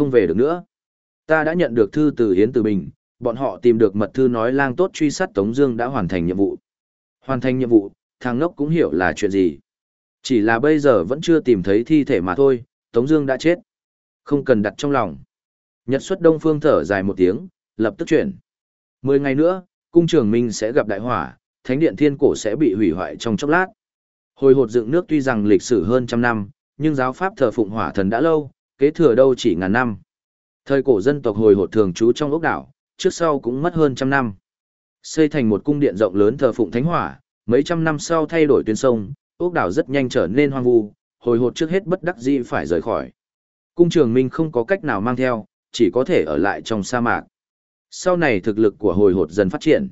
không về được nữa. Ta đã nhận được thư từ Hiến Từ Bình, bọn họ tìm được mật thư nói lang tốt truy sát Tống Dương đã hoàn thành nhiệm vụ. Hoàn thành nhiệm vụ, thằng ngốc cũng hiểu là chuyện gì. Chỉ là bây giờ vẫn chưa tìm thấy thi thể mà thôi, Tống Dương đã chết. Không cần đặt trong lòng. Nhật xuất Đông Phương thở dài một tiếng, lập tức chuyển. Mười ngày nữa, cung trường Minh sẽ gặp đại hỏa, thánh điện thiên cổ sẽ bị hủy hoại trong chốc lát. Hồi hột dựng nước tuy rằng lịch sử hơn trăm năm, nhưng giáo pháp thờ phụng hỏa thần đã lâu, kế thừa đâu chỉ ngàn năm. Thời cổ dân tộc hồi hột thường trú trong ốc đảo, trước sau cũng mất hơn trăm năm. Xây thành một cung điện rộng lớn thờ phụng thánh hỏa, mấy trăm năm sau thay đổi tuyến sông, ốc đảo rất nhanh trở nên hoang vu, hồi hột trước hết bất đắc dĩ phải rời khỏi. Cung trường minh không có cách nào mang theo, chỉ có thể ở lại trong sa mạc. Sau này thực lực của hồi hột dần phát triển.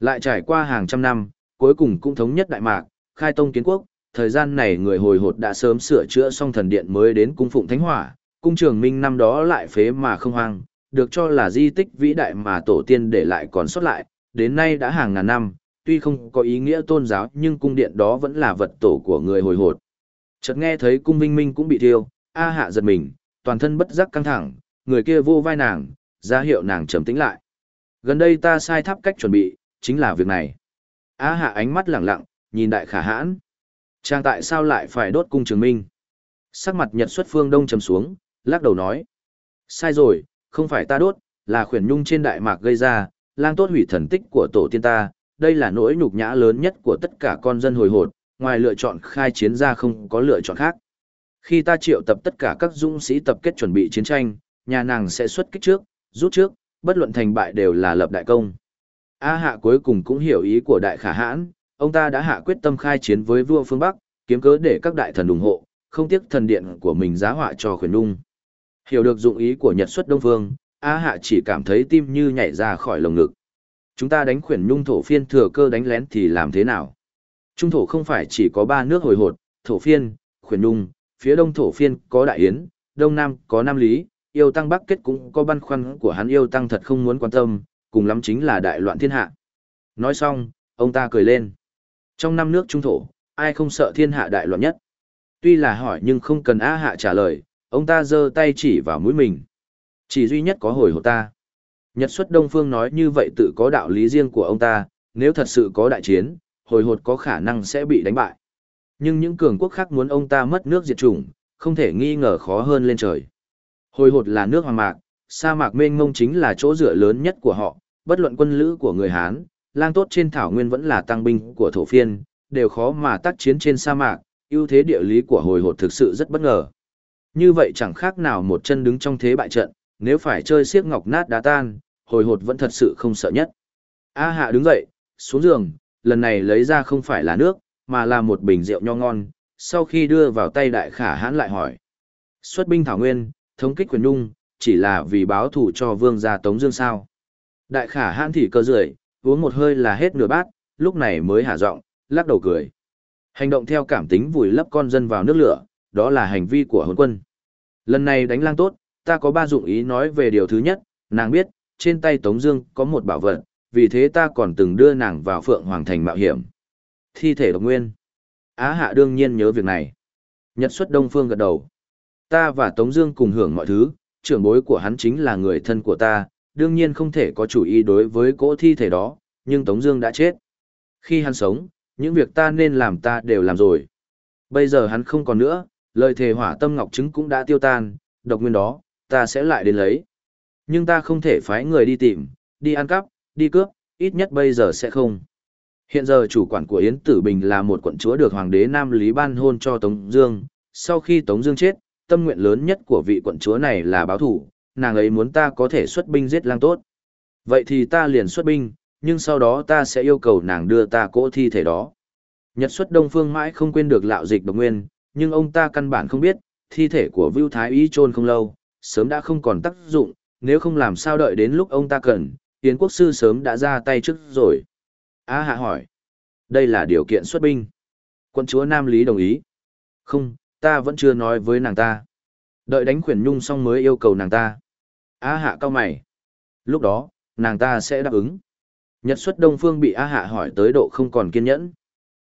Lại trải qua hàng trăm năm, cuối cùng cũng thống nhất Đại Mạc, khai tông kiến quốc, thời gian này người hồi hột đã sớm sửa chữa xong thần điện mới đến cung phụng thánh hỏa, cung trường minh năm đó lại phế mà không hoang, được cho là di tích vĩ đại mà tổ tiên để lại còn sót lại, đến nay đã hàng ngàn năm, tuy không có ý nghĩa tôn giáo nhưng cung điện đó vẫn là vật tổ của người hồi hột. Chợt nghe thấy cung vinh minh cũng bị thiêu, A hạ giật mình, toàn thân bất giác căng thẳng, người kia vô vai nàng, ra hiệu nàng trầm tĩnh lại. Gần đây ta sai tháp cách chuẩn bị, chính là việc này. A hạ ánh mắt lẳng lặng, nhìn đại khả hãn. Chàng tại sao lại phải đốt cung trường minh? Sắc mặt nhật xuất phương đông trầm xuống, lắc đầu nói. Sai rồi, không phải ta đốt, là khuyển nhung trên đại mạc gây ra, lang tốt hủy thần tích của tổ tiên ta, đây là nỗi nhục nhã lớn nhất của tất cả con dân hồi hột, ngoài lựa chọn khai chiến ra không có lựa chọn khác. Khi ta triệu tập tất cả các dũng sĩ tập kết chuẩn bị chiến tranh, nhà nàng sẽ xuất kích trước, rút trước, bất luận thành bại đều là lập đại công. A hạ cuối cùng cũng hiểu ý của đại khả hãn, ông ta đã hạ quyết tâm khai chiến với vua phương Bắc, kiếm cớ để các đại thần ủng hộ, không tiếc thần điện của mình giá họa cho khuyển nung. Hiểu được dụng ý của Nhật xuất Đông Phương, A hạ chỉ cảm thấy tim như nhảy ra khỏi lồng ngực. Chúng ta đánh khuyển nhung thổ phiên thừa cơ đánh lén thì làm thế nào? Trung thổ không phải chỉ có ba nước hồi hột, thổ phiên, khuyển nhung, phía đông thổ phiên có đại yến, đông nam có nam lý, yêu tăng bắc kết cũng có băn khoăn của hắn yêu tăng thật không muốn quan tâm, cùng lắm chính là đại loạn thiên hạ. Nói xong, ông ta cười lên. Trong năm nước trung thổ, ai không sợ thiên hạ đại loạn nhất? Tuy là hỏi nhưng không cần A hạ trả lời, ông ta giơ tay chỉ vào mũi mình. Chỉ duy nhất có hồi hộ ta. Nhật xuất Đông Phương nói như vậy tự có đạo lý riêng của ông ta, nếu thật sự có đại chiến, hồi hột có khả năng sẽ bị đánh bại. Nhưng những cường quốc khác muốn ông ta mất nước diệt chủng, không thể nghi ngờ khó hơn lên trời. Hồi hột là nước hoàng mạc, sa mạc mênh mông chính là chỗ dựa lớn nhất của họ, bất luận quân lữ của người Hán, lang tốt trên thảo nguyên vẫn là tăng binh của thổ phiên, đều khó mà tác chiến trên sa mạc, ưu thế địa lý của hồi hột thực sự rất bất ngờ. Như vậy chẳng khác nào một chân đứng trong thế bại trận, nếu phải chơi siếc ngọc nát đá tan, hồi hột vẫn thật sự không sợ nhất. A hạ đứng dậy, xuống giường, lần này lấy ra không phải là nước, mà là một bình rượu nho ngon, sau khi đưa vào tay đại khả hãn lại hỏi. Xuất binh thảo nguyên, thống kích quyền nung, chỉ là vì báo thủ cho vương gia Tống Dương sao. Đại khả hãn thì cơ rưỡi, uống một hơi là hết nửa bát, lúc này mới hạ giọng, lắc đầu cười. Hành động theo cảm tính vùi lấp con dân vào nước lửa, đó là hành vi của hôn quân. Lần này đánh lang tốt, ta có ba dụng ý nói về điều thứ nhất, nàng biết, trên tay Tống Dương có một bảo vật, vì thế ta còn từng đưa nàng vào Phượng Hoàng Thành mạo hiểm. Thi thể độc nguyên. Á Hạ đương nhiên nhớ việc này. Nhật xuất Đông Phương gật đầu. Ta và Tống Dương cùng hưởng mọi thứ, trưởng bối của hắn chính là người thân của ta, đương nhiên không thể có chủ ý đối với cỗ thi thể đó, nhưng Tống Dương đã chết. Khi hắn sống, những việc ta nên làm ta đều làm rồi. Bây giờ hắn không còn nữa, lời thề hỏa tâm ngọc chứng cũng đã tiêu tan, độc nguyên đó, ta sẽ lại đến lấy. Nhưng ta không thể phái người đi tìm, đi ăn cắp, đi cướp, ít nhất bây giờ sẽ không. Hiện giờ chủ quản của Yến Tử Bình là một quận chúa được Hoàng đế Nam Lý ban hôn cho Tống Dương. Sau khi Tống Dương chết, tâm nguyện lớn nhất của vị quận chúa này là báo thù. Nàng ấy muốn ta có thể xuất binh giết lang tốt. Vậy thì ta liền xuất binh, nhưng sau đó ta sẽ yêu cầu nàng đưa ta cỗ thi thể đó. Nhật xuất Đông Phương mãi không quên được lạo dịch độc nguyên, nhưng ông ta căn bản không biết, thi thể của Vưu Thái Y trôn không lâu, sớm đã không còn tác dụng, nếu không làm sao đợi đến lúc ông ta cần, Yến quốc sư sớm đã ra tay trước rồi. Á hạ hỏi, đây là điều kiện xuất binh. Quân chúa Nam Lý đồng ý. Không, ta vẫn chưa nói với nàng ta. Đợi đánh khuyển nhung xong mới yêu cầu nàng ta. A hạ cao mày. Lúc đó, nàng ta sẽ đáp ứng. Nhật xuất Đông Phương bị A hạ hỏi tới độ không còn kiên nhẫn.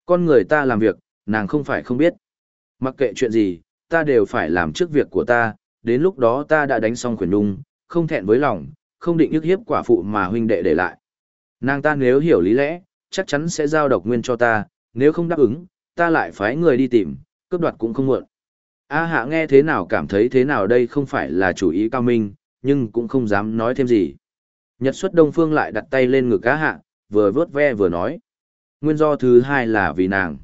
Con người ta làm việc, nàng không phải không biết. Mặc kệ chuyện gì, ta đều phải làm trước việc của ta, đến lúc đó ta đã đánh xong khuyển đung, không thẹn với lòng, không định ức hiếp quả phụ mà huynh đệ để lại. Nàng ta nếu hiểu lý lẽ, chắc chắn sẽ giao độc nguyên cho ta, nếu không đáp ứng, ta lại phái người đi tìm, cướp đoạt cũng không muộn. A hạ nghe thế nào cảm thấy thế nào đây không phải là chủ ý cao minh, nhưng cũng không dám nói thêm gì. Nhật xuất Đông Phương lại đặt tay lên ngực cá hạ, vừa vớt ve vừa nói. Nguyên do thứ hai là vì nàng.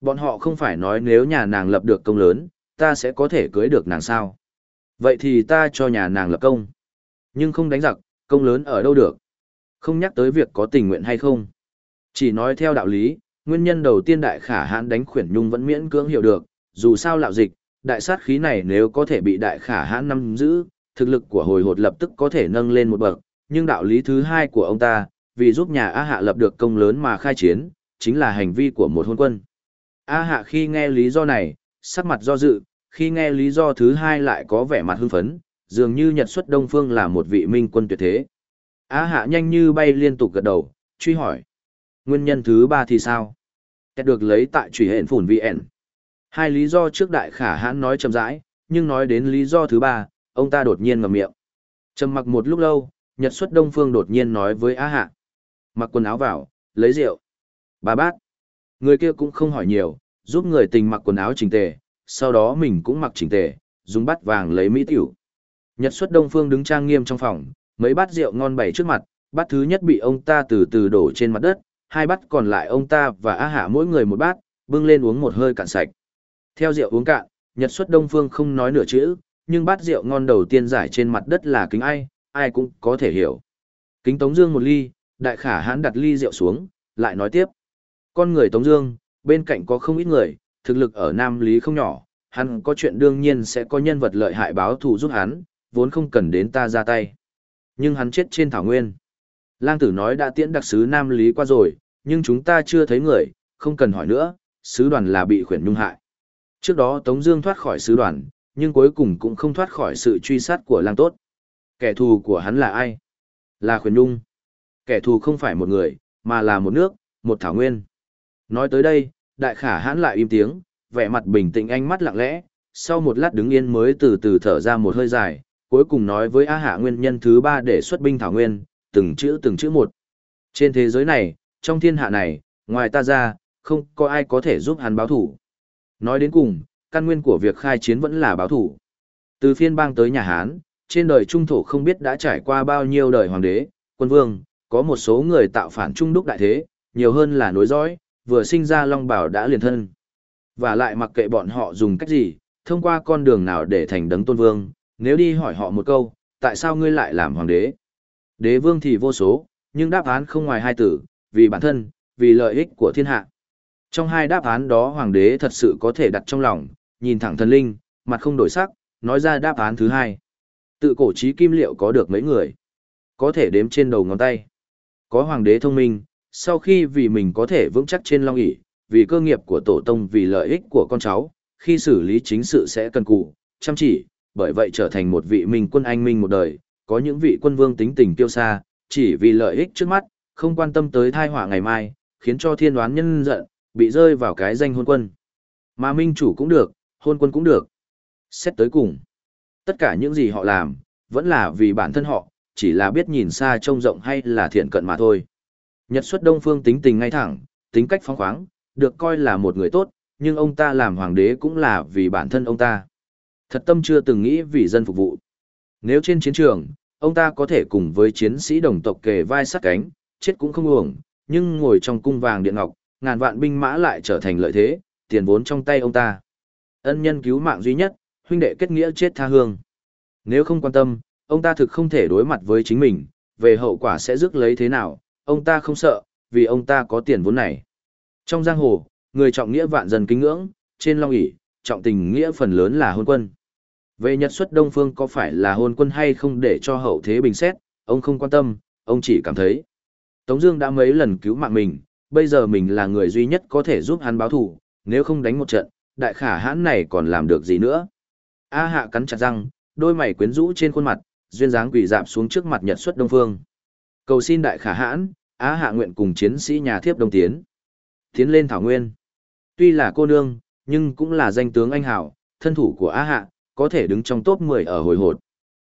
Bọn họ không phải nói nếu nhà nàng lập được công lớn, ta sẽ có thể cưới được nàng sao. Vậy thì ta cho nhà nàng lập công. Nhưng không đánh giặc, công lớn ở đâu được. Không nhắc tới việc có tình nguyện hay không. Chỉ nói theo đạo lý, nguyên nhân đầu tiên đại khả hãn đánh khuyển nhung vẫn miễn cưỡng hiểu được, dù sao lạo dịch, đại sát khí này nếu có thể bị đại khả hãn nắm giữ, thực lực của hồi hột lập tức có thể nâng lên một bậc, nhưng đạo lý thứ hai của ông ta, vì giúp nhà A Hạ lập được công lớn mà khai chiến, chính là hành vi của một hôn quân. A Hạ khi nghe lý do này, sắc mặt do dự, khi nghe lý do thứ hai lại có vẻ mặt hưng phấn, dường như Nhật xuất Đông Phương là một vị minh quân tuyệt thế. A Hạ nhanh như bay liên tục gật đầu, truy hỏi. Nguyên nhân thứ ba thì sao? Kết được lấy tại trùy hện phủn VN. Hai lý do trước đại khả hãn nói chậm rãi, nhưng nói đến lý do thứ ba, ông ta đột nhiên ngậm miệng. Trầm mặc một lúc lâu, Nhật xuất Đông Phương đột nhiên nói với Á Hạ. Mặc quần áo vào, lấy rượu. bà bát. Người kia cũng không hỏi nhiều, giúp người tình mặc quần áo chỉnh tề, sau đó mình cũng mặc chỉnh tề, dùng bát vàng lấy mỹ tiểu. Nhật xuất Đông Phương đứng trang nghiêm trong phòng, mấy bát rượu ngon bày trước mặt, bát thứ nhất bị ông ta từ từ đổ trên mặt đất, hai bát còn lại ông ta và Á Hạ mỗi người một bát, bưng lên uống một hơi cạn sạch. Theo rượu uống cạn, Nhật xuất Đông Phương không nói nửa chữ, nhưng bát rượu ngon đầu tiên giải trên mặt đất là kính ai, ai cũng có thể hiểu. Kính Tống Dương một ly, đại khả hãn đặt ly rượu xuống, lại nói tiếp. Con người Tống Dương, bên cạnh có không ít người, thực lực ở Nam Lý không nhỏ, hắn có chuyện đương nhiên sẽ có nhân vật lợi hại báo thù giúp hắn, vốn không cần đến ta ra tay. Nhưng hắn chết trên thảo nguyên. Lang tử nói đã tiễn đặc sứ Nam Lý qua rồi, nhưng chúng ta chưa thấy người, không cần hỏi nữa, sứ đoàn là bị khuyển nhung hại. Trước đó Tống Dương thoát khỏi sứ đoàn, nhưng cuối cùng cũng không thoát khỏi sự truy sát của lang tốt. Kẻ thù của hắn là ai? Là khuyển nhung. Kẻ thù không phải một người, mà là một nước, một thảo nguyên. Nói tới đây, đại khả hãn lại im tiếng, vẻ mặt bình tĩnh ánh mắt lặng lẽ, sau một lát đứng yên mới từ từ thở ra một hơi dài, cuối cùng nói với A Hạ nguyên nhân thứ ba để xuất binh thảo nguyên, từng chữ từng chữ một. Trên thế giới này, trong thiên hạ này, ngoài ta ra, không có ai có thể giúp hắn báo thủ. Nói đến cùng, căn nguyên của việc khai chiến vẫn là báo thủ. Từ phiên bang tới nhà Hán, trên đời trung thổ không biết đã trải qua bao nhiêu đời hoàng đế, quân vương, có một số người tạo phản trung đúc đại thế, nhiều hơn là nối dõi, vừa sinh ra long bảo đã liền thân. Và lại mặc kệ bọn họ dùng cách gì, thông qua con đường nào để thành đấng tôn vương, nếu đi hỏi họ một câu, tại sao ngươi lại làm hoàng đế? Đế vương thì vô số, nhưng đáp án không ngoài hai từ, vì bản thân, vì lợi ích của thiên hạ. Trong hai đáp án đó hoàng đế thật sự có thể đặt trong lòng, nhìn thẳng thần linh, mặt không đổi sắc, nói ra đáp án thứ hai. Tự cổ trí kim liệu có được mấy người? Có thể đếm trên đầu ngón tay. Có hoàng đế thông minh, sau khi vì mình có thể vững chắc trên long ỷ vì cơ nghiệp của tổ tông vì lợi ích của con cháu, khi xử lý chính sự sẽ cần cù, chăm chỉ, bởi vậy trở thành một vị minh quân anh minh một đời, có những vị quân vương tính tình kiêu xa, chỉ vì lợi ích trước mắt, không quan tâm tới thai họa ngày mai, khiến cho thiên đoán nhân giận, bị rơi vào cái danh hôn quân. Mà minh chủ cũng được, hôn quân cũng được. Xét tới cùng, tất cả những gì họ làm, vẫn là vì bản thân họ, chỉ là biết nhìn xa trông rộng hay là thiện cận mà thôi. Nhật xuất Đông Phương tính tình ngay thẳng, tính cách phóng khoáng, được coi là một người tốt, nhưng ông ta làm hoàng đế cũng là vì bản thân ông ta. Thật tâm chưa từng nghĩ vì dân phục vụ. Nếu trên chiến trường, ông ta có thể cùng với chiến sĩ đồng tộc kề vai sát cánh, chết cũng không uổng, nhưng ngồi trong cung vàng điện ngọc, ngàn vạn binh mã lại trở thành lợi thế, tiền vốn trong tay ông ta. Ân nhân cứu mạng duy nhất, huynh đệ kết nghĩa chết tha hương. Nếu không quan tâm, ông ta thực không thể đối mặt với chính mình, về hậu quả sẽ rước lấy thế nào, ông ta không sợ, vì ông ta có tiền vốn này. Trong giang hồ, người trọng nghĩa vạn dân kính ngưỡng, trên long ỷ trọng tình nghĩa phần lớn là hôn quân. Về nhật xuất Đông Phương có phải là hôn quân hay không để cho hậu thế bình xét, ông không quan tâm, ông chỉ cảm thấy. Tống Dương đã mấy lần cứu mạng mình, bây giờ mình là người duy nhất có thể giúp hắn báo thù, nếu không đánh một trận, đại khả hãn này còn làm được gì nữa? A Hạ cắn chặt răng, đôi mày quyến rũ trên khuôn mặt, duyên dáng quỳ dạp xuống trước mặt Nhật xuất Đông Phương. Cầu xin đại khả hãn, Á Hạ nguyện cùng chiến sĩ nhà thiếp đông tiến. Tiến lên Thảo Nguyên. Tuy là cô nương, nhưng cũng là danh tướng anh hảo, thân thủ của Á Hạ, có thể đứng trong top 10 ở hồi hột.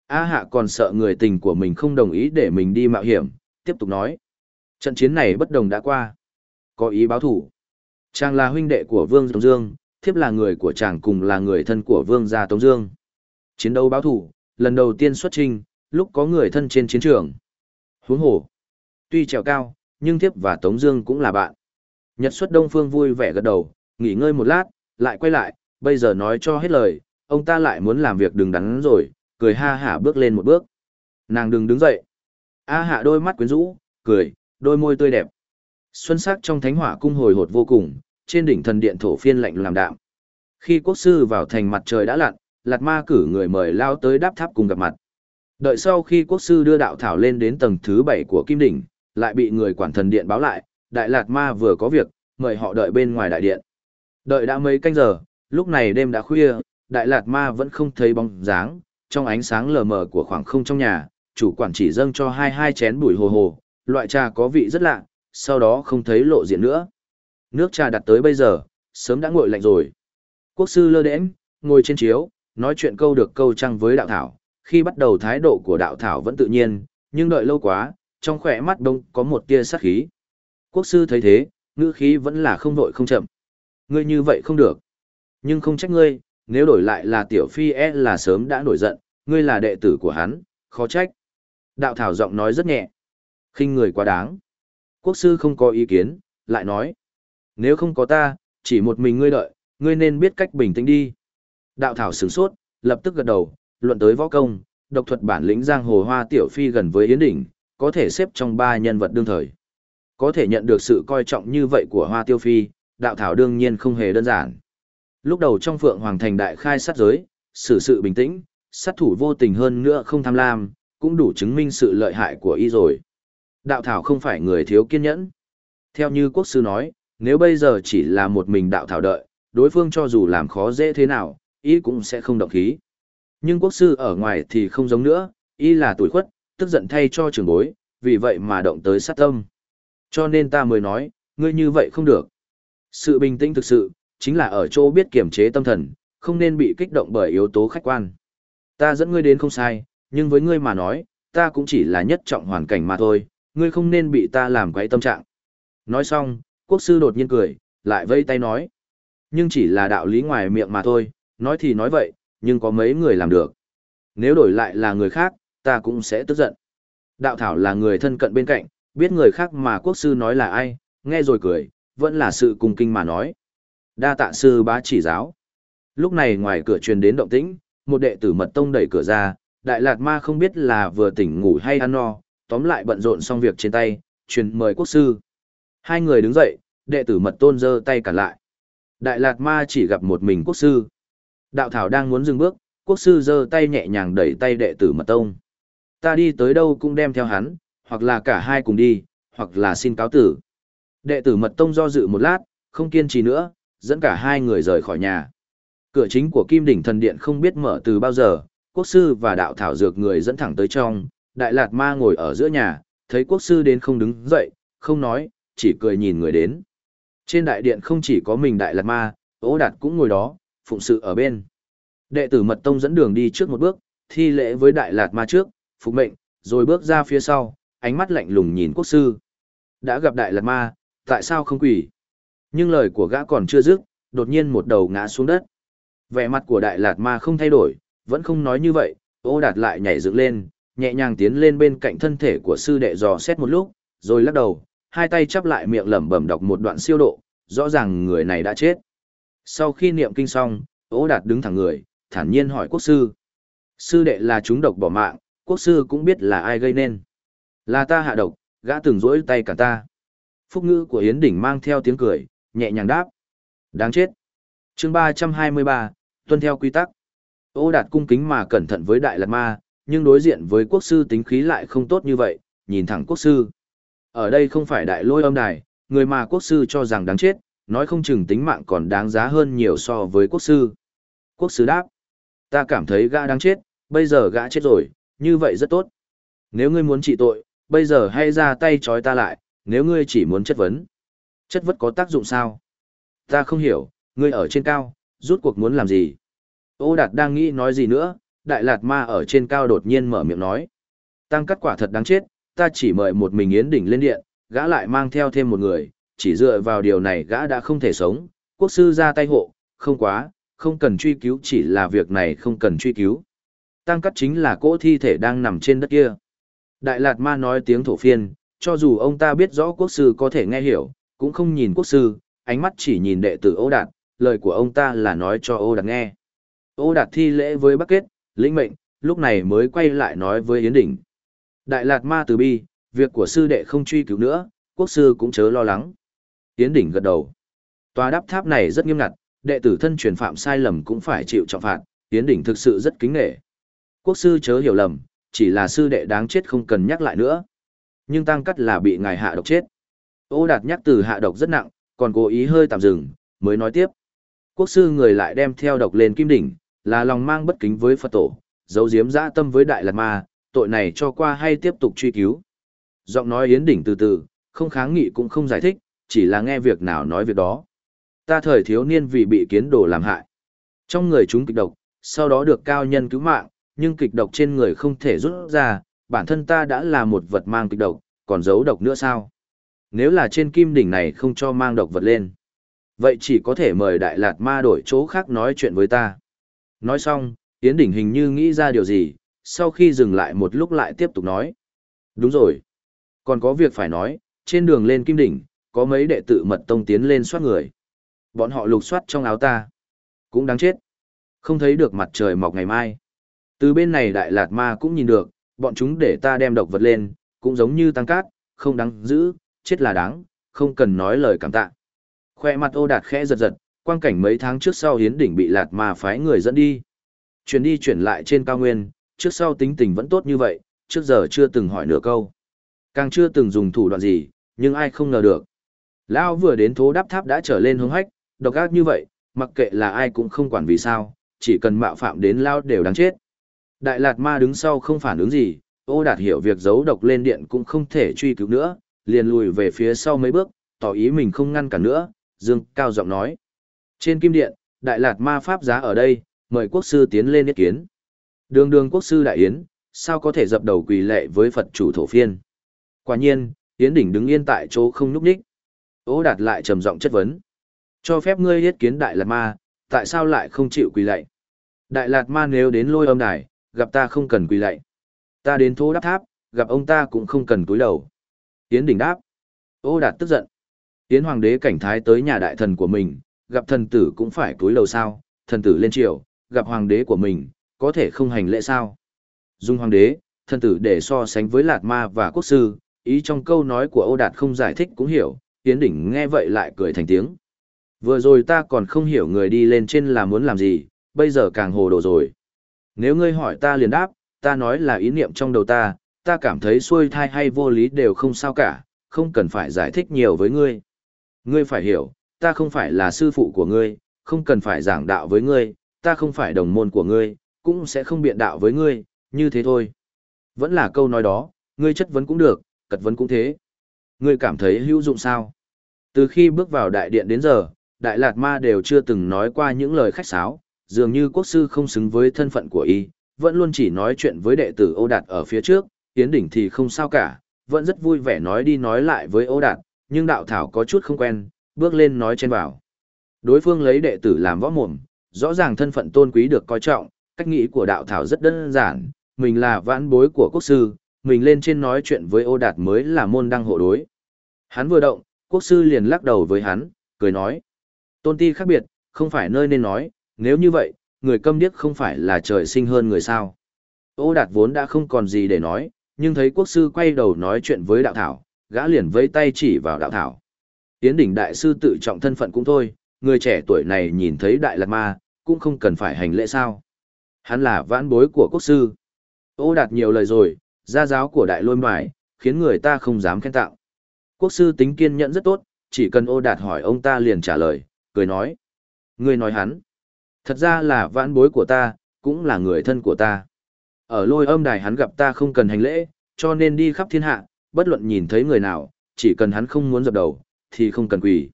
A hạ còn sợ người tình của mình không đồng ý để mình đi mạo hiểm, tiếp tục nói. Trận chiến này bất đồng đã qua. Có ý báo thủ. Chàng là huynh đệ của Vương Tống Dương, thiếp là người của chàng cùng là người thân của Vương gia Tống Dương. Chiến đấu báo thủ, lần đầu tiên xuất trình, lúc có người thân trên chiến trường. Huống hồ, tuy trèo cao, nhưng thiếp và Tống Dương cũng là bạn. Nhật xuất Đông Phương vui vẻ gật đầu, nghỉ ngơi một lát, lại quay lại, bây giờ nói cho hết lời, ông ta lại muốn làm việc đừng đắn rồi, cười ha hả bước lên một bước. Nàng đừng đứng dậy. A hạ đôi mắt quyến rũ, cười, đôi môi tươi đẹp. Xuân sắc trong thánh hỏa cung hồi hột vô cùng, trên đỉnh thần điện thổ phiên lạnh làm đạm. Khi quốc sư vào thành mặt trời đã lặn, Lạt Ma cử người mời lao tới đáp tháp cùng gặp mặt. Đợi sau khi quốc sư đưa đạo thảo lên đến tầng thứ bảy của kim đỉnh, lại bị người quản thần điện báo lại, Đại Lạt Ma vừa có việc, mời họ đợi bên ngoài đại điện. Đợi đã mấy canh giờ, lúc này đêm đã khuya, Đại Lạt Ma vẫn không thấy bóng dáng, trong ánh sáng lờ mờ của khoảng không trong nhà, chủ quản chỉ dâng cho hai hai chén bùi hồ hồ, loại trà có vị rất lạ, sau đó không thấy lộ diện nữa. Nước trà đặt tới bây giờ, sớm đã nguội lạnh rồi. Quốc sư lơ đễnh, ngồi trên chiếu, nói chuyện câu được câu trăng với đạo thảo, khi bắt đầu thái độ của đạo thảo vẫn tự nhiên, nhưng đợi lâu quá, trong khỏe mắt đông có một tia sát khí. Quốc sư thấy thế, ngữ khí vẫn là không vội không chậm. Ngươi như vậy không được. Nhưng không trách ngươi, nếu đổi lại là tiểu phi e là sớm đã nổi giận, ngươi là đệ tử của hắn, khó trách. Đạo thảo giọng nói rất nhẹ. khinh người quá đáng. Quốc sư không có ý kiến, lại nói. Nếu không có ta, chỉ một mình ngươi đợi, ngươi nên biết cách bình tĩnh đi. Đạo thảo sửng sốt, lập tức gật đầu, luận tới võ công, độc thuật bản lĩnh giang hồ hoa tiểu phi gần với Yến Đỉnh, có thể xếp trong ba nhân vật đương thời. Có thể nhận được sự coi trọng như vậy của hoa tiêu phi, đạo thảo đương nhiên không hề đơn giản. Lúc đầu trong phượng hoàng thành đại khai sát giới, xử sự bình tĩnh, sát thủ vô tình hơn nữa không tham lam, cũng đủ chứng minh sự lợi hại của y rồi. Đạo thảo không phải người thiếu kiên nhẫn. Theo như quốc sư nói, nếu bây giờ chỉ là một mình đạo thảo đợi, đối phương cho dù làm khó dễ thế nào, y cũng sẽ không động khí. Nhưng quốc sư ở ngoài thì không giống nữa, y là tuổi khuất, tức giận thay cho trường bối, vì vậy mà động tới sát tâm. Cho nên ta mới nói, ngươi như vậy không được. Sự bình tĩnh thực sự, chính là ở chỗ biết kiểm chế tâm thần, không nên bị kích động bởi yếu tố khách quan. Ta dẫn ngươi đến không sai, nhưng với ngươi mà nói, ta cũng chỉ là nhất trọng hoàn cảnh mà thôi, ngươi không nên bị ta làm quấy tâm trạng. Nói xong, quốc sư đột nhiên cười, lại vây tay nói. Nhưng chỉ là đạo lý ngoài miệng mà thôi, nói thì nói vậy, nhưng có mấy người làm được. Nếu đổi lại là người khác, ta cũng sẽ tức giận. Đạo thảo là người thân cận bên cạnh, biết người khác mà quốc sư nói là ai, nghe rồi cười, vẫn là sự cung kinh mà nói. Đa tạ sư bá chỉ giáo. Lúc này ngoài cửa truyền đến động tĩnh, một đệ tử mật tông đẩy cửa ra, đại lạt ma không biết là vừa tỉnh ngủ hay ăn no, tóm lại bận rộn xong việc trên tay, truyền mời quốc sư. Hai người đứng dậy, đệ tử mật tôn giơ tay cản lại. Đại lạt ma chỉ gặp một mình quốc sư. Đạo thảo đang muốn dừng bước, quốc sư giơ tay nhẹ nhàng đẩy tay đệ tử mật tông. Ta đi tới đâu cũng đem theo hắn, hoặc là cả hai cùng đi, hoặc là xin cáo tử. Đệ tử mật tông do dự một lát, không kiên trì nữa, dẫn cả hai người rời khỏi nhà. Cửa chính của Kim Đỉnh Thần Điện không biết mở từ bao giờ, quốc sư và đạo thảo dược người dẫn thẳng tới trong, Đại Lạt Ma ngồi ở giữa nhà, thấy quốc sư đến không đứng dậy, không nói, chỉ cười nhìn người đến. Trên đại điện không chỉ có mình Đại Lạt Ma, Ô Đạt cũng ngồi đó, phụng sự ở bên. Đệ tử Mật Tông dẫn đường đi trước một bước, thi lễ với Đại Lạt Ma trước, phục mệnh, rồi bước ra phía sau, ánh mắt lạnh lùng nhìn quốc sư. Đã gặp Đại Lạt Ma, tại sao không quỳ? Nhưng lời của gã còn chưa dứt, đột nhiên một đầu ngã xuống đất. Vẻ mặt của Đại Lạt Ma không thay đổi, vẫn không nói như vậy, ô đạt lại nhảy dựng lên, nhẹ nhàng tiến lên bên cạnh thân thể của sư đệ dò xét một lúc, rồi lắc đầu, hai tay chắp lại miệng lẩm bẩm đọc một đoạn siêu độ, rõ ràng người này đã chết. Sau khi niệm kinh xong, ô đạt đứng thẳng người, thản nhiên hỏi quốc sư. Sư đệ là chúng độc bỏ mạng, quốc sư cũng biết là ai gây nên. Là ta hạ độc, gã từng rỗi tay cả ta. Phúc ngữ của Yến Đỉnh mang theo tiếng cười, nhẹ nhàng đáp. Đáng chết. chương ba trăm hai mươi ba, tuân theo quy tắc. Ô đạt cung kính mà cẩn thận với Đại Lạt Ma, nhưng đối diện với quốc sư tính khí lại không tốt như vậy, nhìn thẳng quốc sư. Ở đây không phải đại lôi âm đài, người mà quốc sư cho rằng đáng chết, nói không chừng tính mạng còn đáng giá hơn nhiều so với quốc sư. Quốc sư đáp, ta cảm thấy gã đáng chết, bây giờ gã chết rồi, như vậy rất tốt. Nếu ngươi muốn trị tội, bây giờ hãy ra tay trói ta lại, nếu ngươi chỉ muốn chất vấn. Chất vấn có tác dụng sao? Ta không hiểu, ngươi ở trên cao, rút cuộc muốn làm gì? Ô Đạt đang nghĩ nói gì nữa, Đại Lạt Ma ở trên cao đột nhiên mở miệng nói. Tăng cắt quả thật đáng chết, ta chỉ mời một mình Yến Đỉnh lên điện, gã lại mang theo thêm một người, chỉ dựa vào điều này gã đã không thể sống, quốc sư ra tay hộ, không quá, không cần truy cứu chỉ là việc này không cần truy cứu. Tăng cắt chính là cỗ thi thể đang nằm trên đất kia. Đại Lạt Ma nói tiếng thổ phiên, cho dù ông ta biết rõ quốc sư có thể nghe hiểu, cũng không nhìn quốc sư, ánh mắt chỉ nhìn đệ tử Ô Đạt, lời của ông ta là nói cho Ô Đạt nghe. Ô Đạt thi lễ với Bắc Kết, lĩnh mệnh, lúc này mới quay lại nói với Yến Đỉnh. Đại Lạt Ma từ bi, việc của sư đệ không truy cứu nữa, quốc sư cũng chớ lo lắng. Tiến Đỉnh gật đầu. Tòa đáp tháp này rất nghiêm ngặt, đệ tử thân truyền phạm sai lầm cũng phải chịu trọng phạt, tiến Đỉnh thực sự rất kính nể. Quốc sư chớ hiểu lầm, chỉ là sư đệ đáng chết không cần nhắc lại nữa. Nhưng tăng cắt là bị ngài hạ độc chết. Ô Đạt nhắc từ hạ độc rất nặng, còn cố ý hơi tạm dừng, mới nói tiếp. Quốc sư người lại đem theo độc lên kim đỉnh, là lòng mang bất kính với Phật tổ, giấu giếm dã tâm với Đại Lạt Ma, tội này cho qua hay tiếp tục truy cứu. Giọng nói Yến Đỉnh từ từ, không kháng nghị cũng không giải thích, chỉ là nghe việc nào nói việc đó. Ta thời thiếu niên vì bị kiến đồ làm hại. Trong người chúng kịch độc, sau đó được cao nhân cứu mạng, nhưng kịch độc trên người không thể rút ra, bản thân ta đã là một vật mang kịch độc, còn giấu độc nữa sao? Nếu là trên kim đỉnh này không cho mang độc vật lên. Vậy chỉ có thể mời Đại Lạt Ma đổi chỗ khác nói chuyện với ta. Nói xong, Yến Đỉnh hình như nghĩ ra điều gì, sau khi dừng lại một lúc lại tiếp tục nói. Đúng rồi. Còn có việc phải nói, trên đường lên kim đỉnh, có mấy đệ tử mật tông tiến lên soát người. Bọn họ lục soát trong áo ta. Cũng đáng chết. Không thấy được mặt trời mọc ngày mai. Từ bên này Đại Lạt Ma cũng nhìn được, bọn chúng để ta đem độc vật lên, cũng giống như tăng cát, không đáng giữ, chết là đáng, không cần nói lời cảm tạ. Khoe mặt ô đạt khẽ giật giật, quang cảnh mấy tháng trước sau hiến đỉnh bị lạt ma phái người dẫn đi. Chuyển đi chuyển lại trên cao nguyên, trước sau tính tình vẫn tốt như vậy, trước giờ chưa từng hỏi nửa câu. Càng chưa từng dùng thủ đoạn gì, nhưng ai không ngờ được. Lao vừa đến thố đáp tháp đã trở lên hướng hách, độc ác như vậy, mặc kệ là ai cũng không quản vì sao, chỉ cần mạo phạm đến Lao đều đáng chết. Đại Lạt Ma đứng sau không phản ứng gì, ô đạt hiểu việc giấu độc lên điện cũng không thể truy cứu nữa, liền lùi về phía sau mấy bước, tỏ ý mình không ngăn cản nữa, dương cao giọng nói. Trên kim điện, Đại Lạt Ma Pháp giá ở đây, mời quốc sư tiến lên ý kiến. Đường đường quốc sư đại yến, sao có thể dập đầu quỳ lệ với Phật chủ thổ phiên. Quả nhiên, Yến đỉnh đứng yên tại chỗ không nhúc nhích. Ô đạt lại trầm giọng chất vấn. Cho phép ngươi yết kiến Đại Lạt Ma, tại sao lại không chịu quỳ lạy? Đại Lạt Ma nếu đến lôi âm đài, gặp ta không cần quỳ lạy. Ta đến thô đáp tháp, gặp ông ta cũng không cần cúi đầu. Yến đỉnh đáp. Ô đạt tức giận. Yến hoàng đế cảnh thái tới nhà đại thần của mình, gặp thần tử cũng phải cúi đầu sao, thần tử lên triều, gặp hoàng đế của mình, có thể không hành lễ sao. Dung hoàng đế, thân tử để so sánh với lạt ma và quốc sư, ý trong câu nói của Âu đạt không giải thích cũng hiểu, Yến đỉnh nghe vậy lại cười thành tiếng. Vừa rồi ta còn không hiểu người đi lên trên là muốn làm gì, bây giờ càng hồ đồ rồi. Nếu ngươi hỏi ta liền đáp, ta nói là ý niệm trong đầu ta, ta cảm thấy xuôi thai hay vô lý đều không sao cả, không cần phải giải thích nhiều với ngươi. Ngươi phải hiểu, ta không phải là sư phụ của ngươi, không cần phải giảng đạo với ngươi, ta không phải đồng môn của ngươi, cũng sẽ không biện đạo với ngươi, như thế thôi. Vẫn là câu nói đó, ngươi chất vấn cũng được, cật vấn cũng thế. Ngươi cảm thấy hữu dụng sao? Từ khi bước vào đại điện đến giờ, Đại Lạt Ma đều chưa từng nói qua những lời khách sáo, dường như quốc sư không xứng với thân phận của y, vẫn luôn chỉ nói chuyện với đệ tử Ô Đạt ở phía trước, Tiến Đỉnh thì không sao cả, vẫn rất vui vẻ nói đi nói lại với Ô Đạt, nhưng đạo thảo có chút không quen, bước lên nói trên bảo. Đối phương lấy đệ tử làm võ mồm, rõ ràng thân phận tôn quý được coi trọng, cách nghĩ của đạo thảo rất đơn giản, mình là vãn bối của quốc sư, mình lên trên nói chuyện với Ô Đạt mới là môn đăng hộ đối. Hắn vừa động, quốc sư liền lắc đầu với hắn, cười nói. Tôn ti khác biệt, không phải nơi nên nói, nếu như vậy, người câm điếc không phải là trời sinh hơn người sao. Ô đạt vốn đã không còn gì để nói, nhưng thấy quốc sư quay đầu nói chuyện với đạo thảo, gã liền vẫy tay chỉ vào đạo thảo. Tiến đỉnh đại sư tự trọng thân phận cũng thôi, người trẻ tuổi này nhìn thấy đại lạt ma, cũng không cần phải hành lễ sao. Hắn là vãn bối của quốc sư. Ô đạt nhiều lời rồi, gia giáo của đại lôi mải, khiến người ta không dám khen tặng. Quốc sư tính kiên nhẫn rất tốt, chỉ cần ô đạt hỏi ông ta liền trả lời, cười nói. Người nói hắn. Thật ra là vãn bối của ta, cũng là người thân của ta. Ở lôi âm đài hắn gặp ta không cần hành lễ, cho nên đi khắp thiên hạ, bất luận nhìn thấy người nào, chỉ cần hắn không muốn dập đầu, thì không cần quỳ.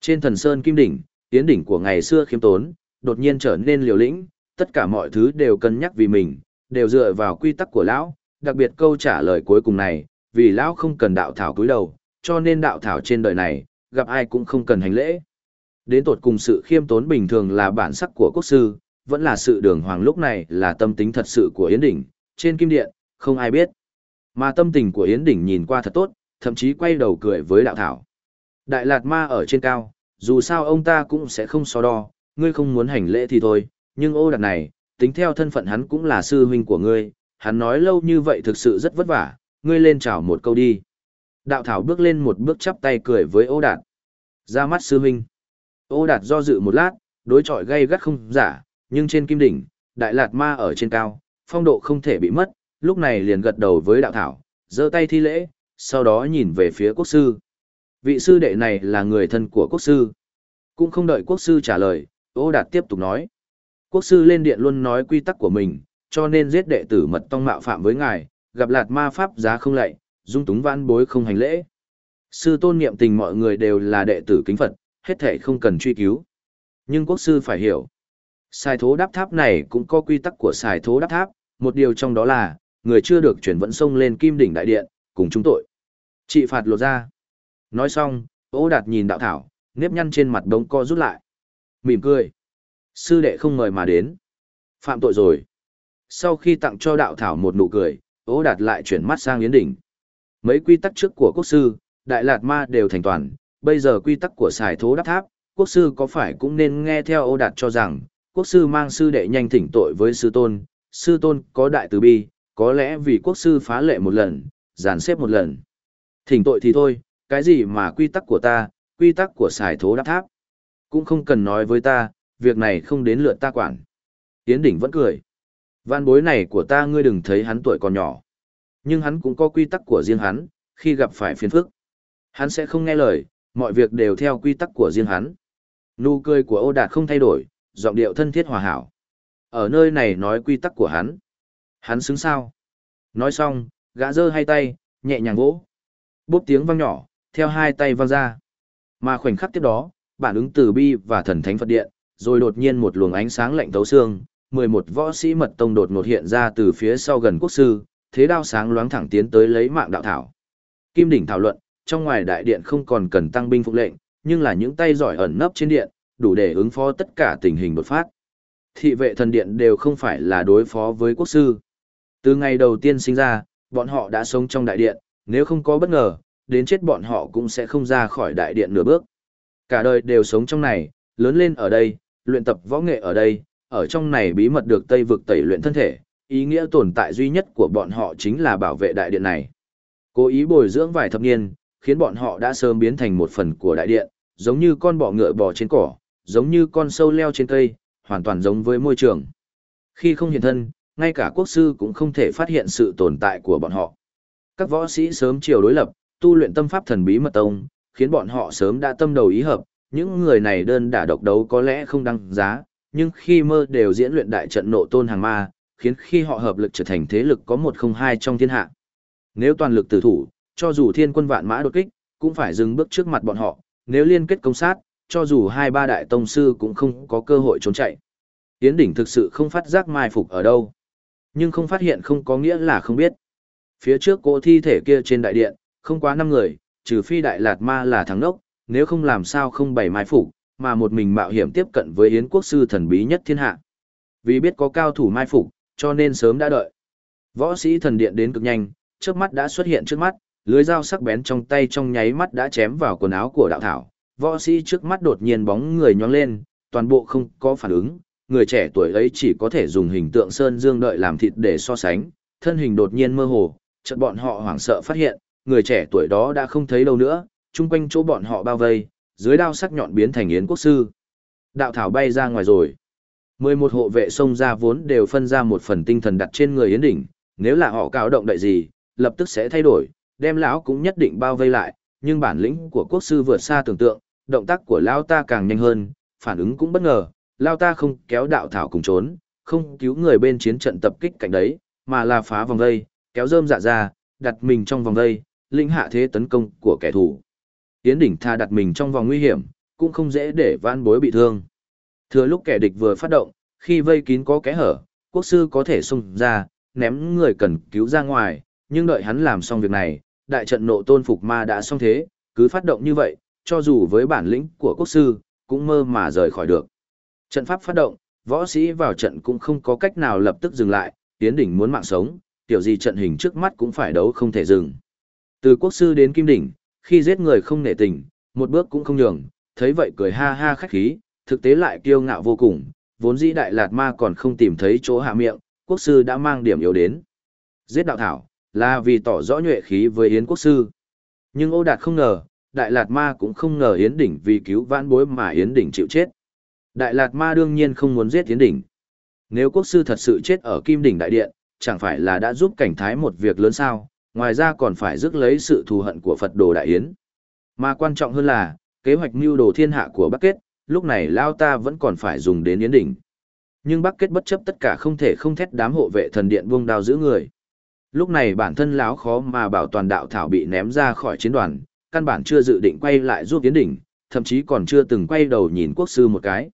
Trên thần sơn kim đỉnh, tiến đỉnh của ngày xưa khiêm tốn, đột nhiên trở nên liều lĩnh, Tất cả mọi thứ đều cân nhắc vì mình, đều dựa vào quy tắc của lão, đặc biệt câu trả lời cuối cùng này, vì lão không cần đạo thảo cúi đầu, cho nên đạo thảo trên đời này, gặp ai cũng không cần hành lễ. Đến tột cùng sự khiêm tốn bình thường là bản sắc của quốc sư, vẫn là sự đường hoàng lúc này là tâm tính thật sự của Yến Đỉnh, trên kim điện, không ai biết. Mà tâm tình của Yến Đỉnh nhìn qua thật tốt, thậm chí quay đầu cười với đạo thảo. Đại Lạt Ma ở trên cao, dù sao ông ta cũng sẽ không so đo, ngươi không muốn hành lễ thì thôi, nhưng ô đặt này, tính theo thân phận hắn cũng là sư huynh của ngươi, hắn nói lâu như vậy thực sự rất vất vả, ngươi lên chào một câu đi. Đạo thảo bước lên một bước chắp tay cười với ô đạt. Ra mắt sư huynh. Ô đạt do dự một lát, đối chọi gay gắt không giả, nhưng trên kim đỉnh, đại lạt ma ở trên cao, phong độ không thể bị mất, lúc này liền gật đầu với đạo thảo, giơ tay thi lễ, sau đó nhìn về phía quốc sư. Vị sư đệ này là người thân của quốc sư. Cũng không đợi quốc sư trả lời, ô đạt tiếp tục nói. Quốc sư lên điện luôn nói quy tắc của mình, cho nên giết đệ tử mật tông mạo phạm với ngài, gặp lạt ma pháp giá không lạy, dung túng vãn bối không hành lễ. Sư tôn niệm tình mọi người đều là đệ tử kính Phật, hết thể không cần truy cứu. Nhưng quốc sư phải hiểu, xài thố đáp tháp này cũng có quy tắc của xài thố đáp tháp, một điều trong đó là, người chưa được chuyển vận sông lên kim đỉnh đại điện, cùng chúng tội. Trị phạt lột ra. Nói xong, ô đạt nhìn đạo thảo, nếp nhăn trên mặt đống co rút lại. Mỉm cười. Sư đệ không mời mà đến. Phạm tội rồi. Sau khi tặng cho đạo thảo một nụ cười, ố đạt lại chuyển mắt sang yến đỉnh. Mấy quy tắc trước của quốc sư, đại lạt ma đều thành toàn, bây giờ quy tắc của xài thố đắp tháp, quốc sư có phải cũng nên nghe theo ô đạt cho rằng, quốc sư mang sư đệ nhanh thỉnh tội với sư tôn, sư tôn có đại từ bi, có lẽ vì quốc sư phá lệ một lần, giàn xếp một lần. Thỉnh tội thì thôi, cái gì mà quy tắc của ta, quy tắc của xài thố đắp tháp. Cũng không cần nói với ta, việc này không đến lượt ta quản. Yến đỉnh vẫn cười. Văn bối này của ta ngươi đừng thấy hắn tuổi còn nhỏ. Nhưng hắn cũng có quy tắc của riêng hắn, khi gặp phải phiền phức. Hắn sẽ không nghe lời, mọi việc đều theo quy tắc của riêng hắn. Nụ cười của ô đạt không thay đổi, giọng điệu thân thiết hòa hảo. Ở nơi này nói quy tắc của hắn. Hắn xứng sao? Nói xong, gã giơ hai tay, nhẹ nhàng vỗ. Bốp tiếng vang nhỏ, theo hai tay vang ra. Mà khoảnh khắc tiếp đó, bản ứng từ bi và thần thánh Phật điện, rồi đột nhiên một luồng ánh sáng lạnh thấu xương, 11 võ sĩ mật tông đột ngột hiện ra từ phía sau gần quốc sư, thế đao sáng loáng thẳng tiến tới lấy mạng đạo thảo. Kim đỉnh thảo luận, trong ngoài đại điện không còn cần tăng binh phục lệnh, nhưng là những tay giỏi ẩn nấp trên điện, đủ để ứng phó tất cả tình hình đột phát. Thị vệ thần điện đều không phải là đối phó với quốc sư. Từ ngày đầu tiên sinh ra, bọn họ đã sống trong đại điện, nếu không có bất ngờ, đến chết bọn họ cũng sẽ không ra khỏi đại điện nửa bước. Cả đời đều sống trong này, lớn lên ở đây, luyện tập võ nghệ ở đây, ở trong này bí mật được Tây vực tẩy luyện thân thể, ý nghĩa tồn tại duy nhất của bọn họ chính là bảo vệ đại điện này. Cố ý bồi dưỡng vài thập niên, khiến bọn họ đã sớm biến thành một phần của đại điện, giống như con bọ ngựa bò trên cỏ, giống như con sâu leo trên cây, hoàn toàn giống với môi trường. Khi không hiện thân, ngay cả quốc sư cũng không thể phát hiện sự tồn tại của bọn họ. Các võ sĩ sớm chiều đối lập, tu luyện tâm pháp thần bí mật tông, khiến bọn họ sớm đã tâm đầu ý hợp, những người này đơn đả độc đấu có lẽ không đăng giá, nhưng khi mơ đều diễn luyện đại trận nộ tôn hàng ma, khiến khi họ hợp lực trở thành thế lực có một không hai trong thiên hạ. Nếu toàn lực tử thủ, cho dù thiên quân vạn mã đột kích, cũng phải dừng bước trước mặt bọn họ, nếu liên kết công sát, cho dù hai ba đại tông sư cũng không có cơ hội trốn chạy. Yến đỉnh thực sự không phát giác mai phục ở đâu. Nhưng không phát hiện không có nghĩa là không biết. Phía trước cô thi thể kia trên đại điện, không quá năm người, trừ phi đại lạt ma là thắng nốc, nếu không làm sao không bày mai phục, mà một mình mạo hiểm tiếp cận với Yến quốc sư thần bí nhất thiên hạ. Vì biết có cao thủ mai phục, cho nên sớm đã đợi. Võ sĩ thần điện đến cực nhanh, trước mắt đã xuất hiện trước mắt, lưới dao sắc bén trong tay trong nháy mắt đã chém vào quần áo của đạo thảo. Võ sĩ trước mắt đột nhiên bóng người nhóng lên, toàn bộ không có phản ứng, người trẻ tuổi ấy chỉ có thể dùng hình tượng sơn dương đợi làm thịt để so sánh, thân hình đột nhiên mơ hồ, chợt bọn họ hoảng sợ phát hiện, người trẻ tuổi đó đã không thấy đâu nữa, chung quanh chỗ bọn họ bao vây, dưới đao sắc nhọn biến thành yến quốc sư. Đạo thảo bay ra ngoài rồi. mười một hộ vệ xông ra vốn đều phân ra một phần tinh thần đặt trên người yến đỉnh, nếu là họ cáo động đại gì, lập tức sẽ thay đổi, đem lão cũng nhất định bao vây lại, nhưng bản lĩnh của quốc sư vượt xa tưởng tượng, động tác của lão ta càng nhanh hơn, phản ứng cũng bất ngờ, lão ta không kéo đạo thảo cùng trốn, không cứu người bên chiến trận tập kích cạnh đấy, mà là phá vòng vây, kéo rơm dạ ra, đặt mình trong vòng vây, linh hạ thế tấn công của kẻ thù. Yến đỉnh tha đặt mình trong vòng nguy hiểm, cũng không dễ để vãn bối bị thương. Thừa lúc kẻ địch vừa phát động, khi vây kín có kẽ hở, quốc sư có thể xông ra, ném người cần cứu ra ngoài, nhưng đợi hắn làm xong việc này, đại trận nộ tôn phục ma đã xong thế, cứ phát động như vậy, cho dù với bản lĩnh của quốc sư, cũng mơ mà rời khỏi được. Trận pháp phát động, võ sĩ vào trận cũng không có cách nào lập tức dừng lại, Yến Đỉnh muốn mạng sống, tiểu gì trận hình trước mắt cũng phải đấu không thể dừng. Từ quốc sư đến kim đỉnh, khi giết người không nể tình, một bước cũng không nhường, thấy vậy cười ha ha khách khí, thực tế lại kiêu ngạo vô cùng, vốn dĩ đại lạt ma còn không tìm thấy chỗ hạ miệng, quốc sư đã mang điểm yếu đến. Giết đạo thảo, là vì tỏ rõ nhuệ khí với Yến quốc sư. Nhưng ô đạt không ngờ, đại lạt ma cũng không ngờ Yến đỉnh vì cứu vãn bối mà Yến đỉnh chịu chết. Đại lạt ma đương nhiên không muốn giết Yến đỉnh. Nếu quốc sư thật sự chết ở kim đỉnh đại điện, chẳng phải là đã giúp cảnh thái một việc lớn sao, ngoài ra còn phải rước lấy sự thù hận của Phật đồ đại yến. Mà quan trọng hơn là, kế hoạch mưu đồ thiên hạ của Bắc Kết, lúc này Lao ta vẫn còn phải dùng đến yến đỉnh. Nhưng Bắc Kết bất chấp tất cả không thể không thét đám hộ vệ thần điện buông đao giữ người. Lúc này bản thân lão khó mà bảo toàn đạo thảo bị ném ra khỏi chiến đoàn, căn bản chưa dự định quay lại giúp yến đỉnh, thậm chí còn chưa từng quay đầu nhìn quốc sư một cái.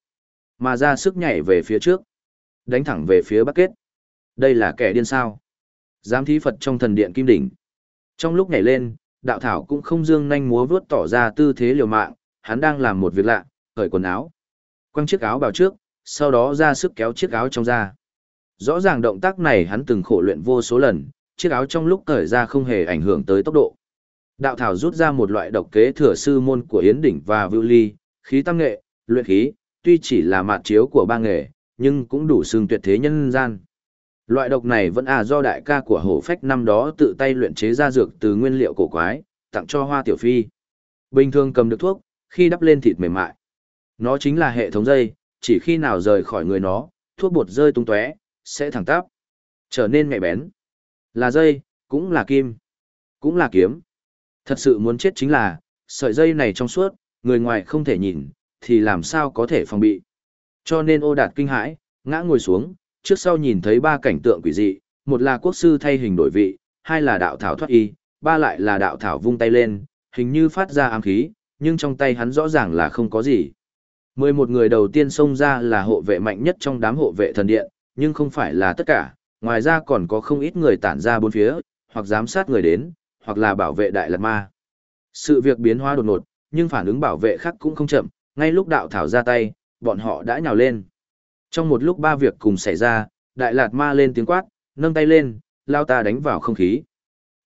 Mà ra sức nhảy về phía trước, đánh thẳng về phía Bắc Kết. Đây là kẻ điên sao. Giám thí Phật trong thần điện kim đỉnh. Trong lúc nhảy lên, đạo thảo cũng không dương nhanh múa vướt tỏ ra tư thế liều mạng, hắn đang làm một việc lạ, cởi quần áo. Quăng chiếc áo vào trước, sau đó ra sức kéo chiếc áo trong ra. Rõ ràng động tác này hắn từng khổ luyện vô số lần, chiếc áo trong lúc cởi ra không hề ảnh hưởng tới tốc độ. Đạo thảo rút ra một loại độc kế thừa sư môn của Yến Đỉnh và Vưu Ly, khí tăng nghệ, luyện khí, tuy chỉ là mạt chiếu của ba nghề, nhưng cũng đủ xương tuyệt thế nhân gian. Loại độc này vẫn à do đại ca của hổ phách năm đó tự tay luyện chế ra dược từ nguyên liệu cổ quái, tặng cho hoa tiểu phi. Bình thường cầm được thuốc, khi đắp lên thịt mềm mại. Nó chính là hệ thống dây, chỉ khi nào rời khỏi người nó, thuốc bột rơi tung tóe, sẽ thẳng tắp, trở nên mẹ bén. Là dây, cũng là kim, cũng là kiếm. Thật sự muốn chết chính là, sợi dây này trong suốt, người ngoài không thể nhìn, thì làm sao có thể phòng bị. Cho nên ô đạt kinh hãi, ngã ngồi xuống, trước sau nhìn thấy ba cảnh tượng quỷ dị, một là quốc sư thay hình đổi vị, hai là đạo thảo thoát y, ba lại là đạo thảo vung tay lên, hình như phát ra ám khí, nhưng trong tay hắn rõ ràng là không có gì. Mười một người đầu tiên xông ra là hộ vệ mạnh nhất trong đám hộ vệ thần điện, nhưng không phải là tất cả, ngoài ra còn có không ít người tản ra bốn phía, hoặc giám sát người đến, hoặc là bảo vệ đại lạt ma. Sự việc biến hóa đột ngột, nhưng phản ứng bảo vệ khác cũng không chậm, ngay lúc đạo thảo ra tay, bọn họ đã nhào lên. Trong một lúc ba việc cùng xảy ra, Đại Lạt Ma lên tiếng quát, nâng tay lên, lao ta đánh vào không khí.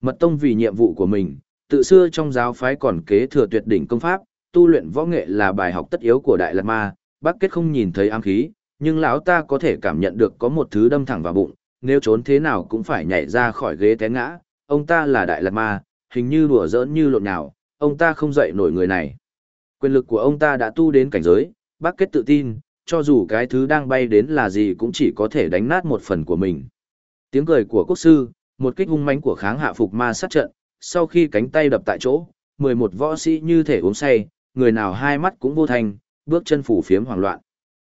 Mật tông vì nhiệm vụ của mình, tự xưa trong giáo phái còn kế thừa tuyệt đỉnh công pháp, tu luyện võ nghệ là bài học tất yếu của Đại Lạt Ma, bác kết không nhìn thấy ám khí, nhưng lão ta có thể cảm nhận được có một thứ đâm thẳng vào bụng, nếu trốn thế nào cũng phải nhảy ra khỏi ghế té ngã, ông ta là Đại Lạt Ma, hình như đùa giỡn như lộn nhào, ông ta không dậy nổi người này. Quyền lực của ông ta đã tu đến cảnh giới, bác kết tự tin, cho dù cái thứ đang bay đến là gì cũng chỉ có thể đánh nát một phần của mình. Tiếng cười của quốc sư, một kích hung mãnh của kháng hạ phục ma sát trận, sau khi cánh tay đập tại chỗ, 11 võ sĩ như thể uống say, người nào hai mắt cũng vô thành, bước chân phủ phiếm hoảng loạn.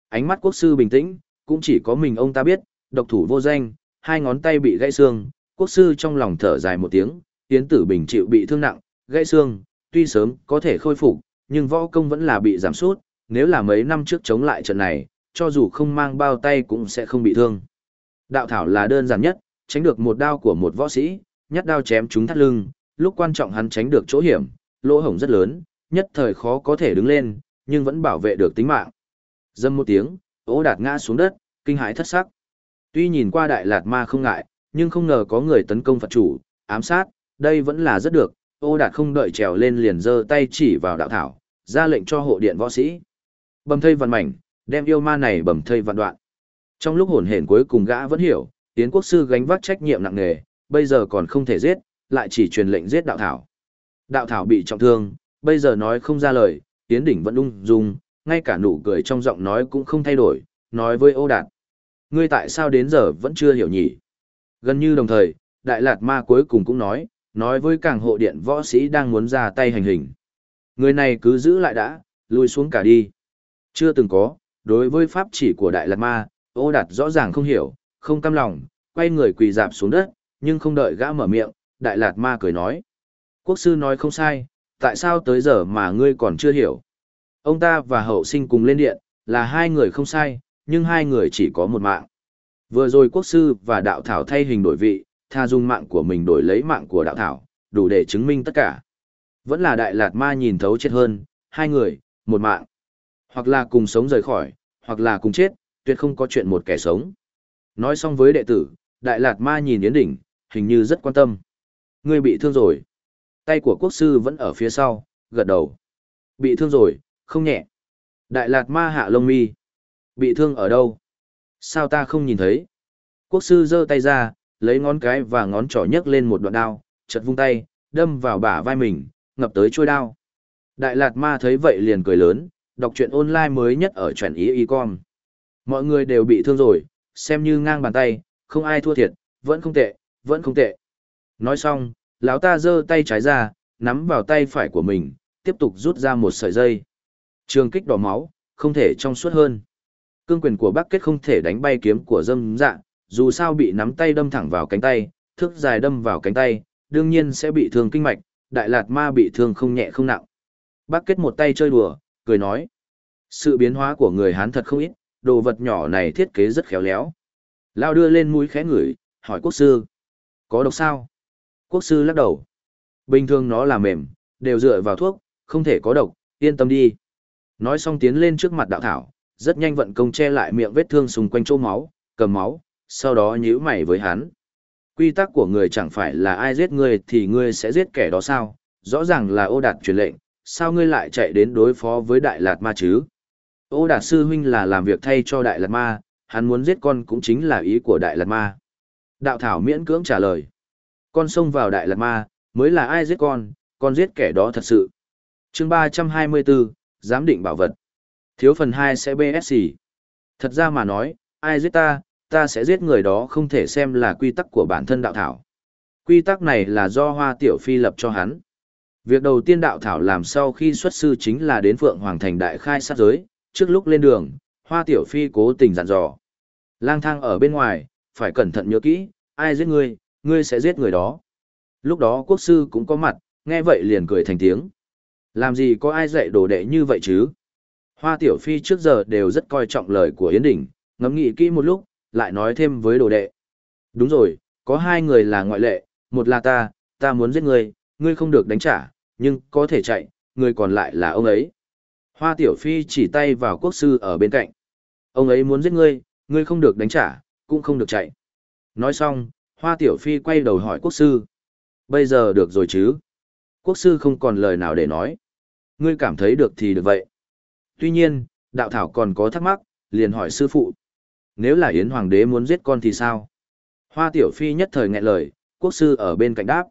Ánh mắt quốc sư bình tĩnh, cũng chỉ có mình ông ta biết, độc thủ vô danh, hai ngón tay bị gãy xương, quốc sư trong lòng thở dài một tiếng, tiến tử bình chịu bị thương nặng, gãy xương, tuy sớm có thể khôi phục, nhưng võ công vẫn là bị giảm sút, nếu là mấy năm trước chống lại trận này, cho dù không mang bao tay cũng sẽ không bị thương. Đạo thảo là đơn giản nhất, tránh được một đao của một võ sĩ, nhát đao chém trúng thắt lưng, lúc quan trọng hắn tránh được chỗ hiểm, lỗ hổng rất lớn, nhất thời khó có thể đứng lên, nhưng vẫn bảo vệ được tính mạng. Dâm một tiếng, ố đạt ngã xuống đất, kinh hãi thất sắc. Tuy nhìn qua đại lạt ma không ngại, nhưng không ngờ có người tấn công Phật chủ, ám sát, đây vẫn là rất được, ô đạt không đợi trèo lên liền giơ tay chỉ vào đạo thảo, ra lệnh cho hộ điện võ sĩ. Bầm thây vạn mảnh, đem yêu ma này bầm thây vạn đoạn. Trong lúc hồn hển cuối cùng gã vẫn hiểu, Yến quốc sư gánh vác trách nhiệm nặng nề, bây giờ còn không thể giết, lại chỉ truyền lệnh giết đạo thảo. Đạo thảo bị trọng thương, bây giờ nói không ra lời, Yến đỉnh vẫn ung dung, ngay cả nụ cười trong giọng nói cũng không thay đổi, nói với ô đạt. Ngươi tại sao đến giờ vẫn chưa hiểu nhỉ? Gần như đồng thời, Đại Lạt Ma cuối cùng cũng nói, nói với càng hộ điện võ sĩ đang muốn ra tay hành hình. Người này cứ giữ lại đã, lui xuống cả đi. Chưa từng có, đối với pháp chỉ của Đại Lạt Ma, ô đạt rõ ràng không hiểu, không cam lòng, quay người quỳ dạp xuống đất, nhưng không đợi gã mở miệng, Đại Lạt Ma cười nói. Quốc sư nói không sai, tại sao tới giờ mà ngươi còn chưa hiểu? Ông ta và hậu sinh cùng lên điện, là hai người không sai, nhưng hai người chỉ có một mạng. Vừa rồi quốc sư và đạo thảo thay hình đổi vị, tha dung mạng của mình đổi lấy mạng của đạo thảo, đủ để chứng minh tất cả. Vẫn là đại lạt ma nhìn thấu chết hơn, hai người, một mạng. Hoặc là cùng sống rời khỏi, hoặc là cùng chết, tuyệt không có chuyện một kẻ sống. Nói xong với đệ tử, đại lạt ma nhìn Yến Đỉnh, hình như rất quan tâm. Ngươi bị thương rồi. Tay của quốc sư vẫn ở phía sau, gật đầu. Bị thương rồi, không nhẹ. Đại lạt ma hạ lông mi. Bị thương ở đâu? Sao ta không nhìn thấy? Quốc sư giơ tay ra, lấy ngón cái và ngón trỏ nhấc lên một đoạn đao, chật vung tay, đâm vào bả vai mình, ngập tới trôi đao. Đại lạt ma thấy vậy liền cười lớn, đọc truyện online mới nhất ở truyện ý y con. Mọi người đều bị thương rồi, xem như ngang bàn tay, không ai thua thiệt, vẫn không tệ, vẫn không tệ. Nói xong, lão ta giơ tay trái ra, nắm vào tay phải của mình, tiếp tục rút ra một sợi dây. Trường kích đỏ máu, không thể trong suốt hơn. Cương quyền của Bắc Kết không thể đánh bay kiếm của dâm dạ, dù sao bị nắm tay đâm thẳng vào cánh tay, thước dài đâm vào cánh tay, đương nhiên sẽ bị thương kinh mạch, đại lạt ma bị thương không nhẹ không nặng. Bắc Kết một tay chơi đùa, cười nói. Sự biến hóa của người Hán thật không ít, đồ vật nhỏ này thiết kế rất khéo léo. Lao đưa lên mũi khẽ ngửi, hỏi quốc sư. Có độc sao? Quốc sư lắc đầu. Bình thường nó là mềm, đều dựa vào thuốc, không thể có độc, yên tâm đi. Nói xong tiến lên trước mặt đạo thảo, rất nhanh vận công che lại miệng vết thương xung quanh chỗ máu, cầm máu, sau đó nhíu mày với hắn. Quy tắc của người chẳng phải là ai giết ngươi thì ngươi sẽ giết kẻ đó sao, rõ ràng là ô đạt truyền lệnh, sao ngươi lại chạy đến đối phó với đại lạt ma chứ? Ô đạt sư huynh là làm việc thay cho đại lạt ma, hắn muốn giết con cũng chính là ý của đại lạt ma. Đạo thảo miễn cưỡng trả lời. Con xông vào đại lạt ma, mới là ai giết con, con giết kẻ đó thật sự. chương 324, giám định bảo vật. Thiếu phần 2 sẽ BSC. Thật ra mà nói, ai giết ta, ta sẽ giết người đó không thể xem là quy tắc của bản thân đạo thảo. Quy tắc này là do Hoa Tiểu Phi lập cho hắn. Việc đầu tiên đạo thảo làm sau khi xuất sư chính là đến Phượng Hoàng Thành đại khai sát giới, trước lúc lên đường, Hoa Tiểu Phi cố tình dặn dò. Lang thang ở bên ngoài, phải cẩn thận nhớ kỹ, ai giết ngươi, ngươi sẽ giết người đó. Lúc đó quốc sư cũng có mặt, nghe vậy liền cười thành tiếng. Làm gì có ai dạy đồ đệ như vậy chứ? Hoa Tiểu Phi trước giờ đều rất coi trọng lời của Yến Đình, ngẫm nghĩ kỹ một lúc, lại nói thêm với đồ đệ. Đúng rồi, có hai người là ngoại lệ, một là ta, ta muốn giết ngươi, ngươi không được đánh trả, nhưng có thể chạy, người còn lại là ông ấy. Hoa Tiểu Phi chỉ tay vào quốc sư ở bên cạnh. Ông ấy muốn giết ngươi, ngươi không được đánh trả, cũng không được chạy. Nói xong, Hoa Tiểu Phi quay đầu hỏi quốc sư. Bây giờ được rồi chứ? Quốc sư không còn lời nào để nói. Ngươi cảm thấy được thì được vậy. Tuy nhiên, đạo thảo còn có thắc mắc, liền hỏi sư phụ. Nếu là Yến Hoàng đế muốn giết con thì sao? Hoa Tiểu Phi nhất thời nghẹn lời, quốc sư ở bên cạnh đáp.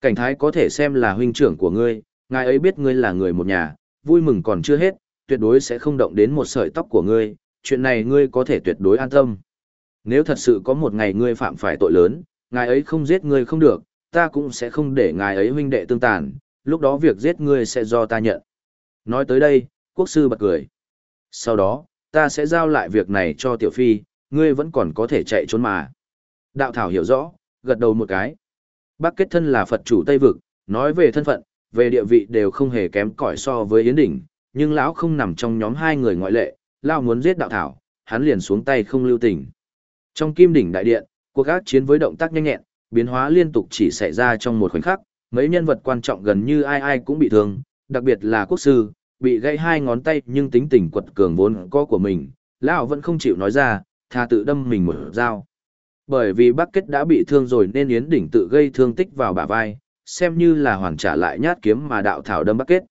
Cảnh thái có thể xem là huynh trưởng của ngươi, ngài ấy biết ngươi là người một nhà, vui mừng còn chưa hết, tuyệt đối sẽ không động đến một sợi tóc của ngươi, chuyện này ngươi có thể tuyệt đối an tâm. Nếu thật sự có một ngày ngươi phạm phải tội lớn, ngài ấy không giết ngươi không được, ta cũng sẽ không để ngài ấy huynh đệ tương tàn, lúc đó việc giết ngươi sẽ do ta nhận. Nói tới đây, quốc sư bật cười. Sau đó, ta sẽ giao lại việc này cho tiểu phi, ngươi vẫn còn có thể chạy trốn mà. Đạo thảo hiểu rõ, gật đầu một cái. Bác kết thân là Phật chủ Tây Vực, nói về thân phận, về địa vị đều không hề kém cỏi so với Yến Đỉnh, nhưng lão không nằm trong nhóm hai người ngoại lệ, lão muốn giết đạo thảo, hắn liền xuống tay không lưu tình. Trong kim đỉnh đại điện, cuộc ác chiến với động tác nhanh nhẹn, biến hóa liên tục chỉ xảy ra trong một khoảnh khắc, mấy nhân vật quan trọng gần như ai ai cũng bị thương, đặc biệt là quốc sư, bị gãy hai ngón tay nhưng tính tình quật cường vốn có của mình, lão vẫn không chịu nói ra, tha tự đâm mình một dao. Bởi vì Bắc Kết đã bị thương rồi nên Yến Đỉnh tự gây thương tích vào bả vai, xem như là hoàn trả lại nhát kiếm mà đạo thảo đâm Bắc Kết.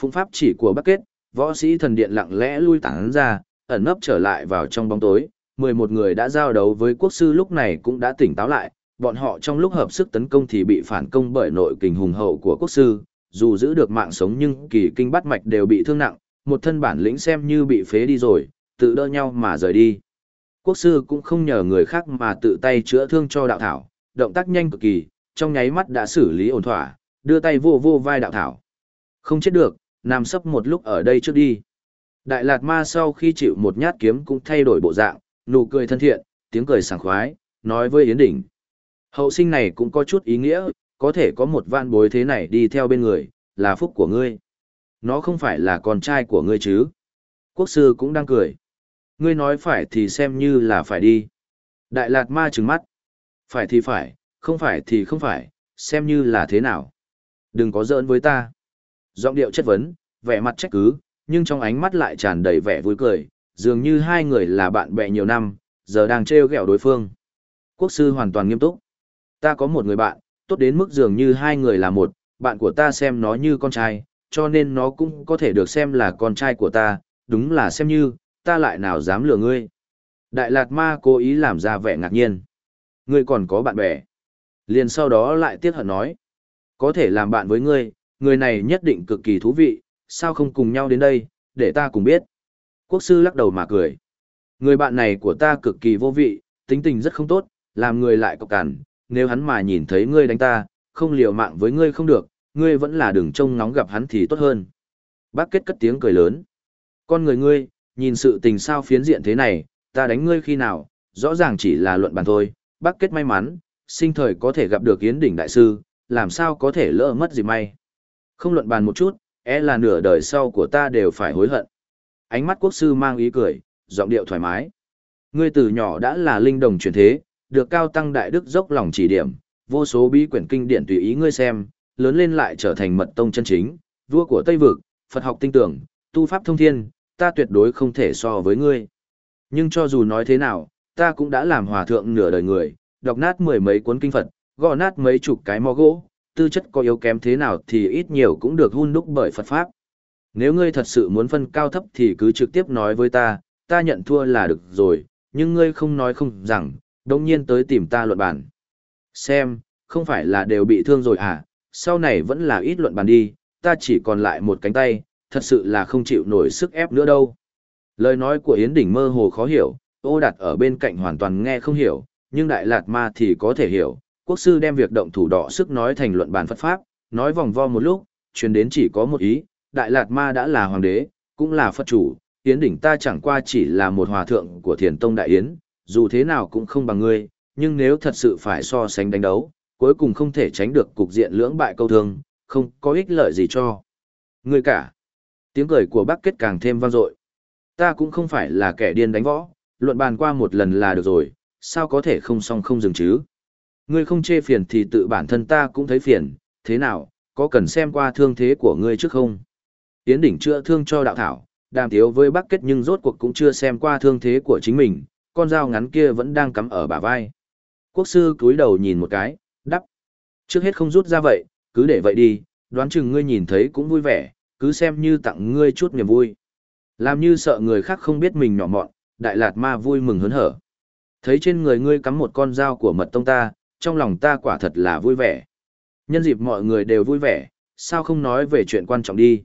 Phụng pháp chỉ của Bắc Kết, võ sĩ thần điện lặng lẽ lui tản ra, ẩn nấp trở lại vào trong bóng tối. 11 người đã giao đấu với quốc sư lúc này cũng đã tỉnh táo lại, bọn họ trong lúc hợp sức tấn công thì bị phản công bởi nội kình hùng hậu của quốc sư, dù giữ được mạng sống nhưng kỳ kinh bắt mạch đều bị thương nặng, một thân bản lĩnh xem như bị phế đi rồi, tự đỡ nhau mà rời đi. Quốc sư cũng không nhờ người khác mà tự tay chữa thương cho đạo thảo, động tác nhanh cực kỳ, trong nháy mắt đã xử lý ổn thỏa, đưa tay vô vô vai đạo thảo. Không chết được, nằm sấp một lúc ở đây trước đi. Đại Lạt Ma sau khi chịu một nhát kiếm cũng thay đổi bộ dạng, nụ cười thân thiện, tiếng cười sảng khoái, nói với Yến Đỉnh. Hậu sinh này cũng có chút ý nghĩa, có thể có một vạn bối thế này đi theo bên người, là phúc của ngươi. Nó không phải là con trai của ngươi chứ. Quốc sư cũng đang cười. Ngươi nói phải thì xem như là phải đi. Đại Lạt Ma trừng mắt. Phải thì phải, không phải thì không phải, xem như là thế nào. Đừng có giỡn với ta. Giọng điệu chất vấn, vẻ mặt trách cứ, nhưng trong ánh mắt lại tràn đầy vẻ vui cười, dường như hai người là bạn bè nhiều năm, giờ đang trêu ghẹo đối phương. Quốc sư hoàn toàn nghiêm túc. Ta có một người bạn, tốt đến mức dường như hai người là một, bạn của ta xem nó như con trai, cho nên nó cũng có thể được xem là con trai của ta, đúng là xem như, ta lại nào dám lừa ngươi. Đại Lạt Ma cố ý làm ra vẻ ngạc nhiên. Ngươi còn có bạn bè. Liền sau đó lại tiếc hận nói. Có thể làm bạn với ngươi, người này nhất định cực kỳ thú vị, sao không cùng nhau đến đây, để ta cùng biết. Quốc sư lắc đầu mà cười. Người bạn này của ta cực kỳ vô vị, tính tình rất không tốt, làm người lại cọc cằn, nếu hắn mà nhìn thấy ngươi đánh ta, không liều mạng với ngươi không được, ngươi vẫn là đừng trông nóng gặp hắn thì tốt hơn. Bác kết cất tiếng cười lớn. Con người ngươi, nhìn sự tình sao phiến diện thế này, ta đánh ngươi khi nào, rõ ràng chỉ là luận bàn thôi, bác kết may mắn, sinh thời có thể gặp được Yến Đỉnh Đại Sư, làm sao có thể lỡ mất gì may. Không luận bàn một chút, e là nửa đời sau của ta đều phải hối hận. Ánh mắt quốc sư mang ý cười, giọng điệu thoải mái. Ngươi từ nhỏ đã là linh đồng truyền thế, được cao tăng đại đức dốc lòng chỉ điểm, vô số bí quyển kinh điển tùy ý ngươi xem, lớn lên lại trở thành mật tông chân chính, vua của Tây vực, Phật học tinh tưởng, tu pháp thông thiên, ta tuyệt đối không thể so với ngươi. Nhưng cho dù nói thế nào, ta cũng đã làm hòa thượng nửa đời người, đọc nát mười mấy cuốn kinh Phật, gõ nát mấy chục cái mò gỗ, tư chất có yếu kém thế nào thì ít nhiều cũng được hun đúc bởi Phật Pháp. Nếu ngươi thật sự muốn phân cao thấp thì cứ trực tiếp nói với ta, ta nhận thua là được rồi, nhưng ngươi không nói không rằng, đồng nhiên tới tìm ta luận bản. Xem, không phải là đều bị thương rồi à, sau này vẫn là ít luận bàn đi, ta chỉ còn lại một cánh tay, thật sự là không chịu nổi sức ép nữa đâu. Lời nói của Yến Đỉnh mơ hồ khó hiểu, ô đặt ở bên cạnh hoàn toàn nghe không hiểu, nhưng Đại Lạt Ma thì có thể hiểu. Quốc sư đem việc động thủ đỏ sức nói thành luận bàn Phật Pháp, nói vòng vo một lúc, truyền đến chỉ có một ý, Đại Lạt Ma đã là hoàng đế, cũng là Phật chủ, Yến Đỉnh ta chẳng qua chỉ là một hòa thượng của thiền tông Đại Yến, dù thế nào cũng không bằng ngươi, nhưng nếu thật sự phải so sánh đánh đấu, cuối cùng không thể tránh được cục diện lưỡng bại câu thương, không có ích lợi gì cho. Ngươi cả. Tiếng cười của bác kết càng thêm vang dội. Ta cũng không phải là kẻ điên đánh võ, luận bàn qua một lần là được rồi, sao có thể không xong không dừng chứ. Ngươi không chê phiền thì tự bản thân ta cũng thấy phiền, thế nào, có cần xem qua thương thế của ngươi trước không? Tiến đỉnh chữa thương cho đạo thảo, đàm tiếu với bác kết nhưng rốt cuộc cũng chưa xem qua thương thế của chính mình, con dao ngắn kia vẫn đang cắm ở bả vai. Quốc sư cúi đầu nhìn một cái, đắp. Trước hết không rút ra vậy, cứ để vậy đi, đoán chừng ngươi nhìn thấy cũng vui vẻ, cứ xem như tặng ngươi chút niềm vui. Làm như sợ người khác không biết mình nhỏ mọn, đại lạt ma vui mừng hớn hở. Thấy trên người ngươi cắm một con dao của mật tông ta, trong lòng ta quả thật là vui vẻ. Nhân dịp mọi người đều vui vẻ, sao không nói về chuyện quan trọng đi.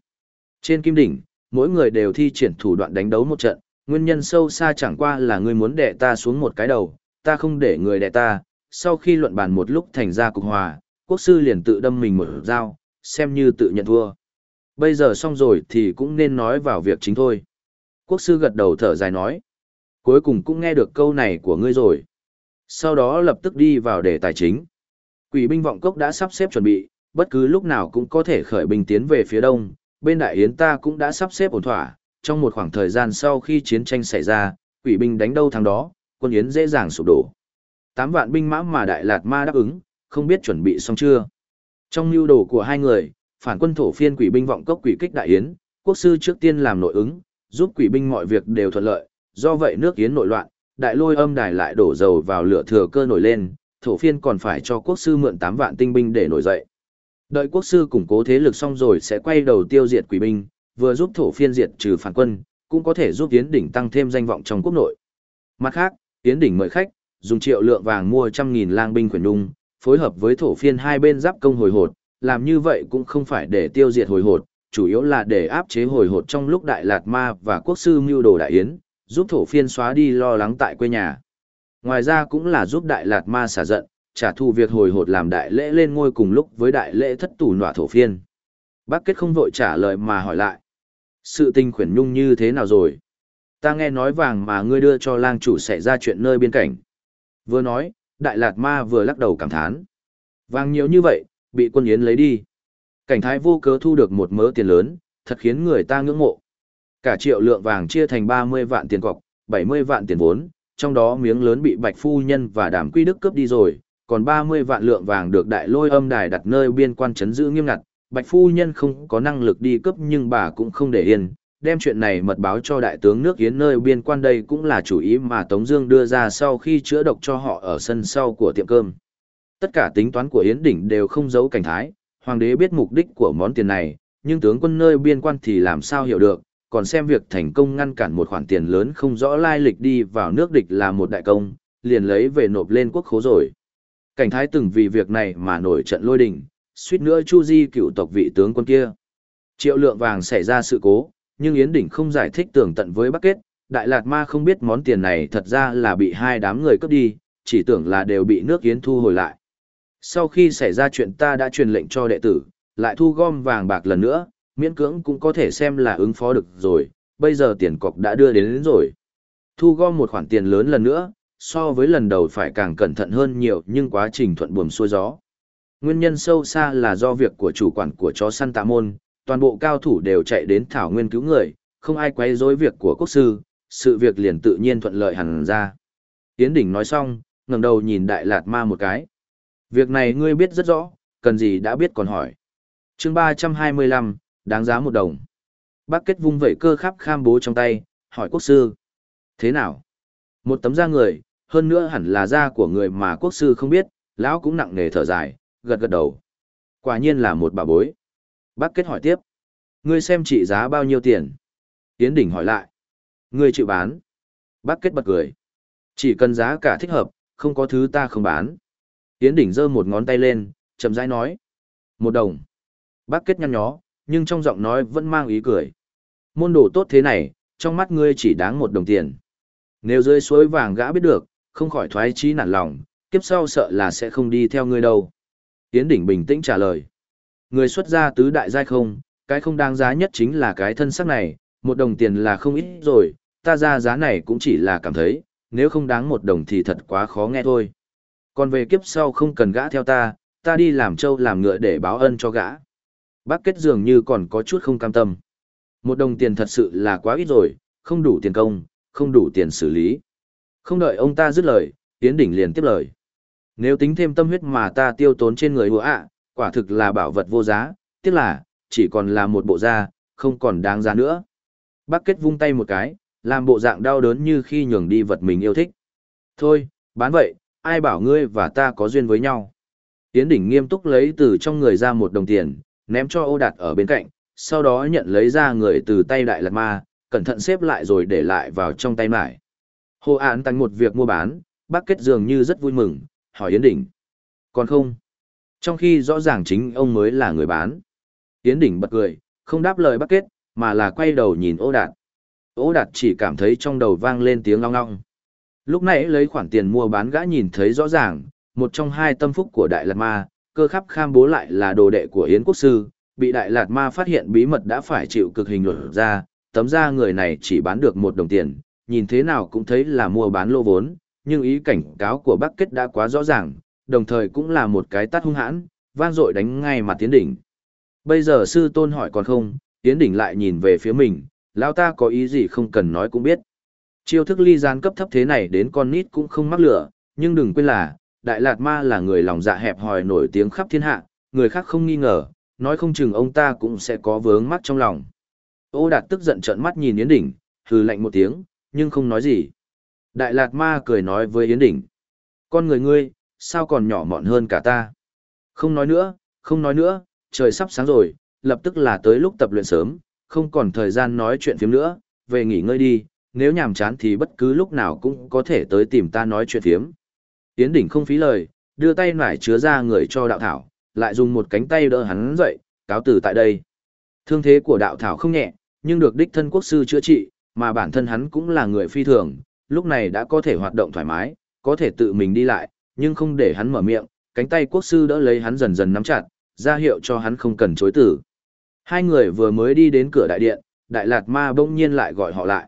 Trên kim đỉnh, mỗi người đều thi triển thủ đoạn đánh đấu một trận, nguyên nhân sâu xa chẳng qua là ngươi muốn đè ta xuống một cái đầu, ta không để người đè ta, sau khi luận bàn một lúc thành ra cục hòa, quốc sư liền tự đâm mình một dao, xem như tự nhận thua. Bây giờ xong rồi thì cũng nên nói vào việc chính thôi. Quốc sư gật đầu thở dài nói. Cuối cùng cũng nghe được câu này của ngươi rồi. Sau đó lập tức đi vào đề tài chính. Quỷ binh vọng cốc đã sắp xếp chuẩn bị, bất cứ lúc nào cũng có thể khởi binh tiến về phía đông. Bên đại yến ta cũng đã sắp xếp ổn thỏa, trong một khoảng thời gian sau khi chiến tranh xảy ra, quỷ binh đánh đâu thắng đó, quân yến dễ dàng sụp đổ. Tám vạn binh mã mà Đại Lạt Ma đáp ứng, không biết chuẩn bị xong chưa. Trong mưu đồ của hai người, phản quân thổ phiên quỷ binh vọng cốc quỷ kích đại yến, quốc sư trước tiên làm nội ứng, giúp quỷ binh mọi việc đều thuận lợi, do vậy nước yến nội loạn, đại lôi âm đài lại đổ dầu vào lửa thừa cơ nổi lên, thổ phiên còn phải cho quốc sư mượn 8 vạn tinh binh để nổi dậy. Đợi quốc sư củng cố thế lực xong rồi sẽ quay đầu tiêu diệt quỷ binh, vừa giúp thổ phiên diệt trừ phản quân, cũng có thể giúp Yến đỉnh tăng thêm danh vọng trong quốc nội. Mặt khác, Yến đỉnh mời khách, dùng triệu lượng vàng mua trăm nghìn lang binh quyển đung, phối hợp với thổ phiên hai bên giáp công hồi hột, làm như vậy cũng không phải để tiêu diệt hồi hột, chủ yếu là để áp chế hồi hột trong lúc Đại Lạt Ma và quốc sư mưu đồ đại yến, giúp thổ phiên xóa đi lo lắng tại quê nhà. Ngoài ra cũng là giúp Đại Lạt Ma xả giận, trả thù việc hồi hột làm đại lễ lên ngôi cùng lúc với đại lễ thất tủ nọa thổ phiên. Bác kết không vội trả lời mà hỏi lại. Sự tình khuyển nhung như thế nào rồi? Ta nghe nói vàng mà ngươi đưa cho lang chủ xảy ra chuyện nơi biên cảnh. Vừa nói, Đại Lạt Ma vừa lắc đầu cảm thán. Vàng nhiều như vậy, bị quân yến lấy đi. Cảnh thái vô cớ thu được một mớ tiền lớn, thật khiến người ta ngưỡng mộ. Cả triệu lượng vàng chia thành 30 vạn tiền cọc, 70 vạn tiền vốn, trong đó miếng lớn bị Bạch Phu Nhân và Đàm Quy Đức cướp đi rồi, còn 30 vạn lượng vàng được đại lôi âm đài đặt nơi biên quan chấn giữ nghiêm ngặt. Bạch Phu Nhân không có năng lực đi cướp nhưng bà cũng không để yên, đem chuyện này mật báo cho đại tướng nước Yến nơi biên quan đây cũng là chủ ý mà Tống Dương đưa ra sau khi chữa độc cho họ ở sân sau của tiệm cơm. Tất cả tính toán của Yến Đỉnh đều không giấu cảnh thái, hoàng đế biết mục đích của món tiền này, nhưng tướng quân nơi biên quan thì làm sao hiểu được, còn xem việc thành công ngăn cản một khoản tiền lớn không rõ lai lịch đi vào nước địch là một đại công, liền lấy về nộp lên quốc khố rồi. Cảnh thái từng vì việc này mà nổi trận lôi đình, suýt nữa chu di cựu tộc vị tướng quân kia. Triệu lượng vàng xảy ra sự cố, nhưng Yến Đỉnh không giải thích tường tận với Bắc Kết, Đại Lạt Ma không biết món tiền này thật ra là bị hai đám người cướp đi, chỉ tưởng là đều bị nước Yến thu hồi lại. Sau khi xảy ra chuyện ta đã truyền lệnh cho đệ tử, lại thu gom vàng bạc lần nữa, miễn cưỡng cũng có thể xem là ứng phó được rồi, bây giờ tiền cọc đã đưa đến, đến rồi. Thu gom một khoản tiền lớn lần nữa, so với lần đầu phải càng cẩn thận hơn nhiều nhưng quá trình thuận buồm xuôi gió. Nguyên nhân sâu xa là do việc của chủ quản của chó săn tạ môn, toàn bộ cao thủ đều chạy đến thảo nguyên cứu người, không ai quay rối việc của quốc sư, sự việc liền tự nhiên thuận lợi hẳn ra. Tiến đỉnh nói xong, ngẩng đầu nhìn đại lạt ma một cái. Việc này ngươi biết rất rõ, cần gì đã biết còn hỏi. chương 325, đáng giá một đồng. Bác kết vung vẩy cơ khắp kham bố trong tay, hỏi quốc sư. Thế nào? Một tấm da người, hơn nữa hẳn là da của người mà quốc sư không biết, lão cũng nặng nề thở dài, gật gật đầu. Quả nhiên là một bà bối. Bác kết hỏi tiếp. Ngươi xem trị giá bao nhiêu tiền? Tiến đỉnh hỏi lại. Ngươi chịu bán. Bác kết bật cười. Chỉ cần giá cả thích hợp, không có thứ ta không bán. Tiến đỉnh giơ một ngón tay lên, chậm rãi nói. Một đồng. Bác kết nhăn nhó, nhưng trong giọng nói vẫn mang ý cười. Môn đồ tốt thế này, trong mắt ngươi chỉ đáng một đồng tiền. Nếu rơi suối vàng gã biết được, không khỏi thoái trí nản lòng, kiếp sau sợ là sẽ không đi theo ngươi đâu. Yến đỉnh bình tĩnh trả lời. Người xuất gia tứ đại giai không, cái không đáng giá nhất chính là cái thân sắc này, một đồng tiền là không ít rồi, ta ra giá này cũng chỉ là cảm thấy, nếu không đáng một đồng thì thật quá khó nghe thôi. Còn về kiếp sau không cần gã theo ta, ta đi làm trâu làm ngựa để báo ân cho gã. Bác kết dường như còn có chút không cam tâm. Một đồng tiền thật sự là quá ít rồi, không đủ tiền công, không đủ tiền xử lý. Không đợi ông ta dứt lời, Tiến Đỉnh liền tiếp lời. Nếu tính thêm tâm huyết mà ta tiêu tốn trên người hùa ạ, quả thực là bảo vật vô giá, tiếc là, chỉ còn là một bộ da, không còn đáng giá nữa. Bác kết vung tay một cái, làm bộ dạng đau đớn như khi nhường đi vật mình yêu thích. Thôi, bán vậy, ai bảo ngươi và ta có duyên với nhau. Yến đỉnh nghiêm túc lấy từ trong người ra một đồng tiền, ném cho ô đạt ở bên cạnh, sau đó nhận lấy ra người từ tay đại lạt ma, cẩn thận xếp lại rồi để lại vào trong tay mải. Hồ án tăng một việc mua bán, bác kết dường như rất vui mừng, hỏi Yến Đỉnh. Còn không? Trong khi rõ ràng chính ông mới là người bán. Yến Đỉnh bật cười, không đáp lời bác kết, mà là quay đầu nhìn ô đạt. Ô đạt chỉ cảm thấy trong đầu vang lên tiếng long long. Lúc nãy lấy khoản tiền mua bán gã nhìn thấy rõ ràng, một trong hai tâm phúc của Đại Lạt Ma, cơ khắp kham bố lại là đồ đệ của Yến Quốc Sư, bị Đại Lạt Ma phát hiện bí mật đã phải chịu cực hình luật ra, tấm ra người này chỉ bán được một đồng tiền, nhìn thế nào cũng thấy là mua bán lô vốn, nhưng ý cảnh cáo của Bắc Kết đã quá rõ ràng, đồng thời cũng là một cái tát hung hãn, vang dội đánh ngay mặt Tiến Đỉnh. Bây giờ sư tôn hỏi còn không, Tiến Đỉnh lại nhìn về phía mình, lão ta có ý gì không cần nói cũng biết. Chiêu thức ly gián cấp thấp thế này đến con nít cũng không mắc lửa, nhưng đừng quên là, Đại Lạt Ma là người lòng dạ hẹp hòi nổi tiếng khắp thiên hạ, người khác không nghi ngờ, nói không chừng ông ta cũng sẽ có vướng mắt trong lòng. Ô Đạt tức giận trợn mắt nhìn Yến Đỉnh, hừ lạnh một tiếng, nhưng không nói gì. Đại Lạt Ma cười nói với Yến Đỉnh. Con người ngươi, sao còn nhỏ mọn hơn cả ta? Không nói nữa, không nói nữa, trời sắp sáng rồi, lập tức là tới lúc tập luyện sớm, không còn thời gian nói chuyện phiếm nữa, về nghỉ ngơi đi, nếu nhàm chán thì bất cứ lúc nào cũng có thể tới tìm ta nói chuyện thiếm. Yến Đỉnh không phí lời, đưa tay nải chứa ra người cho đạo thảo, lại dùng một cánh tay đỡ hắn dậy, cáo từ tại đây. Thương thế của đạo thảo không nhẹ, nhưng được đích thân quốc sư chữa trị, mà bản thân hắn cũng là người phi thường, lúc này đã có thể hoạt động thoải mái, có thể tự mình đi lại, nhưng không để hắn mở miệng, cánh tay quốc sư đỡ lấy hắn dần dần nắm chặt, ra hiệu cho hắn không cần chối tử. Hai người vừa mới đi đến cửa đại điện, đại lạt ma bỗng nhiên lại gọi họ lại.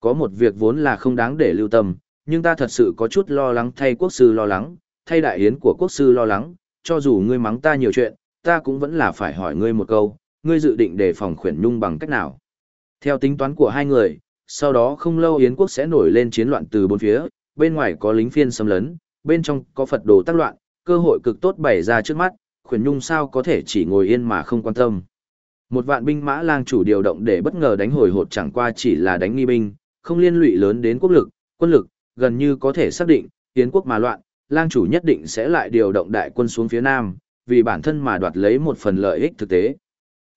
Có một việc vốn là không đáng để lưu tâm, nhưng ta thật sự có chút lo lắng thay quốc sư lo lắng, thay đại hiến của quốc sư lo lắng, cho dù ngươi mắng ta nhiều chuyện, ta cũng vẫn là phải hỏi ngươi một câu, ngươi dự định đề phòng khuyển nhung bằng cách nào. Theo tính toán của hai người, sau đó không lâu Yến quốc sẽ nổi lên chiến loạn từ bốn phía, bên ngoài có lính phiên xâm lấn, bên trong có Phật đồ tác loạn, cơ hội cực tốt bày ra trước mắt, khuyển nhung sao có thể chỉ ngồi yên mà không quan tâm. Một vạn binh mã lang chủ điều động để bất ngờ đánh hồi hột chẳng qua chỉ là đánh nghi binh, không liên lụy lớn đến quốc lực, quân lực, gần như có thể xác định, Yến quốc mà loạn, lang chủ nhất định sẽ lại điều động đại quân xuống phía nam, vì bản thân mà đoạt lấy một phần lợi ích thực tế.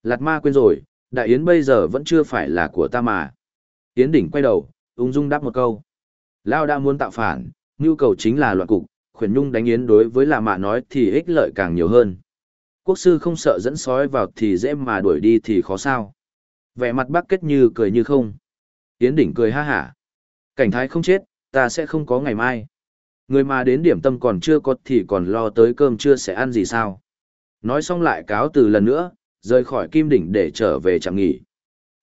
Lạt ma quên rồi, đại yến bây giờ vẫn chưa phải là của ta mà. Yến đỉnh quay đầu, ung dung đáp một câu. Lao đã muốn tạo phản, nhu cầu chính là loạn cục, khuyển nhung đánh yến đối với là mạ nói thì ích lợi càng nhiều hơn. Quốc sư không sợ dẫn sói vào thì dễ mà đuổi đi thì khó sao. Vẻ mặt bác kết như cười như không. Yến đỉnh cười ha hả. Cảnh thái không chết, ta sẽ không có ngày mai. Người mà đến điểm tâm còn chưa có thì còn lo tới cơm chưa sẽ ăn gì sao. Nói xong lại cáo từ lần nữa, rời khỏi kim đỉnh để trở về trạm nghỉ.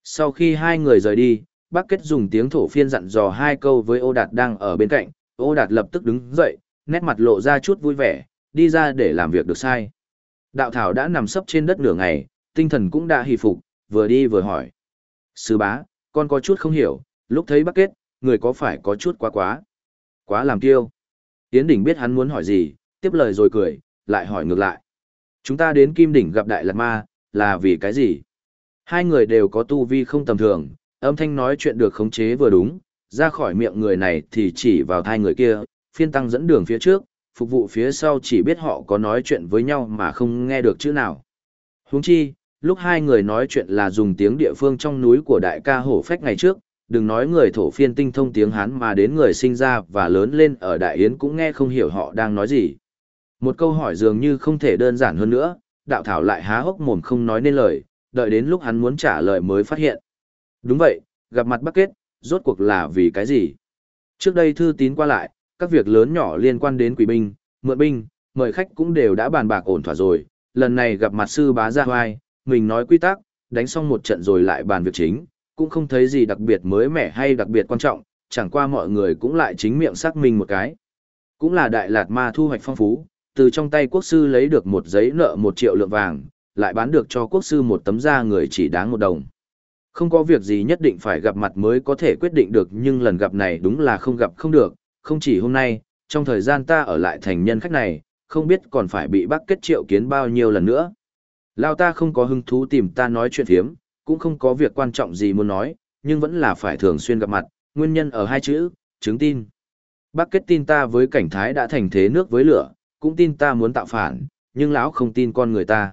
Sau khi hai người rời đi, bác kết dùng tiếng thổ phiên dặn dò hai câu với ô đạt đang ở bên cạnh, ô đạt lập tức đứng dậy, nét mặt lộ ra chút vui vẻ, đi ra để làm việc được sai. Đạo thảo đã nằm sấp trên đất nửa ngày, tinh thần cũng đã hì phục, vừa đi vừa hỏi. Sư bá, con có chút không hiểu, lúc thấy bác kết, người có phải có chút quá quá. Quá làm kiêu. Tiến đỉnh biết hắn muốn hỏi gì, tiếp lời rồi cười, lại hỏi ngược lại. Chúng ta đến kim đỉnh gặp đại Lạt ma, là vì cái gì? Hai người đều có tu vi không tầm thường, âm thanh nói chuyện được khống chế vừa đúng, ra khỏi miệng người này thì chỉ vào thai người kia, phiên tăng dẫn đường phía trước, phục vụ phía sau chỉ biết họ có nói chuyện với nhau mà không nghe được chữ nào. Huống chi, lúc hai người nói chuyện là dùng tiếng địa phương trong núi của đại ca hổ phách ngày trước, đừng nói người thổ phiên tinh thông tiếng Hán mà đến người sinh ra và lớn lên ở Đại Yến cũng nghe không hiểu họ đang nói gì. Một câu hỏi dường như không thể đơn giản hơn nữa, đạo thảo lại há hốc mồm không nói nên lời, đợi đến lúc hắn muốn trả lời mới phát hiện. Đúng vậy, gặp mặt Bắc Kết, rốt cuộc là vì cái gì? Trước đây thư tín qua lại, các việc lớn nhỏ liên quan đến quỷ binh, mượn binh, mời khách cũng đều đã bàn bạc ổn thỏa rồi. Lần này gặp mặt sư bá gia hoai, mình nói quy tắc, đánh xong một trận rồi lại bàn việc chính, cũng không thấy gì đặc biệt mới mẻ hay đặc biệt quan trọng, chẳng qua mọi người cũng lại chính miệng xác minh một cái. Cũng là đại lạt ma thu hoạch phong phú, từ trong tay quốc sư lấy được một giấy nợ một triệu lượng vàng, lại bán được cho quốc sư một tấm da người chỉ đáng một đồng. Không có việc gì nhất định phải gặp mặt mới có thể quyết định được nhưng lần gặp này đúng là không gặp không được, không chỉ hôm nay, trong thời gian ta ở lại thành nhân khách này, không biết còn phải bị bác kết triệu kiến bao nhiêu lần nữa. Lao ta không có hứng thú tìm ta nói chuyện phiếm, cũng không có việc quan trọng gì muốn nói, nhưng vẫn là phải thường xuyên gặp mặt, nguyên nhân ở hai chữ, chứng tin. Bác kết tin ta với cảnh thái đã thành thế nước với lửa, cũng tin ta muốn tạo phản, nhưng lão không tin con người ta.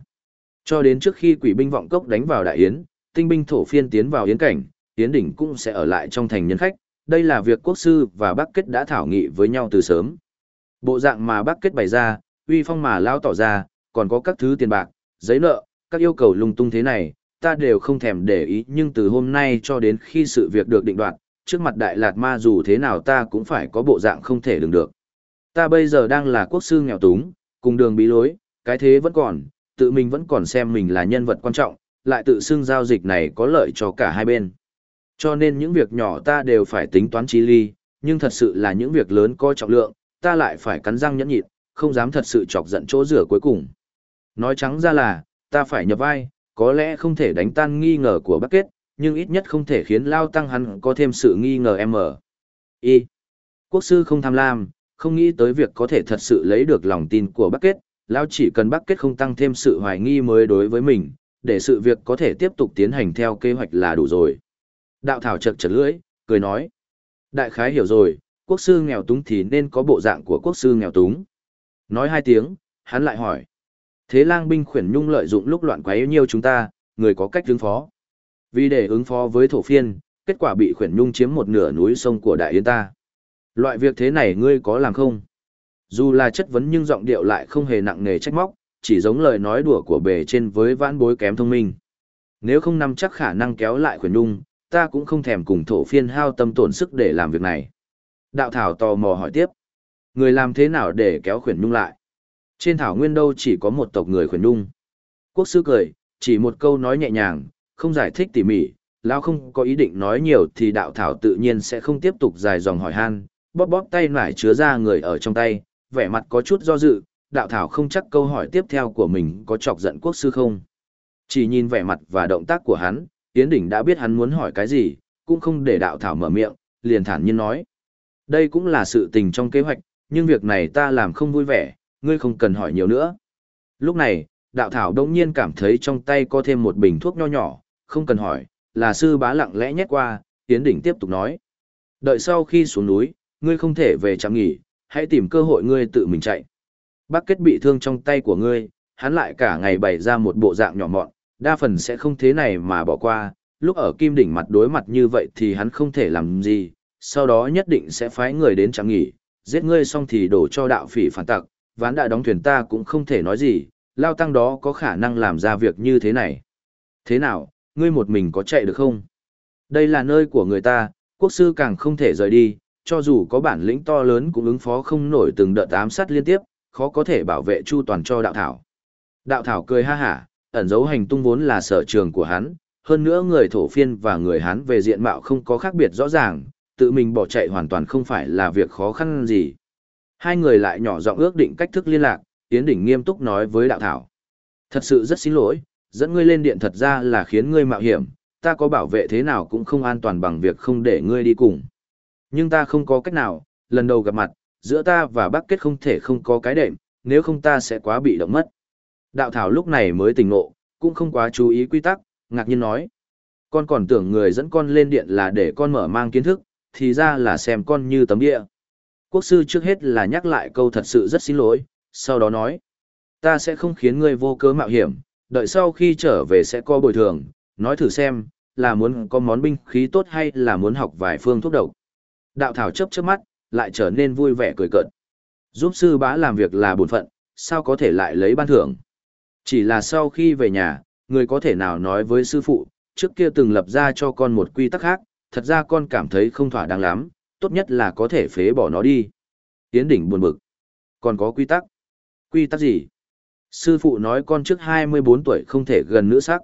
Cho đến trước khi quỷ binh vọng cốc đánh vào đại yến, tinh binh thổ phiên tiến vào yến cảnh, yến đỉnh cũng sẽ ở lại trong thành nhân khách, đây là việc quốc sư và bác kết đã thảo nghị với nhau từ sớm. Bộ dạng mà bác kết bày ra, uy phong mà lão tỏ ra, còn có các thứ tiền bạc, giấy nợ, các yêu cầu lung tung thế này, ta đều không thèm để ý nhưng từ hôm nay cho đến khi sự việc được định đoạt, trước mặt đại lạt ma dù thế nào ta cũng phải có bộ dạng không thể đừng được. Ta bây giờ đang là quốc sư nghèo túng, cùng đường bí lối, cái thế vẫn còn, tự mình vẫn còn xem mình là nhân vật quan trọng, lại tự xưng giao dịch này có lợi cho cả hai bên. Cho nên những việc nhỏ ta đều phải tính toán trí ly, nhưng thật sự là những việc lớn có trọng lượng, ta lại phải cắn răng nhẫn nhịn, không dám thật sự chọc giận chỗ rửa cuối cùng. Nói trắng ra là, ta phải nhập vai, có lẽ không thể đánh tan nghi ngờ của bác kết, nhưng ít nhất không thể khiến Lao Tăng hắn có thêm sự nghi ngờ em ở. Y. Quốc sư không tham lam, không nghĩ tới việc có thể thật sự lấy được lòng tin của bác kết, Lao chỉ cần bác kết không tăng thêm sự hoài nghi mới đối với mình, để sự việc có thể tiếp tục tiến hành theo kế hoạch là đủ rồi. Đạo thảo chật chật lưỡi, cười nói. Đại khái hiểu rồi, quốc sư nghèo túng thì nên có bộ dạng của quốc sư nghèo túng. Nói hai tiếng, hắn lại hỏi. Thế lang binh khuyển nhung lợi dụng lúc loạn quấy nhiêu chúng ta, người có cách ứng phó. Vì để ứng phó với thổ phiên, kết quả bị khuyển nhung chiếm một nửa núi sông của đại yến ta. Loại việc thế này ngươi có làm không? Dù là chất vấn nhưng giọng điệu lại không hề nặng nề trách móc, chỉ giống lời nói đùa của bề trên với vãn bối kém thông minh. Nếu không nắm chắc khả năng kéo lại khuyển nhung, ta cũng không thèm cùng thổ phiên hao tâm tổn sức để làm việc này. Đạo thảo tò mò hỏi tiếp. Người làm thế nào để kéo khuyển nhung lại? Trên thảo nguyên đâu chỉ có một tộc người khuyển đung. Quốc sư cười, chỉ một câu nói nhẹ nhàng, không giải thích tỉ mỉ, lão không có ý định nói nhiều thì đạo thảo tự nhiên sẽ không tiếp tục dài dòng hỏi han, bóp bóp tay nải chứa ra người ở trong tay, vẻ mặt có chút do dự, đạo thảo không chắc câu hỏi tiếp theo của mình có chọc giận quốc sư không. Chỉ nhìn vẻ mặt và động tác của hắn, Yến Đỉnh đã biết hắn muốn hỏi cái gì, cũng không để đạo thảo mở miệng, liền thản nhiên nói. Đây cũng là sự tình trong kế hoạch, nhưng việc này ta làm không vui vẻ, ngươi không cần hỏi nhiều nữa. Lúc này, đạo thảo đông nhiên cảm thấy trong tay có thêm một bình thuốc nho nhỏ, không cần hỏi, là sư bá lặng lẽ nhét qua, Tiến Đỉnh tiếp tục nói. Đợi sau khi xuống núi, ngươi không thể về trạm nghỉ, hãy tìm cơ hội ngươi tự mình chạy. Bác kết bị thương trong tay của ngươi, hắn lại cả ngày bày ra một bộ dạng nhỏ mọn, đa phần sẽ không thế này mà bỏ qua, lúc ở kim đỉnh mặt đối mặt như vậy thì hắn không thể làm gì, sau đó nhất định sẽ phái người đến trạm nghỉ, giết ngươi xong thì đổ cho đạo phỉ phản tặc, ván đã đóng thuyền ta cũng không thể nói gì, lao tăng đó có khả năng làm ra việc như thế này. Thế nào, ngươi một mình có chạy được không? Đây là nơi của người ta, quốc sư càng không thể rời đi, cho dù có bản lĩnh to lớn cũng ứng phó không nổi từng đợt ám sát liên tiếp, khó có thể bảo vệ chu toàn cho đạo thảo. Đạo thảo cười ha hả, ẩn dấu hành tung vốn là sở trường của hắn, hơn nữa người thổ phiên và người Hán về diện mạo không có khác biệt rõ ràng, tự mình bỏ chạy hoàn toàn không phải là việc khó khăn gì. Hai người lại nhỏ giọng ước định cách thức liên lạc, Tiến Đỉnh nghiêm túc nói với đạo thảo. Thật sự rất xin lỗi, dẫn ngươi lên điện thật ra là khiến ngươi mạo hiểm, ta có bảo vệ thế nào cũng không an toàn bằng việc không để ngươi đi cùng. Nhưng ta không có cách nào, lần đầu gặp mặt, giữa ta và bác kết không thể không có cái đệm, nếu không ta sẽ quá bị động mất. Đạo thảo lúc này mới tỉnh ngộ, cũng không quá chú ý quy tắc, ngạc nhiên nói. Con còn tưởng người dẫn con lên điện là để con mở mang kiến thức, thì ra là xem con như tấm địa. Quốc sư trước hết là nhắc lại câu thật sự rất xin lỗi, sau đó nói. Ta sẽ không khiến ngươi vô cớ mạo hiểm, đợi sau khi trở về sẽ có bồi thường, nói thử xem, là muốn có món binh khí tốt hay là muốn học vài phương thuốc độc. Đạo thảo chấp chớp mắt, lại trở nên vui vẻ cười cợt. Giúp sư bá làm việc là bổn phận, sao có thể lại lấy ban thưởng. Chỉ là sau khi về nhà, người có thể nào nói với sư phụ, trước kia từng lập ra cho con một quy tắc khác, thật ra con cảm thấy không thỏa đáng lắm, tốt nhất là có thể phế bỏ nó đi. Yến đỉnh buồn bực. Còn có quy tắc. Quy tắc gì? Sư phụ nói con trước 24 tuổi không thể gần nữ sắc.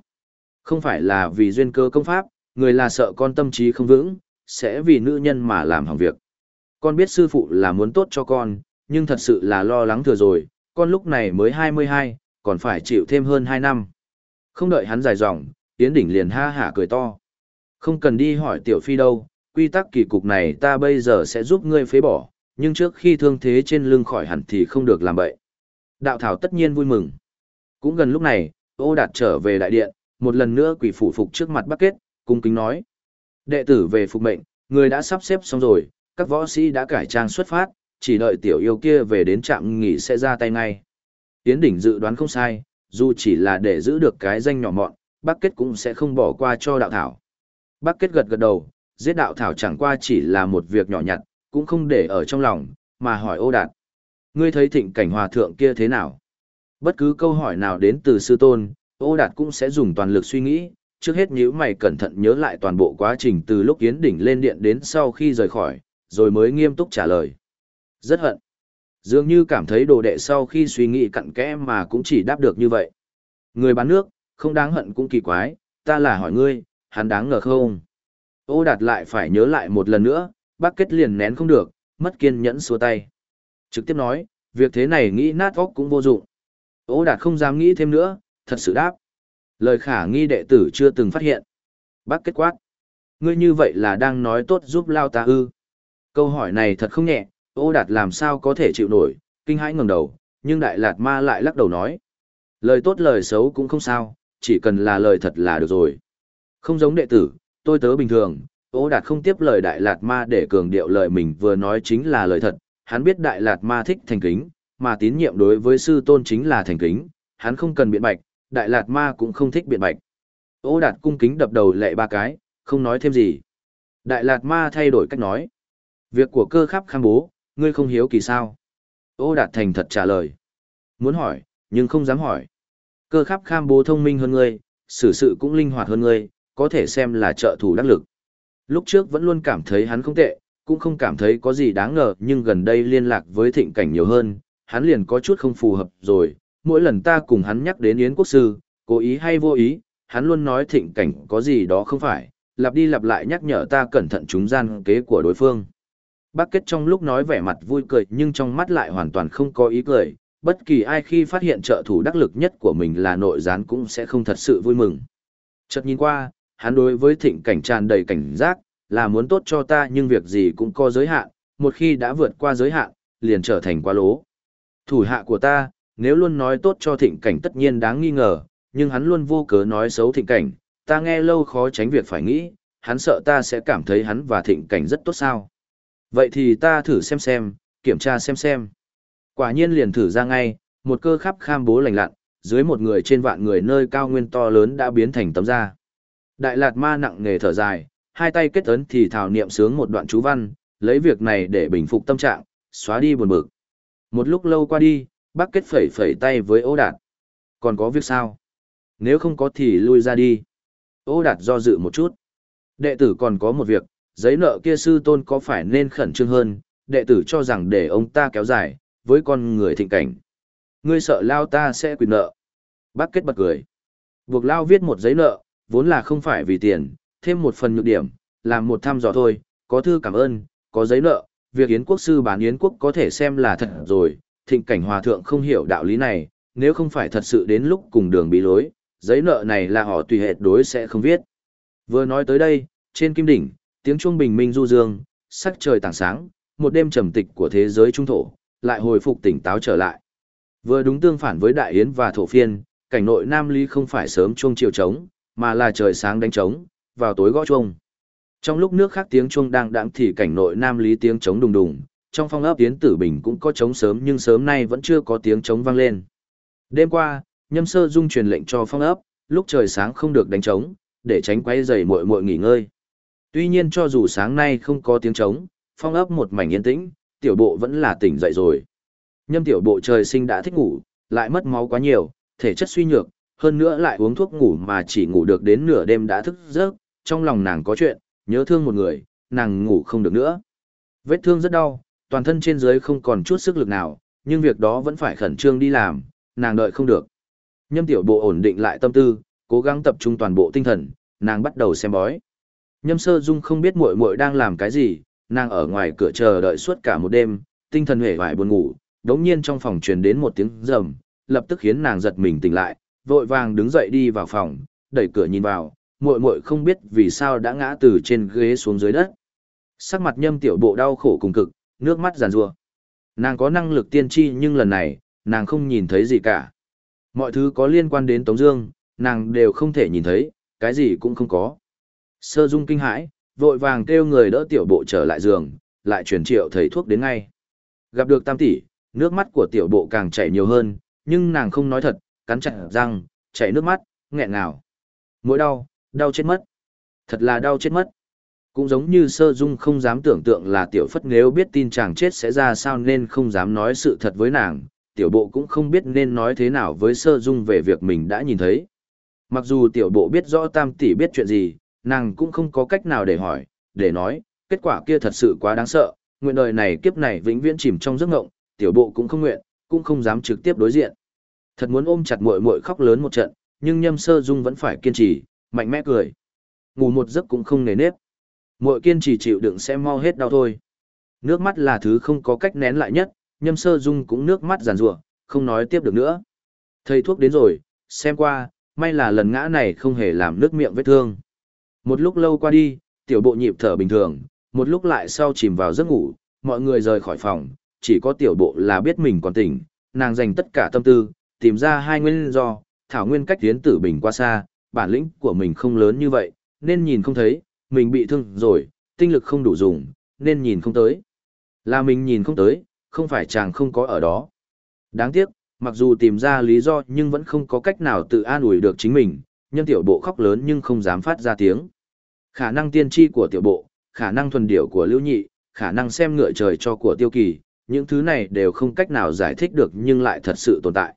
Không phải là vì duyên cơ công pháp, người là sợ con tâm trí không vững, sẽ vì nữ nhân mà làm hỏng việc. Con biết sư phụ là muốn tốt cho con, nhưng thật sự là lo lắng thừa rồi, con lúc này mới 22, còn phải chịu thêm hơn 2 năm. Không đợi hắn dài dòng, Yến Đỉnh liền ha hả cười to. Không cần đi hỏi Tiểu Phi đâu, quy tắc kỳ cục này ta bây giờ sẽ giúp ngươi phế bỏ, nhưng trước khi thương thế trên lưng khỏi hẳn thì không được làm bậy. Đạo Thảo tất nhiên vui mừng. Cũng gần lúc này, ô đạt trở về đại điện, một lần nữa quỷ phủ phục trước mặt Bắc Kết, cung kính nói. Đệ tử về phục mệnh, người đã sắp xếp xong rồi, các võ sĩ đã cải trang xuất phát, chỉ đợi tiểu yêu kia về đến trạm nghỉ sẽ ra tay ngay. Tiến đỉnh dự đoán không sai, dù chỉ là để giữ được cái danh nhỏ mọn, Bắc Kết cũng sẽ không bỏ qua cho đạo thảo. Bắc Kết gật gật đầu, giết đạo thảo chẳng qua chỉ là một việc nhỏ nhặt, cũng không để ở trong lòng, mà hỏi ô đạt. Ngươi thấy thịnh cảnh hòa thượng kia thế nào? Bất cứ câu hỏi nào đến từ sư tôn, ô đạt cũng sẽ dùng toàn lực suy nghĩ, trước hết nhíu mày cẩn thận nhớ lại toàn bộ quá trình từ lúc Yến Đỉnh lên điện đến sau khi rời khỏi, rồi mới nghiêm túc trả lời. Rất hận. Dường như cảm thấy đồ đệ sau khi suy nghĩ cặn kẽ mà cũng chỉ đáp được như vậy. Người bán nước, không đáng hận cũng kỳ quái, ta là hỏi ngươi, hắn đáng ngờ không? Ô đạt lại phải nhớ lại một lần nữa, bác kết liền nén không được, mất kiên nhẫn xua tay. Trực tiếp nói, việc thế này nghĩ nát óc cũng vô dụng. Ô đạt không dám nghĩ thêm nữa, thật sự đáp. Lời khả nghi đệ tử chưa từng phát hiện. Bác kết quát. Ngươi như vậy là đang nói tốt giúp lao ta ư. Câu hỏi này thật không nhẹ, ô đạt làm sao có thể chịu nổi, kinh hãi ngẩng đầu, nhưng đại lạt ma lại lắc đầu nói. Lời tốt lời xấu cũng không sao, chỉ cần là lời thật là được rồi. Không giống đệ tử, tôi tớ bình thường, ô đạt không tiếp lời đại lạt ma để cường điệu lời mình vừa nói chính là lời thật, hắn biết đại lạt ma thích thành kính, mà tín nhiệm đối với sư tôn chính là thành kính, hắn không cần biện bạch, đại lạt ma cũng không thích biện bạch. Ô đạt cung kính đập đầu lệ ba cái, không nói thêm gì. Đại lạt ma thay đổi cách nói. Việc của cơ khắp kham bố, ngươi không hiếu kỳ sao? Ô đạt thành thật trả lời. Muốn hỏi, nhưng không dám hỏi. Cơ khắp kham bố thông minh hơn ngươi, xử sự cũng linh hoạt hơn ngươi, có thể xem là trợ thủ đắc lực. Lúc trước vẫn luôn cảm thấy hắn không tệ, cũng không cảm thấy có gì đáng ngờ nhưng gần đây liên lạc với thịnh cảnh nhiều hơn, hắn liền có chút không phù hợp rồi. Mỗi lần ta cùng hắn nhắc đến Yến Quốc Sư, cố ý hay vô ý, hắn luôn nói thịnh cảnh có gì đó không phải, lặp đi lặp lại nhắc nhở ta cẩn thận chúng gian kế của đối phương. Bác Kết trong lúc nói vẻ mặt vui cười nhưng trong mắt lại hoàn toàn không có ý cười, bất kỳ ai khi phát hiện trợ thủ đắc lực nhất của mình là nội gián cũng sẽ không thật sự vui mừng. Chợt nhìn qua, hắn đối với thịnh cảnh tràn đầy cảnh giác, là muốn tốt cho ta nhưng việc gì cũng có giới hạn, một khi đã vượt qua giới hạn, liền trở thành quá lố. Thủ hạ của ta, nếu luôn nói tốt cho thịnh cảnh tất nhiên đáng nghi ngờ, nhưng hắn luôn vô cớ nói xấu thịnh cảnh, ta nghe lâu khó tránh việc phải nghĩ, hắn sợ ta sẽ cảm thấy hắn và thịnh cảnh rất tốt sao. Vậy thì ta thử xem xem, kiểm tra xem xem. Quả nhiên liền thử ra ngay, một cơ khắp kham bố lành lặn, dưới một người trên vạn người nơi cao nguyên to lớn đã biến thành tấm da. Đại Lạt Ma nặng nề thở dài, hai tay kết ấn thì thảo niệm sướng một đoạn chú văn, lấy việc này để bình phục tâm trạng, xóa đi buồn bực. Một lúc lâu qua đi, bác kết phẩy phẩy tay với ô đạt. Còn có việc sao? Nếu không có thì lui ra đi. Ô đạt do dự một chút. Đệ tử còn có một việc, giấy nợ kia sư tôn có phải nên khẩn trương hơn, đệ tử cho rằng để ông ta kéo dài, với con người thịnh cảnh. Ngươi sợ lao ta sẽ quyền nợ. Bác kết bật cười. Buộc lao viết một giấy nợ, vốn là không phải vì tiền, thêm một phần nhược điểm, làm một thăm dò thôi, có thư cảm ơn, có giấy nợ, việc Yến quốc sư bán Yến quốc có thể xem là thật rồi, thịnh cảnh hòa thượng không hiểu đạo lý này, nếu không phải thật sự đến lúc cùng đường bị lối, giấy nợ này là họ tùy hệt đối sẽ không viết. Vừa nói tới đây, trên kim đỉnh, tiếng chuông bình minh du dương, sắc trời tảng sáng, một đêm trầm tịch của thế giới trung thổ, lại hồi phục tỉnh táo trở lại. Vừa đúng tương phản với đại yến và thổ phiên, cảnh nội Nam Ly không phải sớm chuông chiều trống, mà là trời sáng đánh trống, vào tối gõ chuông. Trong lúc nước khác tiếng chuông đang đãng thì cảnh nội Nam Lý tiếng trống đùng đùng, trong phong ấp tiến Tử Bình cũng có trống sớm nhưng sớm nay vẫn chưa có tiếng trống vang lên. Đêm qua, Nhâm Sơ Dung truyền lệnh cho phong ấp, lúc trời sáng không được đánh trống, để tránh quay dày muội muội nghỉ ngơi. Tuy nhiên cho dù sáng nay không có tiếng trống, phong ấp một mảnh yên tĩnh, tiểu bộ vẫn là tỉnh dậy rồi. Nhâm tiểu bộ trời sinh đã thích ngủ, lại mất máu quá nhiều, thể chất suy nhược, hơn nữa lại uống thuốc ngủ mà chỉ ngủ được đến nửa đêm đã thức giấc, trong lòng nàng có chuyện, nhớ thương một người, nàng ngủ không được nữa. Vết thương rất đau, toàn thân trên dưới không còn chút sức lực nào, nhưng việc đó vẫn phải khẩn trương đi làm, nàng đợi không được. Nhâm tiểu bộ ổn định lại tâm tư, cố gắng tập trung toàn bộ tinh thần, nàng bắt đầu xem bói. Nhâm sơ dung không biết muội muội đang làm cái gì, nàng ở ngoài cửa chờ đợi suốt cả một đêm, tinh thần hề hoài buồn ngủ, đống nhiên trong phòng truyền đến một tiếng rầm, lập tức khiến nàng giật mình tỉnh lại, vội vàng đứng dậy đi vào phòng, đẩy cửa nhìn vào, muội muội không biết vì sao đã ngã từ trên ghế xuống dưới đất. Sắc mặt nhâm tiểu bộ đau khổ cùng cực, nước mắt giàn rua. Nàng có năng lực tiên tri nhưng lần này, nàng không nhìn thấy gì cả. Mọi thứ có liên quan đến Tống Dương, nàng đều không thể nhìn thấy, cái gì cũng không có. Sơ Dung kinh hãi, vội vàng kêu người đỡ tiểu bộ trở lại giường, lại truyền triệu thầy thuốc đến ngay. Gặp được Tam tỷ, nước mắt của tiểu bộ càng chảy nhiều hơn, nhưng nàng không nói thật, cắn chặt răng, chảy nước mắt, nghẹn ngào. Mỗi đau, đau chết mất. Thật là đau chết mất. Cũng giống như sơ dung không dám tưởng tượng là tiểu phất nếu biết tin chàng chết sẽ ra sao nên không dám nói sự thật với nàng, tiểu bộ cũng không biết nên nói thế nào với sơ dung về việc mình đã nhìn thấy. Mặc dù tiểu bộ biết rõ tam tỷ biết chuyện gì, nàng cũng không có cách nào để hỏi, để nói, kết quả kia thật sự quá đáng sợ, nguyện đời này kiếp này vĩnh viễn chìm trong giấc ngộng, tiểu bộ cũng không nguyện, cũng không dám trực tiếp đối diện. Thật muốn ôm chặt muội muội khóc lớn một trận, nhưng Nhâm Sơ Dung vẫn phải kiên trì, mạnh mẽ cười. Ngủ một giấc cũng không nề nếp. Muội kiên trì chịu đựng sẽ mau hết đau thôi. Nước mắt là thứ không có cách nén lại nhất, Nhâm Sơ Dung cũng nước mắt giàn rủa, không nói tiếp được nữa. Thầy thuốc đến rồi, xem qua, may là lần ngã này không hề làm nước miệng vết thương. Một lúc lâu qua đi, tiểu bộ nhịp thở bình thường, một lúc lại sau chìm vào giấc ngủ, mọi người rời khỏi phòng, chỉ có tiểu bộ là biết mình còn tỉnh, nàng dành tất cả tâm tư, tìm ra hai nguyên do, thảo nguyên cách tiến tử bình qua xa, bản lĩnh của mình không lớn như vậy, nên nhìn không thấy, mình bị thương rồi, tinh lực không đủ dùng, nên nhìn không tới. Là mình nhìn không tới, không phải chàng không có ở đó. Đáng tiếc, mặc dù tìm ra lý do nhưng vẫn không có cách nào tự an ủi được chính mình, nhân tiểu bộ khóc lớn nhưng không dám phát ra tiếng. Khả năng tiên tri của tiểu bộ, khả năng thuần điệu của lưu nhị, khả năng xem ngựa trời cho của tiêu kỳ, những thứ này đều không cách nào giải thích được nhưng lại thật sự tồn tại.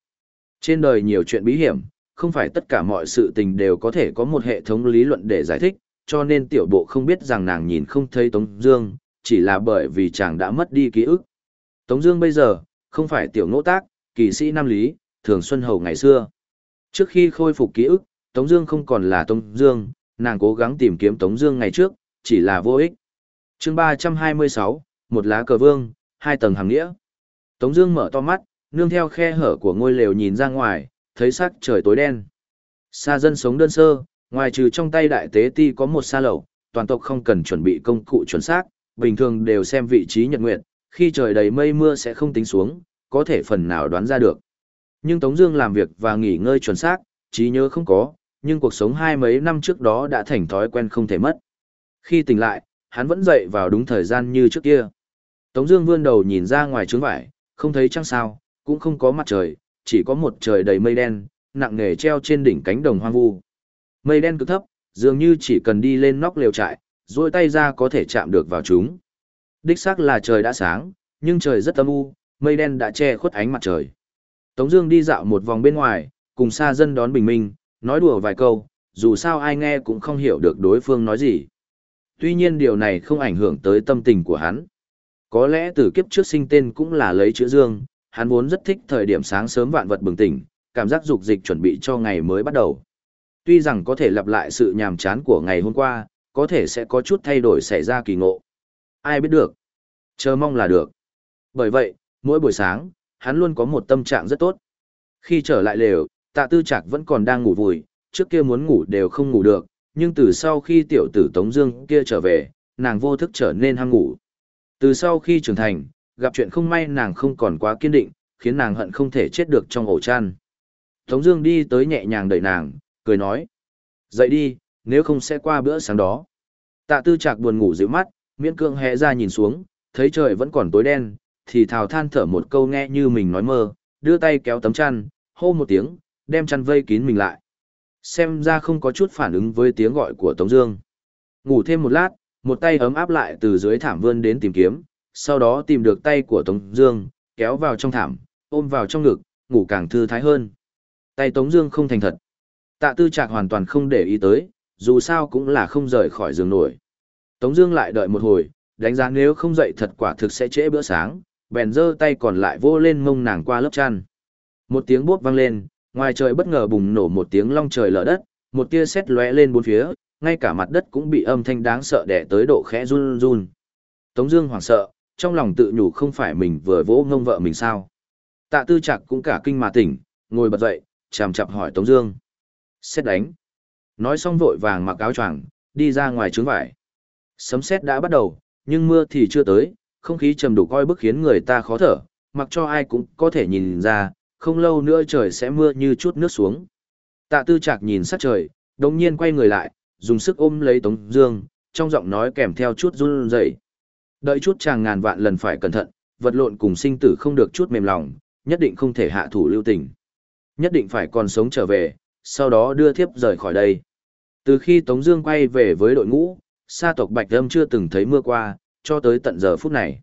Trên đời nhiều chuyện bí hiểm, không phải tất cả mọi sự tình đều có thể có một hệ thống lý luận để giải thích, cho nên tiểu bộ không biết rằng nàng nhìn không thấy Tống Dương, chỉ là bởi vì chàng đã mất đi ký ức. Tống Dương bây giờ không phải tiểu nỗ tác, kỳ sĩ nam lý, thường xuân hầu ngày xưa. Trước khi khôi phục ký ức, Tống Dương không còn là Tống Dương, nàng cố gắng tìm kiếm Tống Dương ngày trước, chỉ là vô ích. Chương 326, một lá cờ vương, hai tầng hàng nghĩa. Tống Dương mở to mắt, nương theo khe hở của ngôi lều nhìn ra ngoài, thấy sắc trời tối đen. Xa dân sống đơn sơ, ngoài trừ trong tay đại tế ti có một sa lẩu toàn tộc không cần chuẩn bị công cụ chuẩn xác, bình thường đều xem vị trí nhật nguyện khi trời đầy mây mưa sẽ không tính xuống, có thể phần nào đoán ra được. Nhưng Tống Dương làm việc và nghỉ ngơi chuẩn xác, trí nhớ không có, nhưng cuộc sống hai mấy năm trước đó đã thành thói quen không thể mất. Khi tỉnh lại, hắn vẫn dậy vào đúng thời gian như trước kia. Tống Dương vươn đầu nhìn ra ngoài trướng vải, không thấy trăng sao, cũng không có mặt trời, chỉ có một trời đầy mây đen, nặng nề treo trên đỉnh cánh đồng hoang vu. Mây đen cực thấp, dường như chỉ cần đi lên nóc lều trại, duỗi tay ra có thể chạm được vào chúng. Đích xác là trời đã sáng, nhưng trời rất âm u, mây đen đã che khuất ánh mặt trời. Tống Dương đi dạo một vòng bên ngoài, cùng xa dân đón bình minh, nói đùa vài câu, dù sao ai nghe cũng không hiểu được đối phương nói gì. Tuy nhiên điều này không ảnh hưởng tới tâm tình của hắn. Có lẽ từ kiếp trước sinh tên cũng là lấy chữ Dương, hắn vốn rất thích thời điểm sáng sớm vạn vật bừng tỉnh, cảm giác dục dịch chuẩn bị cho ngày mới bắt đầu. Tuy rằng có thể lặp lại sự nhàm chán của ngày hôm qua, có thể sẽ có chút thay đổi xảy ra kỳ ngộ. Ai biết được. Chờ mong là được. Bởi vậy, mỗi buổi sáng, hắn luôn có một tâm trạng rất tốt. Khi trở lại lều, tạ tư Trạc vẫn còn đang ngủ vùi, trước kia muốn ngủ đều không ngủ được, nhưng từ sau khi tiểu tử Tống Dương kia trở về, nàng vô thức trở nên ham ngủ. Từ sau khi trưởng thành, gặp chuyện không may nàng không còn quá kiên định, khiến nàng hận không thể chết được trong ổ chăn. Tống Dương đi tới nhẹ nhàng đẩy nàng, cười nói: dậy đi, nếu không sẽ qua bữa sáng đó. Tạ Tư Trạc buồn ngủ dịu mắt, miễn cưỡng hé ra nhìn xuống, thấy trời vẫn còn tối đen, thì thào than thở một câu nghe như mình nói mơ, đưa tay kéo tấm chăn, hô một tiếng, đem chăn vây kín mình lại. Xem ra không có chút phản ứng với tiếng gọi của Tống Dương. Ngủ thêm một lát, một tay ấm áp lại từ dưới thảm vươn đến tìm kiếm, sau đó tìm được tay của Tống Dương, kéo vào trong thảm, ôm vào trong ngực, ngủ càng thư thái hơn. Tay Tống Dương không thành thật. Tạ Tư Trạc hoàn toàn không để ý tới, dù sao cũng là không rời khỏi giường nổi. Tống Dương lại đợi một hồi, đánh giá nếu không dậy thật quả thực sẽ trễ bữa sáng, bèn giơ tay còn lại vô lên mông nàng qua lớp chăn. Một tiếng bốp vang lên, ngoài trời bất ngờ bùng nổ một tiếng long trời lở đất, một tia sét lóe lên bốn phía, ngay cả mặt đất cũng bị âm thanh đáng sợ đè tới độ khẽ run run. Tống Dương hoảng sợ, trong lòng tự nhủ không phải mình vừa vỗ ngông vợ mình sao? Tạ Tư Trạc cũng cả kinh mà tỉnh, ngồi bật dậy, chằm chặp hỏi Tống Dương. Xét đánh. Nói xong vội vàng mặc áo choàng, đi ra ngoài trướng vải. Sấm sét đã bắt đầu, nhưng mưa thì chưa tới, không khí trầm đủ coi bức khiến người ta khó thở, mặc cho ai cũng có thể nhìn ra, không lâu nữa trời sẽ mưa như chút nước xuống. Tạ Tư Trạc nhìn sát trời, đột nhiên quay người lại, dùng sức ôm lấy Tống Dương, trong giọng nói kèm theo chút run rẩy. Đợi chút chàng ngàn vạn lần phải cẩn thận, vật lộn cùng sinh tử không được chút mềm lòng, nhất định không thể hạ thủ lưu tình. Nhất định phải còn sống trở về, sau đó đưa thiếp rời khỏi đây. Từ khi Tống Dương quay về với đội ngũ, sa tộc Bạch Âm chưa từng thấy mưa qua, cho tới tận giờ phút này.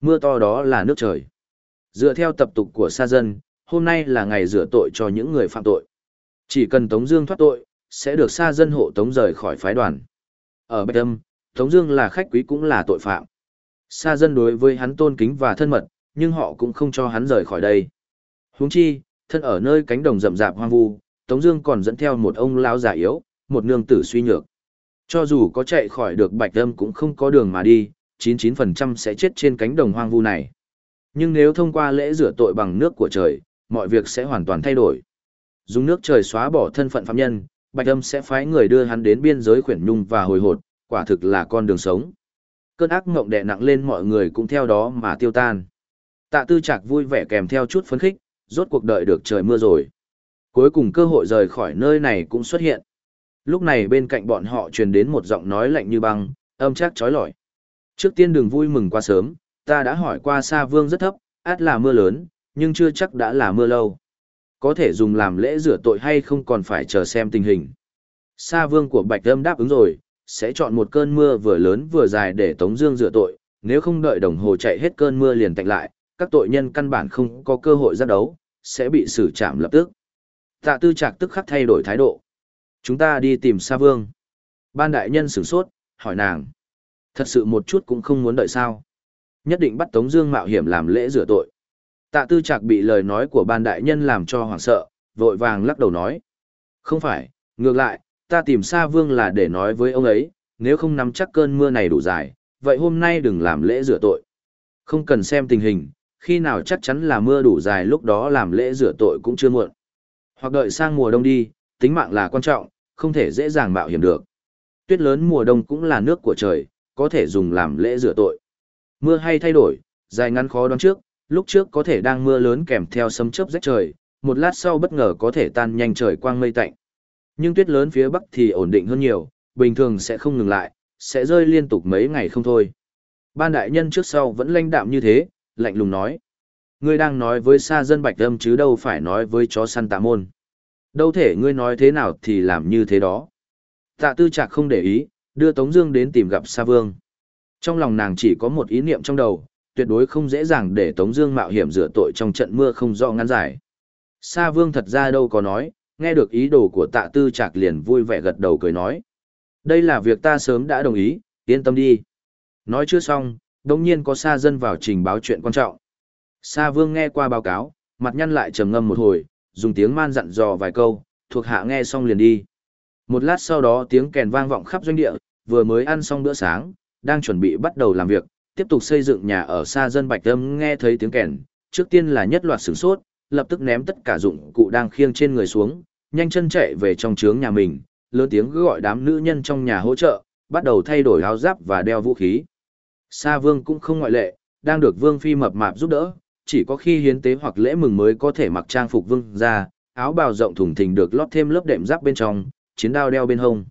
Mưa to đó là nước trời. Dựa theo tập tục của sa dân, hôm nay là ngày rửa tội cho những người phạm tội. Chỉ cần Tống Dương thoát tội, sẽ được sa dân hộ tống rời khỏi phái đoàn. Ở Bạch Âm, Tống Dương là khách quý cũng là tội phạm. Sa dân đối với hắn tôn kính và thân mật, nhưng họ cũng không cho hắn rời khỏi đây. Huống chi, thân ở nơi cánh đồng rậm rạp hoang vu, Tống Dương còn dẫn theo một ông lão già yếu, một nương tử suy nhược. Cho dù có chạy khỏi được Bạch Âm cũng không có đường mà đi, 99% sẽ chết trên cánh đồng hoang vu này. Nhưng nếu thông qua lễ rửa tội bằng nước của trời, mọi việc sẽ hoàn toàn thay đổi. Dùng nước trời xóa bỏ thân phận phạm nhân, Bạch Âm sẽ phái người đưa hắn đến biên giới khuyển nhung và hồi hột, quả thực là con đường sống. Cơn ác mộng đè nặng lên mọi người cũng theo đó mà tiêu tan. Tạ Tư Trạc vui vẻ kèm theo chút phấn khích, rốt cuộc đợi được trời mưa rồi. Cuối cùng cơ hội rời khỏi nơi này cũng xuất hiện. Lúc này bên cạnh bọn họ truyền đến một giọng nói lạnh như băng, âm chắc chói lọi. Trước tiên đừng vui mừng quá sớm, ta đã hỏi qua Sa Vương rất thấp, át là mưa lớn, nhưng chưa chắc đã là mưa lâu. Có thể dùng làm lễ rửa tội hay không còn phải chờ xem tình hình. Sa Vương của Bạch Âm đáp ứng rồi, sẽ chọn một cơn mưa vừa lớn vừa dài để Tống Dương rửa tội, nếu không đợi đồng hồ chạy hết cơn mưa liền tạnh lại, các tội nhân căn bản không có cơ hội ra đấu, sẽ bị xử trảm lập tức. Tạ Tư Trạc tức khắc thay đổi thái độ. Chúng ta đi tìm Sa Vương. Ban đại nhân sửng sốt, hỏi nàng. Thật sự một chút cũng không muốn đợi sao. Nhất định bắt Tống Dương mạo hiểm làm lễ rửa tội. Tạ Tư Trạc bị lời nói của ban đại nhân làm cho hoảng sợ, vội vàng lắc đầu nói. Không phải, ngược lại, ta tìm Sa Vương là để nói với ông ấy, nếu không nắm chắc cơn mưa này đủ dài, vậy hôm nay đừng làm lễ rửa tội. Không cần xem tình hình, khi nào chắc chắn là mưa đủ dài lúc đó làm lễ rửa tội cũng chưa muộn. Hoặc đợi sang mùa đông đi, tính mạng là quan trọng, không thể dễ dàng mạo hiểm được. tuyết lớn mùa đông cũng là nước của trời, có thể dùng làm lễ rửa tội. Mưa hay thay đổi, dài ngắn khó đoán trước, lúc trước có thể đang mưa lớn kèm theo sấm chớp rách trời, một lát sau bất ngờ có thể tan nhanh trời quang mây tạnh. Nhưng tuyết lớn phía bắc thì ổn định hơn nhiều, bình thường sẽ không ngừng lại, sẽ rơi liên tục mấy ngày không thôi. Ban đại nhân trước sau vẫn lãnh đạm như thế, lạnh lùng nói. Ngươi đang nói với xa dân bạch âm chứ đâu phải nói với chó săn tạ môn. Đâu thể ngươi nói thế nào thì làm như thế đó. Tạ tư trạc không để ý, đưa Tống Dương đến tìm gặp Sa Vương. Trong lòng nàng chỉ có một ý niệm trong đầu, tuyệt đối không dễ dàng để Tống Dương mạo hiểm rửa tội trong trận mưa không rõ ngăn giải. Sa Vương thật ra đâu có nói, nghe được ý đồ của Tạ Tư Trạc liền vui vẻ gật đầu cười nói: đây là việc ta sớm đã đồng ý, yên tâm đi. Nói chưa xong, đồng nhiên có Sa dân vào trình báo chuyện quan trọng. Sa Vương nghe qua báo cáo, mặt nhăn lại trầm ngâm một hồi, dùng tiếng man dặn dò vài câu, thuộc hạ nghe xong liền đi. Một lát sau đó tiếng kèn vang vọng khắp doanh địa, vừa mới ăn xong bữa sáng, đang chuẩn bị bắt đầu làm việc, tiếp tục xây dựng nhà ở xa dân Bạch Âm nghe thấy tiếng kèn, trước tiên là nhất loạt sửng sốt, lập tức ném tất cả dụng cụ đang khiêng trên người xuống, nhanh chân chạy về trong trướng nhà mình, lớn tiếng gọi đám nữ nhân trong nhà hỗ trợ, bắt đầu thay đổi áo giáp và đeo vũ khí. Sa Vương cũng không ngoại lệ, đang được Vương Phi mập mạp giúp đỡ, chỉ có khi hiến tế hoặc lễ mừng mới có thể mặc trang phục vương ra, áo bào rộng thùng thình được lót thêm lớp đệm giáp bên trong, chiến đao đeo bên hông.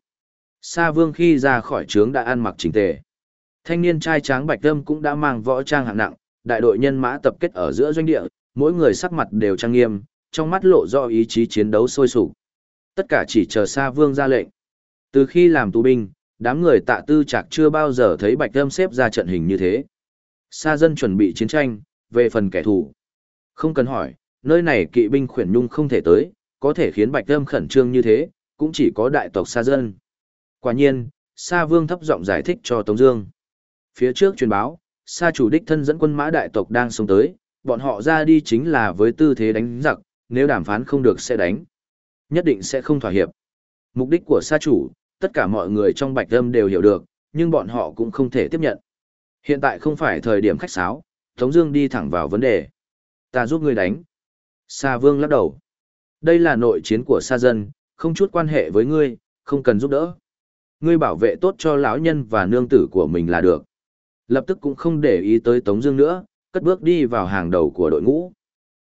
Sa Vương khi ra khỏi trướng đã ăn mặc chỉnh tề. Thanh niên trai tráng Bạch Tâm cũng đã mang võ trang hạng nặng, đại đội nhân mã tập kết ở giữa doanh địa, mỗi người sắc mặt đều trang nghiêm, trong mắt lộ rõ ý chí chiến đấu sôi sục. Tất cả chỉ chờ Sa Vương ra lệnh. Từ khi làm tù binh, đám người tạ tư chạc chưa bao giờ thấy Bạch Tâm xếp ra trận hình như thế. Sa dân chuẩn bị chiến tranh, về phần kẻ thù. Không cần hỏi, nơi này kỵ binh khuyển nhung không thể tới, có thể khiến Bạch Tâm khẩn trương như thế, cũng chỉ có đại tộc Sa dân. Quả nhiên, Sa Vương thấp giọng giải thích cho Tống Dương. Phía trước truyền báo, Sa chủ đích thân dẫn quân mã đại tộc đang xông tới, bọn họ ra đi chính là với tư thế đánh giặc, nếu đàm phán không được sẽ đánh nhất định sẽ không thỏa hiệp. Mục đích của sa chủ, tất cả mọi người trong bạch âm đều hiểu được, nhưng bọn họ cũng không thể tiếp nhận. Hiện tại không phải thời điểm khách sáo, Tống Dương đi thẳng vào vấn đề. Ta giúp ngươi đánh. Sa Vương lắc đầu. Đây là nội chiến của sa dân, không chút quan hệ với ngươi, không cần giúp đỡ. Ngươi bảo vệ tốt cho lão nhân và nương tử của mình là được. Lập tức cũng không để ý tới Tống Dương nữa, cất bước đi vào hàng đầu của đội ngũ.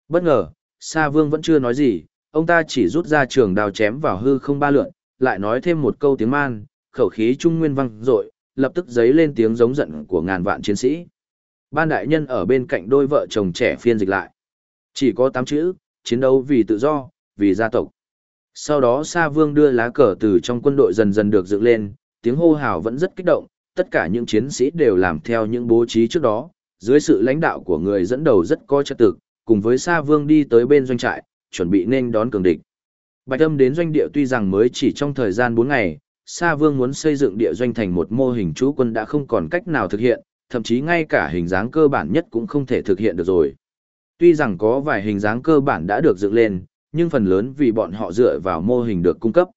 Bất ngờ, Sa Vương vẫn chưa nói gì, ông ta chỉ rút ra trường đao chém vào hư không ba lượn, lại nói thêm một câu tiếng man, khẩu khí trung nguyên vang dội, lập tức giấy lên tiếng giống giận của ngàn vạn chiến sĩ. Ban đại nhân ở bên cạnh đôi vợ chồng trẻ phiên dịch lại. Chỉ có tám chữ, chiến đấu vì tự do, vì gia tộc. Sau đó Sa Vương đưa lá cờ từ trong quân đội dần dần được dựng lên, tiếng hô hào vẫn rất kích động, tất cả những chiến sĩ đều làm theo những bố trí trước đó, dưới sự lãnh đạo của người dẫn đầu rất có trật tự, cùng với Sa Vương đi tới bên doanh trại, chuẩn bị nên đón cường địch. Bạch Âm đến doanh địa tuy rằng mới chỉ trong thời gian 4 ngày, Sa Vương muốn xây dựng địa doanh thành một mô hình chú quân đã không còn cách nào thực hiện, thậm chí ngay cả hình dáng cơ bản nhất cũng không thể thực hiện được rồi. Tuy rằng có vài hình dáng cơ bản đã được dựng lên, nhưng phần lớn vì bọn họ dựa vào mô hình được cung cấp.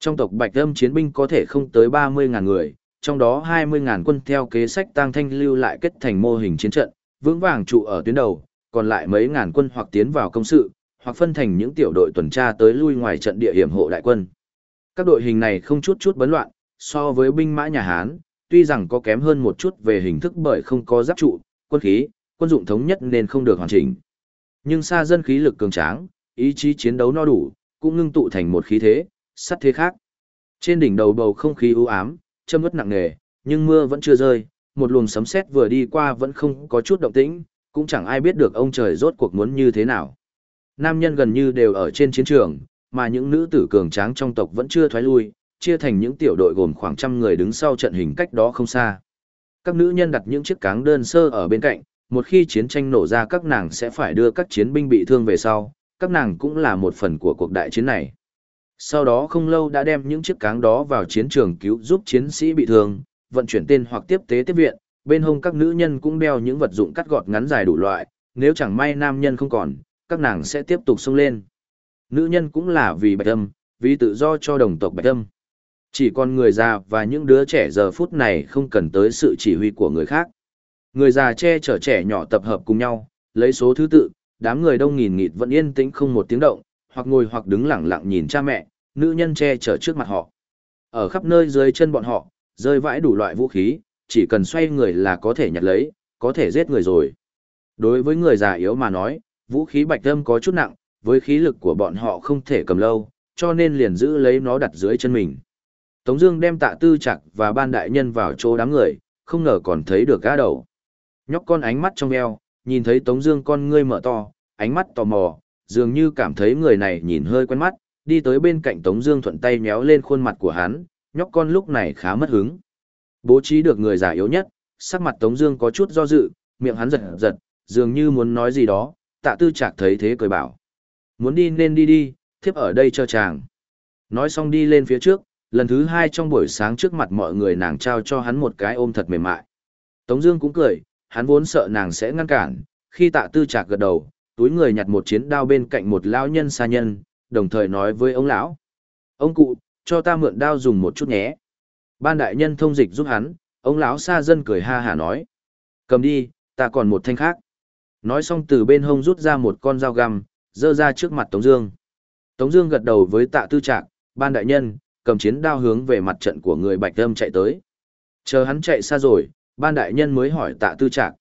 Trong tộc Bạch Âm chiến binh có thể không tới 30.000 người, trong đó 20.000 quân theo kế sách tăng thanh lưu lại kết thành mô hình chiến trận, vững vàng trụ ở tuyến đầu, còn lại mấy ngàn quân hoặc tiến vào công sự, hoặc phân thành những tiểu đội tuần tra tới lui ngoài trận địa hiểm hộ đại quân. Các đội hình này không chút chút bấn loạn, so với binh mã nhà Hán, tuy rằng có kém hơn một chút về hình thức bởi không có giáp trụ, quân khí, quân dụng thống nhất nên không được hoàn chỉnh. Nhưng xa dân khí lực cường tráng, ý chí chiến đấu no đủ, cũng ngưng tụ thành một khí thế, sắt thế khác. Trên đỉnh đầu bầu không khí u ám, châm ướt nặng nề, nhưng mưa vẫn chưa rơi, một luồng sấm sét vừa đi qua vẫn không có chút động tĩnh, cũng chẳng ai biết được ông trời rốt cuộc muốn như thế nào. Nam nhân gần như đều ở trên chiến trường, mà những nữ tử cường tráng trong tộc vẫn chưa thoái lui, chia thành những tiểu đội gồm khoảng trăm người đứng sau trận hình cách đó không xa. Các nữ nhân đặt những chiếc cáng đơn sơ ở bên cạnh, một khi chiến tranh nổ ra các nàng sẽ phải đưa các chiến binh bị thương về sau, các nàng cũng là một phần của cuộc đại chiến này. Sau đó không lâu đã đem những chiếc cáng đó vào chiến trường cứu giúp chiến sĩ bị thương, vận chuyển tên hoặc tiếp tế tiếp viện, bên hông các nữ nhân cũng đeo những vật dụng cắt gọt ngắn dài đủ loại, nếu chẳng may nam nhân không còn, các nàng sẽ tiếp tục xông lên. Nữ nhân cũng là vì bạch âm, vì tự do cho đồng tộc bạch âm. Chỉ còn người già và những đứa trẻ giờ phút này không cần tới sự chỉ huy của người khác. Người già che chở trẻ nhỏ tập hợp cùng nhau, lấy số thứ tự, đám người đông nghìn nghịt vẫn yên tĩnh không một tiếng động, hoặc ngồi hoặc đứng lặng lặng nhìn cha mẹ, nữ nhân che chở trước mặt họ. Ở khắp nơi dưới chân bọn họ, rơi vãi đủ loại vũ khí, chỉ cần xoay người là có thể nhặt lấy, có thể giết người rồi. Đối với người già yếu mà nói, vũ khí bạch thâm có chút nặng, với khí lực của bọn họ không thể cầm lâu, cho nên liền giữ lấy nó đặt dưới chân mình. Tống Dương đem tạ tư Trạc và ban đại nhân vào chỗ đám người, không ngờ còn thấy được gã đầu. Nhóc con ánh mắt trong eo, nhìn thấy Tống Dương con ngươi mở to, ánh mắt tò mò, dường như cảm thấy người này nhìn hơi quen mắt, đi tới bên cạnh Tống Dương thuận tay méo lên khuôn mặt của hắn, nhóc con lúc này khá mất hứng. Bố trí được người già yếu nhất, sắc mặt Tống Dương có chút do dự, miệng hắn giật giật, dường như muốn nói gì đó. Tạ Tư Trạc thấy thế cười bảo, muốn đi nên đi đi, thiếp ở đây cho chàng. Nói xong đi lên phía trước, lần thứ hai trong buổi sáng trước mặt mọi người nàng trao cho hắn một cái ôm thật mềm mại. Tống Dương cũng cười, hắn vốn sợ nàng sẽ ngăn cản, khi Tạ Tư Trạc gật đầu, túi người nhặt một chiến đao bên cạnh một lão nhân xa nhân, đồng thời nói với ông lão, ông cụ, cho ta mượn đao dùng một chút nhé. Ban đại nhân thông dịch giúp hắn, ông lão xa dân cười ha hả nói, cầm đi, ta còn một thanh khác. Nói xong từ bên hông rút ra một con dao găm, dơ ra trước mặt Tống Dương. Tống Dương gật đầu với Tạ Tư Trạc, ban đại nhân, cầm chiến đao hướng về mặt trận của người Bạch Âm chạy tới. Chờ hắn chạy xa rồi, ban đại nhân mới hỏi Tạ Tư Trạc,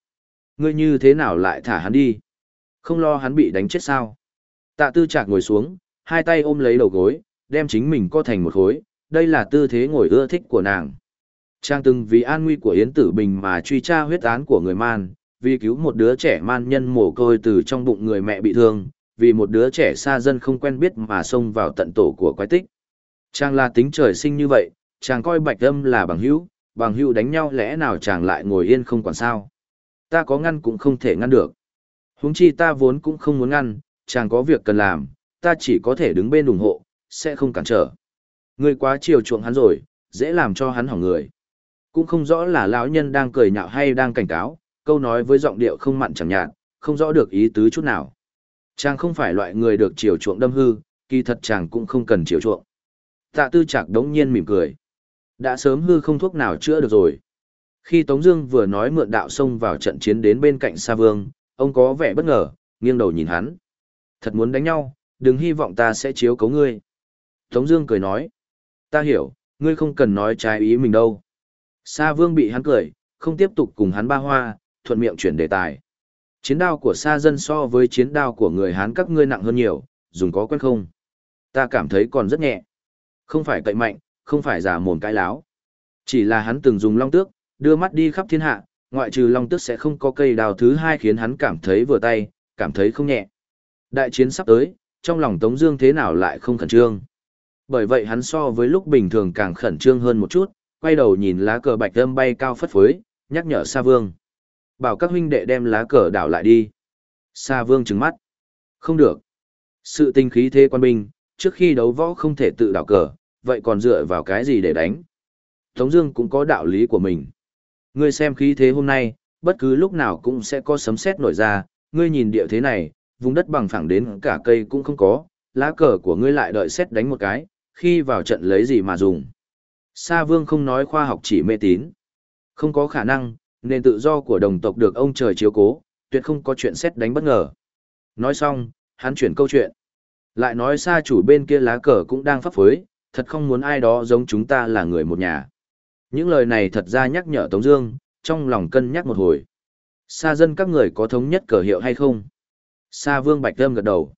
ngươi như thế nào lại thả hắn đi? Không lo hắn bị đánh chết sao? Tạ Tư Trạc ngồi xuống, hai tay ôm lấy đầu gối, đem chính mình co thành một khối, đây là tư thế ngồi ưa thích của nàng. Trang từng vì an nguy của Yến Tử Bình mà truy tra huyết án của người man, vì cứu một đứa trẻ man nhân mồ côi từ trong bụng người mẹ bị thương, vì một đứa trẻ xa dân không quen biết mà xông vào tận tổ của quái tích. Trang là tính trời sinh như vậy, chàng coi bạch âm là bằng hữu, bằng hữu đánh nhau lẽ nào chàng lại ngồi yên không quản sao. Ta có ngăn cũng không thể ngăn được. Huống chi ta vốn cũng không muốn ngăn, chàng có việc cần làm, ta chỉ có thể đứng bên ủng hộ, sẽ không cản trở. Người quá chiều chuộng hắn rồi, dễ làm cho hắn hỏng người. Cũng không rõ là lão nhân đang cười nhạo hay đang cảnh cáo, câu nói với giọng điệu không mặn chẳng nhạt, không rõ được ý tứ chút nào. Chàng không phải loại người được chiều chuộng đâm hư, kỳ thật chàng cũng không cần chiều chuộng. Tạ tư chạc đống nhiên mỉm cười. Đã sớm hư không thuốc nào chữa được rồi. Khi Tống Dương vừa nói mượn đạo xông vào trận chiến đến bên cạnh Sa Vương, ông có vẻ bất ngờ, nghiêng đầu nhìn hắn. Thật muốn đánh nhau, đừng hy vọng ta sẽ chiếu cố ngươi. Tống Dương cười nói, ta hiểu, ngươi không cần nói trái ý mình đâu. Sa Vương bị hắn cười, không tiếp tục cùng hắn ba hoa, thuận miệng chuyển đề tài. Chiến đao của Sa dân so với chiến đao của người Hán các ngươi nặng hơn nhiều, dùng có quen không? Ta cảm thấy còn rất nhẹ. Không phải cậy mạnh, không phải giả mồm cái láo. Chỉ là hắn từng dùng long tước, đưa mắt đi khắp thiên hạ, ngoại trừ long tước sẽ không có cây đào thứ hai khiến hắn cảm thấy vừa tay, cảm thấy không nhẹ. Đại chiến sắp tới, trong lòng Tống Dương thế nào lại không khẩn trương. Bởi vậy hắn so với lúc bình thường càng khẩn trương hơn một chút, quay đầu nhìn lá cờ bạch âm bay cao phất phới, nhắc nhở Sa Vương. Bảo các huynh đệ đem lá cờ đảo lại đi. Sa Vương trừng mắt. Không được. Sự tinh khí thế quan binh, trước khi đấu võ không thể tự đảo cờ, vậy còn dựa vào cái gì để đánh? Tống Dương cũng có đạo lý của mình. Ngươi xem khí thế hôm nay, bất cứ lúc nào cũng sẽ có sấm sét nổi ra. Ngươi nhìn địa thế này, vùng đất bằng phẳng đến cả cây cũng không có, lá cờ của ngươi lại đợi sét đánh một cái, khi vào trận lấy gì mà dùng. Sa Vương không nói khoa học chỉ mê tín. Không có khả năng, nên tự do của đồng tộc được ông trời chiếu cố, tuyệt không có chuyện xét đánh bất ngờ. Nói xong, hắn chuyển câu chuyện. Lại nói xa chủ bên kia lá cờ cũng đang pháp phối, thật không muốn ai đó giống chúng ta là người một nhà. Những lời này thật ra nhắc nhở Tống Dương, trong lòng cân nhắc một hồi. Sa dân các người có thống nhất cờ hiệu hay không? Sa Vương Bạch Lâm gật đầu.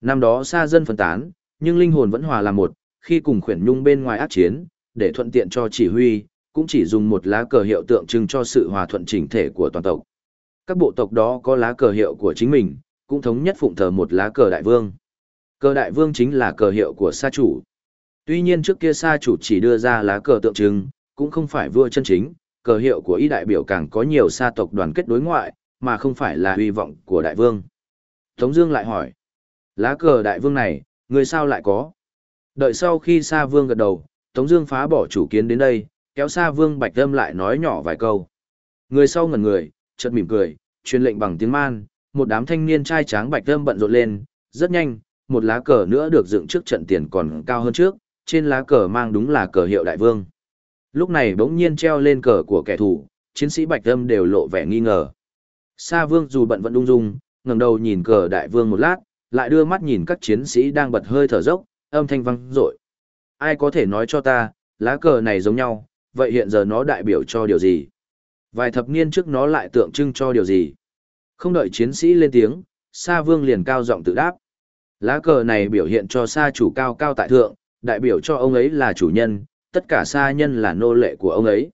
Năm đó Sa dân phân tán, nhưng linh hồn vẫn hòa làm một, khi cùng khuyển nhung bên ngoài ác chiến, để thuận tiện cho chỉ huy, cũng chỉ dùng một lá cờ hiệu tượng trưng cho sự hòa thuận chỉnh thể của toàn tộc. Các bộ tộc đó có lá cờ hiệu của chính mình, cũng thống nhất phụng thờ một lá cờ đại vương. Cờ đại vương chính là cờ hiệu của sa chủ. Tuy nhiên trước kia sa chủ chỉ đưa ra lá cờ tượng trưng, cũng không phải vua chân chính, cờ hiệu của ý đại biểu càng có nhiều sa tộc đoàn kết đối ngoại, mà không phải là hy vọng của đại vương. Tống Dương lại hỏi, lá cờ đại vương này, người sao lại có? Đợi sau khi sa vương gật đầu, Tống Dương phá bỏ chủ kiến đến đây, kéo Sa Vương Bạch Âm lại nói nhỏ vài câu. Người sau ngẩn người, chợt mỉm cười, truyền lệnh bằng tiếng man, một đám thanh niên trai tráng Bạch Âm bận rộn lên, rất nhanh, một lá cờ nữa được dựng trước trận tiền còn cao hơn trước, trên lá cờ mang đúng là cờ hiệu đại vương. Lúc này bỗng nhiên treo lên cờ của kẻ thù, chiến sĩ Bạch Âm đều lộ vẻ nghi ngờ. Sa Vương dù bận vẫn đung dung, ngẩng đầu nhìn cờ đại vương một lát, lại đưa mắt nhìn các chiến sĩ đang bật hơi thở dốc, âm thanh vang rội. Ai có thể nói cho ta, Lá cờ này giống nhau, vậy hiện giờ nó đại biểu cho điều gì? Vài thập niên trước nó lại tượng trưng cho điều gì? Không đợi chiến sĩ lên tiếng, Sa Vương liền cao giọng tự đáp. Lá cờ này biểu hiện cho Sa chủ cao cao tại thượng, đại biểu cho ông ấy là chủ nhân, tất cả Sa nhân là nô lệ của ông ấy.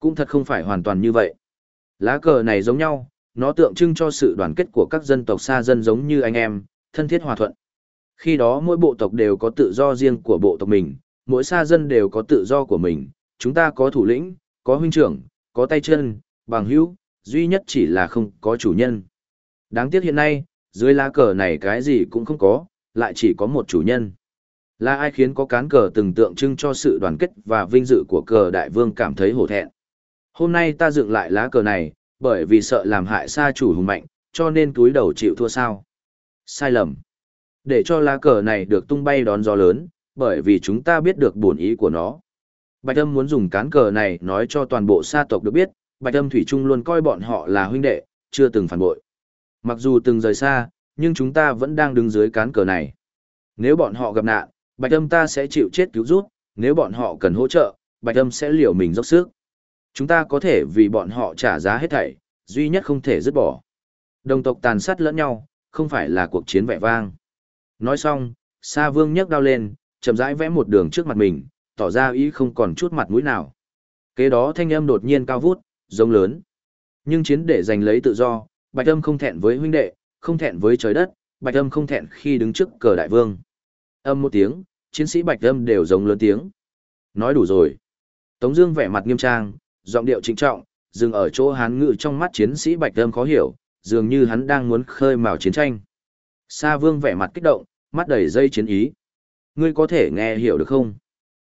Cũng thật không phải hoàn toàn như vậy. Lá cờ này giống nhau, nó tượng trưng cho sự đoàn kết của các dân tộc Sa dân giống như anh em, thân thiết hòa thuận. Khi đó mỗi bộ tộc đều có tự do riêng của bộ tộc mình, mỗi xa dân đều có tự do của mình, chúng ta có thủ lĩnh, có huynh trưởng, có tay chân, bằng hữu, duy nhất chỉ là không có chủ nhân. Đáng tiếc hiện nay, dưới lá cờ này cái gì cũng không có, lại chỉ có một chủ nhân. Là ai khiến có cán cờ từng tượng trưng cho sự đoàn kết và vinh dự của cờ đại vương cảm thấy hổ thẹn. Hôm nay ta dựng lại lá cờ này, bởi vì sợ làm hại xa chủ hùng mạnh, cho nên túi đầu chịu thua sao. Sai lầm. Để cho lá cờ này được tung bay đón gió lớn, bởi vì chúng ta biết được bổn ý của nó. Bạch âm muốn dùng cán cờ này nói cho toàn bộ sa tộc được biết, Bạch âm Thủy Trung luôn coi bọn họ là huynh đệ, chưa từng phản bội. Mặc dù từng rời xa, nhưng chúng ta vẫn đang đứng dưới cán cờ này. Nếu bọn họ gặp nạn, Bạch âm ta sẽ chịu chết cứu rút, nếu bọn họ cần hỗ trợ, Bạch âm sẽ liều mình dốc sức. Chúng ta có thể vì bọn họ trả giá hết thảy, duy nhất không thể dứt bỏ. Đồng tộc tàn sát lẫn nhau, không phải là cuộc chiến vẻ vang. Nói xong, Sa Vương nhấc đao lên, chậm rãi vẽ một đường trước mặt mình, tỏ ra ý không còn chút mặt mũi nào. Kế đó thanh âm đột nhiên cao vút, giống lớn. Nhưng chiến để giành lấy tự do, Bạch Âm không thẹn với huynh đệ, không thẹn với trời đất, Bạch Âm không thẹn khi đứng trước cờ đại vương. Âm một tiếng, chiến sĩ Bạch Âm đều giống lớn tiếng. Nói đủ rồi. Tống Dương vẻ mặt nghiêm trang, giọng điệu trịnh trọng, dừng ở chỗ hán ngự trong mắt chiến sĩ Bạch Âm khó hiểu, dường như hắn đang muốn khơi mào chiến tranh. Sa Vương vẻ mặt kích động, mắt đầy dây chiến ý. Ngươi có thể nghe hiểu được không?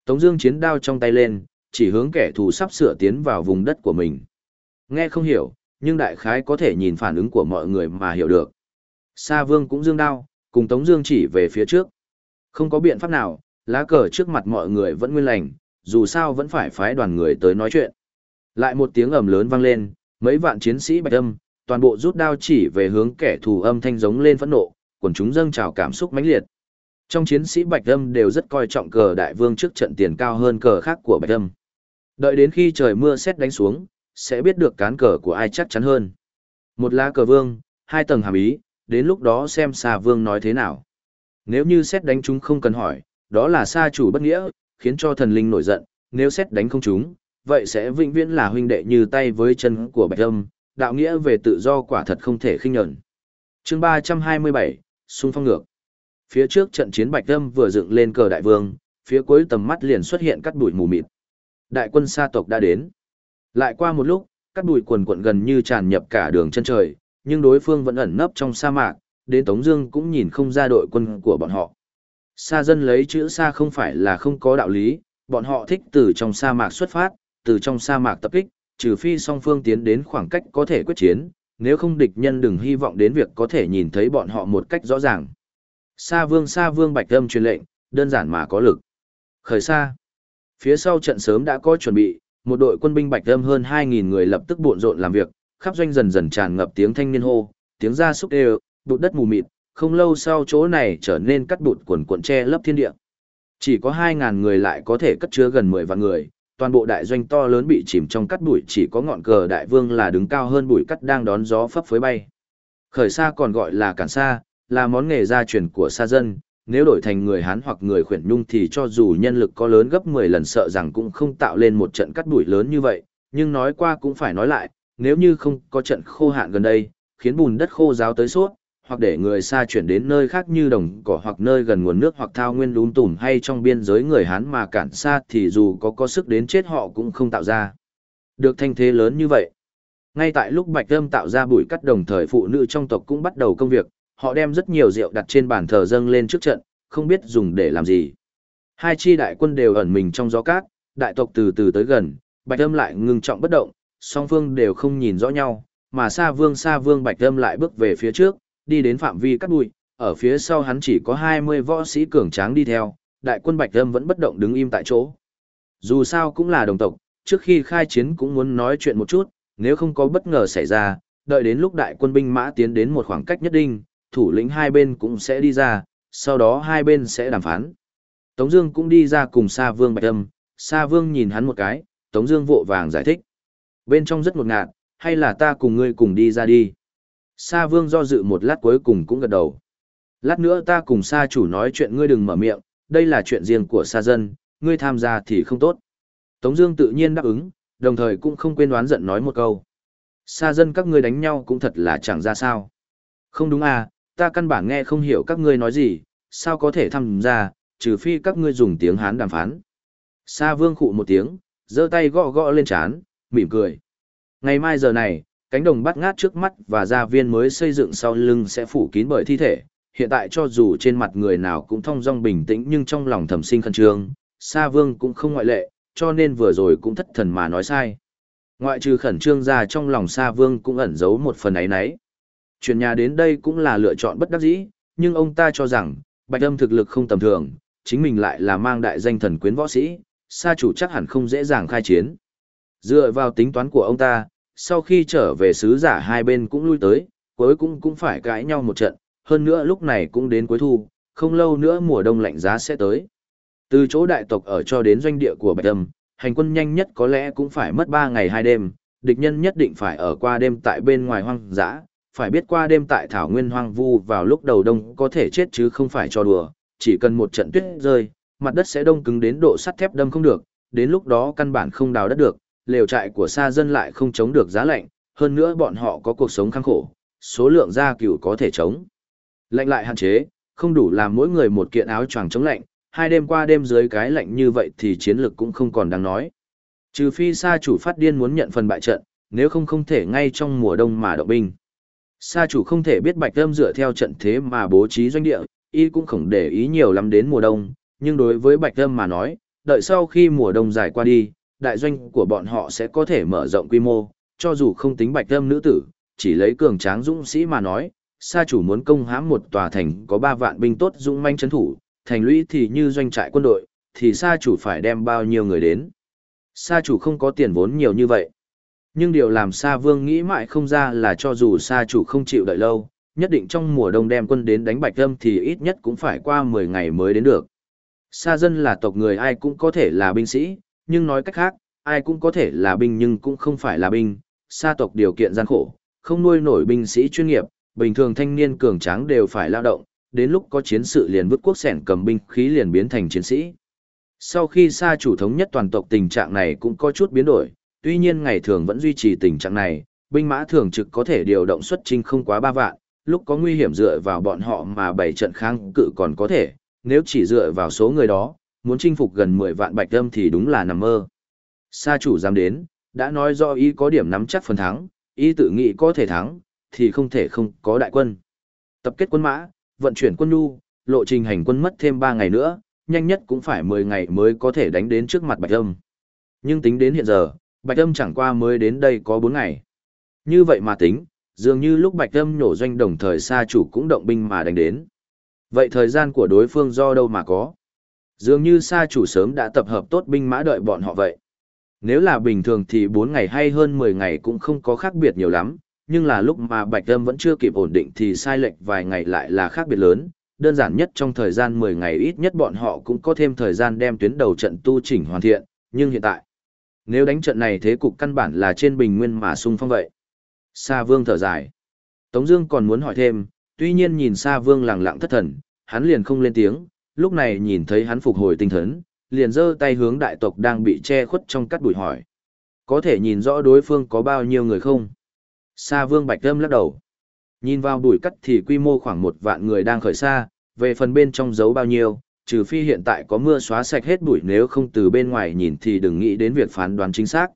Tống Dương chiến đao trong tay lên, chỉ hướng kẻ thù sắp sửa tiến vào vùng đất của mình. Nghe không hiểu, nhưng đại khái có thể nhìn phản ứng của mọi người mà hiểu được. Sa Vương cũng dương đao, cùng Tống Dương chỉ về phía trước. Không có biện pháp nào, lá cờ trước mặt mọi người vẫn nguyên lành, dù sao vẫn phải phái đoàn người tới nói chuyện. Lại một tiếng ầm lớn vang lên, mấy vạn chiến sĩ bạch âm, toàn bộ rút đao chỉ về hướng kẻ thù âm thanh giống lên phẫn nộ, quần chúng dâng trào cảm xúc mãnh liệt. Trong chiến sĩ Bạch Âm đều rất coi trọng cờ đại vương trước trận tiền cao hơn cờ khác của Bạch Âm. Đợi đến khi trời mưa xét đánh xuống, sẽ biết được cán cờ của ai chắc chắn hơn. Một lá cờ vương, hai tầng hàm ý, đến lúc đó xem xa vương nói thế nào. Nếu như xét đánh chúng không cần hỏi, đó là xa chủ bất nghĩa, khiến cho thần linh nổi giận, nếu xét đánh không chúng, vậy sẽ vĩnh viễn là huynh đệ như tay với chân của Bạch Âm, đạo nghĩa về tự do quả thật không thể khinh nhẫn. Chương 327, xung phong ngược. Phía trước trận chiến Bạch Âm vừa dựng lên cờ đại vương, phía cuối tầm mắt liền xuất hiện cắt bụi mù mịt. Đại quân sa tộc đã đến. Lại qua một lúc, cắt bụi quần quận gần như tràn nhập cả đường chân trời, nhưng đối phương vẫn ẩn nấp trong sa mạc, đến Tống Dương cũng nhìn không ra đội quân của bọn họ. Sa dân lấy chữ sa không phải là không có đạo lý, bọn họ thích từ trong sa mạc xuất phát, từ trong sa mạc tập kích, trừ phi song phương tiến đến khoảng cách có thể quyết chiến, nếu không địch nhân đừng hy vọng đến việc có thể nhìn thấy bọn họ một cách rõ ràng. Sa vương sa vương bạch âm truyền lệnh, đơn giản mà có lực. Khởi sa. Phía sau trận sớm đã có chuẩn bị, một đội quân binh bạch âm hơn 2.000 người lập tức bộn rộn làm việc, khắp doanh dần dần tràn ngập tiếng thanh niên hô, tiếng ra súc đều, bụt đất mù mịt, không lâu sau chỗ này trở nên cắt bụt quần cuộn che lấp thiên địa. Chỉ có 2.000 người lại có thể cất chứa gần 10 vạn người, toàn bộ đại doanh to lớn bị chìm trong cắt bụi chỉ có ngọn cờ đại vương là đứng cao hơn bụi cắt đang đón gió phấp phới bay. Khởi sa còn gọi là cản sa, là món nghề gia truyền của sa dân, nếu đổi thành người Hán hoặc người khuyển nhung thì cho dù nhân lực có lớn gấp 10 lần sợ rằng cũng không tạo lên một trận cắt bụi lớn như vậy, nhưng nói qua cũng phải nói lại, nếu như không có trận khô hạn gần đây, khiến bùn đất khô ráo tới suốt, hoặc để người xa chuyển đến nơi khác như đồng cỏ hoặc nơi gần nguồn nước hoặc thao nguyên lún tùm hay trong biên giới người Hán mà cản xa thì dù có có sức đến chết họ cũng không tạo ra. Được thanh thế lớn như vậy. Ngay tại lúc Bạch Âm tạo ra bụi cắt đồng thời phụ nữ trong tộc cũng bắt đầu công việc, họ đem rất nhiều rượu đặt trên bàn thờ dâng lên trước trận, không biết dùng để làm gì. Hai chi đại quân đều ẩn mình trong gió cát, đại tộc từ từ tới gần, Bạch Âm lại ngừng trọng bất động, song phương đều không nhìn rõ nhau, mà Sa Vương Sa Vương Bạch Âm lại bước về phía trước, đi đến phạm vi cắt bụi, ở phía sau hắn chỉ có 20 võ sĩ cường tráng đi theo, đại quân Bạch Âm vẫn bất động đứng im tại chỗ. Dù sao cũng là đồng tộc, trước khi khai chiến cũng muốn nói chuyện một chút, nếu không có bất ngờ xảy ra, đợi đến lúc đại quân binh mã tiến đến một khoảng cách nhất định, thủ lĩnh hai bên cũng sẽ đi ra, sau đó hai bên sẽ đàm phán. Tống Dương cũng đi ra cùng Sa Vương Bạch Âm, Sa Vương nhìn hắn một cái, Tống Dương vội vàng giải thích. Bên trong rất ngột ngạt, hay là ta cùng ngươi cùng đi ra đi. Sa Vương do dự một lát cuối cùng cũng gật đầu. Lát nữa ta cùng Sa chủ nói chuyện ngươi đừng mở miệng, đây là chuyện riêng của Sa dân, ngươi tham gia thì không tốt. Tống Dương tự nhiên đáp ứng, đồng thời cũng không quên đoán giận nói một câu. Sa dân các ngươi đánh nhau cũng thật là chẳng ra sao. Không đúng à, ta căn bản nghe không hiểu các ngươi nói gì, sao có thể tham gia, trừ phi các ngươi dùng tiếng Hán đàm phán. Sa Vương khụ một tiếng, giơ tay gõ gõ lên chán, mỉm cười. Ngày mai giờ này, cánh đồng bát ngát trước mắt và gia viên mới xây dựng sau lưng sẽ phủ kín bởi thi thể. Hiện tại cho dù trên mặt người nào cũng thong dong bình tĩnh nhưng trong lòng thầm sinh khẩn trương, Sa Vương cũng không ngoại lệ, cho nên vừa rồi cũng thất thần mà nói sai. Ngoại trừ khẩn trương ra trong lòng Sa Vương cũng ẩn giấu một phần ấy nấy. Chuyển nhà đến đây cũng là lựa chọn bất đắc dĩ, nhưng ông ta cho rằng, Bạch Âm thực lực không tầm thường, chính mình lại là mang đại danh thần quyến võ sĩ, Sa chủ chắc hẳn không dễ dàng khai chiến. Dựa vào tính toán của ông ta, sau khi trở về sứ giả hai bên cũng lui tới, cuối cùng cũng phải cãi nhau một trận, hơn nữa lúc này cũng đến cuối thu, không lâu nữa mùa đông lạnh giá sẽ tới. Từ chỗ đại tộc ở cho đến doanh địa của Bạch Âm, hành quân nhanh nhất có lẽ cũng phải mất 3 ngày 2 đêm, địch nhân nhất định phải ở qua đêm tại bên ngoài hoang dã, phải biết qua đêm tại thảo nguyên hoang vu vào lúc đầu đông có thể chết chứ không phải cho đùa, chỉ cần một trận tuyết rơi, mặt đất sẽ đông cứng đến độ sắt thép đâm không được, đến lúc đó căn bản không đào đất được, lều trại của xa dân lại không chống được giá lạnh, hơn nữa bọn họ có cuộc sống khăng khổ, số lượng gia cửu có thể chống. Lạnh lại hạn chế, không đủ làm mỗi người một kiện áo choàng chống lạnh, hai đêm qua đêm dưới cái lạnh như vậy thì chiến lược cũng không còn đáng nói. Trừ phi sa chủ phát điên muốn nhận phần bại trận, nếu không không thể ngay trong mùa đông mà động binh. Sa chủ không thể biết bạch âm dựa theo trận thế mà bố trí doanh địa, y cũng không để ý nhiều lắm đến mùa đông, nhưng đối với bạch âm mà nói, đợi sau khi mùa đông dài qua đi, đại doanh của bọn họ sẽ có thể mở rộng quy mô, cho dù không tính bạch thâm nữ tử, chỉ lấy cường tráng dũng sĩ mà nói, sa chủ muốn công hãm một tòa thành có 3 vạn binh tốt dũng manh chấn thủ, thành lũy thì như doanh trại quân đội, thì sa chủ phải đem bao nhiêu người đến. Sa chủ không có tiền vốn nhiều như vậy. Nhưng điều làm Sa Vương nghĩ mãi không ra là cho dù Sa chủ không chịu đợi lâu, nhất định trong mùa đông đem quân đến đánh Bạch Âm thì ít nhất cũng phải qua 10 ngày mới đến được. Sa dân là tộc người ai cũng có thể là binh sĩ, nhưng nói cách khác, ai cũng có thể là binh nhưng cũng không phải là binh. Sa tộc điều kiện gian khổ, không nuôi nổi binh sĩ chuyên nghiệp, bình thường thanh niên cường tráng đều phải lao động, đến lúc có chiến sự liền vứt quốc sẻn cầm binh khí liền biến thành chiến sĩ. Sau khi Sa chủ thống nhất toàn tộc tình trạng này cũng có chút biến đổi, tuy nhiên ngày thường vẫn duy trì tình trạng này, binh mã thường trực có thể điều động xuất trình không quá 3 vạn, lúc có nguy hiểm dựa vào bọn họ mà bảy trận kháng cự còn có thể, nếu chỉ dựa vào số người đó, muốn chinh phục gần 10 vạn bạch âm thì đúng là nằm mơ. Sa chủ dám đến, đã nói do ý có điểm nắm chắc phần thắng, ý tự nghĩ có thể thắng, thì không thể không có đại quân. Tập kết quân mã, vận chuyển quân nhu, lộ trình hành quân mất thêm 3 ngày nữa, nhanh nhất cũng phải 10 ngày mới có thể đánh đến trước mặt bạch âm. Nhưng tính đến hiện giờ, bạch âm chẳng qua mới đến đây có 4 ngày. Như vậy mà tính, dường như lúc bạch âm nổ doanh đồng thời sa chủ cũng động binh mà đánh đến. Vậy thời gian của đối phương do đâu mà có? Dường như sa chủ sớm đã tập hợp tốt binh mã đợi bọn họ vậy. Nếu là bình thường thì 4 ngày hay hơn 10 ngày cũng không có khác biệt nhiều lắm, nhưng là lúc mà Bạch Âm vẫn chưa kịp ổn định thì sai lệch vài ngày lại là khác biệt lớn. Đơn giản nhất trong thời gian 10 ngày ít nhất bọn họ cũng có thêm thời gian đem tuyến đầu trận tu chỉnh hoàn thiện, nhưng hiện tại, nếu đánh trận này thế cục căn bản là trên bình nguyên mà sung phong vậy. Sa Vương thở dài. Tống Dương còn muốn hỏi thêm, tuy nhiên nhìn Sa Vương lặng lặng thất thần, hắn liền không lên tiếng. Lúc này nhìn thấy hắn phục hồi tinh thần, liền giơ tay hướng đại tộc đang bị che khuất trong cắt bụi hỏi. Có thể nhìn rõ đối phương có bao nhiêu người không? Sa Vương Bạch Âm lắc đầu. Nhìn vào bụi cắt thì quy mô khoảng một vạn người đang khởi xa, về phần bên trong giấu bao nhiêu, trừ phi hiện tại có mưa xóa sạch hết bụi nếu không từ bên ngoài nhìn thì đừng nghĩ đến việc phán đoán chính xác.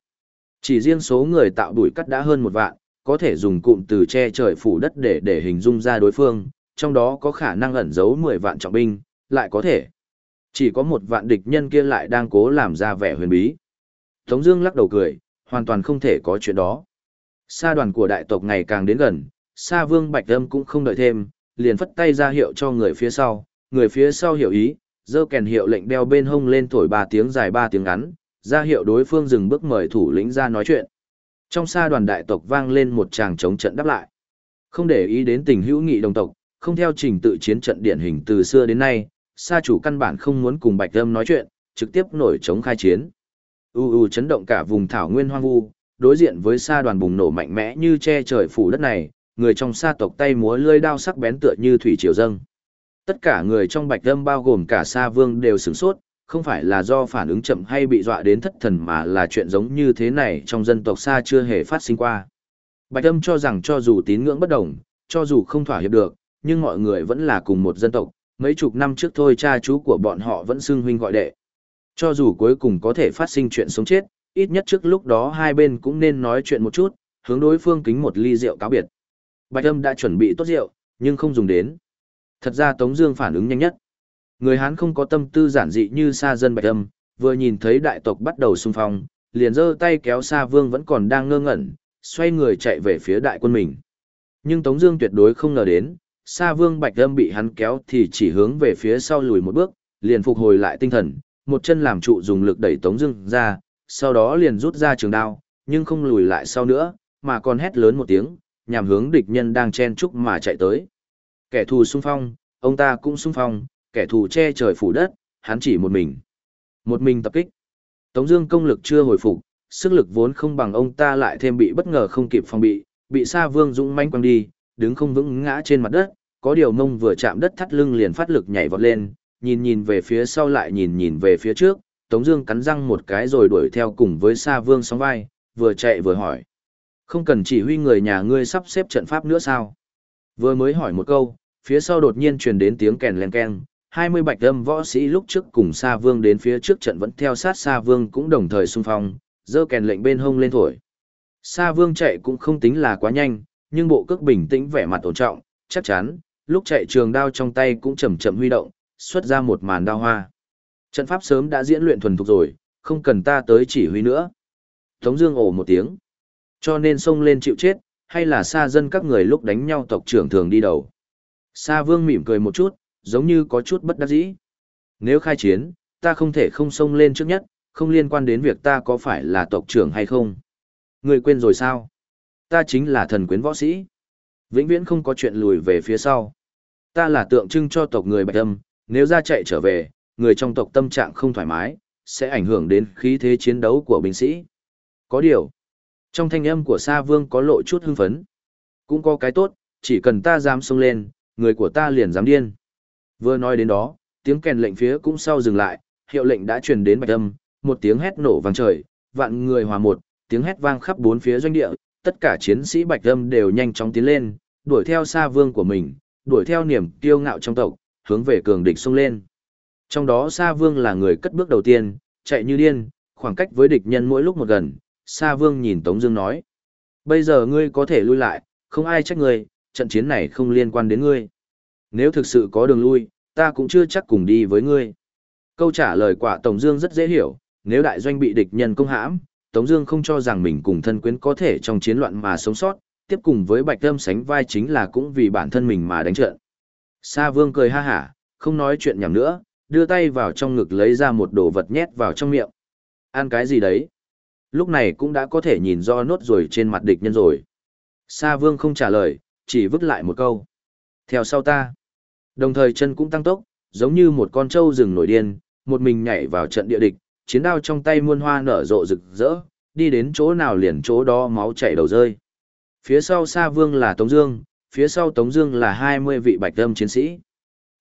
Chỉ riêng số người tạo bụi cắt đã hơn một vạn, có thể dùng cụm từ che trời phủ đất để để hình dung ra đối phương, trong đó có khả năng ẩn giấu 10 vạn trọng binh, lại có thể. Chỉ có một vạn địch nhân kia lại đang cố làm ra vẻ huyền bí. Tống Dương lắc đầu cười, hoàn toàn không thể có chuyện đó. Sa đoàn của đại tộc ngày càng đến gần, Sa Vương Bạch Âm cũng không đợi thêm, liền phất tay ra hiệu cho người phía sau, người phía sau hiểu ý, dơ kèn hiệu lệnh đeo bên hông lên thổi ba tiếng dài ba tiếng ngắn, ra hiệu đối phương dừng bước mời thủ lĩnh ra nói chuyện. Trong sa đoàn đại tộc vang lên một tràng chống trận đáp lại. Không để ý đến tình hữu nghị đồng tộc, không theo trình tự chiến trận điển hình từ xưa đến nay, sa chủ căn bản không muốn cùng Bạch Âm nói chuyện, trực tiếp nổi chống khai chiến. U u chấn động cả vùng thảo nguyên hoang vu, đối diện với sa đoàn bùng nổ mạnh mẽ như che trời phủ đất này, người trong sa tộc tay múa lưỡi đao sắc bén tựa như thủy triều dâng. Tất cả người trong bạch âm bao gồm cả sa vương đều sửng sốt, không phải là do phản ứng chậm hay bị dọa đến thất thần mà là chuyện giống như thế này trong dân tộc sa chưa hề phát sinh qua. Bạch âm cho rằng cho dù tín ngưỡng bất đồng, cho dù không thỏa hiệp được, nhưng mọi người vẫn là cùng một dân tộc, mấy chục năm trước thôi cha chú của bọn họ vẫn xưng huynh gọi đệ. Cho dù cuối cùng có thể phát sinh chuyện sống chết, ít nhất trước lúc đó hai bên cũng nên nói chuyện một chút, hướng đối phương kính một ly rượu cáo biệt. Bạch âm đã chuẩn bị tốt rượu, nhưng không dùng đến. Thật ra Tống Dương phản ứng nhanh nhất. Người Hán không có tâm tư giản dị như xa dân Bạch âm, vừa nhìn thấy đại tộc bắt đầu xung phong, liền giơ tay kéo Sa Vương vẫn còn đang ngơ ngẩn, xoay người chạy về phía đại quân mình. Nhưng Tống Dương tuyệt đối không ngờ đến, Sa Vương Bạch Âm bị hắn kéo thì chỉ hướng về phía sau lùi một bước, liền phục hồi lại tinh thần, một chân làm trụ dùng lực đẩy Tống Dương ra, sau đó liền rút ra trường đao, nhưng không lùi lại sau nữa, mà còn hét lớn một tiếng, nhằm hướng địch nhân đang chen chúc mà chạy tới. Kẻ thù xung phong, ông ta cũng xung phong, kẻ thù che trời phủ đất, hắn chỉ một mình, một mình tập kích. Tống Dương công lực chưa hồi phục, sức lực vốn không bằng ông ta lại thêm bị bất ngờ không kịp phòng bị, bị Sa Vương dũng mãnh quăng đi, đứng không vững ngã trên mặt đất, có điều mông vừa chạm đất thắt lưng liền phát lực nhảy vọt lên, nhìn nhìn về phía sau lại nhìn nhìn về phía trước, Tống Dương cắn răng một cái rồi đuổi theo cùng với Sa Vương sóng vai, vừa chạy vừa hỏi, không cần chỉ huy người nhà ngươi sắp xếp trận pháp nữa sao? Vừa mới hỏi một câu, phía sau đột nhiên truyền đến tiếng kèn len keng, hai mươi bạch âm võ sĩ lúc trước cùng Sa Vương đến phía trước trận vẫn theo sát Sa Vương cũng đồng thời xung phong, giơ kèn lệnh bên hông lên thổi. Sa Vương chạy cũng không tính là quá nhanh, nhưng bộ cước bình tĩnh vẻ mặt ổn trọng, chắc chắn, lúc chạy trường đao trong tay cũng chậm chậm huy động, xuất ra một màn đao hoa. Trận pháp sớm đã diễn luyện thuần thục rồi, không cần ta tới chỉ huy nữa. Tống Dương ồ một tiếng, cho nên xông lên chịu chết, hay là Sa dân các người lúc đánh nhau tộc trưởng thường đi đầu. Sa Vương mỉm cười một chút, giống như có chút bất đắc dĩ. Nếu khai chiến, ta không thể không xông lên trước nhất, không liên quan đến việc ta có phải là tộc trưởng hay không. Người quên rồi sao? Ta chính là thần quyến võ sĩ. Vĩnh viễn không có chuyện lùi về phía sau. Ta là tượng trưng cho tộc người bạch âm, nếu ra chạy trở về, người trong tộc tâm trạng không thoải mái, sẽ ảnh hưởng đến khí thế chiến đấu của binh sĩ. Có điều, trong thanh âm của Sa Vương có lộ chút hưng phấn. Cũng có cái tốt, chỉ cần ta dám xông lên, người của ta liền dám điên. Vừa nói đến đó, tiếng kèn lệnh phía cũng sau dừng lại, hiệu lệnh đã truyền đến bạch âm, một tiếng hét nổ vang trời, vạn người hòa một, tiếng hét vang khắp bốn phía doanh địa, tất cả chiến sĩ bạch âm đều nhanh chóng tiến lên, đuổi theo Sa Vương của mình, đuổi theo niềm kiêu ngạo trong tộc, hướng về cường địch xông lên. Trong đó Sa Vương là người cất bước đầu tiên, chạy như điên, khoảng cách với địch nhân mỗi lúc một gần, Sa Vương nhìn Tống Dương nói: Bây giờ ngươi có thể lui lại, không ai trách ngươi, trận chiến này không liên quan đến ngươi. Nếu thực sự có đường lui, ta cũng chưa chắc cùng đi với ngươi. Câu trả lời quả Tống Dương rất dễ hiểu, nếu đại doanh bị địch nhân công hãm, Tống Dương không cho rằng mình cùng thân quyến có thể trong chiến loạn mà sống sót, tiếp cùng với Bạch tâm sánh vai chính là cũng vì bản thân mình mà đánh trận. Sa Vương cười ha hả, không nói chuyện nhảm nữa, đưa tay vào trong ngực lấy ra một đồ vật nhét vào trong miệng. Ăn cái gì đấy? Lúc này cũng đã có thể nhìn do nốt rồi trên mặt địch nhân rồi. Sa Vương không trả lời, chỉ vứt lại một câu. Theo sau ta. Đồng thời chân cũng tăng tốc, giống như một con trâu rừng nổi điên, một mình nhảy vào trận địa địch, chiến đao trong tay muôn hoa nở rộ rực rỡ, đi đến chỗ nào liền chỗ đó máu chảy đầu rơi. Phía sau Sa Vương là Tống Dương, phía sau Tống Dương là 20 vị bạch âm chiến sĩ.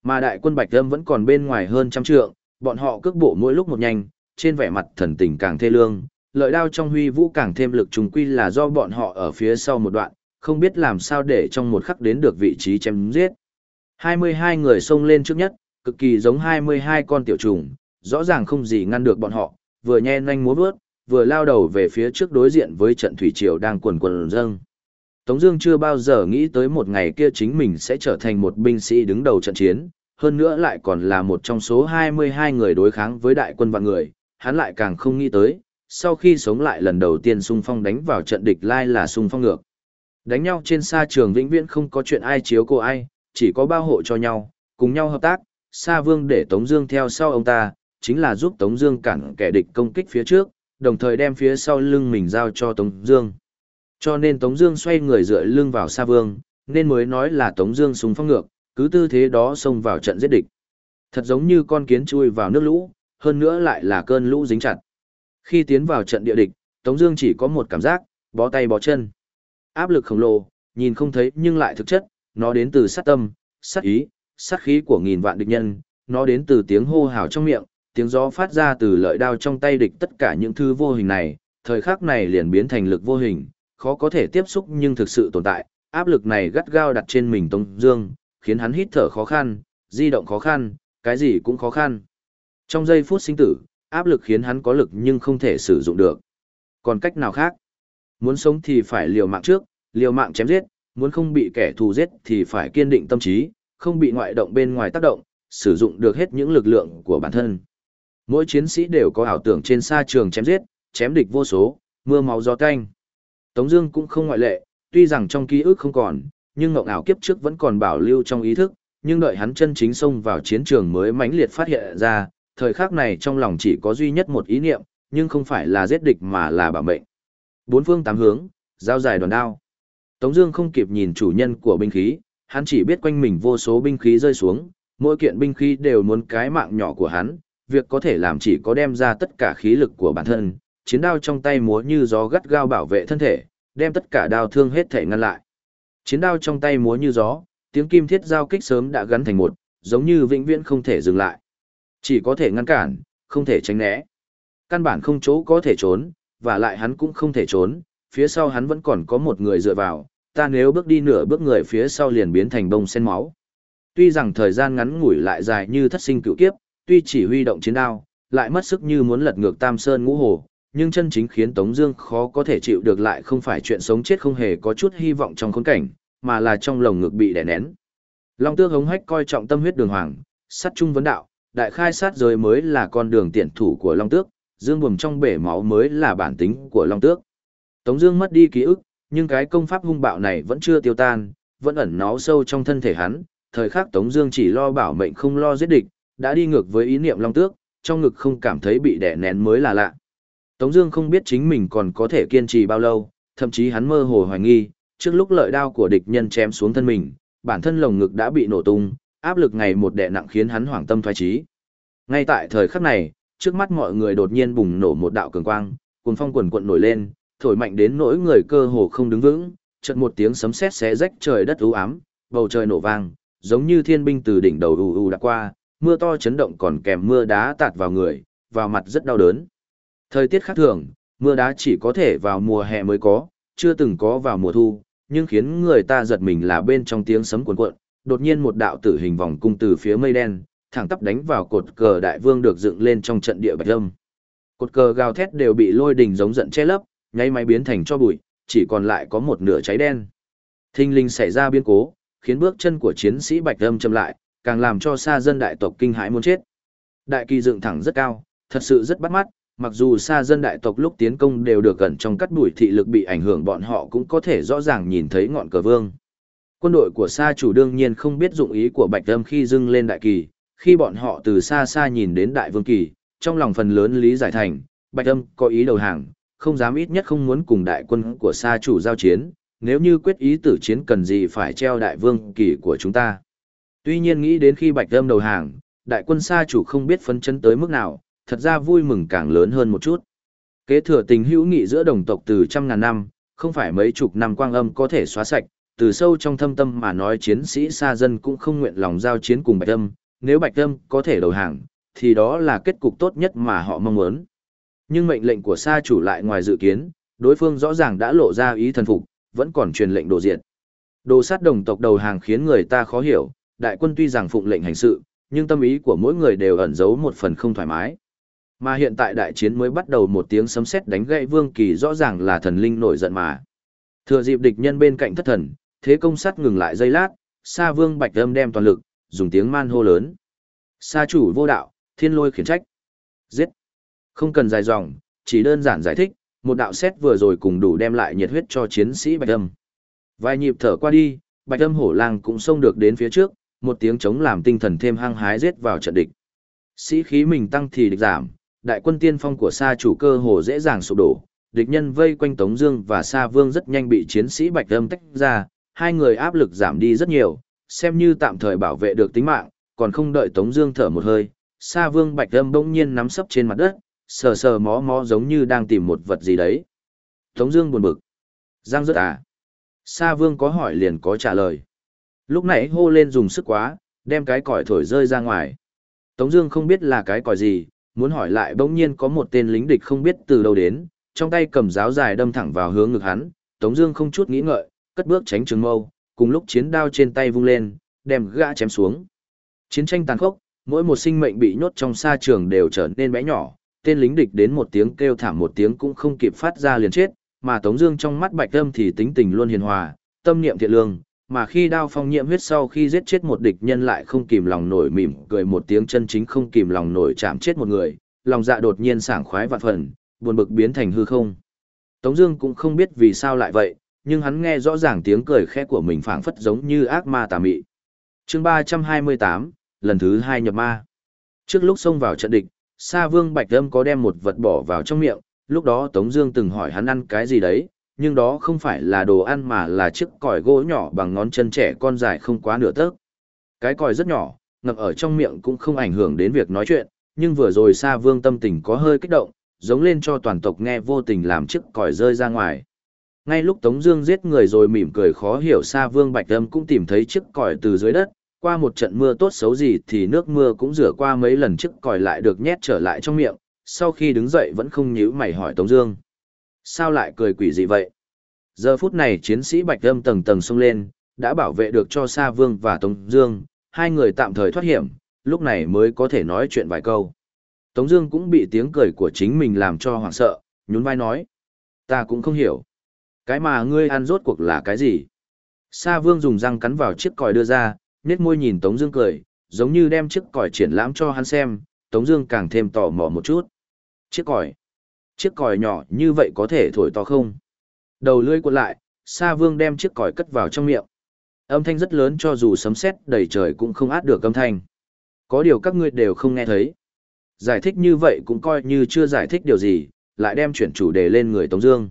Mà đại quân bạch âm vẫn còn bên ngoài hơn trăm trượng, bọn họ cước bộ mỗi lúc một nhanh, trên vẻ mặt thần tình càng thê lương, lợi đao trong huy vũ càng thêm lực trùng quy là do bọn họ ở phía sau một đoạn, không biết làm sao để trong một khắc đến được vị trí chém giết. 22 người xông lên trước nhất, cực kỳ giống 22 con tiểu trùng, rõ ràng không gì ngăn được bọn họ, vừa nhen nhanh múa bước, vừa lao đầu về phía trước đối diện với trận thủy triều đang cuồn cuộn dâng. Tống Dương chưa bao giờ nghĩ tới một ngày kia chính mình sẽ trở thành một binh sĩ đứng đầu trận chiến, hơn nữa lại còn là một trong số 22 người đối kháng với đại quân vạn người, hắn lại càng không nghĩ tới, sau khi sống lại lần đầu tiên xung phong đánh vào trận địch lai là xung phong ngược. Đánh nhau trên sa trường vĩnh viễn không có chuyện ai chiếu cô ai, chỉ có bao hộ cho nhau, cùng nhau hợp tác, Sa Vương để Tống Dương theo sau ông ta, chính là giúp Tống Dương cản kẻ địch công kích phía trước, đồng thời đem phía sau lưng mình giao cho Tống Dương. Cho nên Tống Dương xoay người dựa lưng vào Sa Vương, nên mới nói là Tống Dương súng phong ngược, cứ tư thế đó xông vào trận giết địch. Thật giống như con kiến chui vào nước lũ, hơn nữa lại là cơn lũ dính chặt. Khi tiến vào trận địa địch, Tống Dương chỉ có một cảm giác, bó tay bó chân. Áp lực khổng lồ, nhìn không thấy nhưng lại thực chất, nó đến từ sát tâm, sát ý, sát khí của nghìn vạn địch nhân, nó đến từ tiếng hô hào trong miệng, tiếng gió phát ra từ lợi đao trong tay địch tất cả những thứ vô hình này, thời khắc này liền biến thành lực vô hình, khó có thể tiếp xúc nhưng thực sự tồn tại, áp lực này gắt gao đặt trên mình Tống Dương, khiến hắn hít thở khó khăn, di động khó khăn, cái gì cũng khó khăn. Trong giây phút sinh tử, áp lực khiến hắn có lực nhưng không thể sử dụng được. Còn cách nào khác? Muốn sống thì phải liều mạng trước, liều mạng chém giết, muốn không bị kẻ thù giết thì phải kiên định tâm trí, không bị ngoại động bên ngoài tác động, sử dụng được hết những lực lượng của bản thân. Mỗi chiến sĩ đều có ảo tưởng trên sa trường chém giết, chém địch vô số, mưa máu gió tanh Tống Dương cũng không ngoại lệ, tuy rằng trong ký ức không còn, nhưng ngộng ảo kiếp trước vẫn còn bảo lưu trong ý thức. Nhưng đợi hắn chân chính xông vào chiến trường mới mãnh liệt phát hiện ra, thời khắc này trong lòng chỉ có duy nhất một ý niệm, nhưng không phải là giết địch mà là bảo mệnh. Bốn phương tám hướng, giao dài đoàn đao. Tống Dương không kịp nhìn chủ nhân của binh khí, hắn chỉ biết quanh mình vô số binh khí rơi xuống, mỗi kiện binh khí đều muốn cái mạng nhỏ của hắn, việc có thể làm chỉ có đem ra tất cả khí lực của bản thân, chiến đao trong tay múa như gió gắt gao bảo vệ thân thể, đem tất cả đao thương hết thể ngăn lại. Chiến đao trong tay múa như gió, tiếng kim thiết giao kích sớm đã gắn thành một, giống như vĩnh viễn không thể dừng lại. Chỉ có thể ngăn cản, không thể tránh né. Căn bản không chỗ có thể trốn, và lại hắn cũng không thể trốn, phía sau hắn vẫn còn có một người dựa vào, ta nếu bước đi nửa bước người phía sau liền biến thành bông sen máu. Tuy rằng thời gian ngắn ngủi lại dài như thất sinh cựu kiếp, tuy chỉ huy động chiến đao, lại mất sức như muốn lật ngược tam sơn ngũ hồ, nhưng chân chính khiến Tống Dương khó có thể chịu được lại không phải chuyện sống chết không hề có chút hy vọng trong khốn cảnh, mà là trong lồng ngực bị đè nén. Long Tước hống hách coi trọng tâm huyết đường hoàng, sát trung vấn đạo, đại khai sát giới mới là con đường tiện thủ của Long Tước, dương buồm trong bể máu mới là bản tính của Long Tước. Tống Dương mất đi ký ức, nhưng cái công pháp hung bạo này vẫn chưa tiêu tan, vẫn ẩn náu sâu trong thân thể hắn. Thời khắc Tống Dương chỉ lo bảo mệnh không lo giết địch, đã đi ngược với ý niệm Long Tước, trong ngực không cảm thấy bị đè nén mới là lạ. Tống Dương không biết chính mình còn có thể kiên trì bao lâu, thậm chí hắn mơ hồ hoài nghi, trước lúc lợi đao của địch nhân chém xuống thân mình, bản thân lồng ngực đã bị nổ tung, áp lực ngày một đè nặng khiến hắn hoảng tâm thoái trí. Ngay tại thời khắc này, trước mắt mọi người đột nhiên bùng nổ một đạo cường quang, cuồn phong cuồn cuộn nổi lên, thổi mạnh đến nỗi người cơ hồ không đứng vững, chợt một tiếng sấm sét xé rách trời đất u ám, bầu trời nổ vang, giống như thiên binh từ đỉnh đầu u u đã qua, mưa to chấn động còn kèm mưa đá tạt vào người, vào mặt rất đau đớn. Thời tiết khác thường, mưa đá chỉ có thể vào mùa hè mới có, chưa từng có vào mùa thu, nhưng khiến người ta giật mình là bên trong tiếng sấm cuồn cuộn, đột nhiên một đạo tử hình vòng cung từ phía mây đen, thẳng tắp đánh vào cột cờ đại vương được dựng lên trong trận địa bạch lâm. Cột cờ gào thét đều bị lôi đình giống giận che lấp, nháy máy biến thành cho bụi, chỉ còn lại có một nửa cháy đen. Thinh linh xảy ra biến cố, khiến bước chân của chiến sĩ bạch lâm chậm lại, càng làm cho xa dân đại tộc kinh hãi muốn chết. Đại kỳ dựng thẳng rất cao, thật sự rất bắt mắt, mặc dù xa dân đại tộc lúc tiến công đều được gần trong cắt đuổi thị lực bị ảnh hưởng bọn họ cũng có thể rõ ràng nhìn thấy ngọn cờ vương. Quân đội của Sa chủ đương nhiên không biết dụng ý của Bạch Âm khi dưng lên đại kỳ, khi bọn họ từ xa xa nhìn đến đại vương kỳ, trong lòng phần lớn lý giải thành, Bạch Âm có ý đầu hàng, không dám ít nhất không muốn cùng đại quân của Sa chủ giao chiến, nếu như quyết ý tử chiến cần gì phải treo đại vương kỳ của chúng ta. Tuy nhiên nghĩ đến khi Bạch Âm đầu hàng, đại quân Sa chủ không biết phấn chấn tới mức nào, thật ra vui mừng càng lớn hơn một chút. Kế thừa tình hữu nghị giữa đồng tộc từ trăm ngàn năm, không phải mấy chục năm quang âm có thể xóa sạch, từ sâu trong thâm tâm mà nói chiến sĩ xa dân cũng không nguyện lòng giao chiến cùng Bạch Âm, nếu Bạch Âm có thể đầu hàng, thì đó là kết cục tốt nhất mà họ mong muốn. Nhưng mệnh lệnh của Sa chủ lại ngoài dự kiến, đối phương rõ ràng đã lộ ra ý thần phục, vẫn còn truyền lệnh đồ diệt. Đồ sát đồng tộc đầu hàng khiến người ta khó hiểu, đại quân tuy rằng phụng lệnh hành sự, nhưng tâm ý của mỗi người đều ẩn giấu một phần không thoải mái. Mà hiện tại đại chiến mới bắt đầu một tiếng sấm sét đánh gãy Vương Kỳ rõ ràng là thần linh nổi giận mà. Thừa dịp địch nhân bên cạnh thất thần, thế công sát ngừng lại giây lát, Sa Vương Bạch Âm đem toàn lực, dùng tiếng man hô lớn. Sa chủ vô đạo, thiên lôi khiển trách. Giết. Không cần dài dòng, chỉ đơn giản giải thích, một đạo xét vừa rồi cùng đủ đem lại nhiệt huyết cho chiến sĩ Bạch Âm. Vài nhịp thở qua đi, Bạch Âm hổ lang cũng xông được đến phía trước, một tiếng chống làm tinh thần thêm hăng hái giết vào trận địch. Sĩ khí mình tăng thì địch giảm, đại quân tiên phong của Sa chủ cơ hồ dễ dàng sụp đổ, địch nhân vây quanh Tống Dương và Sa Vương rất nhanh bị chiến sĩ Bạch Âm tách ra, hai người áp lực giảm đi rất nhiều, xem như tạm thời bảo vệ được tính mạng, còn không đợi Tống Dương thở một hơi, Sa Vương Bạch Âm bỗng nhiên nắm sấp trên mặt đất, sờ sờ mó mó giống như đang tìm một vật gì đấy. Tống Dương buồn bực. Giang rất à? Sa Vương có hỏi liền có trả lời. Lúc nãy hô lên dùng sức quá, đem cái còi thổi rơi ra ngoài. Tống Dương không biết là cái còi gì, muốn hỏi lại bỗng nhiên có một tên lính địch không biết từ đâu đến, trong tay cầm giáo dài đâm thẳng vào hướng ngực hắn. Tống Dương không chút nghĩ ngợi, cất bước tránh trường mâu, cùng lúc chiến đao trên tay vung lên, đem gã chém xuống. Chiến tranh tàn khốc, mỗi một sinh mệnh bị nhốt trong sa trường đều trở nên bé nhỏ, tên lính địch đến một tiếng kêu thảm một tiếng cũng không kịp phát ra liền chết, mà Tống Dương trong mắt Bạch Âm thì tính tình luôn hiền hòa, tâm niệm thiện lương, mà khi đao phong nhiễm huyết sau khi giết chết một địch nhân lại không kìm lòng nổi mỉm cười một tiếng chân chính không kìm lòng nổi chạm chết một người, lòng dạ đột nhiên sảng khoái vạn phần, buồn bực biến thành hư không. Tống Dương cũng không biết vì sao lại vậy, nhưng hắn nghe rõ ràng tiếng cười khẽ của mình phảng phất giống như ác ma tà mị. Chương 328, lần thứ hai nhập ma. Trước lúc xông vào trận địch, Sa Vương Bạch Âm có đem một vật bỏ vào trong miệng, lúc đó Tống Dương từng hỏi hắn ăn cái gì đấy, nhưng đó không phải là đồ ăn mà là chiếc còi gỗ nhỏ bằng ngón chân trẻ con dài không quá nửa tấc. Cái còi rất nhỏ, ngập ở trong miệng cũng không ảnh hưởng đến việc nói chuyện, nhưng vừa rồi Sa Vương tâm tình có hơi kích động, giống lên cho toàn tộc nghe vô tình làm chiếc còi rơi ra ngoài. Ngay lúc Tống Dương giết người rồi mỉm cười khó hiểu Sa Vương Bạch Âm cũng tìm thấy chiếc còi từ dưới đất, qua một trận mưa tốt xấu gì thì nước mưa cũng rửa qua mấy lần chiếc còi lại được nhét trở lại trong miệng, sau khi đứng dậy vẫn không nhíu mày hỏi Tống Dương. Sao lại cười quỷ gì vậy? Giờ phút này chiến sĩ Bạch Âm tầng tầng xông lên, đã bảo vệ được cho Sa Vương và Tống Dương, hai người tạm thời thoát hiểm, lúc này mới có thể nói chuyện vài câu. Tống Dương cũng bị tiếng cười của chính mình làm cho hoảng sợ, nhún vai nói: Ta cũng không hiểu, cái mà ngươi ăn rốt cuộc là cái gì? Sa Vương dùng răng cắn vào chiếc còi đưa ra, nét môi nhìn Tống Dương cười, giống như đem chiếc còi triển lãm cho hắn xem. Tống Dương càng thêm tò mò một chút. Chiếc còi, chiếc còi nhỏ như vậy có thể thổi to không? Đầu lưỡi cuộn lại, Sa Vương đem chiếc còi cất vào trong miệng. Âm thanh rất lớn cho dù sấm sét đầy trời cũng không át được âm thanh. Có điều các ngươi đều không nghe thấy. Giải thích như vậy cũng coi như chưa giải thích điều gì, lại đem chuyển chủ đề lên người Tống Dương.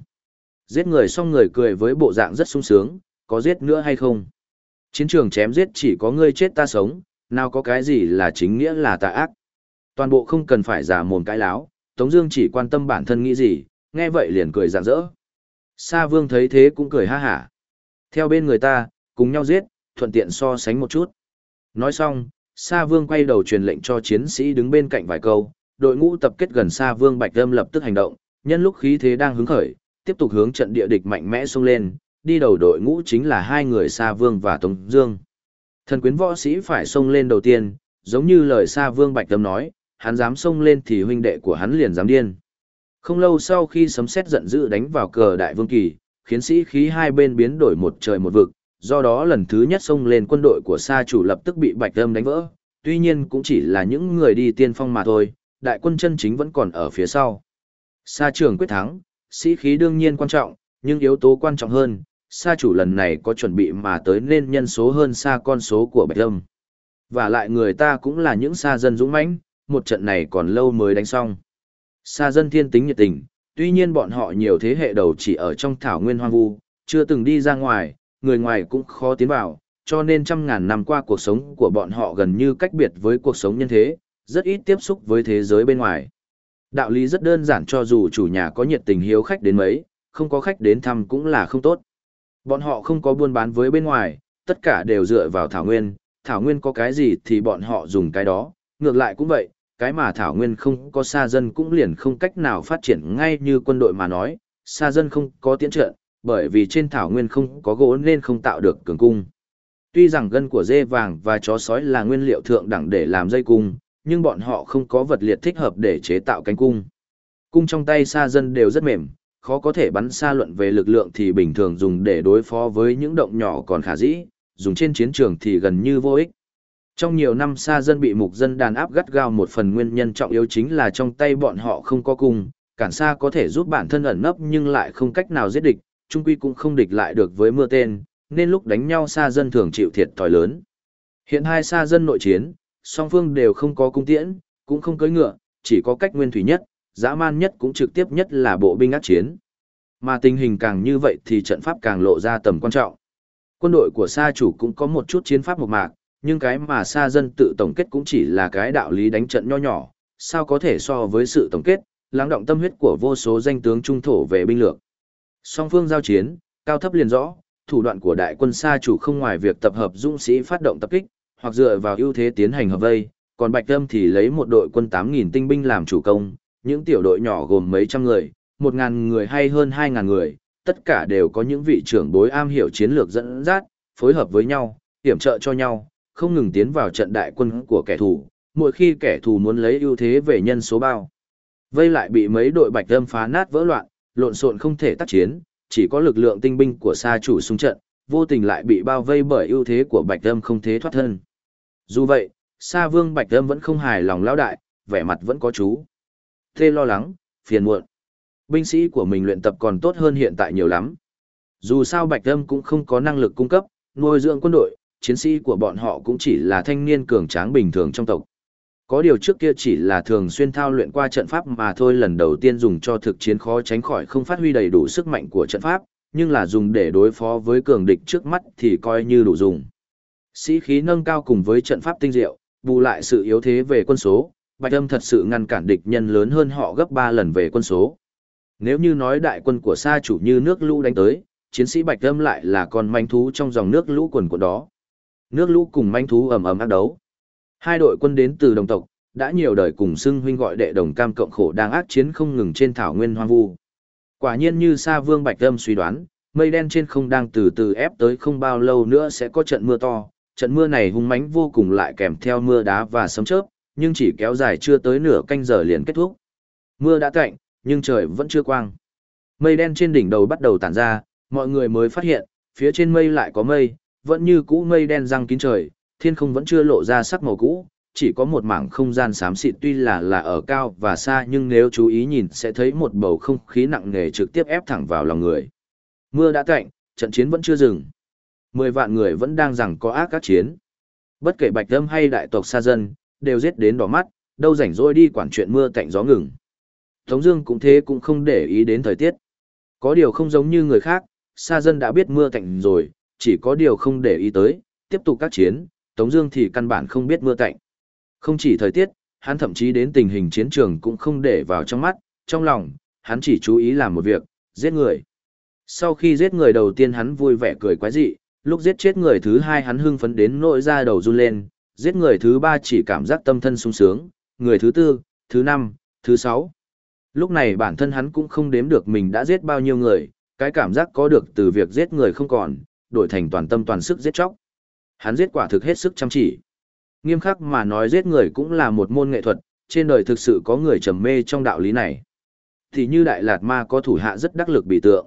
Giết người xong người cười với bộ dạng rất sung sướng, có giết nữa hay không? Chiến trường chém giết chỉ có ngươi chết ta sống, nào có cái gì là chính nghĩa là tà ác. Toàn bộ không cần phải giả mồm cãi láo, Tống Dương chỉ quan tâm bản thân nghĩ gì, nghe vậy liền cười rạng rỡ. Sa Vương thấy thế cũng cười ha hả. Theo bên người ta, cùng nhau giết, thuận tiện so sánh một chút. Nói xong, Sa Vương quay đầu truyền lệnh cho chiến sĩ đứng bên cạnh vài câu, đội ngũ tập kết gần Sa Vương Bạch Lâm lập tức hành động, nhân lúc khí thế đang hứng khởi, tiếp tục hướng trận địa địch mạnh mẽ xông lên, đi đầu đội ngũ chính là hai người Sa Vương và Tống Dương. Thần quyến võ sĩ phải xông lên đầu tiên, giống như lời Sa Vương Bạch Tâm nói, hắn dám xông lên thì huynh đệ của hắn liền dám điên. Không lâu sau khi sấm sét giận dữ đánh vào cờ đại vương kỳ, khiến sĩ khí hai bên biến đổi một trời một vực, do đó lần thứ nhất xông lên quân đội của Sa chủ lập tức bị Bạch Âm đánh vỡ. Tuy nhiên cũng chỉ là những người đi tiên phong mà thôi, đại quân chân chính vẫn còn ở phía sau. Sa trưởng quyết thắng, sĩ khí đương nhiên quan trọng, nhưng yếu tố quan trọng hơn, sa chủ lần này có chuẩn bị mà tới nên nhân số hơn xa con số của Bạch Lâm. Và lại người ta cũng là những sa dân dũng mãnh, một trận này còn lâu mới đánh xong. Sa dân thiên tính nhiệt tình, tuy nhiên bọn họ nhiều thế hệ đầu chỉ ở trong thảo nguyên hoang vu, chưa từng đi ra ngoài, người ngoài cũng khó tiến vào, cho nên trăm ngàn năm qua cuộc sống của bọn họ gần như cách biệt với cuộc sống nhân thế, rất ít tiếp xúc với thế giới bên ngoài. Đạo lý rất đơn giản cho dù chủ nhà có nhiệt tình hiếu khách đến mấy, không có khách đến thăm cũng là không tốt. Bọn họ không có buôn bán với bên ngoài, tất cả đều dựa vào Thảo Nguyên, Thảo Nguyên có cái gì thì bọn họ dùng cái đó, ngược lại cũng vậy, cái mà Thảo Nguyên không có xa dân cũng liền không cách nào phát triển ngay như quân đội mà nói, xa dân không có tiến trợ, bởi vì trên Thảo Nguyên không có gỗ nên không tạo được cường cung. Tuy rằng gân của dê vàng và chó sói là nguyên liệu thượng đẳng để làm dây cung, nhưng bọn họ không có vật liệt thích hợp để chế tạo cánh cung. Cung trong tay xa dân đều rất mềm, khó có thể bắn xa luận về lực lượng thì bình thường dùng để đối phó với những động nhỏ còn khả dĩ, dùng trên chiến trường thì gần như vô ích. Trong nhiều năm xa dân bị mục dân đàn áp gắt gao một phần nguyên nhân trọng yếu chính là trong tay bọn họ không có cung, cản xa có thể giúp bản thân ẩn nấp nhưng lại không cách nào giết địch, trung quy cũng không địch lại được với mưa tên, nên lúc đánh nhau xa dân thường chịu thiệt thòi lớn. Hiện hai xa dân nội chiến, song phương đều không có cung tiễn, cũng không cưỡi ngựa, chỉ có cách nguyên thủy nhất, dã man nhất cũng trực tiếp nhất là bộ binh ác chiến. Mà tình hình càng như vậy thì trận pháp càng lộ ra tầm quan trọng. Quân đội của sa chủ cũng có một chút chiến pháp một mạc, nhưng cái mà xa dân tự tổng kết cũng chỉ là cái đạo lý đánh trận nho nhỏ, sao có thể so với sự tổng kết, lắng động tâm huyết của vô số danh tướng trung thổ về binh lược. Song phương giao chiến, cao thấp liền rõ, thủ đoạn của đại quân xa chủ không ngoài việc tập hợp dũng sĩ phát động tập kích, hoặc dựa vào ưu thế tiến hành hợp vây, còn Bạch Âm thì lấy một đội quân 8.000 tinh binh làm chủ công, những tiểu đội nhỏ gồm mấy trăm người, 1.000 người hay hơn 2.000 người, tất cả đều có những vị trưởng bối am hiểu chiến lược dẫn dắt, phối hợp với nhau, hiểm trợ cho nhau, không ngừng tiến vào trận đại quân của kẻ thù, mỗi khi kẻ thù muốn lấy ưu thế về nhân số bao. Vây lại bị mấy đội Bạch Âm phá nát vỡ loạn, lộn xộn không thể tác chiến, chỉ có lực lượng tinh binh của sa chủ xung trận, vô tình lại bị bao vây bởi ưu thế của Bạch Âm không thế thoát thân. Dù vậy, Sa Vương Bạch Âm vẫn không hài lòng lão đại, vẻ mặt vẫn có chú. Thê lo lắng, phiền muộn. Binh sĩ của mình luyện tập còn tốt hơn hiện tại nhiều lắm. Dù sao Bạch Âm cũng không có năng lực cung cấp, nuôi dưỡng quân đội, chiến sĩ của bọn họ cũng chỉ là thanh niên cường tráng bình thường trong tộc. Có điều trước kia chỉ là thường xuyên thao luyện qua trận pháp mà thôi lần đầu tiên dùng cho thực chiến khó tránh khỏi không phát huy đầy đủ sức mạnh của trận pháp, nhưng là dùng để đối phó với cường địch trước mắt thì coi như đủ dùng. Sĩ khí nâng cao cùng với trận pháp tinh diệu, bù lại sự yếu thế về quân số, Bạch Âm thật sự ngăn cản địch nhân lớn hơn họ gấp 3 lần về quân số. Nếu như nói đại quân của sa chủ như nước lũ đánh tới, chiến sĩ Bạch Âm lại là con manh thú trong dòng nước lũ quần của đó. Nước lũ cùng manh thú ầm ầm ác đấu. Hai đội quân đến từ đồng tộc, đã nhiều đời cùng xưng huynh gọi đệ đồng cam cộng khổ đang ác chiến không ngừng trên thảo nguyên hoang vu. Quả nhiên như Sa Vương Bạch Âm suy đoán, mây đen trên không đang từ từ ép tới không bao lâu nữa sẽ có trận mưa to. Trận mưa này hung mãnh vô cùng lại kèm theo mưa đá và sấm chớp, nhưng chỉ kéo dài chưa tới nửa canh giờ liền kết thúc. Mưa đã tạnh nhưng trời vẫn chưa quang. Mây đen trên đỉnh đầu bắt đầu tản ra, mọi người mới phát hiện, phía trên mây lại có mây, vẫn như cũ mây đen răng kín trời, thiên không vẫn chưa lộ ra sắc màu cũ, chỉ có một mảng không gian xám xịt tuy là là ở cao và xa nhưng nếu chú ý nhìn sẽ thấy một bầu không khí nặng nề trực tiếp ép thẳng vào lòng người. Mưa đã cạnh, trận chiến vẫn chưa dừng. Mười vạn người vẫn đang rằng có ác các chiến. Bất kể bạch âm hay đại tộc xa dân, đều giết đến đỏ mắt, đâu rảnh rỗi đi quản chuyện mưa tạnh gió ngừng. Tống Dương cũng thế cũng không để ý đến thời tiết. Có điều không giống như người khác, xa dân đã biết mưa tạnh rồi, chỉ có điều không để ý tới, tiếp tục các chiến, Tống Dương thì căn bản không biết mưa tạnh. Không chỉ thời tiết, hắn thậm chí đến tình hình chiến trường cũng không để vào trong mắt, trong lòng, hắn chỉ chú ý làm một việc, giết người. Sau khi giết người đầu tiên hắn vui vẻ cười quái dị, lúc giết chết người thứ hai hắn hưng phấn đến nỗi da đầu run lên, giết người thứ ba chỉ cảm giác tâm thân sung sướng, người thứ tư, thứ năm, thứ sáu. Lúc này bản thân hắn cũng không đếm được mình đã giết bao nhiêu người, cái cảm giác có được từ việc giết người không còn, đổi thành toàn tâm toàn sức giết chóc. Hắn giết quả thực hết sức chăm chỉ. Nghiêm khắc mà nói giết người cũng là một môn nghệ thuật, trên đời thực sự có người trầm mê trong đạo lý này. Thì như Đại Lạt Ma có thủ hạ rất đắc lực bị tượng.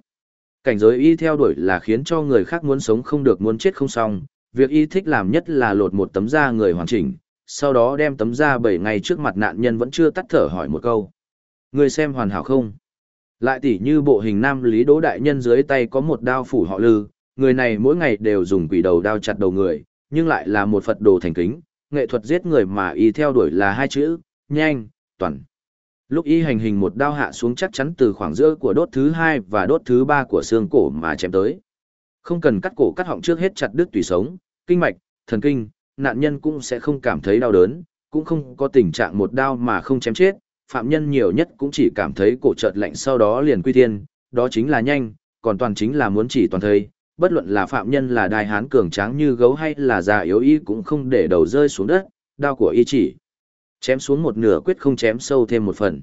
Cảnh giới y theo đuổi là khiến cho người khác muốn sống không được muốn chết không xong, việc y thích làm nhất là lột một tấm da người hoàn chỉnh, sau đó đem tấm da bảy ngày trước mặt nạn nhân vẫn chưa tắt thở hỏi một câu. Người xem hoàn hảo không? Lại tỉ như bộ hình nam lý đỗ đại nhân dưới tay có một đao phủ họ lư, người này mỗi ngày đều dùng quỷ đầu đao chặt đầu người, nhưng lại là một Phật đồ thành kính, nghệ thuật giết người mà y theo đuổi là hai chữ, nhanh, toàn. Lúc y hành hình một đao hạ xuống chắc chắn từ khoảng giữa của đốt thứ hai và đốt thứ ba của xương cổ mà chém tới. Không cần cắt cổ cắt họng trước hết chặt đứt tùy sống, kinh mạch, thần kinh, nạn nhân cũng sẽ không cảm thấy đau đớn, cũng không có tình trạng một đao mà không chém chết, phạm nhân nhiều nhất cũng chỉ cảm thấy cổ chợt lạnh sau đó liền quy thiên, đó chính là nhanh, còn toàn chính là muốn chỉ toàn thây, bất luận là phạm nhân là đài hán cường tráng như gấu hay là già yếu y cũng không để đầu rơi xuống đất, đao của y chỉ. Chém xuống một nửa quyết không chém sâu thêm một phần.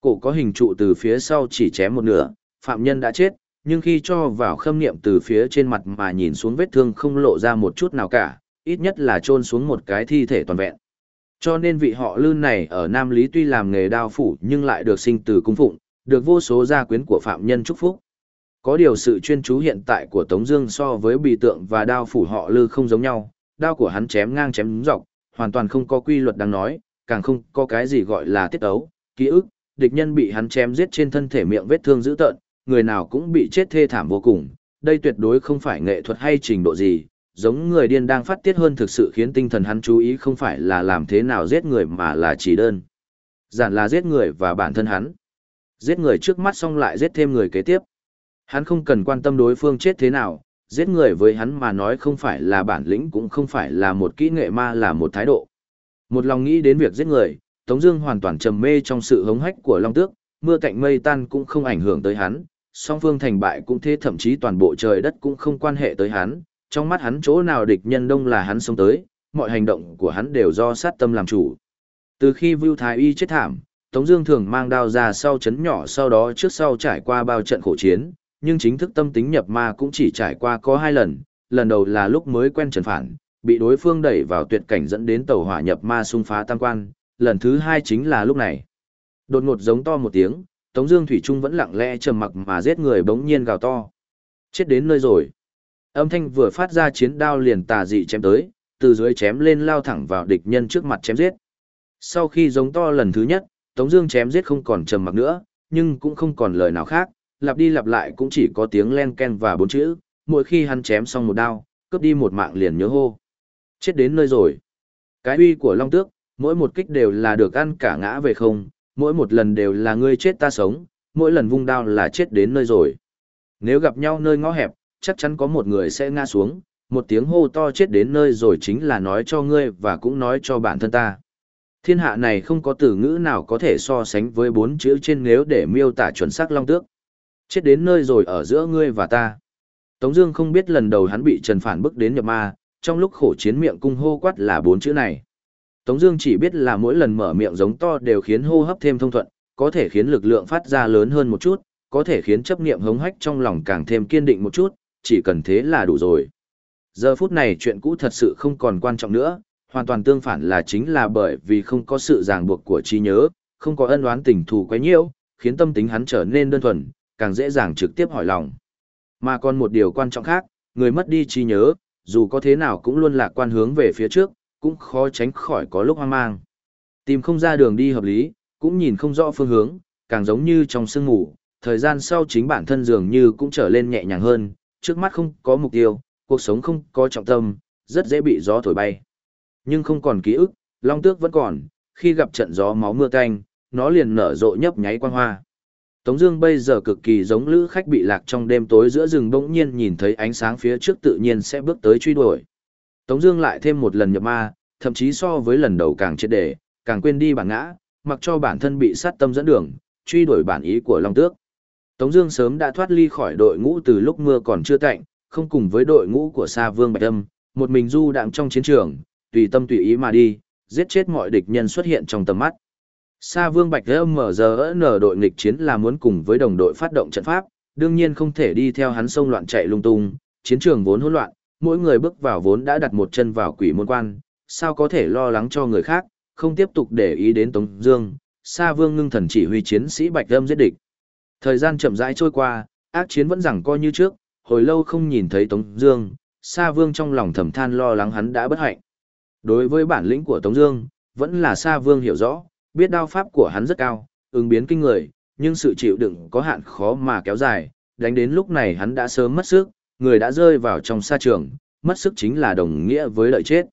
Cổ có hình trụ từ phía sau chỉ chém một nửa, phạm nhân đã chết, nhưng khi cho vào khâm niệm từ phía trên mặt mà nhìn xuống vết thương không lộ ra một chút nào cả, ít nhất là chôn xuống một cái thi thể toàn vẹn. Cho nên vị họ lư này ở Nam Lý tuy làm nghề đao phủ nhưng lại được sinh từ cung phụng, được vô số gia quyến của phạm nhân chúc phúc. Có điều sự chuyên chú hiện tại của Tống Dương so với bì tượng và đao phủ họ lư không giống nhau, đao của hắn chém ngang chém dọc, hoàn toàn không có quy luật đáng nói, càng không có cái gì gọi là tiết ấu, ký ức. Địch nhân bị hắn chém giết trên thân thể miệng vết thương dữ tợn, người nào cũng bị chết thê thảm vô cùng. Đây tuyệt đối không phải nghệ thuật hay trình độ gì, giống người điên đang phát tiết hơn thực sự khiến tinh thần hắn chú ý không phải là làm thế nào giết người mà là chỉ đơn. Giản là giết người và bản thân hắn. Giết người trước mắt xong lại giết thêm người kế tiếp. Hắn không cần quan tâm đối phương chết thế nào, giết người với hắn mà nói không phải là bản lĩnh cũng không phải là một kỹ nghệ ma là một thái độ. Một lòng nghĩ đến việc giết người, Tống Dương hoàn toàn trầm mê trong sự hống hách của Long Tước, mưa cạnh mây tan cũng không ảnh hưởng tới hắn, song phương thành bại cũng thế thậm chí toàn bộ trời đất cũng không quan hệ tới hắn, trong mắt hắn chỗ nào địch nhân đông là hắn sống tới, mọi hành động của hắn đều do sát tâm làm chủ. Từ khi Vu Thái Y chết thảm, Tống Dương thường mang đao ra sau chấn nhỏ sau đó trước sau trải qua bao trận khổ chiến, nhưng chính thức tâm tính nhập ma cũng chỉ trải qua có hai lần, lần đầu là lúc mới quen Trần Phản, bị đối phương đẩy vào tuyệt cảnh dẫn đến tàu hỏa nhập ma xung phá tam quan, lần thứ hai chính là lúc này. Đột ngột giống to một tiếng, Tống Dương Thủy Trung vẫn lặng lẽ trầm mặc mà giết người bỗng nhiên gào to. Chết đến nơi rồi. Âm thanh vừa phát ra chiến đao liền tà dị chém tới, từ dưới chém lên lao thẳng vào địch nhân trước mặt chém giết. Sau khi giống to lần thứ nhất, Tống Dương chém giết không còn trầm mặc nữa, nhưng cũng không còn lời nào khác, lặp đi lặp lại cũng chỉ có tiếng len ken và bốn chữ. Mỗi khi hắn chém xong một đao, cướp đi một mạng liền nhớ hô, chết đến nơi rồi. Cái uy của Long Tước, mỗi một kích đều là được ăn cả ngã về không, mỗi một lần đều là ngươi chết ta sống, mỗi lần vung đao là chết đến nơi rồi. Nếu gặp nhau nơi ngõ hẹp, chắc chắn có một người sẽ ngã xuống, một tiếng hô to chết đến nơi rồi chính là nói cho ngươi và cũng nói cho bản thân ta. Thiên hạ này không có từ ngữ nào có thể so sánh với bốn chữ trên nếu để miêu tả chuẩn xác long tước. Chết đến nơi rồi ở giữa ngươi và ta. Tống Dương không biết lần đầu hắn bị Trần Phản bức đến nhập ma, trong lúc khổ chiến miệng cung hô quát là bốn chữ này. Tống Dương chỉ biết là mỗi lần mở miệng giống to đều khiến hô hấp thêm thông thuận, có thể khiến lực lượng phát ra lớn hơn một chút, có thể khiến chấp niệm hống hách trong lòng càng thêm kiên định một chút, chỉ cần thế là đủ rồi. Giờ phút này chuyện cũ thật sự không còn quan trọng nữa, hoàn toàn tương phản là chính là bởi vì không có sự ràng buộc của trí nhớ, không có ân oán tình thù quấy nhiễu, khiến tâm tính hắn trở nên đơn thuần, càng dễ dàng trực tiếp hỏi lòng. Mà còn một điều quan trọng khác, người mất đi trí nhớ, dù có thế nào cũng luôn lạc quan hướng về phía trước, cũng khó tránh khỏi có lúc hoang mang. Tìm không ra đường đi hợp lý, cũng nhìn không rõ phương hướng, càng giống như trong sương ngủ, thời gian sau chính bản thân dường như cũng trở lên nhẹ nhàng hơn, trước mắt không có mục tiêu, cuộc sống không có trọng tâm, rất dễ bị gió thổi bay. Nhưng không còn ký ức, long tước vẫn còn, khi gặp trận gió máu mưa canh, nó liền nở rộ nhấp nháy quang hoa. Tống Dương bây giờ cực kỳ giống lữ khách bị lạc trong đêm tối giữa rừng bỗng nhiên nhìn thấy ánh sáng phía trước tự nhiên sẽ bước tới truy đuổi. Tống Dương lại thêm một lần nhập ma, thậm chí so với lần đầu càng chết để, càng quên đi bản ngã, mặc cho bản thân bị sát tâm dẫn đường, truy đuổi bản ý của Long Tước. Tống Dương sớm đã thoát ly khỏi đội ngũ từ lúc mưa còn chưa tạnh, không cùng với đội ngũ của Sa Vương Bạch Âm, một mình du đạm trong chiến trường, tùy tâm tùy ý mà đi, giết chết mọi địch nhân xuất hiện trong tầm mắt. Sa Vương Bạch MZN mở nở đội nghịch chiến là muốn cùng với đồng đội phát động trận pháp, đương nhiên không thể đi theo hắn sông loạn chạy lung tung, chiến trường vốn hỗn loạn, mỗi người bước vào vốn đã đặt một chân vào quỷ môn quan, sao có thể lo lắng cho người khác, không tiếp tục để ý đến Tống Dương. Sa Vương ngưng thần chỉ huy chiến sĩ Bạch Âm giết địch. Thời gian chậm rãi trôi qua, ác chiến vẫn rằng coi như trước, hồi lâu không nhìn thấy Tống Dương, Sa Vương trong lòng thầm than lo lắng hắn đã bất hạnh. Đối với bản lĩnh của Tống Dương, vẫn là Sa Vương hiểu rõ, biết đao pháp của hắn rất cao, ứng biến kinh người, nhưng sự chịu đựng có hạn khó mà kéo dài. Đánh đến lúc này hắn đã sớm mất sức, người đã rơi vào trong sa trường, mất sức chính là đồng nghĩa với lợi chết.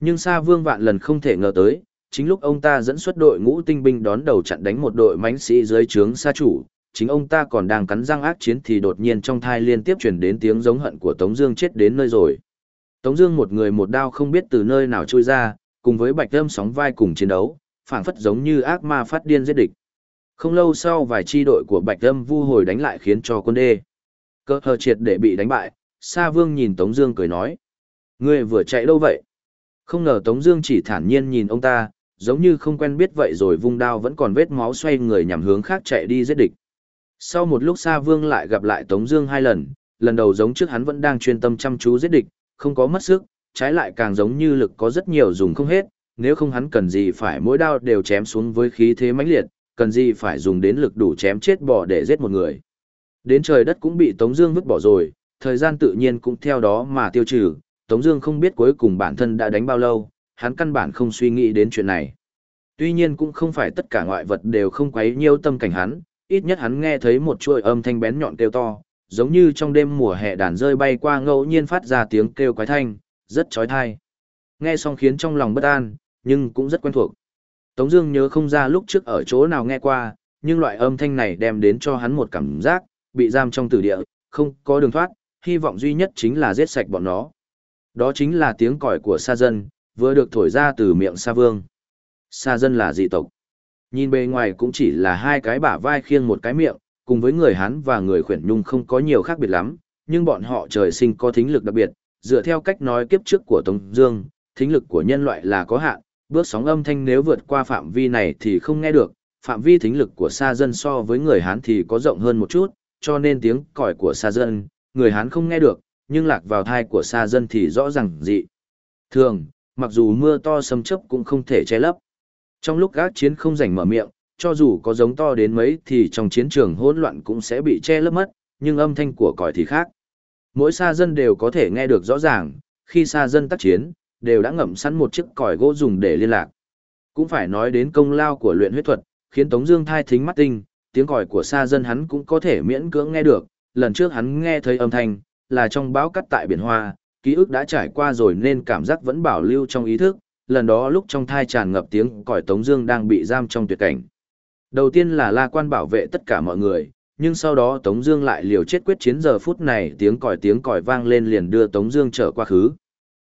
Nhưng Sa Vương vạn lần không thể ngờ tới, chính lúc ông ta dẫn xuất đội ngũ tinh binh đón đầu chặn đánh một đội mãnh sĩ dưới trướng sa chủ, chính ông ta còn đang cắn răng ác chiến thì đột nhiên trong thai liên tiếp truyền đến tiếng giống hận của Tống Dương chết đến nơi rồi. Tống Dương một người một đao không biết từ nơi nào trôi ra, cùng với Bạch Lâm sóng vai cùng chiến đấu, phảng phất giống như ác ma phát điên giết địch. Không lâu sau vài chi đội của Bạch Âm vu hồi đánh lại khiến cho quân đê cơ hờ triệt để bị đánh bại. Sa Vương nhìn Tống Dương cười nói: ngươi vừa chạy đâu vậy? Không ngờ Tống Dương chỉ thản nhiên nhìn ông ta, giống như không quen biết vậy rồi vung đao vẫn còn vết máu xoay người nhằm hướng khác chạy đi giết địch. Sau một lúc Sa Vương lại gặp lại Tống Dương hai lần, lần đầu giống trước hắn vẫn đang chuyên tâm chăm chú giết địch, không có mất sức, trái lại càng giống như lực có rất nhiều dùng không hết, nếu không hắn cần gì phải mỗi đao đều chém xuống với khí thế mãnh liệt, cần gì phải dùng đến lực đủ chém chết bò để giết một người. Đến trời đất cũng bị Tống Dương vứt bỏ rồi, thời gian tự nhiên cũng theo đó mà tiêu trừ. Tống Dương không biết cuối cùng bản thân đã đánh bao lâu, hắn căn bản không suy nghĩ đến chuyện này. Tuy nhiên cũng không phải tất cả ngoại vật đều không quấy nhiễu tâm cảnh hắn, ít nhất hắn nghe thấy một chuỗi âm thanh bén nhọn kêu to, giống như trong đêm mùa hè đàn rơi bay qua ngẫu nhiên phát ra tiếng kêu quái thanh, rất chói tai. Nghe xong khiến trong lòng bất an, nhưng cũng rất quen thuộc. Tống Dương nhớ không ra lúc trước ở chỗ nào nghe qua, nhưng loại âm thanh này đem đến cho hắn một cảm giác bị giam trong tử địa, không có đường thoát, hy vọng duy nhất chính là giết sạch bọn nó. Đó chính là tiếng còi của sa dân, vừa được thổi ra từ miệng sa vương. Sa dân là dị tộc. Nhìn bề ngoài cũng chỉ là hai cái bả vai khiêng một cái miệng, cùng với người Hán và người khuyển nhung không có nhiều khác biệt lắm, nhưng bọn họ trời sinh có thính lực đặc biệt, dựa theo cách nói kiếp trước của Tống Dương, thính lực của nhân loại là có hạn, bước sóng âm thanh nếu vượt qua phạm vi này thì không nghe được, phạm vi thính lực của sa dân so với người Hán thì có rộng hơn một chút, cho nên tiếng còi của sa dân, người Hán không nghe được, nhưng lạc vào thai của sa dân thì rõ ràng dị. Thường, mặc dù mưa to sấm chớp cũng không thể che lấp. Trong lúc gác chiến không rảnh mở miệng, cho dù có giống to đến mấy thì trong chiến trường hỗn loạn cũng sẽ bị che lấp mất, nhưng âm thanh của còi thì khác. Mỗi sa dân đều có thể nghe được rõ ràng, khi sa dân tác chiến, đều đã ngậm sẵn một chiếc còi gỗ dùng để liên lạc. Cũng phải nói đến công lao của luyện huyết thuật, khiến Tống Dương thai thính mắt tinh, tiếng còi của sa dân hắn cũng có thể miễn cưỡng nghe được. Lần trước hắn nghe thấy âm thanh, là trong báo cắt tại biển hoa, ký ức đã trải qua rồi nên cảm giác vẫn bảo lưu trong ý thức. Lần đó lúc trong thai tràn ngập tiếng còi Tống Dương đang bị giam trong tuyệt cảnh. Đầu tiên là La Quan bảo vệ tất cả mọi người, nhưng sau đó Tống Dương lại liều chết quyết chiến giờ phút này tiếng còi tiếng còi vang lên liền đưa Tống Dương trở qua khứ.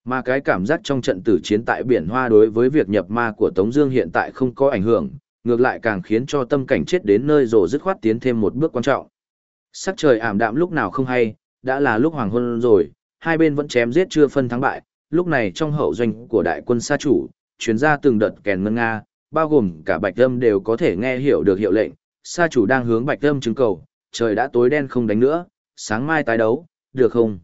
Mà cái cảm giác trong trận tử chiến tại biển Hoa đối với việc nhập ma của Tống Dương hiện tại không có ảnh hưởng, ngược lại càng khiến cho tâm cảnh chết đến nơi rồi dứt khoát tiến thêm một bước quan trọng. Sắc trời ảm đạm lúc nào không hay, đã là lúc hoàng hôn rồi, hai bên vẫn chém giết chưa phân thắng bại. Lúc này trong hậu doanh của đại quân sa chủ, chuyến ra từng đợt kèn ngân nga, bao gồm cả bạch âm đều có thể nghe hiểu được hiệu lệnh. Sa chủ đang hướng bạch âm chứng cầu, trời đã tối đen không đánh nữa, sáng mai tái đấu, được không?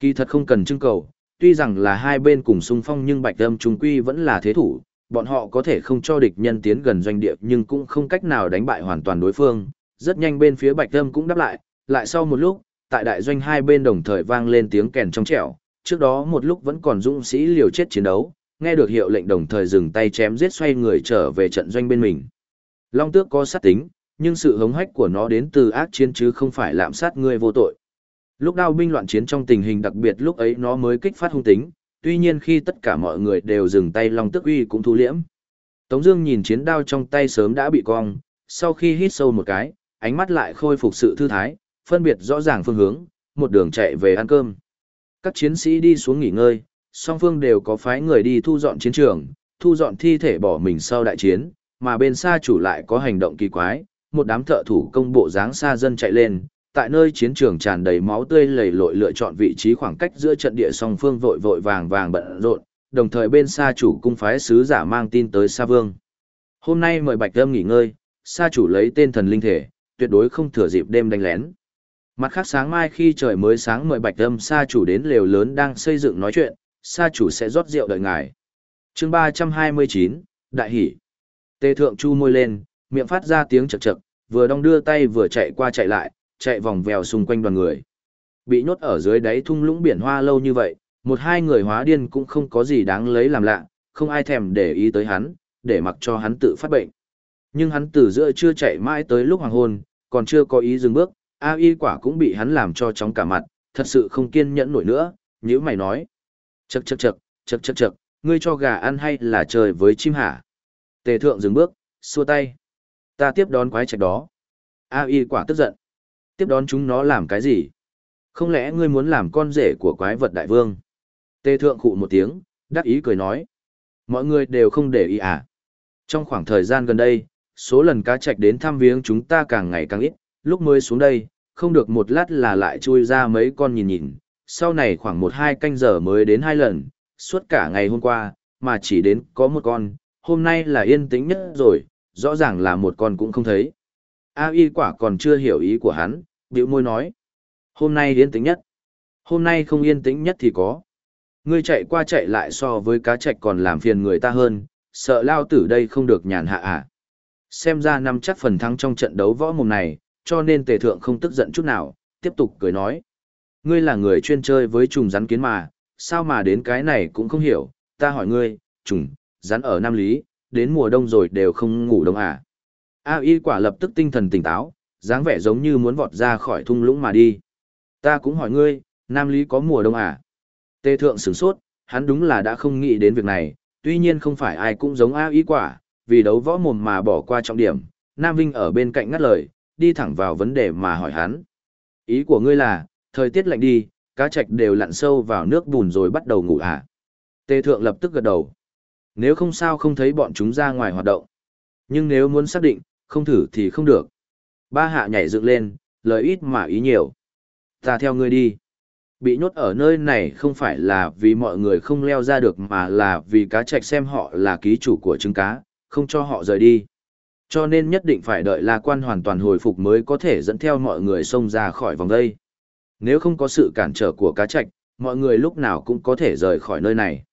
Kỳ thật không cần chứng cầu, tuy rằng là hai bên cùng xung phong nhưng bạch âm trung quy vẫn là thế thủ, bọn họ có thể không cho địch nhân tiến gần doanh địa nhưng cũng không cách nào đánh bại hoàn toàn đối phương. Rất nhanh bên phía bạch âm cũng đáp lại, lại sau một lúc, tại đại doanh hai bên đồng thời vang lên tiếng kèn trong trẻo, trước đó một lúc vẫn còn dũng sĩ liều chết chiến đấu, nghe được hiệu lệnh đồng thời dừng tay chém giết xoay người trở về trận doanh bên mình. Long tước có sát tính, nhưng sự hống hách của nó đến từ ác chiến chứ không phải lạm sát người vô tội. Lúc đao binh loạn chiến trong tình hình đặc biệt lúc ấy nó mới kích phát hung tính, tuy nhiên khi tất cả mọi người đều dừng tay Long Tức Uy cũng thu liễm. Tống Dương nhìn chiến đao trong tay sớm đã bị cong, sau khi hít sâu một cái, ánh mắt lại khôi phục sự thư thái, phân biệt rõ ràng phương hướng, một đường chạy về ăn cơm. Các chiến sĩ đi xuống nghỉ ngơi, song phương đều có phái người đi thu dọn chiến trường, thu dọn thi thể bỏ mình sau đại chiến, mà bên xa chủ lại có hành động kỳ quái, một đám thợ thủ công bộ dáng xa dân chạy lên, tại nơi chiến trường tràn đầy máu tươi lầy lội lựa chọn vị trí khoảng cách giữa trận địa song phương vội vội vàng vàng bận rộn, đồng thời bên xa chủ cung phái sứ giả mang tin tới Sa Vương. Hôm nay mời Bạch Âm nghỉ ngơi, Sa chủ lấy tên thần linh thể, tuyệt đối không thừa dịp đêm đánh lén. Mặt khác sáng mai khi trời mới sáng mời Bạch Âm Sa chủ đến lều lớn đang xây dựng nói chuyện, Sa chủ sẽ rót rượu đợi ngài. Chương ba trăm hai mươi chín Đại hỷ. Tề thượng chu môi lên, miệng phát ra tiếng chậc chậc, vừa đong đưa tay vừa chạy qua chạy lại, chạy vòng vèo xung quanh đoàn người. Bị nhốt ở dưới đáy thung lũng biển hoa lâu như vậy, một hai người hóa điên cũng không có gì đáng lấy làm lạ, không ai thèm để ý tới hắn, để mặc cho hắn tự phát bệnh. Nhưng hắn từ giữa chưa chạy mãi tới lúc hoàng hôn, còn chưa có ý dừng bước, A y quả cũng bị hắn làm cho chóng cả mặt, thật sự không kiên nhẫn nổi nữa, như mày nói. Chậc chậc chậc, chậc chậc chậc, ngươi cho gà ăn hay là trời với chim hả? Tề thượng dừng bước, xua tay. Ta tiếp đón quái trạch đó. A y quả tức giận tiếp đón chúng nó làm cái gì? Không lẽ ngươi muốn làm con rể của quái vật đại vương? Tê thượng khụ một tiếng, đắc ý cười nói. Mọi người đều không để ý à? Trong khoảng thời gian gần đây, số lần cá trạch đến thăm viếng chúng ta càng ngày càng ít, lúc mới xuống đây, không được một lát là lại chui ra mấy con nhìn nhìn, sau này khoảng một hai canh giờ mới đến hai lần, suốt cả ngày hôm qua, mà chỉ đến có một con, hôm nay là yên tĩnh nhất rồi, rõ ràng là một con cũng không thấy. A y quả còn chưa hiểu ý của hắn, bĩu môi nói. Hôm nay yên tĩnh nhất. Hôm nay không yên tĩnh nhất thì có. Ngươi chạy qua chạy lại so với cá trạch còn làm phiền người ta hơn, sợ lao tử đây không được nhàn hạ à. Xem ra năm chắc phần thắng trong trận đấu võ mồm này, cho nên tề thượng không tức giận chút nào, tiếp tục cười nói. Ngươi là người chuyên chơi với trùng rắn kiến mà, sao mà đến cái này cũng không hiểu, ta hỏi ngươi, trùng, rắn ở Nam Lý, đến mùa đông rồi đều không ngủ đông à. A y quả lập tức tinh thần tỉnh táo, dáng vẻ giống như muốn vọt ra khỏi thung lũng mà đi. Ta cũng hỏi ngươi, Nam Lý có mùa đông à? Tê thượng sửng sốt, hắn đúng là đã không nghĩ đến việc này, tuy nhiên không phải ai cũng giống A y quả, vì đấu võ mồm mà bỏ qua trọng điểm. Nam Vinh ở bên cạnh ngắt lời, đi thẳng vào vấn đề mà hỏi hắn. Ý của ngươi là, Thời tiết lạnh đi, cá trạch đều lặn sâu vào nước bùn rồi bắt đầu ngủ à. Tề thượng lập tức gật đầu. Nếu không sao không thấy bọn chúng ra ngoài hoạt động. Nhưng nếu muốn xác định, không thử thì không được. Ba hạ nhảy dựng lên, lời ít mà ý nhiều. Ta theo ngươi đi. Bị nhốt ở nơi này không phải là vì mọi người không leo ra được mà là vì cá trạch xem họ là ký chủ của trứng cá, không cho họ rời đi. Cho nên nhất định phải đợi La Quan hoàn toàn hồi phục mới có thể dẫn theo mọi người xông ra khỏi vòng đây. Nếu không có sự cản trở của cá trạch, mọi người lúc nào cũng có thể rời khỏi nơi này.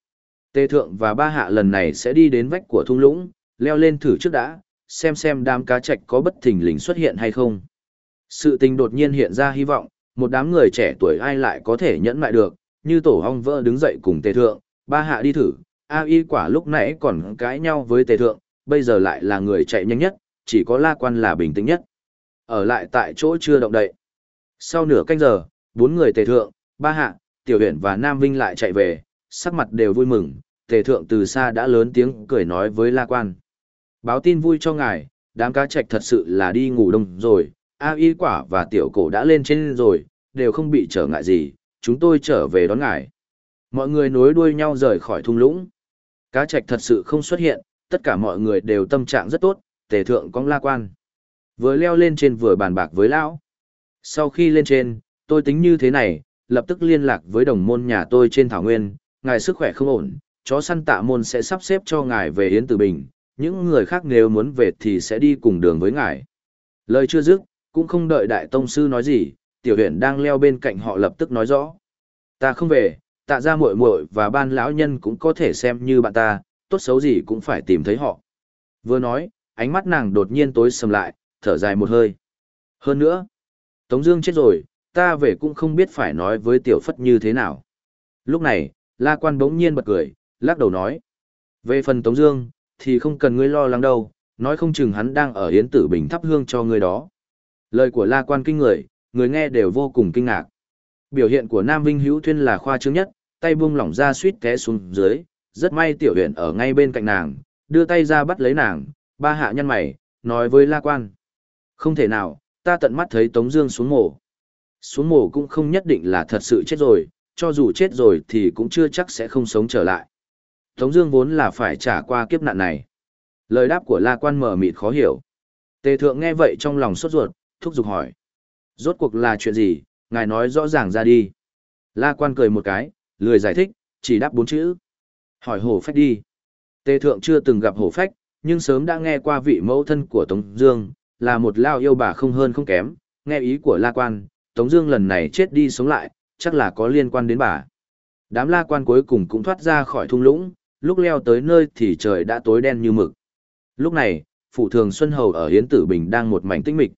Tề Thượng và Ba Hạ lần này sẽ đi đến vách của thung lũng, leo lên thử trước đã, xem xem đám cá trạch có bất thình lình xuất hiện hay không. Sự tình đột nhiên hiện ra hy vọng, một đám người trẻ tuổi ai lại có thể nhẫn lại được, như tổ hong vỡ đứng dậy cùng Tề Thượng, Ba Hạ đi thử, A Y quả lúc nãy còn cãi nhau với Tề Thượng, bây giờ lại là người chạy nhanh nhất, chỉ có La Quan là bình tĩnh nhất. Ở lại tại chỗ chưa động đậy. Sau nửa canh giờ, bốn người Tề Thượng, Ba Hạ, Tiểu Huyền và Nam Vinh lại chạy về, sắc mặt đều vui mừng, Tề Thượng từ xa đã lớn tiếng cười nói với La Quan. Báo tin vui cho ngài, đám cá trạch thật sự là đi ngủ đông rồi, A Y quả và tiểu cổ đã lên trên rồi, đều không bị trở ngại gì, chúng tôi trở về đón ngài. Mọi người nối đuôi nhau rời khỏi thung lũng. Cá trạch thật sự không xuất hiện, tất cả mọi người đều tâm trạng rất tốt, tề thượng cong la quan. Vừa leo lên trên vừa bàn bạc với lão. Sau khi lên trên, tôi tính như thế này, lập tức liên lạc với đồng môn nhà tôi trên thảo nguyên, ngài sức khỏe không ổn, chó săn tạ môn sẽ sắp xếp cho ngài về Yến Tử Bình, những người khác nếu muốn về thì sẽ đi cùng đường với ngài. Lời chưa dứt, cũng không đợi đại tông sư nói gì, tiểu huyện đang leo bên cạnh họ lập tức nói rõ. Ta không về, tạ ra muội muội và ban lão nhân cũng có thể xem như bạn ta, tốt xấu gì cũng phải tìm thấy họ. Vừa nói, ánh mắt nàng đột nhiên tối sầm lại, thở dài một hơi. Hơn nữa, Tống Dương chết rồi, ta về cũng không biết phải nói với tiểu phất như thế nào. Lúc này, La Quan bỗng nhiên bật cười, lắc đầu nói: về phần Tống Dương, thì không cần ngươi lo lắng đâu, nói không chừng hắn đang ở Yến Tử Bình thắp hương cho ngươi đó. Lời của La Quan kinh người, người nghe đều vô cùng kinh ngạc. Biểu hiện của Nam Vinh Hữu Thuyên là khoa trương nhất, tay buông lỏng ra suýt té xuống dưới, rất may tiểu huyện ở ngay bên cạnh nàng, đưa tay ra bắt lấy nàng, ba hạ nhân mày, nói với La Quan. Không thể nào, ta tận mắt thấy Tống Dương xuống mổ. Xuống mổ cũng không nhất định là thật sự chết rồi, cho dù chết rồi thì cũng chưa chắc sẽ không sống trở lại. Tống Dương vốn là phải trả qua kiếp nạn này. Lời đáp của La Quan mờ mịt khó hiểu. Tề Thượng nghe vậy trong lòng sốt ruột, thúc giục hỏi: Rốt cuộc là chuyện gì? Ngài nói rõ ràng ra đi. La Quan cười một cái, lười giải thích, chỉ đáp bốn chữ. Hỏi hổ phách đi. Tề Thượng chưa từng gặp hổ phách, nhưng sớm đã nghe qua vị mẫu thân của Tống Dương, là một lao yêu bà không hơn không kém. Nghe ý của La Quan, Tống Dương lần này chết đi sống lại, chắc là có liên quan đến bà. Đám La Quan cuối cùng cũng thoát ra khỏi thung lũng, lúc leo tới nơi thì trời đã tối đen như mực. Lúc này, phủ thường Xuân Hầu ở Hiến Tử Bình đang một mảnh tĩnh mịch.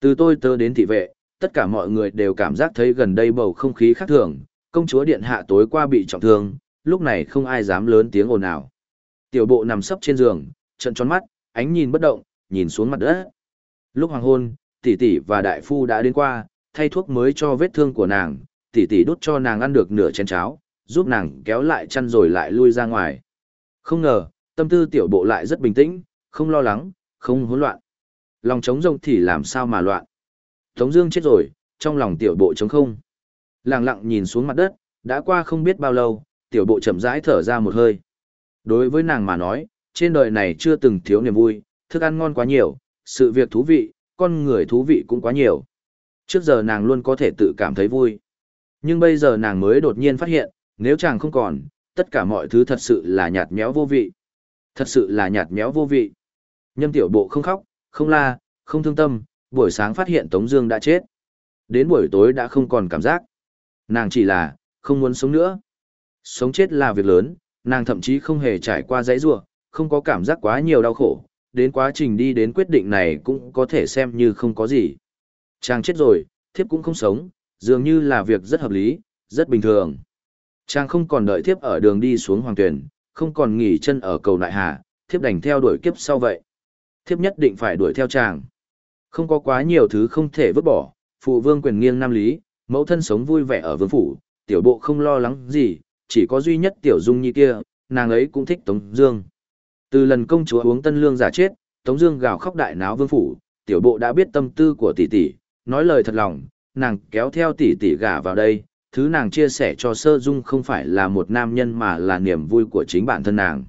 Từ tôi tớ đến thị vệ, tất cả mọi người đều cảm giác thấy gần đây bầu không khí khác thường, công chúa điện hạ tối qua bị trọng thương, lúc này không ai dám lớn tiếng ồn ào. Tiểu bộ nằm sấp trên giường, trận tròn mắt, ánh nhìn bất động, nhìn xuống mặt đất. Lúc hoàng hôn, tỷ tỷ và đại phu đã đến qua, thay thuốc mới cho vết thương của nàng, tỷ tỷ đút cho nàng ăn được nửa chén cháo, giúp nàng kéo lại chăn rồi lại lui ra ngoài. Không ngờ, tâm tư tiểu bộ lại rất bình tĩnh, không lo lắng, không hỗn loạn. Lòng trống rông thì làm sao mà loạn. Tống Dương chết rồi, trong lòng tiểu bộ trống không. Lặng lặng nhìn xuống mặt đất, đã qua không biết bao lâu, tiểu bộ chậm rãi thở ra một hơi. Đối với nàng mà nói, trên đời này chưa từng thiếu niềm vui, thức ăn ngon quá nhiều, sự việc thú vị, con người thú vị cũng quá nhiều. Trước giờ nàng luôn có thể tự cảm thấy vui. Nhưng bây giờ nàng mới đột nhiên phát hiện, nếu chàng không còn, tất cả mọi thứ thật sự là nhạt méo vô vị. Thật sự là nhạt méo vô vị. Nhâm tiểu bộ không khóc, không la, không thương tâm, buổi sáng phát hiện Tống Dương đã chết. Đến buổi tối đã không còn cảm giác. Nàng chỉ là, không muốn sống nữa. Sống chết là việc lớn, nàng thậm chí không hề trải qua dãy rủa, không có cảm giác quá nhiều đau khổ. Đến quá trình đi đến quyết định này cũng có thể xem như không có gì. Chàng chết rồi, thiếp cũng không sống, dường như là việc rất hợp lý, rất bình thường. Chàng không còn đợi thiếp ở đường đi xuống hoàng tuyển, không còn nghỉ chân ở cầu nại hà, thiếp đành theo đuổi kiếp sau vậy. Thiếp nhất định phải đuổi theo chàng. Không có quá nhiều thứ không thể vứt bỏ, phụ vương quyền nghiêng nam lý, mẫu thân sống vui vẻ ở vương phủ, tiểu bộ không lo lắng gì, chỉ có duy nhất tiểu dung nhi kia, nàng ấy cũng thích Tống Dương. Từ lần công chúa uống tân lương giả chết, Tống Dương gào khóc đại náo vương phủ, tiểu bộ đã biết tâm tư của tỷ tỷ, nói lời thật lòng, nàng kéo theo tỷ tỷ gả vào đây, thứ nàng chia sẻ cho sơ dung không phải là một nam nhân mà là niềm vui của chính bản thân nàng.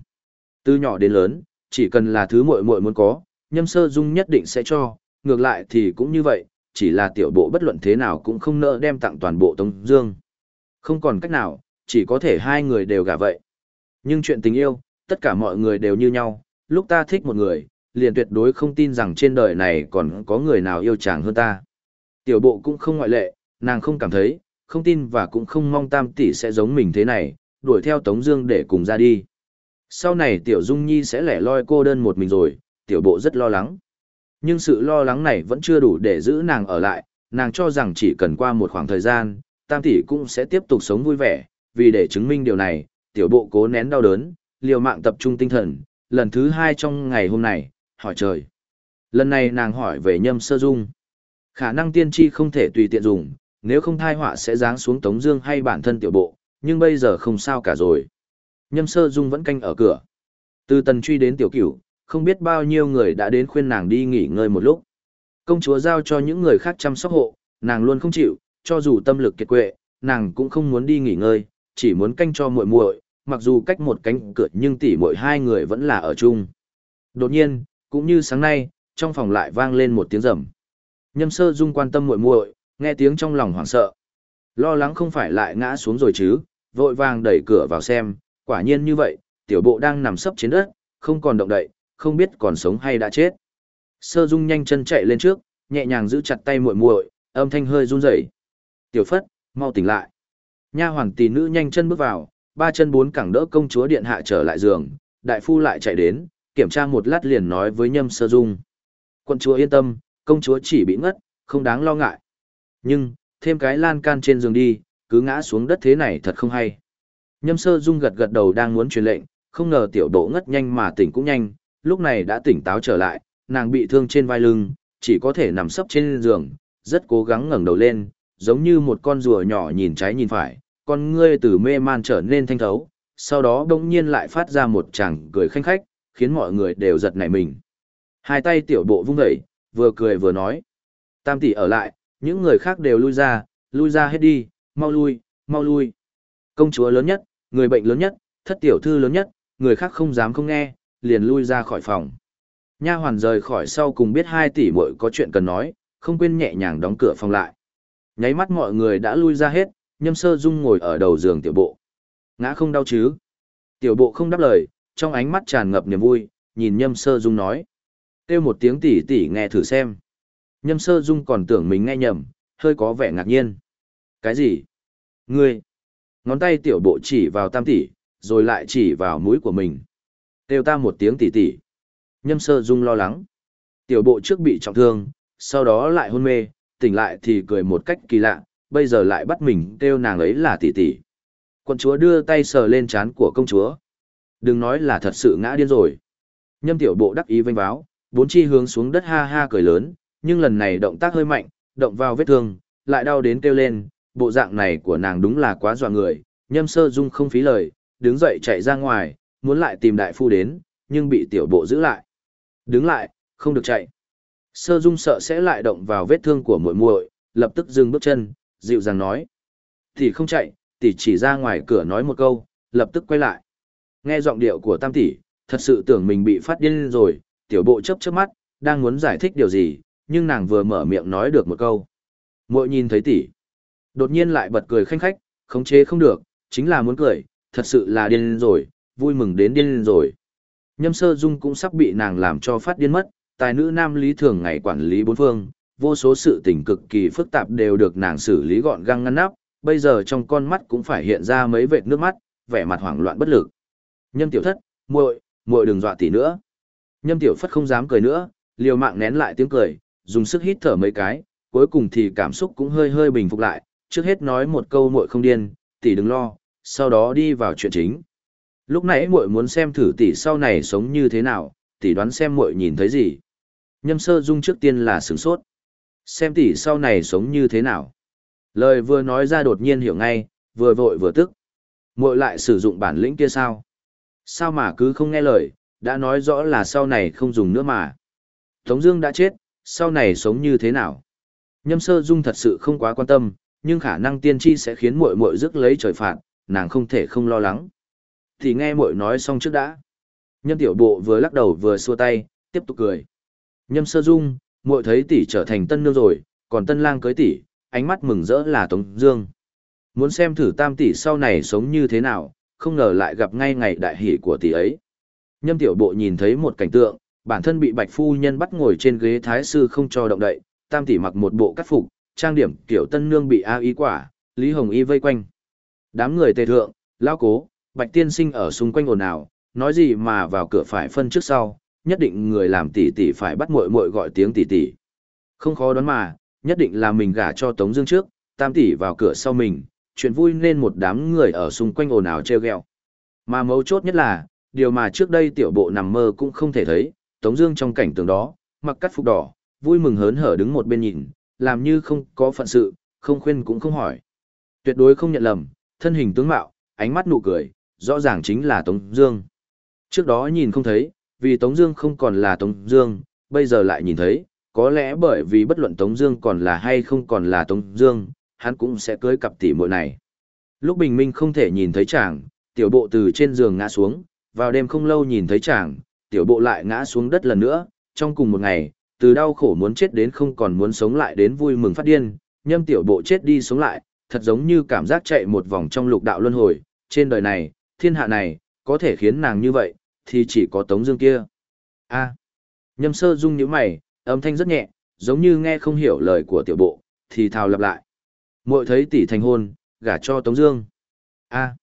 Từ nhỏ đến lớn, chỉ cần là thứ muội muội muốn có, nhâm sơ dung nhất định sẽ cho, ngược lại thì cũng như vậy, chỉ là tiểu bộ bất luận thế nào cũng không nỡ đem tặng toàn bộ Tống Dương. Không còn cách nào, chỉ có thể hai người đều gả vậy. Nhưng chuyện tình yêu, tất cả mọi người đều như nhau, lúc ta thích một người, liền tuyệt đối không tin rằng trên đời này còn có người nào yêu chàng hơn ta. Tiểu bộ cũng không ngoại lệ, nàng không cảm thấy, không tin và cũng không mong tam tỷ sẽ giống mình thế này, đuổi theo Tống Dương để cùng ra đi. Sau này Tiểu Dung Nhi sẽ lẻ loi cô đơn một mình rồi, Tiểu bộ rất lo lắng. Nhưng sự lo lắng này vẫn chưa đủ để giữ nàng ở lại, nàng cho rằng chỉ cần qua một khoảng thời gian, tam tỷ cũng sẽ tiếp tục sống vui vẻ, vì để chứng minh điều này, Tiểu bộ cố nén đau đớn, liều mạng tập trung tinh thần, lần thứ hai trong ngày hôm này, hỏi trời. Lần này nàng hỏi về nhâm sơ dung. Khả năng tiên tri không thể tùy tiện dùng, nếu không thai họa sẽ giáng xuống Tống Dương hay bản thân tiểu bộ, nhưng bây giờ không sao cả rồi. Nhâm sơ dung vẫn canh ở cửa. Từ tần truy đến tiểu cửu, không biết bao nhiêu người đã đến khuyên nàng đi nghỉ ngơi một lúc. Công chúa giao cho những người khác chăm sóc hộ, nàng luôn không chịu, cho dù tâm lực kiệt quệ, nàng cũng không muốn đi nghỉ ngơi, chỉ muốn canh cho muội muội. Mặc dù cách một cánh cửa nhưng tỷ muội hai người vẫn là ở chung. Đột nhiên, cũng như sáng nay, trong phòng lại vang lên một tiếng rầm. Nhâm Sơ Dung quan tâm muội muội, nghe tiếng trong lòng hoảng sợ. Lo lắng không phải lại ngã xuống rồi chứ, vội vàng đẩy cửa vào xem, quả nhiên như vậy, tiểu bộ đang nằm sấp trên đất, không còn động đậy, không biết còn sống hay đã chết. Sơ Dung nhanh chân chạy lên trước, nhẹ nhàng giữ chặt tay muội muội, âm thanh hơi run rẩy. "Tiểu Phất, mau tỉnh lại." Nha hoàng tỷ nữ nhanh chân bước vào, ba chân bốn cẳng đỡ công chúa điện hạ trở lại giường, đại phu lại chạy đến, kiểm tra một lát liền nói với Nhâm Sơ Dung. "Quân chúa yên tâm, công chúa chỉ bị ngất, không đáng lo ngại." Nhưng, thêm cái lan can trên giường đi, cứ ngã xuống đất thế này thật không hay. Nhâm sơ dung gật gật đầu đang muốn truyền lệnh, không ngờ tiểu độ ngất nhanh mà tỉnh cũng nhanh, lúc này đã tỉnh táo trở lại, nàng bị thương trên vai lưng, chỉ có thể nằm sấp trên giường, rất cố gắng ngẩng đầu lên, giống như một con rùa nhỏ nhìn trái nhìn phải, con ngươi từ mê man trở nên thanh thấu, sau đó bỗng nhiên lại phát ra một tràng cười khanh khách, khiến mọi người đều giật nảy mình. Hai tay tiểu bộ vung dậy, vừa cười vừa nói. Tam tỷ ở lại, những người khác đều lui ra, lui ra hết đi, mau lui, mau lui. Công chúa lớn nhất, người bệnh lớn nhất, thất tiểu thư lớn nhất, người khác không dám không nghe, liền lui ra khỏi phòng. Nha hoàn rời khỏi sau cùng biết hai tỷ muội có chuyện cần nói, không quên nhẹ nhàng đóng cửa phòng lại. Nháy mắt mọi người đã lui ra hết, nhâm sơ dung ngồi ở đầu giường tiểu bộ. Ngã không đau chứ? Tiểu bộ không đáp lời, trong ánh mắt tràn ngập niềm vui, nhìn nhâm sơ dung nói. Kêu một tiếng tỷ tỷ nghe thử xem. Nhâm sơ dung còn tưởng mình nghe nhầm, hơi có vẻ ngạc nhiên. Cái gì? Ngươi? Ngón tay tiểu bộ chỉ vào tam tỷ, rồi lại chỉ vào mũi của mình. têu ta một tiếng tỷ tỷ. Nhâm sơ dung lo lắng. Tiểu bộ trước bị trọng thương, sau đó lại hôn mê, tỉnh lại thì cười một cách kỳ lạ, bây giờ lại bắt mình kêu nàng ấy là tỷ tỷ. Quân chúa đưa tay sờ lên trán của công chúa. Đừng nói là thật sự ngã điên rồi. Nhâm tiểu bộ đắc ý vênh váo, bốn chi hướng xuống đất ha ha cười lớn, nhưng lần này động tác hơi mạnh, động vào vết thương, lại đau đến kêu lên, bộ dạng này của nàng đúng là quá dọa người, nhâm sơ dung không phí lời, đứng dậy chạy ra ngoài, muốn lại tìm đại phu đến, nhưng bị tiểu bộ giữ lại. Đứng lại, không được chạy. Sơ dung sợ sẽ lại động vào vết thương của muội muội, lập tức dừng bước chân, dịu dàng nói. Tỷ không chạy, tỷ chỉ ra ngoài cửa nói một câu, lập tức quay lại. Nghe giọng điệu của tam tỷ, thật sự tưởng mình bị phát điên rồi, tiểu bộ chớp chớp mắt, đang muốn giải thích điều gì, nhưng nàng vừa mở miệng nói được một câu. Mội nhìn thấy tỷ, đột nhiên lại bật cười khanh khách, khống chế không được, chính là muốn cười, thật sự là điên rồi, vui mừng đến điên rồi. Nhâm sơ dung cũng sắp bị nàng làm cho phát điên mất, tài nữ nam lý thường ngày quản lý bốn phương, vô số sự tình cực kỳ phức tạp đều được nàng xử lý gọn găng ngăn nắp, bây giờ trong con mắt cũng phải hiện ra mấy vệt nước mắt, vẻ mặt hoảng loạn bất lực. Nhâm tiểu thất, muội, muội đừng dọa tỷ nữa. Nhâm tiểu phất không dám cười nữa, liều mạng nén lại tiếng cười, dùng sức hít thở mấy cái, cuối cùng thì cảm xúc cũng hơi hơi bình phục lại, trước hết nói một câu muội không điên, tỷ đừng lo, sau đó đi vào chuyện chính. Lúc nãy muội muốn xem thử tỷ sau này sống như thế nào, tỷ đoán xem muội nhìn thấy gì. Nhâm sơ dung trước tiên là sửng sốt. Xem tỷ sau này sống như thế nào. Lời vừa nói ra đột nhiên hiểu ngay, vừa vội vừa tức. Muội lại sử dụng bản lĩnh kia sao? Sao mà cứ không nghe lời, đã nói rõ là sau này không dùng nữa mà. Tống Dương đã chết, sau này sống như thế nào? Nhâm Sơ Dung thật sự không quá quan tâm, nhưng khả năng tiên tri sẽ khiến muội muội rước lấy trời phạt, nàng không thể không lo lắng. Thì nghe muội nói xong trước đã. Nhâm Tiểu Bộ vừa lắc đầu vừa xua tay, tiếp tục cười. Nhâm Sơ Dung, muội thấy tỷ trở thành tân nương rồi, còn tân lang cưới tỷ, ánh mắt mừng rỡ là Tống Dương. Muốn xem thử tam tỷ sau này sống như thế nào, không ngờ lại gặp ngay ngày đại hỷ của tỷ ấy. Nhâm tiểu bộ nhìn thấy một cảnh tượng, bản thân bị bạch phu nhân bắt ngồi trên ghế thái sư không cho động đậy, tam tỷ mặc một bộ cắt phục, trang điểm kiểu tân nương bị a ý quả, Lý Hồng Y vây quanh. Đám người tề thượng, lao cố, bạch tiên sinh ở xung quanh ồn ào, nói gì mà vào cửa phải phân trước sau, nhất định người làm tỷ tỷ phải bắt muội muội gọi tiếng tỷ tỷ. Không khó đoán mà, nhất định là mình gả cho Tống Dương trước, tam tỷ vào cửa sau mình, chuyện vui nên một đám người ở xung quanh ồn ào treo ghẹo. Mà mấu chốt nhất là, điều mà trước đây tiểu bộ nằm mơ cũng không thể thấy, Tống Dương trong cảnh tượng đó, mặc cắt phục đỏ, vui mừng hớn hở đứng một bên nhìn, làm như không có phận sự, không khuyên cũng không hỏi, tuyệt đối không nhận lầm, thân hình tướng mạo, ánh mắt nụ cười, rõ ràng chính là Tống Dương. Trước đó nhìn không thấy, vì Tống Dương không còn là Tống Dương, bây giờ lại nhìn thấy, có lẽ bởi vì bất luận Tống Dương còn là hay không còn là Tống Dương, hắn cũng sẽ cưới cặp tỷ muội này. Lúc bình minh không thể nhìn thấy chàng, tiểu bộ từ trên giường ngã xuống, vào đêm không lâu nhìn thấy chàng, tiểu bộ lại ngã xuống đất lần nữa, trong cùng một ngày, từ đau khổ muốn chết đến không còn muốn sống lại đến vui mừng phát điên, nhâm tiểu bộ chết đi sống lại, thật giống như cảm giác chạy một vòng trong lục đạo luân hồi, trên đời này, thiên hạ này, có thể khiến nàng như vậy, thì chỉ có Tống Dương kia. A. Nhâm sơ dung nhíu mày, âm thanh rất nhẹ, giống như nghe không hiểu lời của tiểu bộ, thì thào lặp lại. Muội thấy tỷ thành hôn, gả cho Tống Dương. A.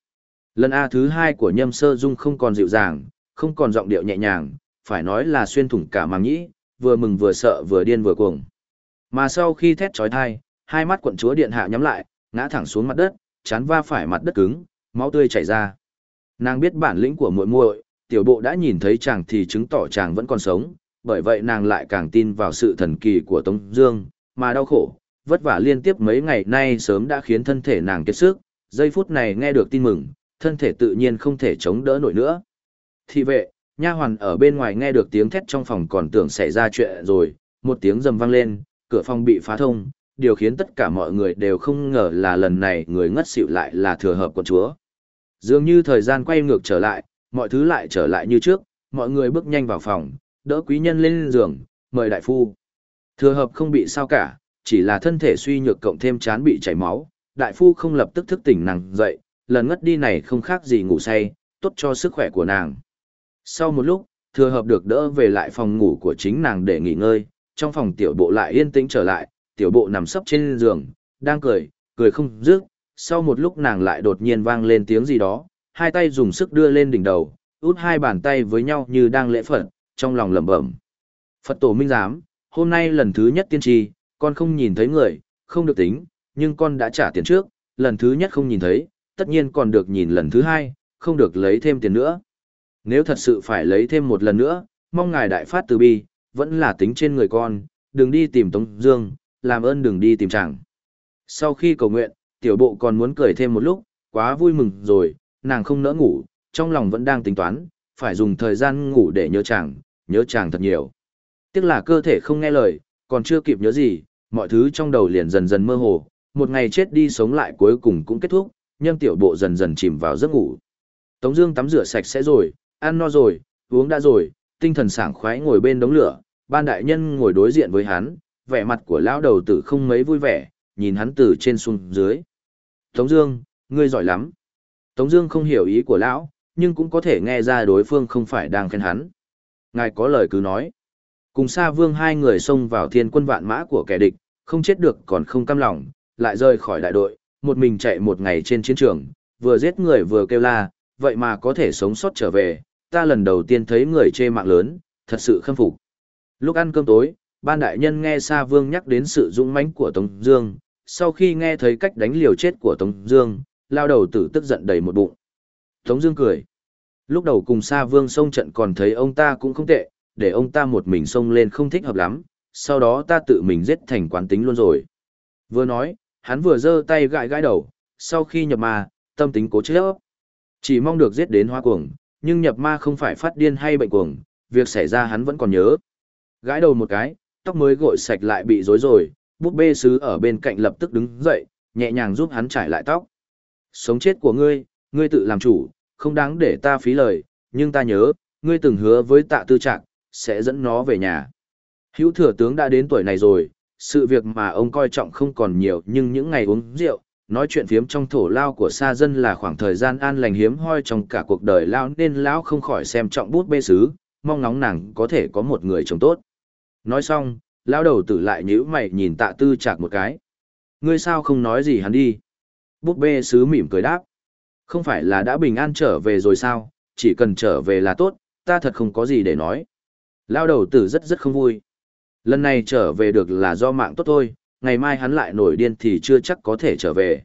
Lần A thứ hai của Nhâm Sơ Dung không còn dịu dàng, không còn giọng điệu nhẹ nhàng, phải nói là xuyên thủng cả màng nhĩ, vừa mừng vừa sợ vừa điên vừa cuồng. Mà sau khi thét chói tai, hai mắt quận chúa điện hạ nhắm lại, ngã thẳng xuống mặt đất, chán va phải mặt đất cứng, máu tươi chảy ra. Nàng biết bản lĩnh của muội muội, tiểu bộ đã nhìn thấy chàng thì chứng tỏ chàng vẫn còn sống, bởi vậy nàng lại càng tin vào sự thần kỳ của Tống Dương, mà đau khổ, vất vả liên tiếp mấy ngày nay sớm đã khiến thân thể nàng kiệt sức, giây phút này nghe được tin mừng, thân thể tự nhiên không thể chống đỡ nổi nữa. Thị vệ, nha hoàn ở bên ngoài nghe được tiếng thét trong phòng còn tưởng xảy ra chuyện rồi, một tiếng rầm vang lên, cửa phòng bị phá thông, điều khiến tất cả mọi người đều không ngờ là lần này người ngất xỉu lại là thừa hợp quận chúa. Dường như thời gian quay ngược trở lại, mọi thứ lại trở lại như trước, mọi người bước nhanh vào phòng, đỡ quý nhân lên giường, mời đại phu. Thừa hợp không bị sao cả, chỉ là thân thể suy nhược cộng thêm chán bị chảy máu, đại phu không lập tức thức tỉnh nàng dậy, lần ngất đi này không khác gì ngủ say, tốt cho sức khỏe của nàng. Sau một lúc, thừa hợp được đỡ về lại phòng ngủ của chính nàng để nghỉ ngơi, trong phòng tiểu bộ lại yên tĩnh trở lại, tiểu bộ nằm sấp trên giường, đang cười, cười không dứt. Sau một lúc nàng lại đột nhiên vang lên tiếng gì đó, hai tay dùng sức đưa lên đỉnh đầu, út hai bàn tay với nhau như đang lễ Phật, trong lòng lẩm bẩm. Phật tổ minh giám, hôm nay lần thứ nhất tiên tri, con không nhìn thấy người, không được tính, nhưng con đã trả tiền trước, lần thứ nhất không nhìn thấy, tất nhiên còn được nhìn lần thứ hai, không được lấy thêm tiền nữa. Nếu thật sự phải lấy thêm một lần nữa, mong ngài đại phát từ bi, vẫn là tính trên người con, đừng đi tìm Tống Dương, làm ơn đừng đi tìm chàng. Sau khi cầu nguyện, tiểu bộ còn muốn cười thêm một lúc, quá vui mừng rồi, nàng không nỡ ngủ, trong lòng vẫn đang tính toán, phải dùng thời gian ngủ để nhớ chàng, nhớ chàng thật nhiều. Tiếc là cơ thể không nghe lời, còn chưa kịp nhớ gì, mọi thứ trong đầu liền dần dần mơ hồ, một ngày chết đi sống lại cuối cùng cũng kết thúc, nhâm tiểu bộ dần dần chìm vào giấc ngủ. Tống Dương tắm rửa sạch sẽ rồi, ăn no rồi, uống đã rồi, tinh thần sảng khoái ngồi bên đống lửa, ban đại nhân ngồi đối diện với hắn, vẻ mặt của lão đầu tử không mấy vui vẻ, nhìn hắn từ trên xuống dưới. Tống Dương, ngươi giỏi lắm. Tống Dương không hiểu ý của lão, nhưng cũng có thể nghe ra đối phương không phải đang khen hắn. Ngài có lời cứ nói. Cùng Sa Vương hai người xông vào thiên quân vạn mã của kẻ địch, không chết được còn không cam lòng, lại rời khỏi đại đội, một mình chạy một ngày trên chiến trường, vừa giết người vừa kêu la, vậy mà có thể sống sót trở về, ta lần đầu tiên thấy người chê mạng lớn, thật sự khâm phục. Lúc ăn cơm tối, ban đại nhân nghe Sa Vương nhắc đến sự dũng mãnh của Tống Dương, sau khi nghe thấy cách đánh liều chết của Tống Dương, lao đầu tử tức giận đầy một bụng. Tống Dương cười. Lúc đầu cùng Sa Vương xông trận còn thấy ông ta cũng không tệ, để ông ta một mình xông lên không thích hợp lắm, sau đó ta tự mình giết thành quán tính luôn rồi. Vừa nói, hắn vừa giơ tay gãi gãi đầu, sau khi nhập ma, tâm tính cố chấp. Chỉ mong được giết đến hoa cuồng, nhưng nhập ma không phải phát điên hay bệnh cuồng, việc xảy ra hắn vẫn còn nhớ. Gãi đầu một cái, tóc mới gội sạch lại bị rối rồi, búp bê sứ ở bên cạnh lập tức đứng dậy, nhẹ nhàng giúp hắn trải lại tóc. Sống chết của ngươi, ngươi tự làm chủ, không đáng để ta phí lời, nhưng ta nhớ, ngươi từng hứa với tạ tư trạng, sẽ dẫn nó về nhà. Hữu thừa tướng đã đến tuổi này rồi, sự việc mà ông coi trọng không còn nhiều nhưng những ngày uống rượu, nói chuyện phiếm trong thổ lao của xa dân là khoảng thời gian an lành hiếm hoi trong cả cuộc đời lao nên lão không khỏi xem trọng bút bê sứ, mong ngóng nàng có thể có một người chồng tốt. Nói xong, lão đầu tử lại nhíu mày nhìn tạ tư chạc một cái. Ngươi sao không nói gì hắn đi? Bút bê sứ mỉm cười đáp. Không phải là đã bình an trở về rồi sao, chỉ cần trở về là tốt, ta thật không có gì để nói. Lao đầu tử rất rất không vui. Lần này trở về được là do mạng tốt thôi, ngày mai hắn lại nổi điên thì chưa chắc có thể trở về.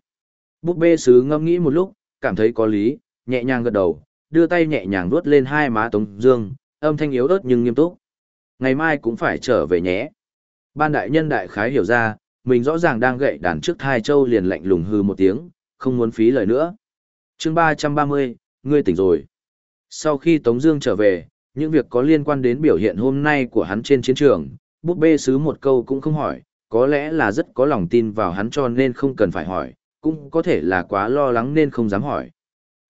Búp bê sứ ngâm nghĩ một lúc, cảm thấy có lý, nhẹ nhàng gật đầu, đưa tay nhẹ nhàng vuốt lên hai má Tống Dương, âm thanh yếu ớt nhưng nghiêm túc. Ngày mai cũng phải trở về nhé. Ban đại nhân đại khái hiểu ra, mình rõ ràng đang gậy đàn trước Thái châu liền lạnh lùng hư một tiếng, không muốn phí lời nữa. Chương 330, ngươi tỉnh rồi. Sau khi Tống Dương trở về, những việc có liên quan đến biểu hiện hôm nay của hắn trên chiến trường, búp bê sứ một câu cũng không hỏi, có lẽ là rất có lòng tin vào hắn cho nên không cần phải hỏi, cũng có thể là quá lo lắng nên không dám hỏi.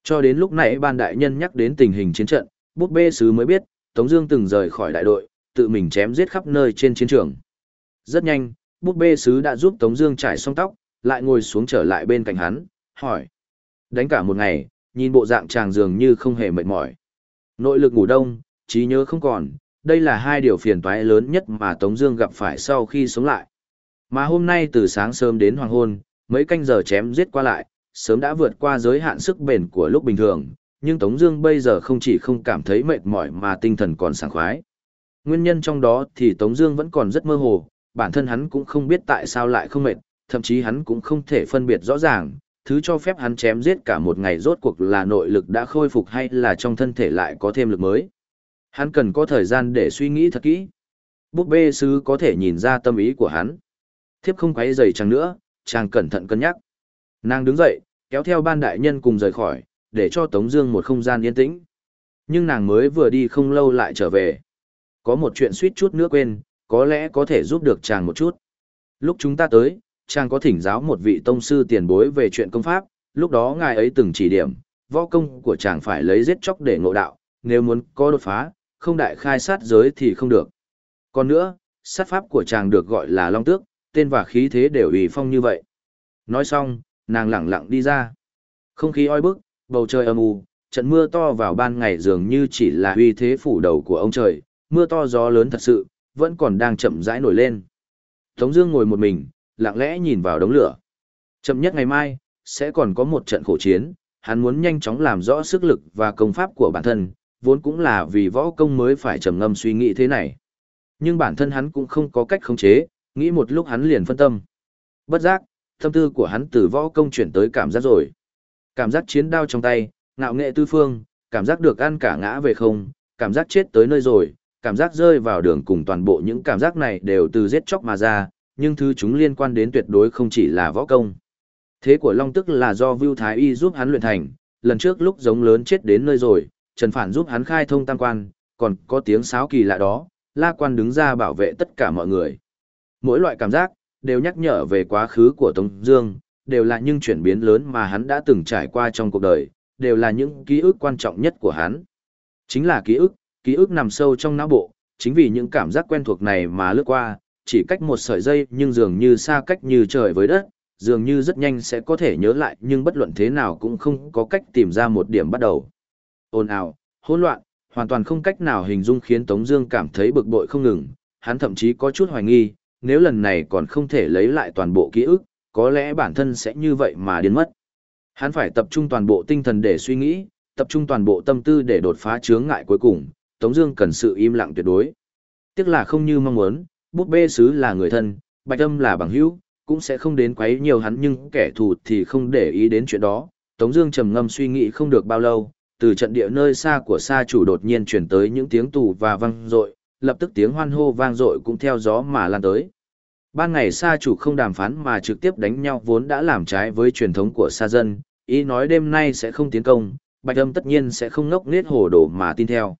Cho đến lúc nãy ban đại nhân nhắc đến tình hình chiến trận, bút bê sứ mới biết, Tống Dương từng rời khỏi đại đội, tự mình chém giết khắp nơi trên chiến trường. Rất nhanh, bút bê sứ đã giúp Tống Dương trải xong tóc, lại ngồi xuống trở lại bên cạnh hắn, hỏi: đánh cả một ngày, nhìn bộ dạng chàng dường như không hề mệt mỏi. Nội lực ngủ đông, trí nhớ không còn, đây là hai điều phiền toái lớn nhất mà Tống Dương gặp phải sau khi sống lại. Mà hôm nay từ sáng sớm đến hoàng hôn, mấy canh giờ chém giết qua lại, sớm đã vượt qua giới hạn sức bền của lúc bình thường, nhưng Tống Dương bây giờ không chỉ không cảm thấy mệt mỏi mà tinh thần còn sảng khoái. Nguyên nhân trong đó thì Tống Dương vẫn còn rất mơ hồ, bản thân hắn cũng không biết tại sao lại không mệt, thậm chí hắn cũng không thể phân biệt rõ ràng, thứ cho phép hắn chém giết cả một ngày rốt cuộc là nội lực đã khôi phục hay là trong thân thể lại có thêm lực mới. Hắn cần có thời gian để suy nghĩ thật kỹ. Búp bê sứ có thể nhìn ra tâm ý của hắn. Thiếp không quấy giày chàng nữa, chàng cẩn thận cân nhắc. Nàng đứng dậy, kéo theo ban đại nhân cùng rời khỏi, để cho Tống Dương một không gian yên tĩnh. Nhưng nàng mới vừa đi không lâu lại trở về. Có một chuyện suýt chút nữa quên, có lẽ có thể giúp được chàng một chút. Lúc chúng ta tới, chàng có thỉnh giáo một vị tông sư tiền bối về chuyện công pháp, lúc đó ngài ấy từng chỉ điểm, võ công của chàng phải lấy giết chóc để ngộ đạo, nếu muốn có đột phá, không đại khai sát giới thì không được. Còn nữa, sát pháp của chàng được gọi là long tước, tên và khí thế đều ủy phong như vậy. Nói xong, nàng lặng lặng đi ra. Không khí oi bức, bầu trời âm u, trận mưa to vào ban ngày dường như chỉ là uy thế phủ đầu của ông trời, mưa to gió lớn thật sự, vẫn còn đang chậm rãi nổi lên. Tống Dương ngồi một mình, lặng lẽ nhìn vào đống lửa. Chậm nhất ngày mai, sẽ còn có một trận khổ chiến, hắn muốn nhanh chóng làm rõ sức lực và công pháp của bản thân, vốn cũng là vì võ công mới phải trầm ngâm suy nghĩ thế này. Nhưng bản thân hắn cũng không có cách khống chế, nghĩ một lúc hắn liền phân tâm. Bất giác, tâm tư của hắn từ võ công chuyển tới cảm giác rồi. Cảm giác chiến đao trong tay, ngạo nghệ tư phương, cảm giác được ăn cả ngã về không, cảm giác chết tới nơi rồi, cảm giác rơi vào đường cùng toàn bộ những cảm giác này đều từ giết chóc mà ra, nhưng thứ chúng liên quan đến tuyệt đối không chỉ là võ công. Thế của Long Tức là do Vưu Thái Y giúp hắn luyện thành, lần trước lúc giống lớn chết đến nơi rồi, Trần Phản giúp hắn khai thông tam quan, còn có tiếng sáo kỳ lạ đó, La Quan đứng ra bảo vệ tất cả mọi người. Mỗi loại cảm giác, đều nhắc nhở về quá khứ của Tống Dương, đều là những chuyển biến lớn mà hắn đã từng trải qua trong cuộc đời, đều là những ký ức quan trọng nhất của hắn. Chính là ký ức, ký ức nằm sâu trong não bộ, chính vì những cảm giác quen thuộc này mà lướt qua, chỉ cách một sợi dây nhưng dường như xa cách như trời với đất, dường như rất nhanh sẽ có thể nhớ lại nhưng bất luận thế nào cũng không có cách tìm ra một điểm bắt đầu. Ồn ào, hỗn loạn, hoàn toàn không cách nào hình dung khiến Tống Dương cảm thấy bực bội không ngừng, hắn thậm chí có chút hoài nghi, nếu lần này còn không thể lấy lại toàn bộ ký ức, có lẽ bản thân sẽ như vậy mà điên mất. Hắn phải tập trung toàn bộ tinh thần để suy nghĩ, tập trung toàn bộ tâm tư để đột phá chướng ngại cuối cùng, Tống Dương cần sự im lặng tuyệt đối. Tiếc là không như mong muốn, bút bê sứ là người thân, bạch âm là bằng hữu, cũng sẽ không đến quấy nhiều hắn nhưng kẻ thù thì không để ý đến chuyện đó. Tống Dương trầm ngâm suy nghĩ không được bao lâu, từ trận địa nơi xa của xa chủ đột nhiên truyền tới những tiếng tù và vang dội, lập tức tiếng hoan hô vang dội cũng theo gió mà lan tới. Ban ngày xa chủ không đàm phán mà trực tiếp đánh nhau vốn đã làm trái với truyền thống của xa dân, ý nói đêm nay sẽ không tiến công, bạch âm tất nhiên sẽ không ngốc nết hồ đồ mà tin theo.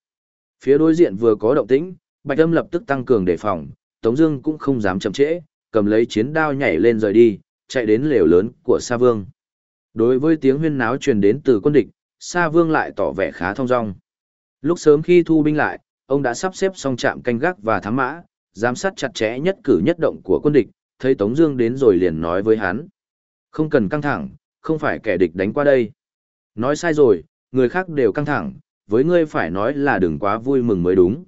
Phía đối diện vừa có động tĩnh, bạch âm lập tức tăng cường đề phòng, Tống Dương cũng không dám chậm trễ, cầm lấy chiến đao nhảy lên rời đi, chạy đến lều lớn của Sa Vương. Đối với tiếng huyên náo truyền đến từ quân địch, Sa Vương lại tỏ vẻ khá thong dong. Lúc sớm khi thu binh lại, ông đã sắp xếp xong trạm canh gác và thám mã, giám sát chặt chẽ nhất cử nhất động của quân địch, thấy Tống Dương đến rồi liền nói với hắn: không cần căng thẳng, không phải kẻ địch đánh qua đây. Nói sai rồi, người khác đều căng thẳng, với ngươi phải nói là đừng quá vui mừng mới đúng.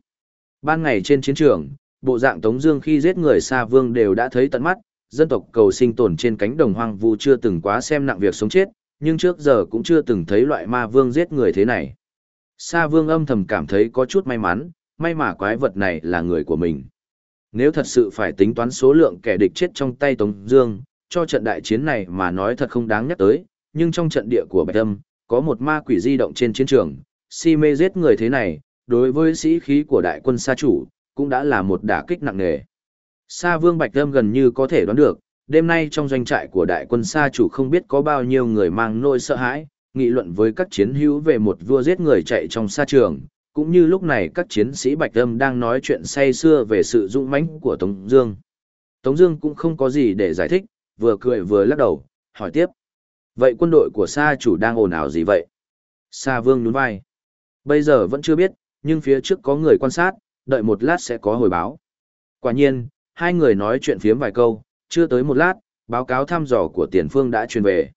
Ban ngày trên chiến trường, bộ dạng Tống Dương khi giết người Sa Vương đều đã thấy tận mắt, dân tộc cầu sinh tồn trên cánh đồng hoang vu chưa từng quá xem nặng việc sống chết, nhưng trước giờ cũng chưa từng thấy loại ma vương giết người thế này. Sa Vương âm thầm cảm thấy có chút may mắn, may mà quái vật này là người của mình. Nếu thật sự phải tính toán số lượng kẻ địch chết trong tay Tống Dương, cho trận đại chiến này mà nói thật không đáng nhắc tới, nhưng trong trận địa của Bạch Âm, có một ma quỷ di động trên chiến trường, si mê giết người thế này, đối với sĩ khí của đại quân sa chủ, cũng đã là một đả kích nặng nề. Sa Vương Bạch Âm gần như có thể đoán được, đêm nay trong doanh trại của đại quân sa chủ không biết có bao nhiêu người mang nỗi sợ hãi, nghị luận với các chiến hữu về một vua giết người chạy trong sa trường, cũng như lúc này các chiến sĩ Bạch Âm đang nói chuyện say xưa về sự dũng mãnh của Tống Dương. Tống Dương cũng không có gì để giải thích, vừa cười vừa lắc đầu, hỏi tiếp. Vậy quân đội của Sa chủ đang ồn ào gì vậy? Sa Vương nhún vai. Bây giờ vẫn chưa biết, nhưng phía trước có người quan sát, đợi một lát sẽ có hồi báo. Quả nhiên, hai người nói chuyện phiếm vài câu, chưa tới một lát, báo cáo thăm dò của tiền phương đã truyền về.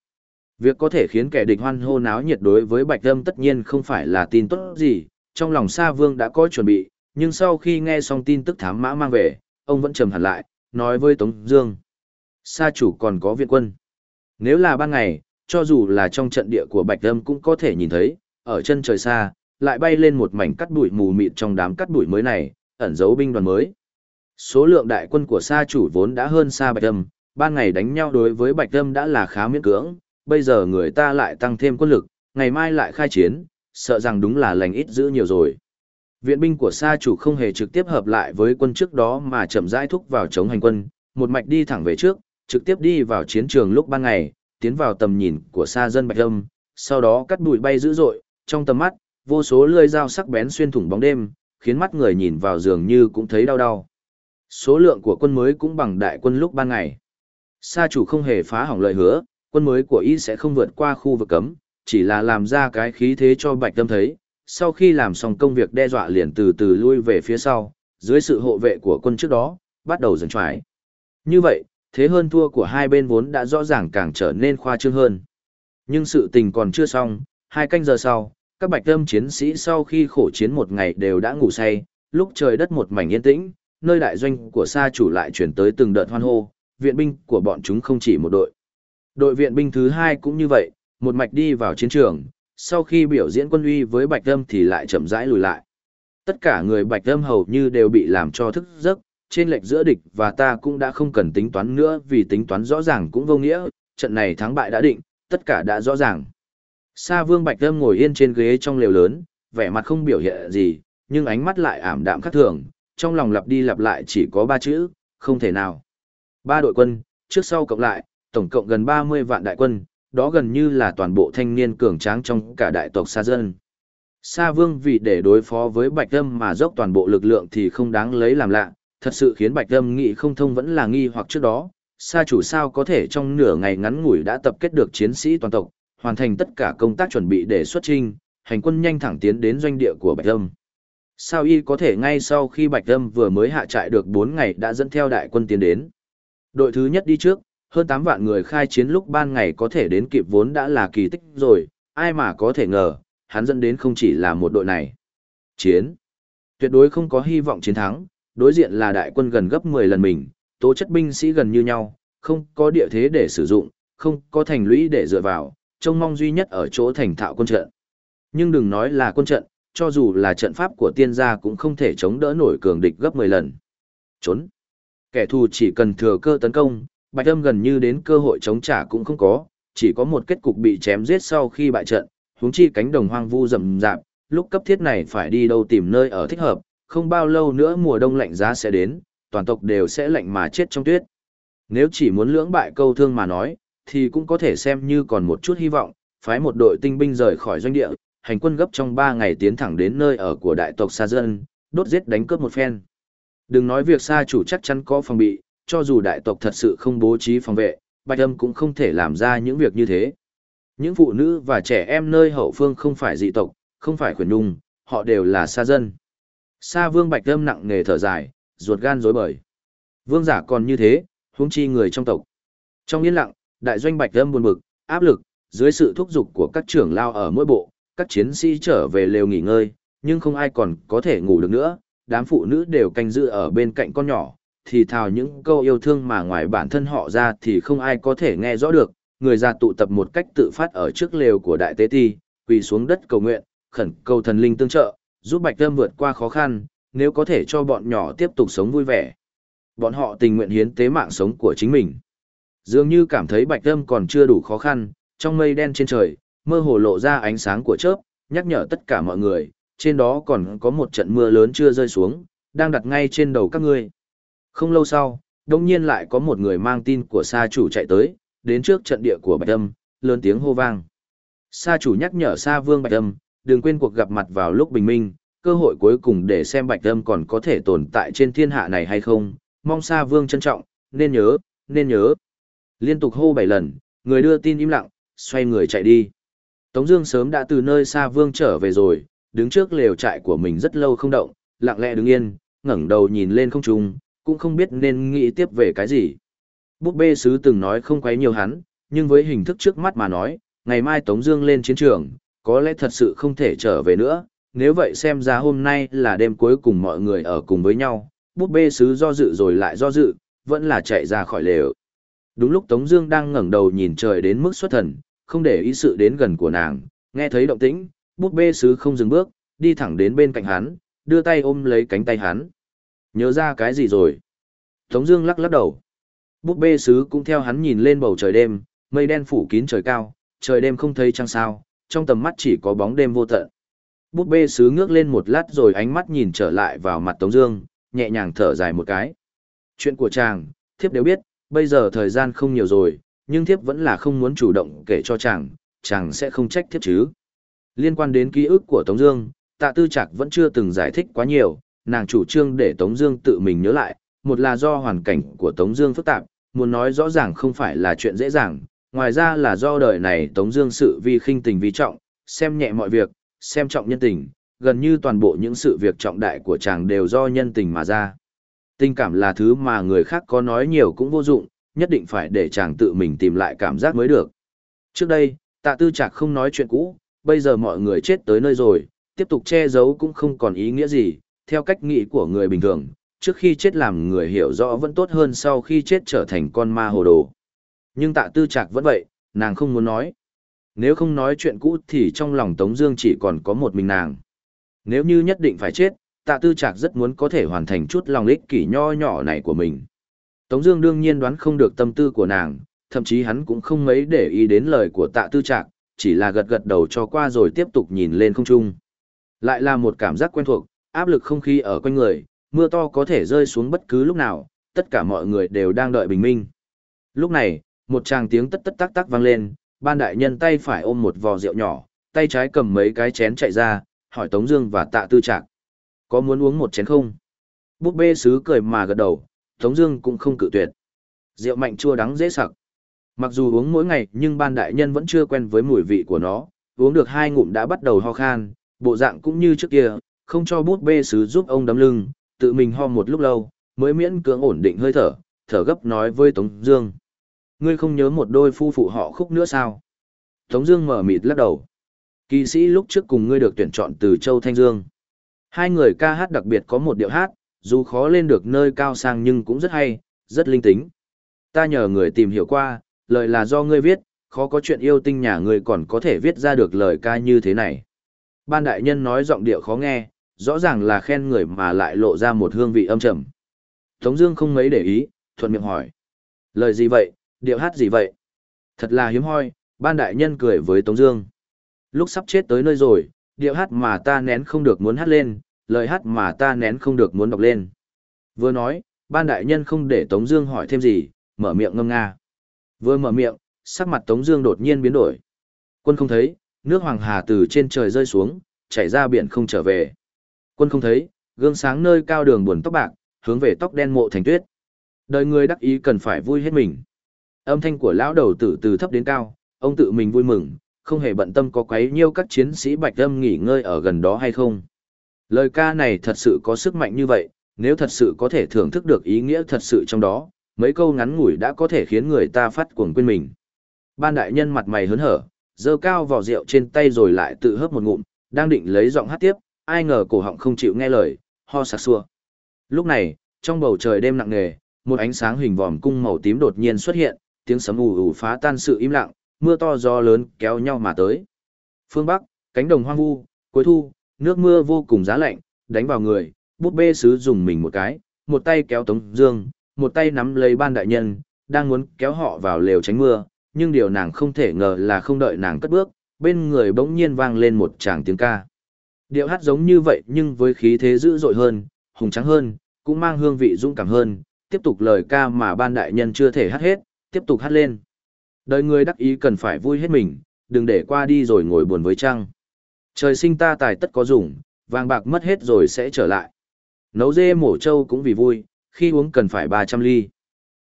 Việc có thể khiến kẻ địch hoan hô náo nhiệt đối với Bạch Âm tất nhiên không phải là tin tốt gì, trong lòng Sa Vương đã có chuẩn bị, nhưng sau khi nghe xong tin tức thám mã mang về, ông vẫn trầm hẳn lại, nói với Tống Dương. Sa chủ còn có viện quân. Nếu là ban ngày, cho dù là trong trận địa của Bạch Âm cũng có thể nhìn thấy, ở chân trời xa, lại bay lên một mảnh cắt bụi mù mịt trong đám cắt bụi mới này, ẩn giấu binh đoàn mới. Số lượng đại quân của Sa chủ vốn đã hơn Sa Bạch Âm, ban ngày đánh nhau đối với Bạch Âm đã là khá miễn cưỡng, bây giờ người ta lại tăng thêm quân lực, ngày mai lại khai chiến, sợ rằng đúng là lành ít giữ nhiều rồi. Viện binh của Sa chủ không hề trực tiếp hợp lại với quân trước đó mà chậm rãi thúc vào chống hành quân, một mạch đi thẳng về trước, trực tiếp đi vào chiến trường lúc ban ngày, tiến vào tầm nhìn của Sa dân Bạch Âm, sau đó cắt bụi bay dữ dội, trong tầm mắt, vô số lưỡi dao sắc bén xuyên thủng bóng đêm, khiến mắt người nhìn vào dường như cũng thấy đau đau. Số lượng của quân mới cũng bằng đại quân lúc ban ngày. Sa chủ không hề phá hỏng lời hứa, quân mới của y sẽ không vượt qua khu vực cấm, chỉ là làm ra cái khí thế cho Bạch Tâm thấy. Sau khi làm xong công việc đe dọa liền từ từ lui về phía sau, dưới sự hộ vệ của quân trước đó, bắt đầu dần trải. Như vậy, thế hơn thua của hai bên vốn đã rõ ràng càng trở nên khoa trương hơn. Nhưng sự tình còn chưa xong, hai canh giờ sau, các bạch tâm chiến sĩ sau khi khổ chiến một ngày đều đã ngủ say, lúc trời đất một mảnh yên tĩnh, nơi đại doanh của sa chủ lại chuyển tới từng đợt hoan hô, viện binh của bọn chúng không chỉ một đội. Đội viện binh thứ hai cũng như vậy, một mạch đi vào chiến trường, sau khi biểu diễn quân uy với bạch tâm thì lại chậm rãi lùi lại. Tất cả người bạch tâm hầu như đều bị làm cho thức giấc, trên lệch giữa địch và ta cũng đã không cần tính toán nữa vì tính toán rõ ràng cũng vô nghĩa, trận này thắng bại đã định, tất cả đã rõ ràng. Sa Vương Bạch Âm ngồi yên trên ghế trong lều lớn, vẻ mặt không biểu hiện gì, nhưng ánh mắt lại ảm đạm khác thường, trong lòng lặp đi lặp lại chỉ có ba chữ, không thể nào. Ba đội quân, trước sau cộng lại, tổng cộng gần 30 vạn đại quân, đó gần như là toàn bộ thanh niên cường tráng trong cả đại tộc Sa Dân. Sa Vương vì để đối phó với Bạch Âm mà dốc toàn bộ lực lượng thì không đáng lấy làm lạ, Thật sự khiến Bạch Âm nghĩ không thông vẫn là nghi hoặc trước đó, sa chủ sao có thể trong nửa ngày ngắn ngủi đã tập kết được chiến sĩ toàn tộc, hoàn thành tất cả công tác chuẩn bị để xuất trinh, hành quân nhanh thẳng tiến đến doanh địa của Bạch Âm. Sao y có thể ngay sau khi Bạch Âm vừa mới hạ trại được 4 ngày đã dẫn theo đại quân tiến đến. Đội thứ nhất đi trước, hơn 8 vạn người khai chiến lúc ban ngày có thể đến kịp vốn đã là kỳ tích rồi, ai mà có thể ngờ, hắn dẫn đến không chỉ là một đội này. Chiến. Tuyệt đối không có hy vọng chiến thắng, đối diện là đại quân gần gấp 10 lần mình, tố chất binh sĩ gần như nhau, không có địa thế để sử dụng, không có thành lũy để dựa vào, trông mong duy nhất ở chỗ thành thạo quân trận. Nhưng đừng nói là quân trận, cho dù là trận pháp của tiên gia cũng không thể chống đỡ nổi cường địch gấp 10 lần. Trốn. Kẻ thù chỉ cần thừa cơ tấn công, bạch âm gần như đến cơ hội chống trả cũng không có, chỉ có một kết cục bị chém giết sau khi bại trận, huống chi cánh đồng hoang vu rậm rạp, lúc cấp thiết này phải đi đâu tìm nơi ở thích hợp, không bao lâu nữa mùa đông lạnh giá sẽ đến, toàn tộc đều sẽ lạnh mà chết trong tuyết. Nếu chỉ muốn lưỡng bại câu thương mà nói, thì cũng có thể xem như còn một chút hy vọng, phái một đội tinh binh rời khỏi doanh địa, hành quân gấp trong 3 ngày tiến thẳng đến nơi ở của đại tộc Sa Dân, đốt giết đánh cướp một phen. Đừng nói việc Sa chủ chắc chắn có phòng bị, cho dù đại tộc thật sự không bố trí phòng vệ, Bạch Âm cũng không thể làm ra những việc như thế. Những phụ nữ và trẻ em nơi hậu phương không phải dị tộc, không phải khuyển nhung, họ đều là xa dân. Sa vương Bạch Âm nặng nề thở dài, ruột gan rối bời. Vương giả còn như thế, huống chi người trong tộc. Trong yên lặng, đại doanh Bạch Âm buồn bực, áp lực, dưới sự thúc giục của các trưởng lao ở mỗi bộ, các chiến sĩ trở về lều nghỉ ngơi, nhưng không ai còn có thể ngủ được nữa, đám phụ nữ đều canh giữ ở bên cạnh con nhỏ, thì thào những câu yêu thương mà ngoài bản thân họ ra thì không ai có thể nghe rõ được, người già tụ tập một cách tự phát ở trước lều của đại tế ti, quỳ xuống đất cầu nguyện, khẩn cầu thần linh tương trợ, giúp Bạch Tâm vượt qua khó khăn, nếu có thể cho bọn nhỏ tiếp tục sống vui vẻ. Bọn họ tình nguyện hiến tế mạng sống của chính mình. Dường như cảm thấy Bạch Tâm còn chưa đủ khó khăn, trong mây đen trên trời, mơ hồ lộ ra ánh sáng của chớp, nhắc nhở tất cả mọi người, trên đó còn có một trận mưa lớn chưa rơi xuống, đang đặt ngay trên đầu các ngươi. Không lâu sau, đông nhiên lại có một người mang tin của sa chủ chạy tới, đến trước trận địa của Bạch Âm, lớn tiếng hô vang. Sa chủ nhắc nhở Sa Vương Bạch Âm, đừng quên cuộc gặp mặt vào lúc bình minh, cơ hội cuối cùng để xem Bạch Âm còn có thể tồn tại trên thiên hạ này hay không, mong Sa Vương trân trọng, nên nhớ, nên nhớ. Liên tục hô bảy lần, người đưa tin im lặng, xoay người chạy đi. Tống Dương sớm đã từ nơi Sa Vương trở về rồi, đứng trước lều trại của mình rất lâu không động, lặng lẽ đứng yên, ngẩng đầu nhìn lên không trung, cũng không biết nên nghĩ tiếp về cái gì. Búp bê sứ từng nói không quấy nhiều hắn, nhưng với hình thức trước mắt mà nói, ngày mai Tống Dương lên chiến trường, có lẽ thật sự không thể trở về nữa. Nếu vậy xem ra hôm nay là đêm cuối cùng mọi người ở cùng với nhau, búp bê sứ do dự rồi lại do dự, vẫn là chạy ra khỏi lều. Đúng lúc Tống Dương đang ngẩng đầu nhìn trời đến mức xuất thần, không để ý sự đến gần của nàng, nghe thấy động tĩnh, búp bê sứ không dừng bước, đi thẳng đến bên cạnh hắn, đưa tay ôm lấy cánh tay hắn. Nhớ ra cái gì rồi? Tống Dương lắc lắc đầu. Búp bê sứ cũng theo hắn nhìn lên bầu trời đêm, mây đen phủ kín trời cao, trời đêm không thấy trăng sao, trong tầm mắt chỉ có bóng đêm vô tận. Búp bê sứ ngước lên một lát rồi ánh mắt nhìn trở lại vào mặt Tống Dương, nhẹ nhàng thở dài một cái. Chuyện của chàng, thiếp đều biết, bây giờ thời gian không nhiều rồi, nhưng thiếp vẫn là không muốn chủ động kể cho chàng, chàng sẽ không trách thiếp chứ. Liên quan đến ký ức của Tống Dương, Tạ Tư Trạc vẫn chưa từng giải thích quá nhiều, nàng chủ trương để Tống Dương tự mình nhớ lại, một là do hoàn cảnh của Tống Dương phức tạp, muốn nói rõ ràng không phải là chuyện dễ dàng, ngoài ra là do đời này Tống Dương sự vi khinh tình vi trọng, xem nhẹ mọi việc, xem trọng nhân tình, gần như toàn bộ những sự việc trọng đại của chàng đều do nhân tình mà ra. Tình cảm là thứ mà người khác có nói nhiều cũng vô dụng, nhất định phải để chàng tự mình tìm lại cảm giác mới được. Trước đây, Tạ Tư Trạc không nói chuyện cũ, bây giờ mọi người chết tới nơi rồi, tiếp tục che giấu cũng không còn ý nghĩa gì, theo cách nghĩ của người bình thường, trước khi chết làm người hiểu rõ vẫn tốt hơn sau khi chết trở thành con ma hồ đồ. Nhưng tạ tư trạc vẫn vậy, nàng không muốn nói. Nếu không nói chuyện cũ thì trong lòng Tống Dương chỉ còn có một mình nàng. Nếu như nhất định phải chết, tạ tư trạc rất muốn có thể hoàn thành chút lòng ích kỷ nho nhỏ này của mình. Tống Dương đương nhiên đoán không được tâm tư của nàng, thậm chí hắn cũng không mấy để ý đến lời của tạ tư trạc, chỉ là gật gật đầu cho qua rồi tiếp tục nhìn lên không trung. Lại là một cảm giác quen thuộc, áp lực không khí ở quanh người, mưa to có thể rơi xuống bất cứ lúc nào, tất cả mọi người đều đang đợi bình minh. Lúc này, một tràng tiếng tất tất tắc tắc vang lên, ban đại nhân tay phải ôm một vò rượu nhỏ, tay trái cầm mấy cái chén chạy ra, hỏi Tống Dương và Tạ Tư Trạc, có muốn uống một chén không? Búp bê sứ cười mà gật đầu, Tống Dương cũng không cự tuyệt. Rượu mạnh chua đắng dễ sặc. Mặc dù uống mỗi ngày, nhưng ban đại nhân vẫn chưa quen với mùi vị của nó. Uống được hai ngụm đã bắt đầu ho khan, bộ dạng cũng như trước kia, không cho bút bê sứ giúp ông đấm lưng, tự mình ho một lúc lâu, mới miễn cưỡng ổn định hơi thở, thở gấp nói với Tống Dương. Ngươi không nhớ một đôi phu phụ họ khúc nữa sao? Tống Dương mở mịt lắc đầu. Kỳ sĩ lúc trước cùng ngươi được tuyển chọn từ Châu Thanh Dương. Hai người ca hát đặc biệt có một điệu hát, dù khó lên được nơi cao sang nhưng cũng rất hay, rất linh tính. Ta nhờ người tìm hiểu qua, lời là do ngươi viết, khó có chuyện yêu tinh nhà ngươi còn có thể viết ra được lời ca như thế này. Ban đại nhân nói giọng điệu khó nghe, rõ ràng là khen người mà lại lộ ra một hương vị âm trầm. Tống Dương không mấy để ý, thuận miệng hỏi. Lời gì vậy, điệu hát gì vậy? Thật là hiếm hoi, ban đại nhân cười với Tống Dương. Lúc sắp chết tới nơi rồi, điệu hát mà ta nén không được muốn hát lên, lời hát mà ta nén không được muốn đọc lên. Vừa nói, ban đại nhân không để Tống Dương hỏi thêm gì, mở miệng ngâm nga. Vừa mở miệng, sắc mặt Tống Dương đột nhiên biến đổi. Quân không thấy, nước hoàng hà từ trên trời rơi xuống, chảy ra biển không trở về. Quân không thấy, gương sáng nơi cao đường buồn tóc bạc, hướng về tóc đen mộ thành tuyết. Đời người đắc ý cần phải vui hết mình. Âm thanh của lão đầu tử từ thấp đến cao, ông tự mình vui mừng, không hề bận tâm có quấy nhiêu các chiến sĩ bạch âm nghỉ ngơi ở gần đó hay không. Lời ca này thật sự có sức mạnh như vậy, nếu thật sự có thể thưởng thức được ý nghĩa thật sự trong đó, mấy câu ngắn ngủi đã có thể khiến người ta phát cuồng quên mình. Ban đại nhân mặt mày hớn hở, dơ cao vỏ rượu trên tay rồi lại tự hớp một ngụm, đang định lấy giọng hát tiếp, ai ngờ cổ họng không chịu nghe lời, ho sặc sủa. Lúc này, trong bầu trời đêm nặng nề, một ánh sáng hình vòm cung màu tím đột nhiên xuất hiện, tiếng sấm ù ù phá tan sự im lặng, mưa to gió lớn kéo nhau mà tới. Phương Bắc, cánh đồng hoang vu, cuối thu, nước mưa vô cùng giá lạnh, đánh vào người, bút bê sứ dùng mình một cái, một tay kéo Tống Dương, một tay nắm lấy ban đại nhân, đang muốn kéo họ vào lều tránh mưa, nhưng điều nàng không thể ngờ là không đợi nàng cất bước, bên người bỗng nhiên vang lên một tràng tiếng ca. Điệu hát giống như vậy nhưng với khí thế dữ dội hơn, hùng trắng hơn, cũng mang hương vị dũng cảm hơn, tiếp tục lời ca mà ban đại nhân chưa thể hát hết, tiếp tục hát lên. Đời người đắc ý cần phải vui hết mình, đừng để qua đi rồi ngồi buồn với trăng. Trời sinh ta tài tất có dùng, vàng bạc mất hết rồi sẽ trở lại. Nấu dê mổ trâu cũng vì vui, khi uống cần phải 300 ly.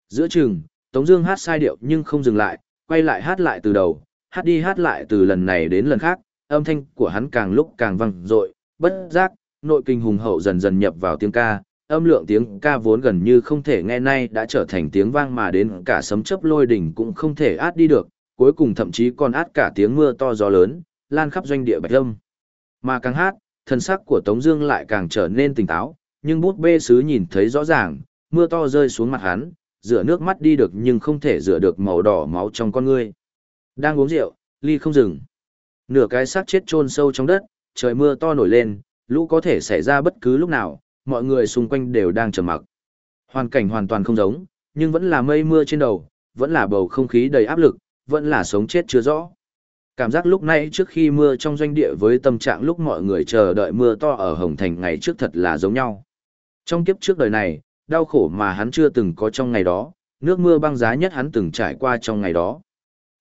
Giữa chừng, Tống Dương hát sai điệu nhưng không dừng lại, quay lại hát lại từ đầu, hát đi hát lại từ lần này đến lần khác, âm thanh của hắn càng lúc càng vang dội, bất giác, nội kinh hùng hậu dần dần nhập vào tiếng ca, âm lượng tiếng ca vốn gần như không thể nghe nay đã trở thành tiếng vang mà đến cả sấm chớp lôi đỉnh cũng không thể át đi được, cuối cùng thậm chí còn át cả tiếng mưa to gió lớn, lan khắp doanh địa bạch âm. Mà càng hát, thân sắc của Tống Dương lại càng trở nên tỉnh táo, nhưng bút bê sứ nhìn thấy rõ ràng, mưa to rơi xuống mặt hắn, rửa nước mắt đi được nhưng không thể rửa được màu đỏ máu trong con ngươi. Đang uống rượu, ly không dừng. Nửa cái xác chết chôn sâu trong đất, trời mưa to nổi lên, lũ có thể xảy ra bất cứ lúc nào, mọi người xung quanh đều đang trầm mặc. Hoàn cảnh hoàn toàn không giống, nhưng vẫn là mây mưa trên đầu, vẫn là bầu không khí đầy áp lực, vẫn là sống chết chưa rõ. Cảm giác lúc nãy trước khi mưa trong doanh địa với tâm trạng lúc mọi người chờ đợi mưa to ở Hồng Thành ngày trước thật là giống nhau. Trong kiếp trước đời này, đau khổ mà hắn chưa từng có trong ngày đó, nước mưa băng giá nhất hắn từng trải qua trong ngày đó.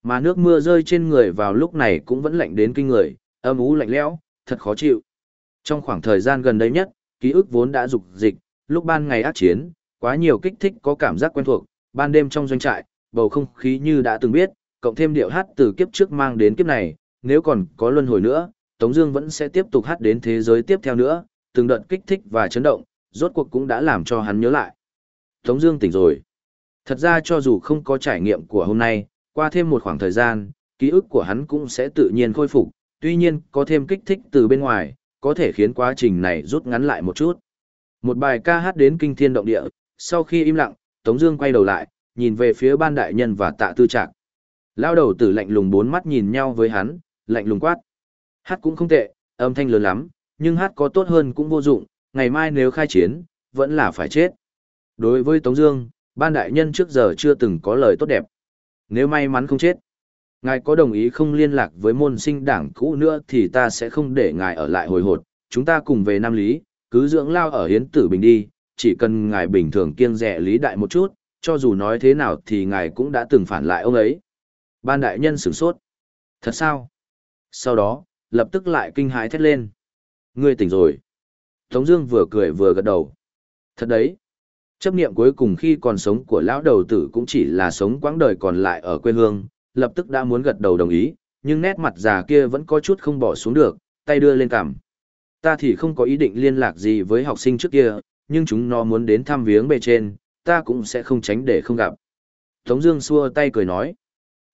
Mà nước mưa rơi trên người vào lúc này cũng vẫn lạnh đến kinh người, âm ú lạnh lẽo, thật khó chịu. Trong khoảng thời gian gần đây nhất, ký ức vốn đã dục dịch, lúc ban ngày ác chiến, quá nhiều kích thích có cảm giác quen thuộc, ban đêm trong doanh trại, bầu không khí như đã từng biết, cộng thêm điệu hát từ kiếp trước mang đến kiếp này, nếu còn có luân hồi nữa, Tống Dương vẫn sẽ tiếp tục hát đến thế giới tiếp theo nữa, từng đợt kích thích và chấn động, rốt cuộc cũng đã làm cho hắn nhớ lại. Tống Dương tỉnh rồi. Thật ra cho dù không có trải nghiệm của hôm nay, qua thêm một khoảng thời gian, ký ức của hắn cũng sẽ tự nhiên khôi phục. Tuy nhiên, có thêm kích thích từ bên ngoài, có thể khiến quá trình này rút ngắn lại một chút. Một bài ca hát đến kinh thiên động địa, sau khi im lặng, Tống Dương quay đầu lại, nhìn về phía ban đại nhân và tạ tư trạc. Lao đầu tử lạnh lùng bốn mắt nhìn nhau với hắn, lạnh lùng quát. Hát cũng không tệ, âm thanh lớn lắm, nhưng hát có tốt hơn cũng vô dụng, ngày mai nếu khai chiến, vẫn là phải chết. Đối với Tống Dương, ban đại nhân trước giờ chưa từng có lời tốt đẹp. Nếu may mắn không chết, ngài có đồng ý không liên lạc với môn sinh đảng cũ nữa thì ta sẽ không để ngài ở lại hồi hột. Chúng ta cùng về Nam Lý, cứ dưỡng lao ở Hiến Tử Bình đi. Chỉ cần ngài bình thường kiêng rẻ lý đại một chút, cho dù nói thế nào thì ngài cũng đã từng phản lại ông ấy. Ban đại nhân sửng sốt. Thật sao? Sau đó, lập tức lại kinh hãi thét lên. Ngươi tỉnh rồi. Tống Dương vừa cười vừa gật đầu. Thật đấy. Chấp niệm cuối cùng khi còn sống của lão đầu tử cũng chỉ là sống quãng đời còn lại ở quê hương, lập tức đã muốn gật đầu đồng ý, nhưng nét mặt già kia vẫn có chút không bỏ xuống được, tay đưa lên cằm. Ta thì không có ý định liên lạc gì với học sinh trước kia, nhưng chúng nó muốn đến thăm viếng bề trên, ta cũng sẽ không tránh để không gặp. Tống Dương xua tay cười nói,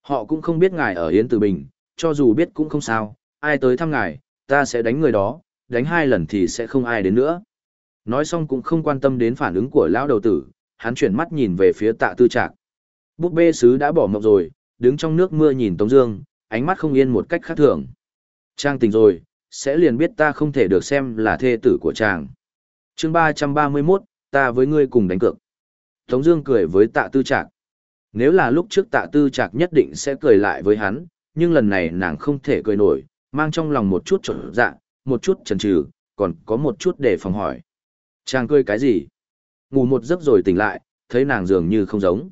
họ cũng không biết ngài ở Yến Tử Bình, cho dù biết cũng không sao, ai tới thăm ngài, ta sẽ đánh người đó, đánh hai lần thì sẽ không ai đến nữa. Nói xong cũng không quan tâm đến phản ứng của lão đầu tử, hắn chuyển mắt nhìn về phía tạ tư trạc. Búp bê sứ đã bỏ mộng rồi, đứng trong nước mưa nhìn Tống Dương, ánh mắt không yên một cách khác thường. Trang tỉnh rồi, sẽ liền biết ta không thể được xem là thê tử của chàng. Chương 331, ta với ngươi cùng đánh cược. Tống Dương cười với tạ tư trạc. Nếu là lúc trước tạ tư trạc nhất định sẽ cười lại với hắn, nhưng lần này nàng không thể cười nổi, mang trong lòng một chút chột dạ, một chút chần chừ, còn có một chút để phòng hỏi. Chàng cười cái gì? Ngủ một giấc rồi tỉnh lại, thấy nàng dường như không giống.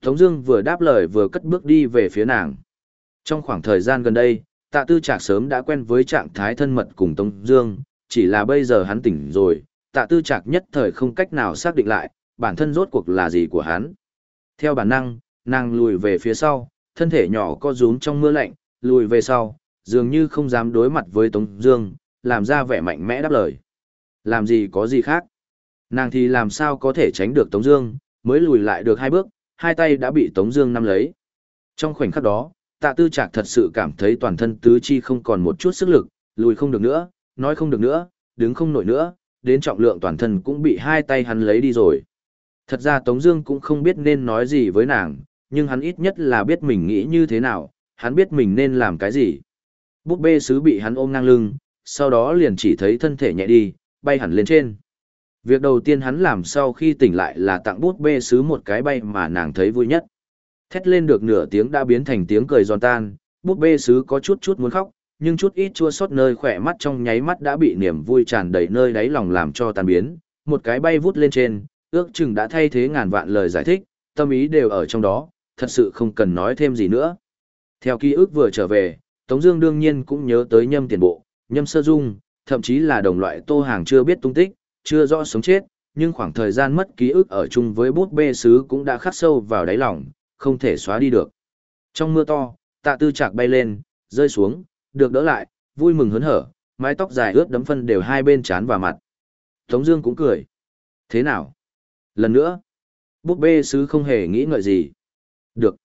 Tống Dương vừa đáp lời vừa cất bước đi về phía nàng. Trong khoảng thời gian gần đây, Tạ Tư Trạc sớm đã quen với trạng thái thân mật cùng Tống Dương, chỉ là bây giờ hắn tỉnh rồi, Tạ Tư Trạc nhất thời không cách nào xác định lại, bản thân rốt cuộc là gì của hắn. Theo bản năng, nàng lùi về phía sau, thân thể nhỏ co rúm trong mưa lạnh, lùi về sau, dường như không dám đối mặt với Tống Dương, làm ra vẻ mạnh mẽ đáp lời. Làm gì có gì khác. Nàng thì làm sao có thể tránh được Tống Dương, mới lùi lại được hai bước, hai tay đã bị Tống Dương nắm lấy. Trong khoảnh khắc đó, Tạ Tư Trạc thật sự cảm thấy toàn thân tứ chi không còn một chút sức lực, lùi không được nữa, nói không được nữa, đứng không nổi nữa, đến trọng lượng toàn thân cũng bị hai tay hắn lấy đi rồi. Thật ra Tống Dương cũng không biết nên nói gì với nàng, nhưng hắn ít nhất là biết mình nghĩ như thế nào, hắn biết mình nên làm cái gì. Búp bê sứ bị hắn ôm ngang lưng, sau đó liền chỉ thấy thân thể nhẹ đi, bay hẳn lên trên. Việc đầu tiên hắn làm sau khi tỉnh lại là tặng bút bê sứ một cái bay mà nàng thấy vui nhất. Thét lên được nửa tiếng đã biến thành tiếng cười giòn tan, bút bê sứ có chút chút muốn khóc, nhưng chút ít chua xót nơi khỏe mắt trong nháy mắt đã bị niềm vui tràn đầy nơi đáy lòng làm cho tan biến. Một cái bay vút lên trên, ước chừng đã thay thế ngàn vạn lời giải thích, tâm ý đều ở trong đó, thật sự không cần nói thêm gì nữa. Theo ký ức vừa trở về, Tống Dương đương nhiên cũng nhớ tới nhâm tiền bộ, nhâm sơ dung, thậm chí là đồng loại tô hàng chưa biết tung tích, chưa rõ sống chết, nhưng khoảng thời gian mất ký ức ở chung với bút bê sứ cũng đã khắc sâu vào đáy lòng, không thể xóa đi được. Trong mưa to, tạ tư chạc bay lên, rơi xuống, được đỡ lại, vui mừng hớn hở, mái tóc dài ướt đấm phân đều hai bên trán và mặt. Tống Dương cũng cười. Thế nào? Lần nữa, bút bê sứ không hề nghĩ ngợi gì. Được.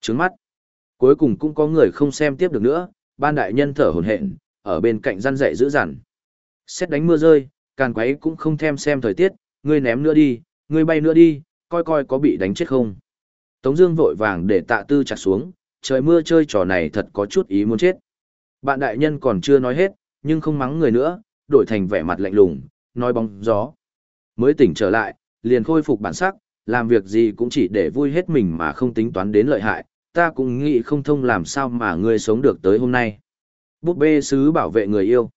Trứng mắt. Cuối cùng cũng có người không xem tiếp được nữa, ban đại nhân thở hổn hển, ở bên cạnh răn dậy giữ dằn. Xét đánh mưa rơi, càn quấy cũng không thèm xem thời tiết, ngươi ném nữa đi, ngươi bay nữa đi, coi coi có bị đánh chết không. Tống Dương vội vàng để tạ tư chặt xuống, trời mưa chơi trò này thật có chút ý muốn chết. Bạn đại nhân còn chưa nói hết, nhưng không mắng người nữa, đổi thành vẻ mặt lạnh lùng, nói bóng gió. Mới tỉnh trở lại, liền khôi phục bản sắc, làm việc gì cũng chỉ để vui hết mình mà không tính toán đến lợi hại, ta cũng nghĩ không thông làm sao mà ngươi sống được tới hôm nay. Búp bê sứ bảo vệ người yêu.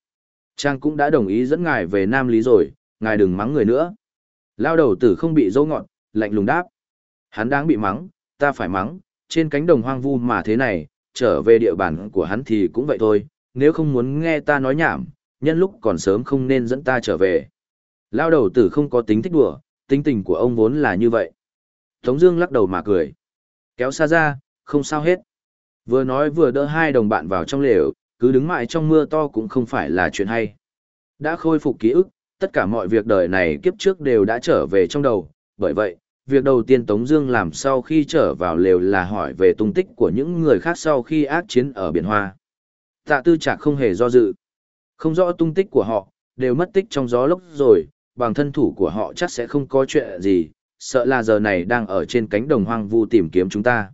Trang cũng đã đồng ý dẫn ngài về Nam Lý rồi, ngài đừng mắng người nữa. Lao đầu tử không bị dâu ngọn, lạnh lùng đáp. Hắn đang bị mắng, ta phải mắng, trên cánh đồng hoang vu mà thế này, trở về địa bàn của hắn thì cũng vậy thôi, nếu không muốn nghe ta nói nhảm, nhân lúc còn sớm không nên dẫn ta trở về. Lao đầu tử không có tính thích đùa, tính tình của ông vốn là như vậy. Tống Dương lắc đầu mà cười, kéo xa ra, không sao hết. Vừa nói vừa đỡ hai đồng bạn vào trong lều, cứ đứng mãi trong mưa to cũng không phải là chuyện hay. Đã khôi phục ký ức, tất cả mọi việc đời này kiếp trước đều đã trở về trong đầu, bởi vậy, việc đầu tiên Tống Dương làm sau khi trở vào lều là hỏi về tung tích của những người khác sau khi ác chiến ở biển Hoa. Tạ Tư Trạc không hề do dự, không rõ tung tích của họ, đều mất tích trong gió lốc rồi, bằng thân thủ của họ chắc sẽ không có chuyện gì, sợ là giờ này đang ở trên cánh đồng hoang vu tìm kiếm chúng ta.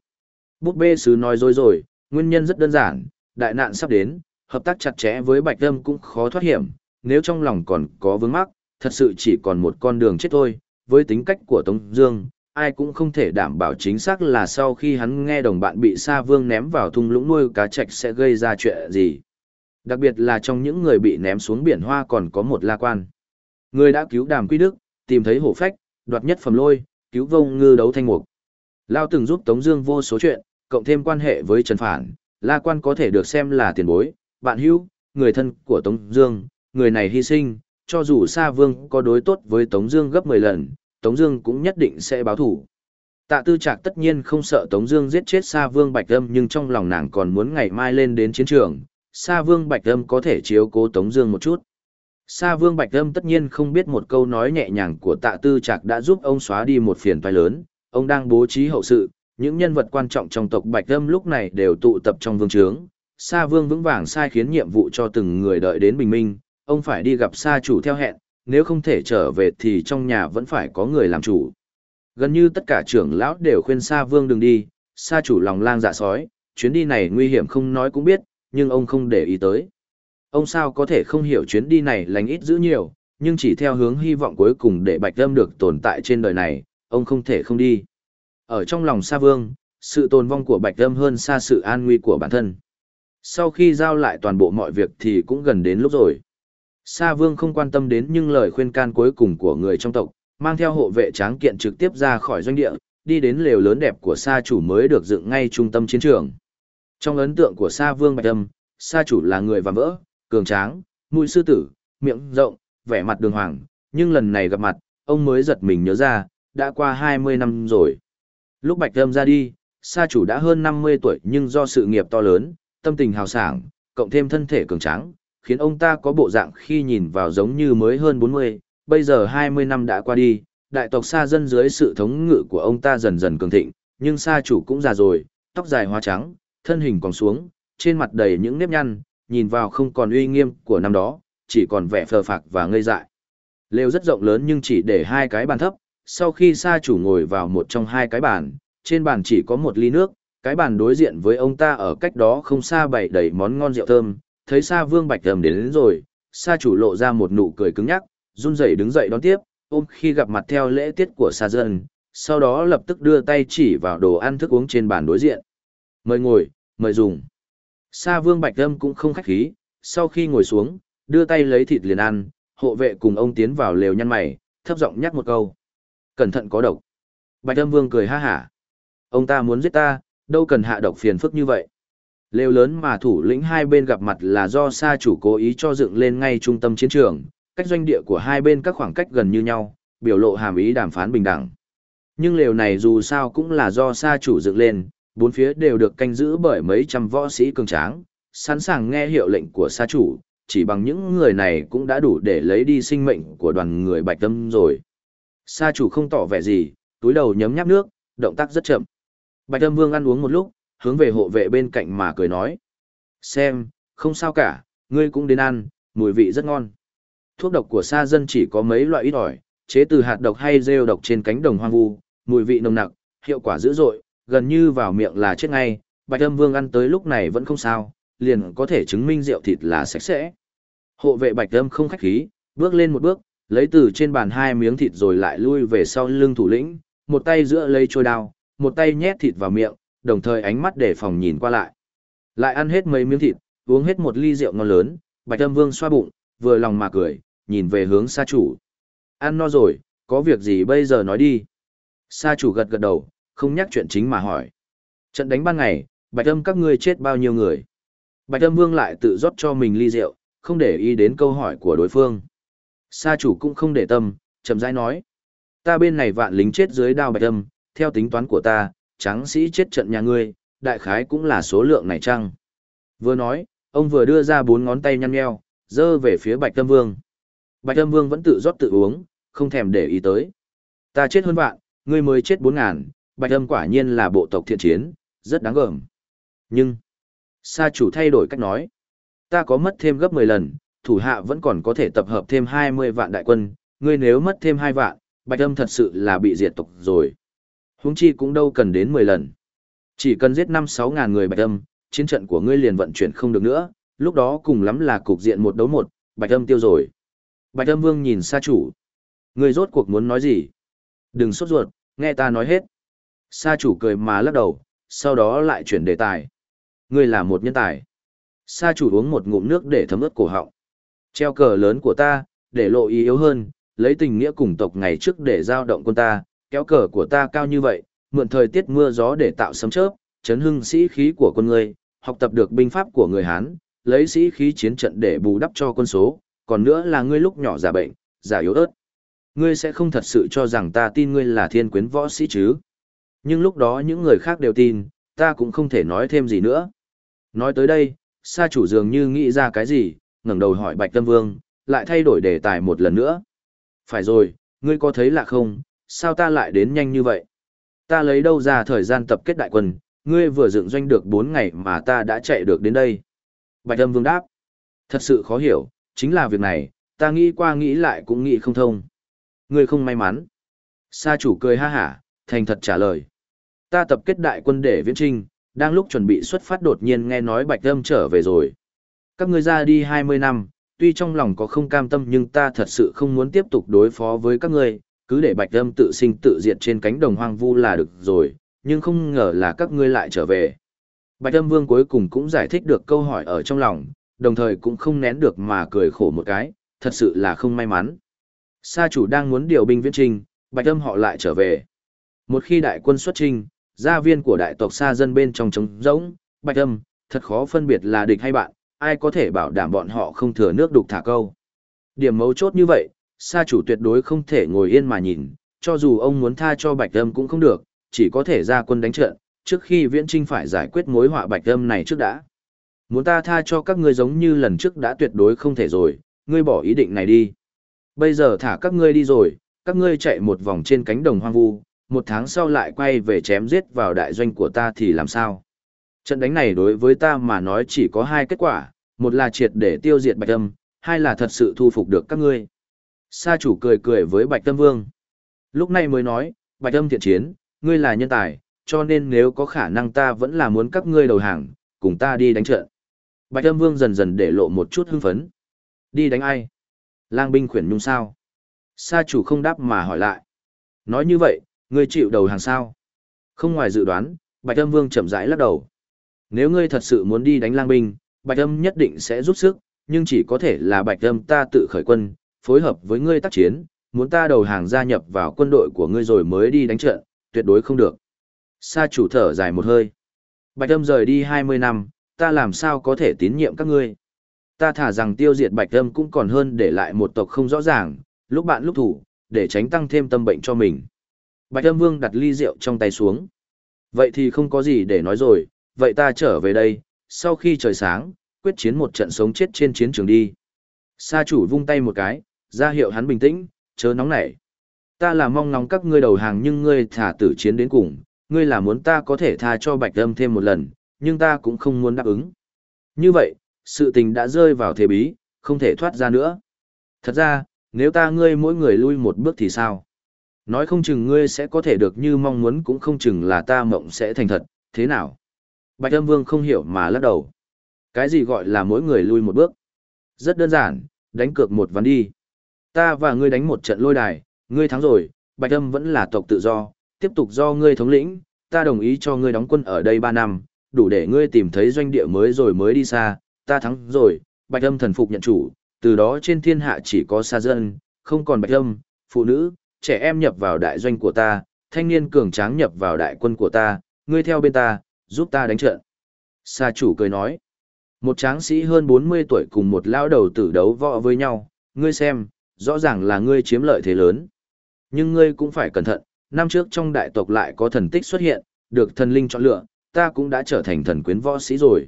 Búp bê sứ nói dối rồi, nguyên nhân rất đơn giản, đại nạn sắp đến, hợp tác chặt chẽ với Bạch Âm cũng khó thoát hiểm, nếu trong lòng còn có vướng mắc, thật sự chỉ còn một con đường chết thôi, với tính cách của Tống Dương, ai cũng không thể đảm bảo chính xác là sau khi hắn nghe đồng bạn bị Sa Vương ném vào thung lũng nuôi cá trạch sẽ gây ra chuyện gì. Đặc biệt là trong những người bị ném xuống biển hoa còn có một la quan. Người đã cứu đàm quy đức, tìm thấy hổ phách, đoạt nhất phẩm lôi, cứu vông ngư đấu thanh mục. Lao từng giúp Tống Dương vô số chuyện, cộng thêm quan hệ với Trần Phản, La Quan có thể được xem là tiền bối, bạn hữu, người thân của Tống Dương, người này hy sinh, cho dù Sa Vương có đối tốt với Tống Dương gấp 10 lần, Tống Dương cũng nhất định sẽ báo thù. Tạ Tư Trạc tất nhiên không sợ Tống Dương giết chết Sa Vương Bạch Âm, nhưng trong lòng nàng còn muốn ngày mai lên đến chiến trường, Sa Vương Bạch Âm có thể chiếu cố Tống Dương một chút. Sa Vương Bạch Âm tất nhiên không biết một câu nói nhẹ nhàng của Tạ Tư Trạc đã giúp ông xóa đi một phiền toái lớn. Ông đang bố trí hậu sự, những nhân vật quan trọng trong tộc Bạch Âm lúc này đều tụ tập trong vương trướng. Sa Vương vững vàng sai khiến nhiệm vụ cho từng người đợi đến bình minh, ông phải đi gặp Sa chủ theo hẹn, nếu không thể trở về thì trong nhà vẫn phải có người làm chủ. Gần như tất cả trưởng lão đều khuyên Sa Vương đừng đi, Sa chủ lòng lang dạ sói, chuyến đi này nguy hiểm không nói cũng biết, nhưng ông không để ý tới. Ông sao có thể không hiểu chuyến đi này lành ít dữ nhiều, nhưng chỉ theo hướng hy vọng cuối cùng để Bạch Âm được tồn tại trên đời này, ông không thể không đi. Ở trong lòng Sa Vương, sự tồn vong của Bạch Âm hơn xa sự an nguy của bản thân. Sau khi giao lại toàn bộ mọi việc thì cũng gần đến lúc rồi. Sa Vương không quan tâm đến những lời khuyên can cuối cùng của người trong tộc, mang theo hộ vệ tráng kiện trực tiếp ra khỏi doanh địa, đi đến lều lớn đẹp của Sa chủ mới được dựng ngay trung tâm chiến trường. Trong ấn tượng của Sa Vương Bạch Âm, Sa chủ là người và vỡ, cường tráng, mũi sư tử, miệng rộng, vẻ mặt đường hoàng, nhưng lần này gặp mặt, ông mới giật mình nhớ ra, đã qua 20 năm rồi. Lúc Bạch Âm ra đi, sa chủ đã hơn 50 tuổi nhưng do sự nghiệp to lớn, tâm tình hào sảng, cộng thêm thân thể cường tráng, khiến ông ta có bộ dạng khi nhìn vào giống như mới hơn 40, bây giờ 20 năm đã qua đi, đại tộc sa dân dưới sự thống ngự của ông ta dần dần cường thịnh, nhưng sa chủ cũng già rồi, tóc dài hoa trắng, thân hình còn xuống, trên mặt đầy những nếp nhăn, nhìn vào không còn uy nghiêm của năm đó, chỉ còn vẻ phờ phạc và ngây dại. Lều rất rộng lớn nhưng chỉ để hai cái bàn thấp, sau khi sa chủ ngồi vào một trong hai cái bàn, trên bàn chỉ có một ly nước, cái bàn đối diện với ông ta ở cách đó không xa bày đầy món ngon rượu thơm, thấy Sa Vương Bạch Thầm đến, đến rồi, Sa chủ lộ ra một nụ cười cứng nhắc, run rẩy đứng dậy đón tiếp, ôm khi gặp mặt theo lễ tiết của Sa dân, sau đó lập tức đưa tay chỉ vào đồ ăn thức uống trên bàn đối diện. Mời ngồi, mời dùng. Sa Vương Bạch Âm cũng không khách khí, sau khi ngồi xuống, đưa tay lấy thịt liền ăn, hộ vệ cùng ông tiến vào lều nhăn mày, thấp giọng nhắc một câu. Cẩn thận có độc. Bạch Âm Vương cười ha hả. Ông ta muốn giết ta, đâu cần hạ độc phiền phức như vậy. Lều lớn mà thủ lĩnh hai bên gặp mặt là do sa chủ cố ý cho dựng lên ngay trung tâm chiến trường, cách doanh địa của hai bên các khoảng cách gần như nhau, biểu lộ hàm ý đàm phán bình đẳng. Nhưng lều này dù sao cũng là do sa chủ dựng lên, bốn phía đều được canh giữ bởi mấy trăm võ sĩ cường tráng, sẵn sàng nghe hiệu lệnh của sa chủ, chỉ bằng những người này cũng đã đủ để lấy đi sinh mệnh của đoàn người bạch tâm rồi. Sa chủ không tỏ vẻ gì, túi đầu nhấm nháp nước, động tác rất chậm. Bạch Âm Vương ăn uống một lúc, hướng về hộ vệ bên cạnh mà cười nói. Xem, không sao cả, ngươi cũng đến ăn, mùi vị rất ngon. Thuốc độc của sa dân chỉ có mấy loại ít ỏi, chế từ hạt độc hay rêu độc trên cánh đồng hoang vu, mùi vị nồng nặc, hiệu quả dữ dội, gần như vào miệng là chết ngay. Bạch Âm Vương ăn tới lúc này vẫn không sao, liền có thể chứng minh rượu thịt là sạch sẽ. Hộ vệ Bạch Âm không khách khí, bước lên một bước, lấy từ trên bàn hai miếng thịt rồi lại lui về sau lưng thủ lĩnh, một tay giữa lấy trôi đao, một tay nhét thịt vào miệng, đồng thời ánh mắt để phòng nhìn qua lại. Lại ăn hết mấy miếng thịt, uống hết một ly rượu ngon lớn, Bạch Âm Vương xoa bụng, vừa lòng mà cười, nhìn về hướng sa chủ. Ăn no rồi, có việc gì bây giờ nói đi. Sa chủ gật gật đầu, không nhắc chuyện chính mà hỏi. Trận đánh ban ngày, Bạch Âm các ngươi chết bao nhiêu người? Bạch Âm Vương lại tự rót cho mình ly rượu, không để ý đến câu hỏi của đối phương. Sa chủ cũng không để tâm, chậm rãi nói. Ta bên này vạn lính chết dưới đao Bạch Âm, theo tính toán của ta, tráng sĩ chết trận nhà ngươi, đại khái cũng là số lượng này chăng? Vừa nói, ông vừa đưa ra bốn ngón tay nhăn nheo, dơ về phía Bạch âm Vương. Bạch âm Vương vẫn tự rót tự uống, không thèm để ý tới. Ta chết hơn vạn, ngươi mới chết bốn ngàn, Bạch âm quả nhiên là bộ tộc thiện chiến, rất đáng gờm. Nhưng, sa chủ thay đổi cách nói. Ta có mất thêm gấp 10 lần, thủ hạ vẫn còn có thể tập hợp thêm 20 vạn đại quân, ngươi nếu mất thêm 2 vạn, Bạch Âm thật sự là bị diệt tộc rồi huống chi cũng đâu cần đến 10 lần. Chỉ cần giết 5-6 ngàn người bạch âm, chiến trận của ngươi liền vận chuyển không được nữa, lúc đó cùng lắm là cục diện một đấu một, bạch âm tiêu rồi. Bạch âm vương nhìn xa chủ. Ngươi rốt cuộc muốn nói gì? Đừng sốt ruột, nghe ta nói hết. Sa chủ cười mà lắc đầu, sau đó lại chuyển đề tài. Ngươi là một nhân tài. Sa chủ uống một ngụm nước để thấm ướt cổ họng. Treo cờ lớn của ta, để lộ ý yếu hơn, lấy tình nghĩa cùng tộc ngày trước để giao động quân ta, kéo cờ của ta cao như vậy, mượn thời tiết mưa gió để tạo sấm chớp, chấn hưng sĩ khí của quân ngươi, học tập được binh pháp của người Hán, lấy sĩ khí chiến trận để bù đắp cho quân số, còn nữa là ngươi lúc nhỏ già bệnh, già yếu ớt. Ngươi sẽ không thật sự cho rằng ta tin ngươi là thiên quyến võ sĩ chứ. Nhưng lúc đó những người khác đều tin, ta cũng không thể nói thêm gì nữa. Nói tới đây, sa chủ dường như nghĩ ra cái gì, ngẩng đầu hỏi Bạch Tâm Vương, lại thay đổi đề tài một lần nữa. Phải rồi, ngươi có thấy lạ không, sao ta lại đến nhanh như vậy? Ta lấy đâu ra thời gian tập kết đại quân, ngươi vừa dựng doanh được 4 ngày mà ta đã chạy được đến đây. Bạch Tâm vương đáp. Thật sự khó hiểu, chính là việc này, ta nghĩ qua nghĩ lại cũng nghĩ không thông. Ngươi không may mắn. Sa chủ cười ha hả, thành thật trả lời. Ta tập kết đại quân để viễn trinh, đang lúc chuẩn bị xuất phát đột nhiên nghe nói bạch âm trở về rồi. Các ngươi ra đi 20 năm, tuy trong lòng có không cam tâm nhưng ta thật sự không muốn tiếp tục đối phó với các ngươi, cứ để bạch âm tự sinh tự diệt trên cánh đồng hoang vu là được rồi, nhưng không ngờ là các ngươi lại trở về. Bạch âm vương cuối cùng cũng giải thích được câu hỏi ở trong lòng, đồng thời cũng không nén được mà cười khổ một cái, thật sự là không may mắn. Sa chủ đang muốn điều binh viễn trình, bạch âm họ lại trở về. Một khi đại quân xuất trình, gia viên của đại tộc Sa dân bên trong trống rỗng, bạch âm, thật khó phân biệt là địch hay bạn, ai có thể bảo đảm bọn họ không thừa nước đục thả câu. Điểm mấu chốt như vậy, sa chủ tuyệt đối không thể ngồi yên mà nhìn, cho dù ông muốn tha cho Bạch Âm cũng không được, chỉ có thể ra quân đánh trận, trước khi Viễn Trinh phải giải quyết mối họa Bạch Âm này trước đã. Muốn ta tha cho các ngươi giống như lần trước đã tuyệt đối không thể rồi, ngươi bỏ ý định này đi. Bây giờ thả các ngươi đi rồi, các ngươi chạy một vòng trên cánh đồng hoang vu, một tháng sau lại quay về chém giết vào đại doanh của ta thì làm sao? Trận đánh này đối với ta mà nói chỉ có hai kết quả, một là triệt để tiêu diệt Bạch Âm, hai là thật sự thu phục được các ngươi. Sa chủ cười cười với Bạch Tâm Vương. Lúc này mới nói, Bạch Âm thiện chiến, ngươi là nhân tài, cho nên nếu có khả năng ta vẫn là muốn các ngươi đầu hàng, cùng ta đi đánh trận. Bạch Âm Vương dần dần để lộ một chút hưng phấn. Đi đánh ai? Lang binh khuyển nhung sao? Sa chủ không đáp mà hỏi lại. Nói như vậy, ngươi chịu đầu hàng sao? Không ngoài dự đoán, Bạch Âm Vương chậm rãi lắc đầu. Nếu ngươi thật sự muốn đi đánh lang binh, Bạch Âm nhất định sẽ giúp sức, nhưng chỉ có thể là Bạch Âm ta tự khởi quân, phối hợp với ngươi tác chiến, muốn ta đầu hàng gia nhập vào quân đội của ngươi rồi mới đi đánh trận, tuyệt đối không được. Sa chủ thở dài một hơi. Bạch Âm rời đi 20 năm, ta làm sao có thể tín nhiệm các ngươi? Ta thả rằng tiêu diệt Bạch Âm cũng còn hơn để lại một tộc không rõ ràng, lúc bạn lúc thủ, để tránh tăng thêm tâm bệnh cho mình. Bạch Âm Vương đặt ly rượu trong tay xuống. Vậy thì không có gì để nói rồi, vậy ta trở về đây, sau khi trời sáng, quyết chiến một trận sống chết trên chiến trường đi. Sa chủ vung tay một cái, ra hiệu hắn bình tĩnh, chớ nóng nảy. Ta là mong nóng các ngươi đầu hàng nhưng ngươi thả tử chiến đến cùng, ngươi là muốn ta có thể tha cho bạch âm thêm một lần, nhưng ta cũng không muốn đáp ứng. Như vậy, sự tình đã rơi vào thế bí, không thể thoát ra nữa. Thật ra, nếu ta ngươi mỗi người lui một bước thì sao? Nói không chừng ngươi sẽ có thể được như mong muốn cũng không chừng là ta mộng sẽ thành thật, thế nào? Bạch âm vương không hiểu mà lắc đầu. Cái gì gọi là mỗi người lui một bước? Rất đơn giản, đánh cược một ván đi. Ta và ngươi đánh một trận lôi đài, ngươi thắng rồi, Bạch âm vẫn là tộc tự do, tiếp tục do ngươi thống lĩnh, ta đồng ý cho ngươi đóng quân ở đây 3 năm, đủ để ngươi tìm thấy doanh địa mới rồi mới đi xa, ta thắng rồi, Bạch âm thần phục nhận chủ, từ đó trên thiên hạ chỉ có xa dân, không còn Bạch âm, phụ nữ, trẻ em nhập vào đại doanh của ta, thanh niên cường tráng nhập vào đại quân của ta, ngươi theo bên ta, giúp ta đánh trận. Sa chủ cười nói, một tráng sĩ hơn 40 tuổi cùng một lão đầu tử đấu võ với nhau, ngươi xem, rõ ràng là ngươi chiếm lợi thế lớn. Nhưng ngươi cũng phải cẩn thận, năm trước trong đại tộc lại có thần tích xuất hiện, được thần linh chọn lựa, ta cũng đã trở thành thần quyến võ sĩ rồi.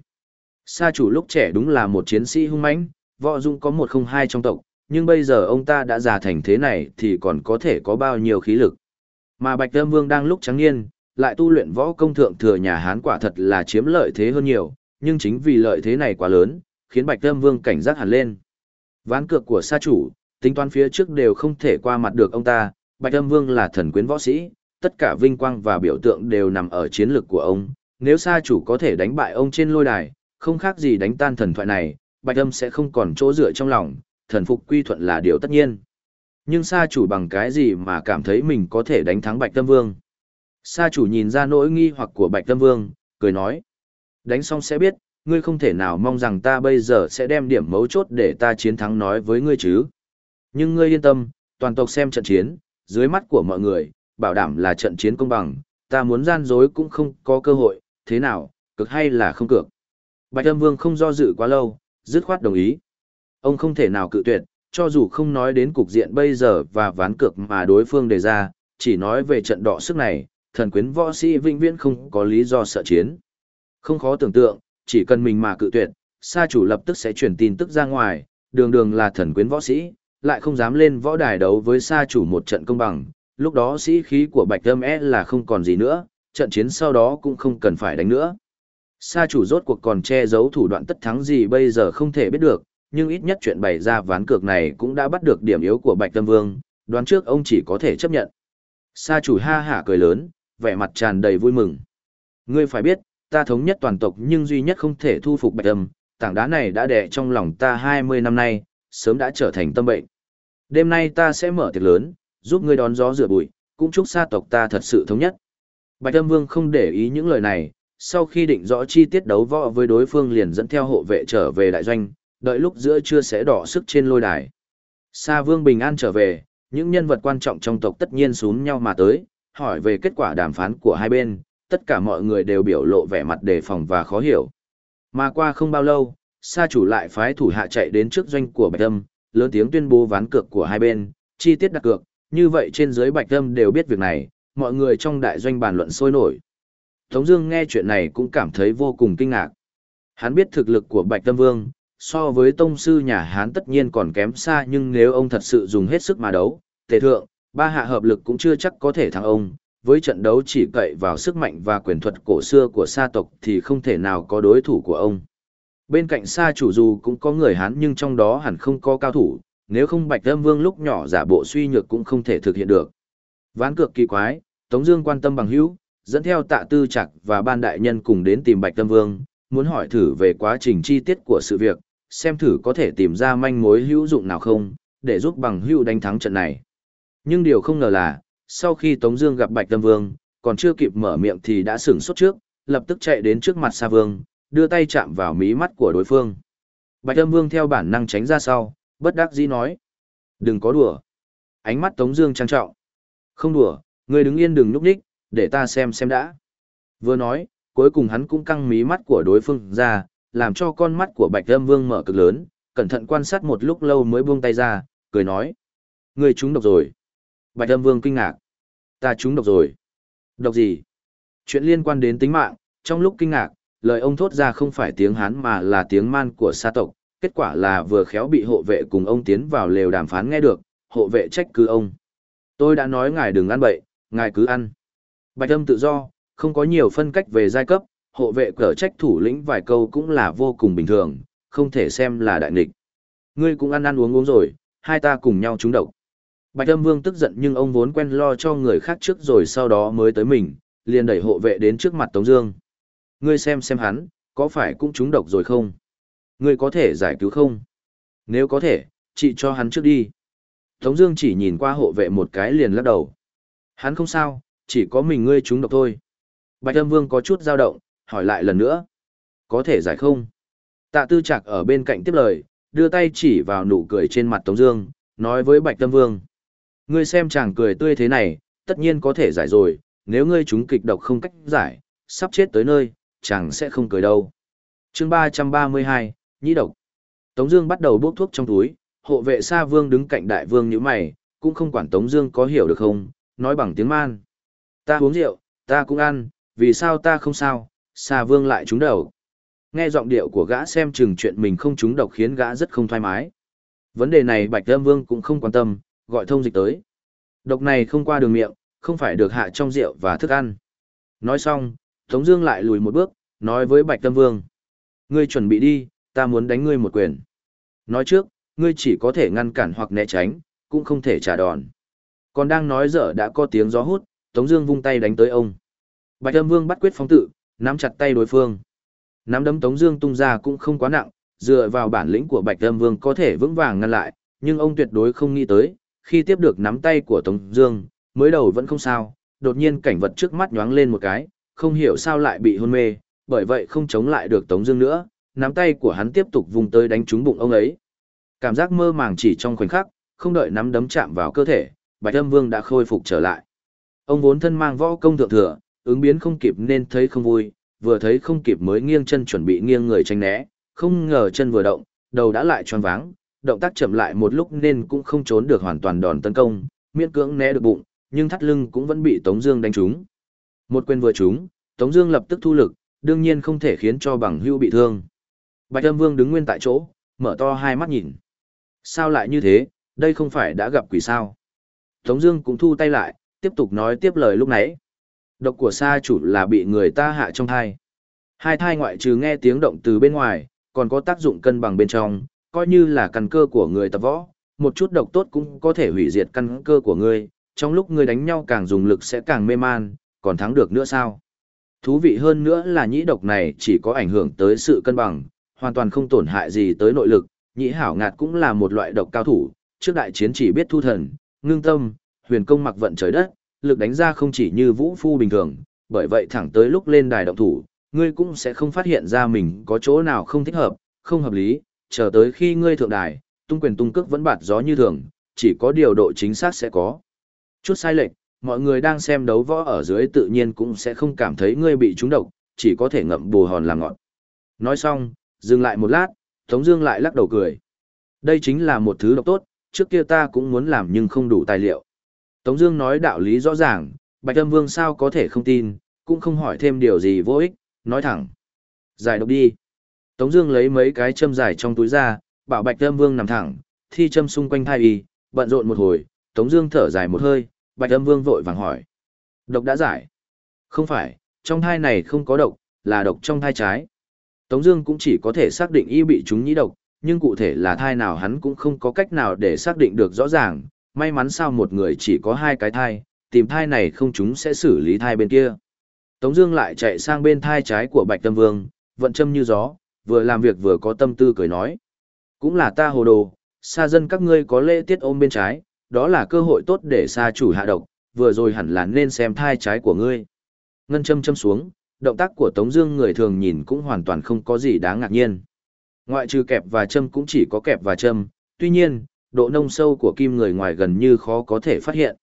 Sa chủ lúc trẻ đúng là một chiến sĩ hung mãnh, võ dung có một không hai trong tộc, nhưng bây giờ ông ta đã già thành thế này thì còn có thể có bao nhiêu khí lực. Mà Bạch Tâm Vương đang lúc trắng niên, lại tu luyện võ công thượng thừa nhà Hán quả thật là chiếm lợi thế hơn nhiều, nhưng chính vì lợi thế này quá lớn, khiến Bạch Tâm Vương cảnh giác hẳn lên. Ván cược của sa chủ, tính toán phía trước đều không thể qua mặt được ông ta, Bạch Tâm Vương là thần quyến võ sĩ, tất cả vinh quang và biểu tượng đều nằm ở chiến lược của ông, nếu sa chủ có thể đánh bại ông trên lôi đài, không khác gì đánh tan thần thoại này, Bạch Âm sẽ không còn chỗ dựa trong lòng, thần phục quy thuận là điều tất nhiên. Nhưng sa chủ bằng cái gì mà cảm thấy mình có thể đánh thắng Bạch Tâm Vương? Sa chủ nhìn ra nỗi nghi hoặc của Bạch Tâm Vương, cười nói. Đánh xong sẽ biết, ngươi không thể nào mong rằng ta bây giờ sẽ đem điểm mấu chốt để ta chiến thắng nói với ngươi chứ. Nhưng ngươi yên tâm, toàn tộc xem trận chiến, dưới mắt của mọi người, bảo đảm là trận chiến công bằng, ta muốn gian dối cũng không có cơ hội, thế nào, cực hay là không cược. Bạch Âm Vương không do dự quá lâu, dứt khoát đồng ý. Ông không thể nào cự tuyệt, cho dù không nói đến cục diện bây giờ và ván cược mà đối phương đề ra, chỉ nói về trận đọ sức này, thần quyến võ sĩ vĩnh viễn không có lý do sợ chiến. Không khó tưởng tượng, chỉ cần mình mà cự tuyệt, sa chủ lập tức sẽ truyền tin tức ra ngoài, đường đường là thần quyến võ sĩ, lại không dám lên võ đài đấu với sa chủ một trận công bằng, lúc đó sĩ khí của Bạch Âm E là không còn gì nữa, trận chiến sau đó cũng không cần phải đánh nữa. Sa chủ rốt cuộc còn che giấu thủ đoạn tất thắng gì bây giờ không thể biết được, nhưng ít nhất chuyện bày ra ván cược này cũng đã bắt được điểm yếu của Bạch Tâm Vương, đoán trước ông chỉ có thể chấp nhận. Sa chủ ha hả cười lớn, vẻ mặt tràn đầy vui mừng. Ngươi phải biết, ta thống nhất toàn tộc nhưng duy nhất không thể thu phục Bạch âm. tảng đá này đã đè trong lòng ta 20 năm nay, sớm đã trở thành tâm bệnh. Đêm nay ta sẽ mở tiệc lớn, giúp ngươi đón gió rửa bụi, cũng chúc sa tộc ta thật sự thống nhất. Bạch âm Vương không để ý những lời này, sau khi định rõ chi tiết đấu võ với đối phương liền dẫn theo hộ vệ trở về đại doanh, đợi lúc giữa trưa sẽ đỏ sức trên lôi đài. Sa Vương bình an trở về, những nhân vật quan trọng trong tộc tất nhiên xuống nhau mà tới, hỏi về kết quả đàm phán của hai bên, tất cả mọi người đều biểu lộ vẻ mặt đề phòng và khó hiểu. Mà qua không bao lâu, Sa chủ lại phái thủ hạ chạy đến trước doanh của Bạch tâm lớn tiếng tuyên bố ván cược của hai bên, chi tiết đặt cược, như vậy trên dưới bạch tâm đều biết việc này, mọi người trong đại doanh bàn luận sôi nổi. Tống Dương nghe chuyện này cũng cảm thấy vô cùng kinh ngạc. Hắn biết thực lực của Bạch Tâm Vương, so với tông sư nhà Hán tất nhiên còn kém xa nhưng nếu ông thật sự dùng hết sức mà đấu, tề thượng, ba hạ hợp lực cũng chưa chắc có thể thắng ông. Với trận đấu chỉ cậy vào sức mạnh và quyền thuật cổ xưa của sa tộc thì không thể nào có đối thủ của ông. Bên cạnh sa chủ dù cũng có người Hán nhưng trong đó hẳn không có cao thủ, nếu không Bạch Tâm Vương lúc nhỏ giả bộ suy nhược cũng không thể thực hiện được. Ván cược kỳ quái, Tống Dương quan tâm bằng hữu, dẫn theo tạ tư Trạc và ban đại nhân cùng đến tìm Bạch Tâm Vương, muốn hỏi thử về quá trình chi tiết của sự việc, xem thử có thể tìm ra manh mối hữu dụng nào không, để giúp bằng hữu đánh thắng trận này. Nhưng điều không ngờ là, sau khi Tống Dương gặp Bạch Tâm Vương, còn chưa kịp mở miệng thì đã sửng sốt trước, lập tức chạy đến trước mặt Sa Vương, đưa tay chạm vào mí mắt của đối phương. Bạch Tâm Vương theo bản năng tránh ra sau, bất đắc dĩ nói: "Đừng có đùa." Ánh mắt Tống Dương trang trọng: "Không đùa, ngươi đứng yên đừng núp ních, để ta xem xem đã." Vừa nói, cuối cùng hắn cũng căng mí mắt của đối phương ra, làm cho con mắt của Bạch Tâm Vương mở cực lớn, cẩn thận quan sát một lúc lâu mới buông tay ra, cười nói. ngươi trúng độc rồi. Bạch Âm Vương kinh ngạc. Ta trúng độc rồi. Độc gì? Chuyện liên quan đến tính mạng, trong lúc kinh ngạc, lời ông thốt ra không phải tiếng Hán mà là tiếng man của sa tộc, kết quả là vừa khéo bị hộ vệ cùng ông tiến vào lều đàm phán nghe được, hộ vệ trách cứ ông. Tôi đã nói ngài đừng ăn bậy, ngài cứ ăn. Bạch âm tự do, không có nhiều phân cách về giai cấp, hộ vệ cở trách thủ lĩnh vài câu cũng là vô cùng bình thường, không thể xem là đại nghịch. Ngươi cũng ăn ăn uống uống rồi, hai ta cùng nhau trúng độc. Bạch Âm Vương tức giận nhưng ông vốn quen lo cho người khác trước rồi sau đó mới tới mình, liền đẩy hộ vệ đến trước mặt Tống Dương. Ngươi xem xem hắn, có phải cũng trúng độc rồi không? Ngươi có thể giải cứu không? Nếu có thể, chị cho hắn trước đi. Tống Dương chỉ nhìn qua hộ vệ một cái liền lắc đầu. Hắn không sao, chỉ có mình ngươi trúng độc thôi. Bạch Âm Vương có chút dao động, hỏi lại lần nữa. Có thể giải không? Tạ Tư Trạc ở bên cạnh tiếp lời, đưa tay chỉ vào nụ cười trên mặt Tống Dương, nói với Bạch Âm Vương. Ngươi xem chàng cười tươi thế này, tất nhiên có thể giải rồi, nếu ngươi chúng kịch độc không cách giải, sắp chết tới nơi, chàng sẽ không cười đâu. Chương 332, Nhĩ độc. Tống Dương bắt đầu bốc thuốc trong túi, hộ vệ Sa Vương đứng cạnh Đại Vương nhíu mày, cũng không quản Tống Dương có hiểu được không, nói bằng tiếng man. Ta uống rượu, ta cũng ăn, vì sao ta không sao, Sa vương lại trúng đầu. Nghe giọng điệu của gã xem chừng chuyện mình không trúng độc khiến gã rất không thoải mái. Vấn đề này Bạch Lâm Vương cũng không quan tâm, gọi thông dịch tới. Độc này không qua đường miệng, không phải được hạ trong rượu và thức ăn. Nói xong, Tống Dương lại lùi một bước, nói với Bạch Tâm Vương: Ngươi chuẩn bị đi, ta muốn đánh ngươi một quyền. Nói trước, ngươi chỉ có thể ngăn cản hoặc né tránh, cũng không thể trả đòn. Còn đang nói dở đã có tiếng gió hút, Tống Dương vung tay đánh tới ông. Bạch Tâm Vương bắt quyết phóng tự, nắm chặt tay đối phương. Nắm đấm Tống Dương tung ra cũng không quá nặng, dựa vào bản lĩnh của Bạch Tâm Vương có thể vững vàng ngăn lại, nhưng ông tuyệt đối không nghĩ tới, khi tiếp được nắm tay của Tống Dương, mới đầu vẫn không sao, đột nhiên cảnh vật trước mắt nhoáng lên một cái, không hiểu sao lại bị hôn mê, bởi vậy không chống lại được Tống Dương nữa, nắm tay của hắn tiếp tục vùng tới đánh trúng bụng ông ấy. Cảm giác mơ màng chỉ trong khoảnh khắc, không đợi nắm đấm chạm vào cơ thể, Bạch Âm Vương đã khôi phục trở lại. Ông vốn thân mang võ công thượng thừa, ứng biến không kịp nên thấy không vui, vừa thấy không kịp mới nghiêng chân chuẩn bị nghiêng người tránh né, không ngờ chân vừa động, đầu đã lại tròn váng, động tác chậm lại một lúc nên cũng không trốn được hoàn toàn đòn tấn công, miễn cưỡng né được bụng, nhưng thắt lưng cũng vẫn bị Tống Dương đánh trúng. Một quyền vừa trúng, Tống Dương lập tức thu lực, đương nhiên không thể khiến cho bằng hưu bị thương. Bạch Âm Vương đứng nguyên tại chỗ, mở to hai mắt nhìn. Sao lại như thế? Đây không phải đã gặp quỷ sao? Tống Dương cũng thu tay lại, tiếp tục nói tiếp lời lúc nãy. Độc của sa chủ là bị người ta hạ trong thai. Hai thai ngoại trừ nghe tiếng động từ bên ngoài, còn có tác dụng cân bằng bên trong, coi như là căn cơ của người tập võ. Một chút độc tốt cũng có thể hủy diệt căn cơ của ngươi, trong lúc ngươi đánh nhau càng dùng lực sẽ càng mê man, còn thắng được nữa sao? Thú vị hơn nữa là nhĩ độc này chỉ có ảnh hưởng tới sự cân bằng, hoàn toàn không tổn hại gì tới nội lực. Nhĩ hảo ngạt cũng là một loại độc cao thủ, trước đại chiến chỉ biết thu thần, ngưng tâm, huyền công mặc vận trời đất, lực đánh ra không chỉ như vũ phu bình thường, bởi vậy thẳng tới lúc lên đài động thủ, ngươi cũng sẽ không phát hiện ra mình có chỗ nào không thích hợp, không hợp lý, chờ tới khi ngươi thượng đài, tung quyền tung cước vẫn bạt gió như thường, chỉ có điều độ chính xác sẽ có. Chút sai lệch, mọi người đang xem đấu võ ở dưới tự nhiên cũng sẽ không cảm thấy ngươi bị trúng độc, chỉ có thể ngậm bù hòn làm ngọt. Nói xong, dừng lại một lát, Tống Dương lại lắc đầu cười. Đây chính là một thứ độc tốt, trước kia ta cũng muốn làm nhưng không đủ tài liệu. Tống Dương nói đạo lý rõ ràng, Bạch Âm Vương sao có thể không tin, cũng không hỏi thêm điều gì vô ích, nói thẳng. Giải độc đi. Tống Dương lấy mấy cái châm dài trong túi ra, bảo Bạch Âm Vương nằm thẳng, thi châm xung quanh thai y, bận rộn một hồi, Tống Dương thở dài một hơi, Bạch Âm Vương vội vàng hỏi: độc đã giải? Không phải, trong thai này không có độc, là độc trong thai trái. Tống Dương cũng chỉ có thể xác định y bị chúng nhĩ độc, nhưng cụ thể là thai nào hắn cũng không có cách nào để xác định được rõ ràng. May mắn sao một người chỉ có hai cái thai, tìm thai này không chúng sẽ xử lý thai bên kia. Tống Dương lại chạy sang bên thai trái của Bạch Tâm Vương, vận châm như gió, vừa làm việc vừa có tâm tư cười nói: cũng là ta hồ đồ, xa dân các ngươi có lễ tiết ôm bên trái, đó là cơ hội tốt để xa chủ hạ độc, vừa rồi hẳn là nên xem thai trái của ngươi. Ngân châm châm xuống, động tác của Tống Dương người thường nhìn cũng hoàn toàn không có gì đáng ngạc nhiên. Ngoại trừ kẹp và châm cũng chỉ có kẹp và châm, tuy nhiên, độ nông sâu của kim người ngoài gần như khó có thể phát hiện.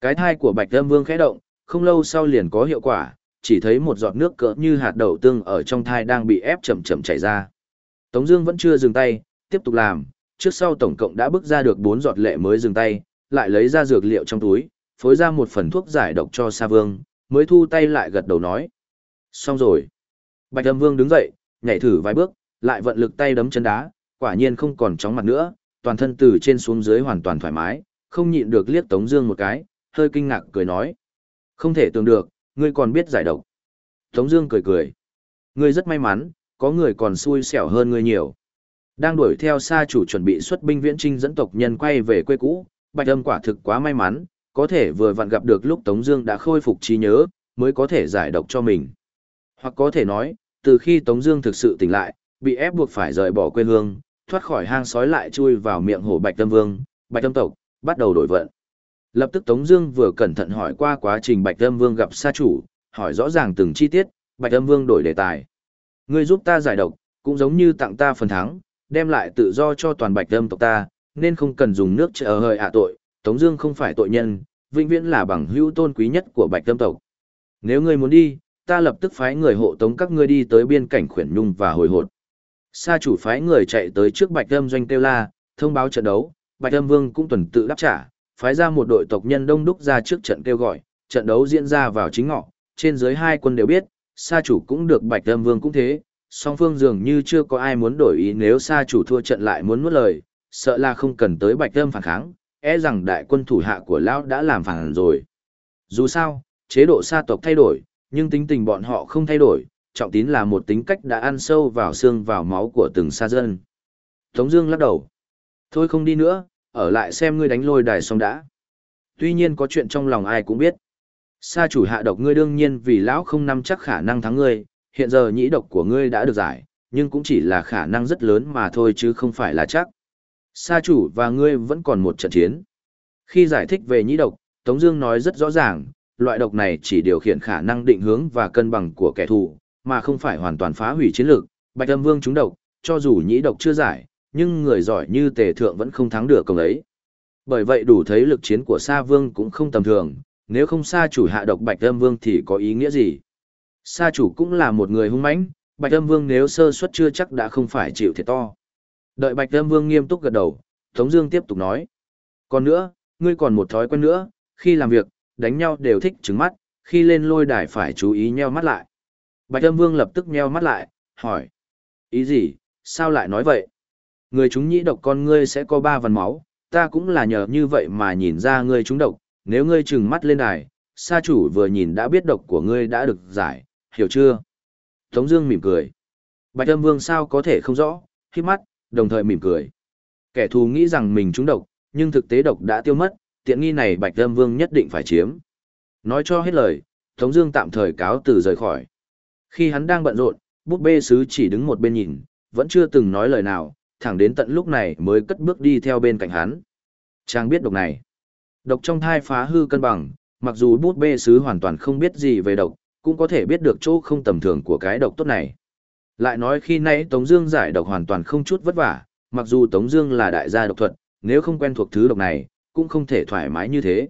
Cái thai của Bạch Lâm Vương khẽ động, không lâu sau liền có hiệu quả, chỉ thấy một giọt nước cỡ như hạt đậu tương ở trong thai đang bị ép chậm chậm chảy ra. Tống Dương vẫn chưa dừng tay, tiếp tục làm, trước sau tổng cộng đã bước ra được bốn giọt lệ mới dừng tay, lại lấy ra dược liệu trong túi, phối ra một phần thuốc giải độc cho Sa Vương, mới thu tay lại gật đầu nói. Xong rồi. Bạch Âm Vương đứng dậy, nhảy thử vài bước, lại vận lực tay đấm chân đá, quả nhiên không còn chóng mặt nữa, toàn thân từ trên xuống dưới hoàn toàn thoải mái, không nhịn được liếc Tống Dương một cái, hơi kinh ngạc cười nói: không thể tưởng được, ngươi còn biết giải độc. Tống Dương cười cười, ngươi rất may mắn, có người còn xui xẻo hơn ngươi nhiều. Đang đuổi theo xa chủ chuẩn bị xuất binh viễn trinh dẫn tộc nhân quay về quê cũ, Bạch Âm quả thực quá may mắn, có thể vừa vặn gặp được lúc Tống Dương đã khôi phục trí nhớ, mới có thể giải độc cho mình. Hoặc có thể nói, từ khi Tống Dương thực sự tỉnh lại, bị ép buộc phải rời bỏ quê hương, thoát khỏi hang sói lại chui vào miệng hổ Bạch Tâm Vương, Bạch Tâm tộc, bắt đầu đổi vận. Lập tức Tống Dương vừa cẩn thận hỏi qua quá trình Bạch Tâm Vương gặp sa chủ, hỏi rõ ràng từng chi tiết, Bạch Tâm Vương đổi đề tài. Ngươi giúp ta giải độc, cũng giống như tặng ta phần thắng, đem lại tự do cho toàn Bạch Tâm tộc ta, nên không cần dùng nước trợ hơi à tội. Tống Dương không phải tội nhân, vĩnh viễn là bằng hữu tôn quý nhất của Bạch Tâm tộc. Nếu ngươi muốn đi, ta lập tức phái người hộ tống các ngươi đi tới biên cảnh khuyển nhung và hồi hột. Sa chủ phái người chạy tới trước Bạch Âm doanh tiêu La, thông báo trận đấu, Bạch Âm Vương cũng tuần tự đáp trả, phái ra một đội tộc nhân đông đúc ra trước trận kêu gọi, trận đấu diễn ra vào chính ngọ, trên dưới hai quân đều biết, Sa chủ cũng được Bạch Âm Vương cũng thế, song phương dường như chưa có ai muốn đổi ý nếu Sa chủ thua trận lại muốn nuốt lời, sợ là không cần tới Bạch Âm phản kháng, e rằng đại quân thủ hạ của lão đã làm phản rồi. Dù sao, chế độ Sa tộc thay đổi, nhưng tính tình bọn họ không thay đổi, trọng tín là một tính cách đã ăn sâu vào xương vào máu của từng sa dân. Tống Dương lắc đầu. Thôi không đi nữa, ở lại xem ngươi đánh lôi đài xong đã. Tuy nhiên có chuyện trong lòng ai cũng biết. Sa chủ hạ độc ngươi đương nhiên vì lão không nắm chắc khả năng thắng ngươi, hiện giờ nhĩ độc của ngươi đã được giải, nhưng cũng chỉ là khả năng rất lớn mà thôi chứ không phải là chắc. Sa chủ và ngươi vẫn còn một trận chiến. Khi giải thích về nhĩ độc, Tống Dương nói rất rõ ràng, loại độc này chỉ điều khiển khả năng định hướng và cân bằng của kẻ thù, mà không phải hoàn toàn phá hủy chiến lược. Bạch Âm Vương trúng độc, cho dù nhĩ độc chưa giải, nhưng người giỏi như Tề Thượng vẫn không thắng được công ấy. Bởi vậy đủ thấy lực chiến của Sa Vương cũng không tầm thường, nếu không Sa chủ hạ độc Bạch Âm Vương thì có ý nghĩa gì? Sa chủ cũng là một người hung mãnh, Bạch Âm Vương nếu sơ suất chưa chắc đã không phải chịu thiệt to. Đợi Bạch Âm Vương nghiêm túc gật đầu, Tống Dương tiếp tục nói: còn nữa, ngươi còn một thói quen nữa, khi làm việc, đánh nhau đều thích trứng mắt, khi lên lôi đài phải chú ý nheo mắt lại. Bạch Âm Vương lập tức nheo mắt lại, hỏi. Ý gì, sao lại nói vậy? Người chúng nhĩ độc con ngươi sẽ có ba vần máu, ta cũng là nhờ như vậy mà nhìn ra ngươi chúng độc, nếu ngươi trừng mắt lên đài, sa chủ vừa nhìn đã biết độc của ngươi đã được giải, hiểu chưa? Tống Dương mỉm cười. Bạch Âm Vương sao có thể không rõ, khi mắt, đồng thời mỉm cười. Kẻ thù nghĩ rằng mình trúng độc, nhưng thực tế độc đã tiêu mất, tiện nghi này Bạch Âm Vương nhất định phải chiếm. Nói cho hết lời, Tống Dương tạm thời cáo từ rời khỏi. Khi hắn đang bận rộn, búp bê sứ chỉ đứng một bên nhìn, vẫn chưa từng nói lời nào, thẳng đến tận lúc này mới cất bước đi theo bên cạnh hắn. Trang biết độc này. Độc trong thai phá hư cân bằng, mặc dù bút bê sứ hoàn toàn không biết gì về độc, cũng có thể biết được chỗ không tầm thường của cái độc tốt này. Lại nói khi nãy Tống Dương giải độc hoàn toàn không chút vất vả, mặc dù Tống Dương là đại gia độc thuật, nếu không quen thuộc thứ độc này, cũng không thể thoải mái như thế.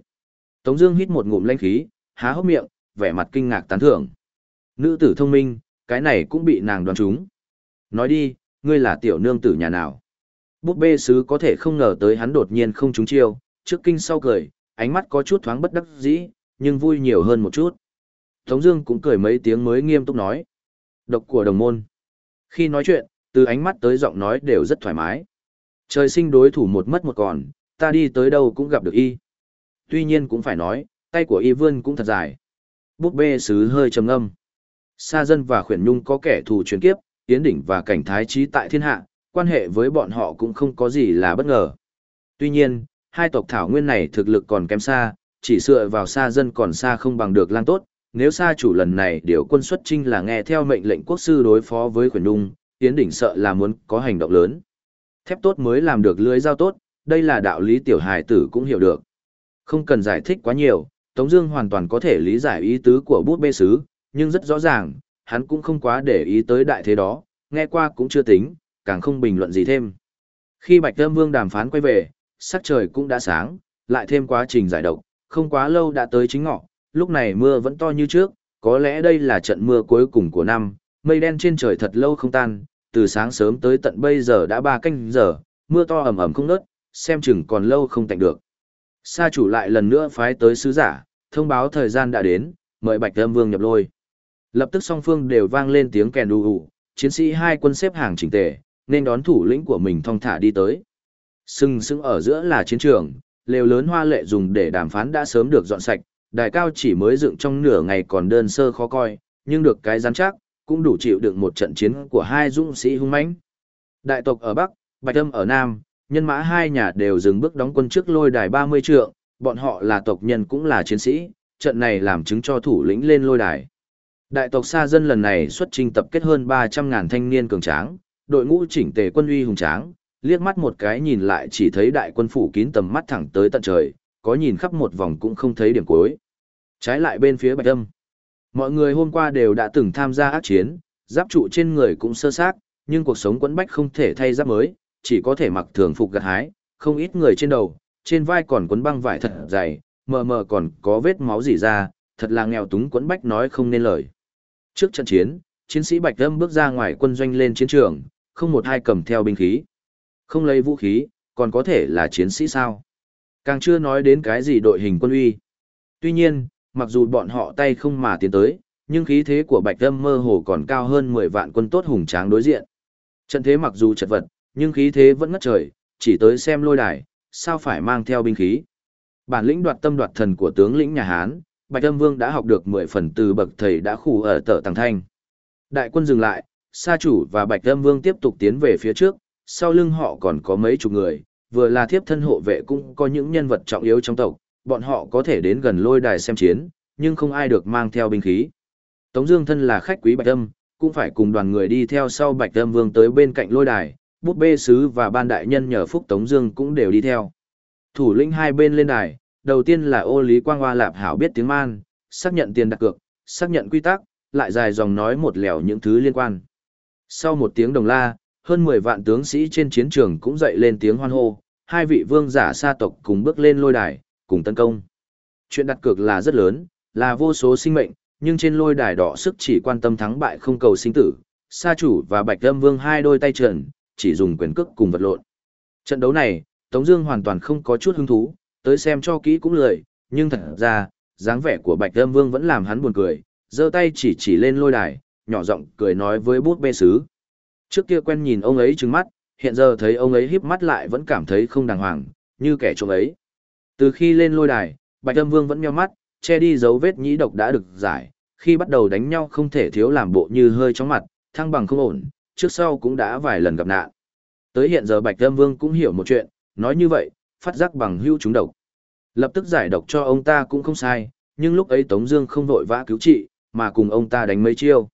Tống Dương hít một ngụm lanh khí, há hốc miệng, vẻ mặt kinh ngạc tán thưởng. Nữ tử thông minh, cái này cũng bị nàng đoán trúng. Nói đi, ngươi là tiểu nương tử nhà nào? Búp bê sứ có thể không ngờ tới hắn đột nhiên không trúng chiêu, trước kinh sau cười, ánh mắt có chút thoáng bất đắc dĩ, nhưng vui nhiều hơn một chút. Tống Dương cũng cười mấy tiếng mới nghiêm túc nói. Độc của đồng môn. Khi nói chuyện, từ ánh mắt tới giọng nói đều rất thoải mái. Trời sinh đối thủ một mất một còn, ta đi tới đâu cũng gặp được y. Tuy nhiên cũng phải nói, tay của y vươn cũng thật dài. Búp bê sứ hơi trầm ngâm. Sa dân và khuyển nhung có kẻ thù truyền kiếp, Yến Đỉnh và cảnh thái trí tại thiên hạ, quan hệ với bọn họ cũng không có gì là bất ngờ. Tuy nhiên, hai tộc thảo nguyên này thực lực còn kém xa, chỉ dựa vào xa dân còn xa không bằng được lang tốt. Nếu xa chủ lần này điều quân xuất trinh là nghe theo mệnh lệnh quốc sư đối phó với khuyển đung, Yến Đỉnh sợ là muốn có hành động lớn. Thép tốt mới làm được lưới giao tốt, đây là đạo lý tiểu hài tử cũng hiểu được. Không cần giải thích quá nhiều, Tống Dương hoàn toàn có thể lý giải ý tứ của bút bê sứ, nhưng rất rõ ràng, hắn cũng không quá để ý tới đại thế đó, nghe qua cũng chưa tính, càng không bình luận gì thêm. Khi Bạch Lâm Vương đàm phán quay về, sắc trời cũng đã sáng, lại thêm quá trình giải độc, không quá lâu đã tới chính ngọ, lúc này mưa vẫn to như trước, có lẽ đây là trận mưa cuối cùng của năm, mây đen trên trời thật lâu không tan, từ sáng sớm tới tận bây giờ đã ba canh giờ, mưa to ẩm ẩm không ngớt, xem chừng còn lâu không tạnh được. Sa chủ lại lần nữa phái tới sứ giả, thông báo thời gian đã đến, mời Bạch Âm Vương nhập lôi. Lập tức song phương đều vang lên tiếng kèn đù ù, chiến sĩ hai quân xếp hàng chỉnh tề, nên đón thủ lĩnh của mình thong thả đi tới. Sưng sững ở giữa là chiến trường, lều lớn hoa lệ dùng để đàm phán đã sớm được dọn sạch, đài cao chỉ mới dựng trong nửa ngày còn đơn sơ khó coi, nhưng được cái rắn chắc, cũng đủ chịu đựng một trận chiến của hai dũng sĩ hung mãnh. Đại tộc ở Bắc, Bạch Âm ở Nam, nhân mã hai nhà đều dừng bước đóng quân trước lôi đài 30 trượng, bọn họ là tộc nhân cũng là chiến sĩ, trận này làm chứng cho thủ lĩnh lên lôi đài. Đại tộc Sa dân lần này xuất trình tập kết hơn 300.000 thanh niên cường tráng, đội ngũ chỉnh tề quân uy hùng tráng, liếc mắt một cái nhìn lại chỉ thấy đại quân phủ kín tầm mắt thẳng tới tận trời, có nhìn khắp một vòng cũng không thấy điểm cuối. Trái lại bên phía Bạch Âm, mọi người hôm qua đều đã từng tham gia ác chiến, giáp trụ trên người cũng sơ xác, nhưng cuộc sống quẫn bách không thể thay giáp mới, chỉ có thể mặc thường phục gặt hái, không ít người trên đầu, trên vai còn quấn băng vải thật dày, mờ mờ còn có vết máu rỉ ra, thật là nghèo túng quẫn bách nói không nên lời. Trước trận chiến, chiến sĩ Bạch Âm bước ra ngoài quân doanh lên chiến trường, không một hai cầm theo binh khí. Không lấy vũ khí, còn có thể là chiến sĩ sao? Càng chưa nói đến cái gì đội hình quân uy. Tuy nhiên, mặc dù bọn họ tay không mà tiến tới, nhưng khí thế của Bạch Âm mơ hồ còn cao hơn 10 vạn quân tốt hùng tráng đối diện. Trận thế mặc dù chật vật, nhưng khí thế vẫn ngất trời, chỉ tới xem lôi đài, sao phải mang theo binh khí. Bản lĩnh đoạt tâm đoạt thần của tướng lĩnh nhà Hán, Bạch Âm Vương đã học được 10 phần từ bậc thầy đã khủ ở tờ Tàng Thanh. Đại quân dừng lại, Sa chủ và Bạch Âm Vương tiếp tục tiến về phía trước, sau lưng họ còn có mấy chục người, vừa là thiếp thân hộ vệ cũng có những nhân vật trọng yếu trong tộc, bọn họ có thể đến gần lôi đài xem chiến, nhưng không ai được mang theo binh khí. Tống Dương thân là khách quý Bạch Âm, cũng phải cùng đoàn người đi theo sau Bạch Âm Vương tới bên cạnh lôi đài, bút bê sứ và ban đại nhân nhờ phúc Tống Dương cũng đều đi theo. Thủ lĩnh hai bên lên đài, đầu tiên là ô lý quang hoa lạp hảo biết tiếng man, xác nhận tiền đặt cược, xác nhận quy tắc, lại dài dòng nói một lẻo những thứ liên quan. Sau một tiếng đồng la, hơn 10 vạn tướng sĩ trên chiến trường cũng dậy lên tiếng hoan hô, hai vị vương giả sa tộc cùng bước lên lôi đài, cùng tấn công. Chuyện đặt cược là rất lớn, là vô số sinh mệnh, nhưng trên lôi đài đỏ sức chỉ quan tâm thắng bại không cầu sinh tử. Sa chủ và Bạch Âm Vương hai đôi tay trần, chỉ dùng quyền cước cùng vật lộn. Trận đấu này, Tống Dương hoàn toàn không có chút hứng thú, tới xem cho kỹ cũng lười, nhưng thật ra, dáng vẻ của Bạch Âm Vương vẫn làm hắn buồn cười, giơ tay chỉ chỉ lên lôi đài, nhỏ giọng cười nói với bút bê sứ. Trước kia quen nhìn ông ấy trừng mắt, hiện giờ thấy ông ấy híp mắt lại vẫn cảm thấy không đàng hoàng, như kẻ trộm ấy. Từ khi lên lôi đài, Bạch Âm Vương vẫn nheo mắt, che đi dấu vết nhĩ độc đã được giải, khi bắt đầu đánh nhau không thể thiếu làm bộ như hơi chóng mặt, thăng bằng không ổn, trước sau cũng đã vài lần gặp nạn. Tới hiện giờ Bạch Âm Vương cũng hiểu một chuyện, nói như vậy, phát giác bằng hữu chúng độc. Lập tức giải độc cho ông ta cũng không sai, nhưng lúc ấy Tống Dương không vội vã cứu trị, mà cùng ông ta đánh mấy chiêu.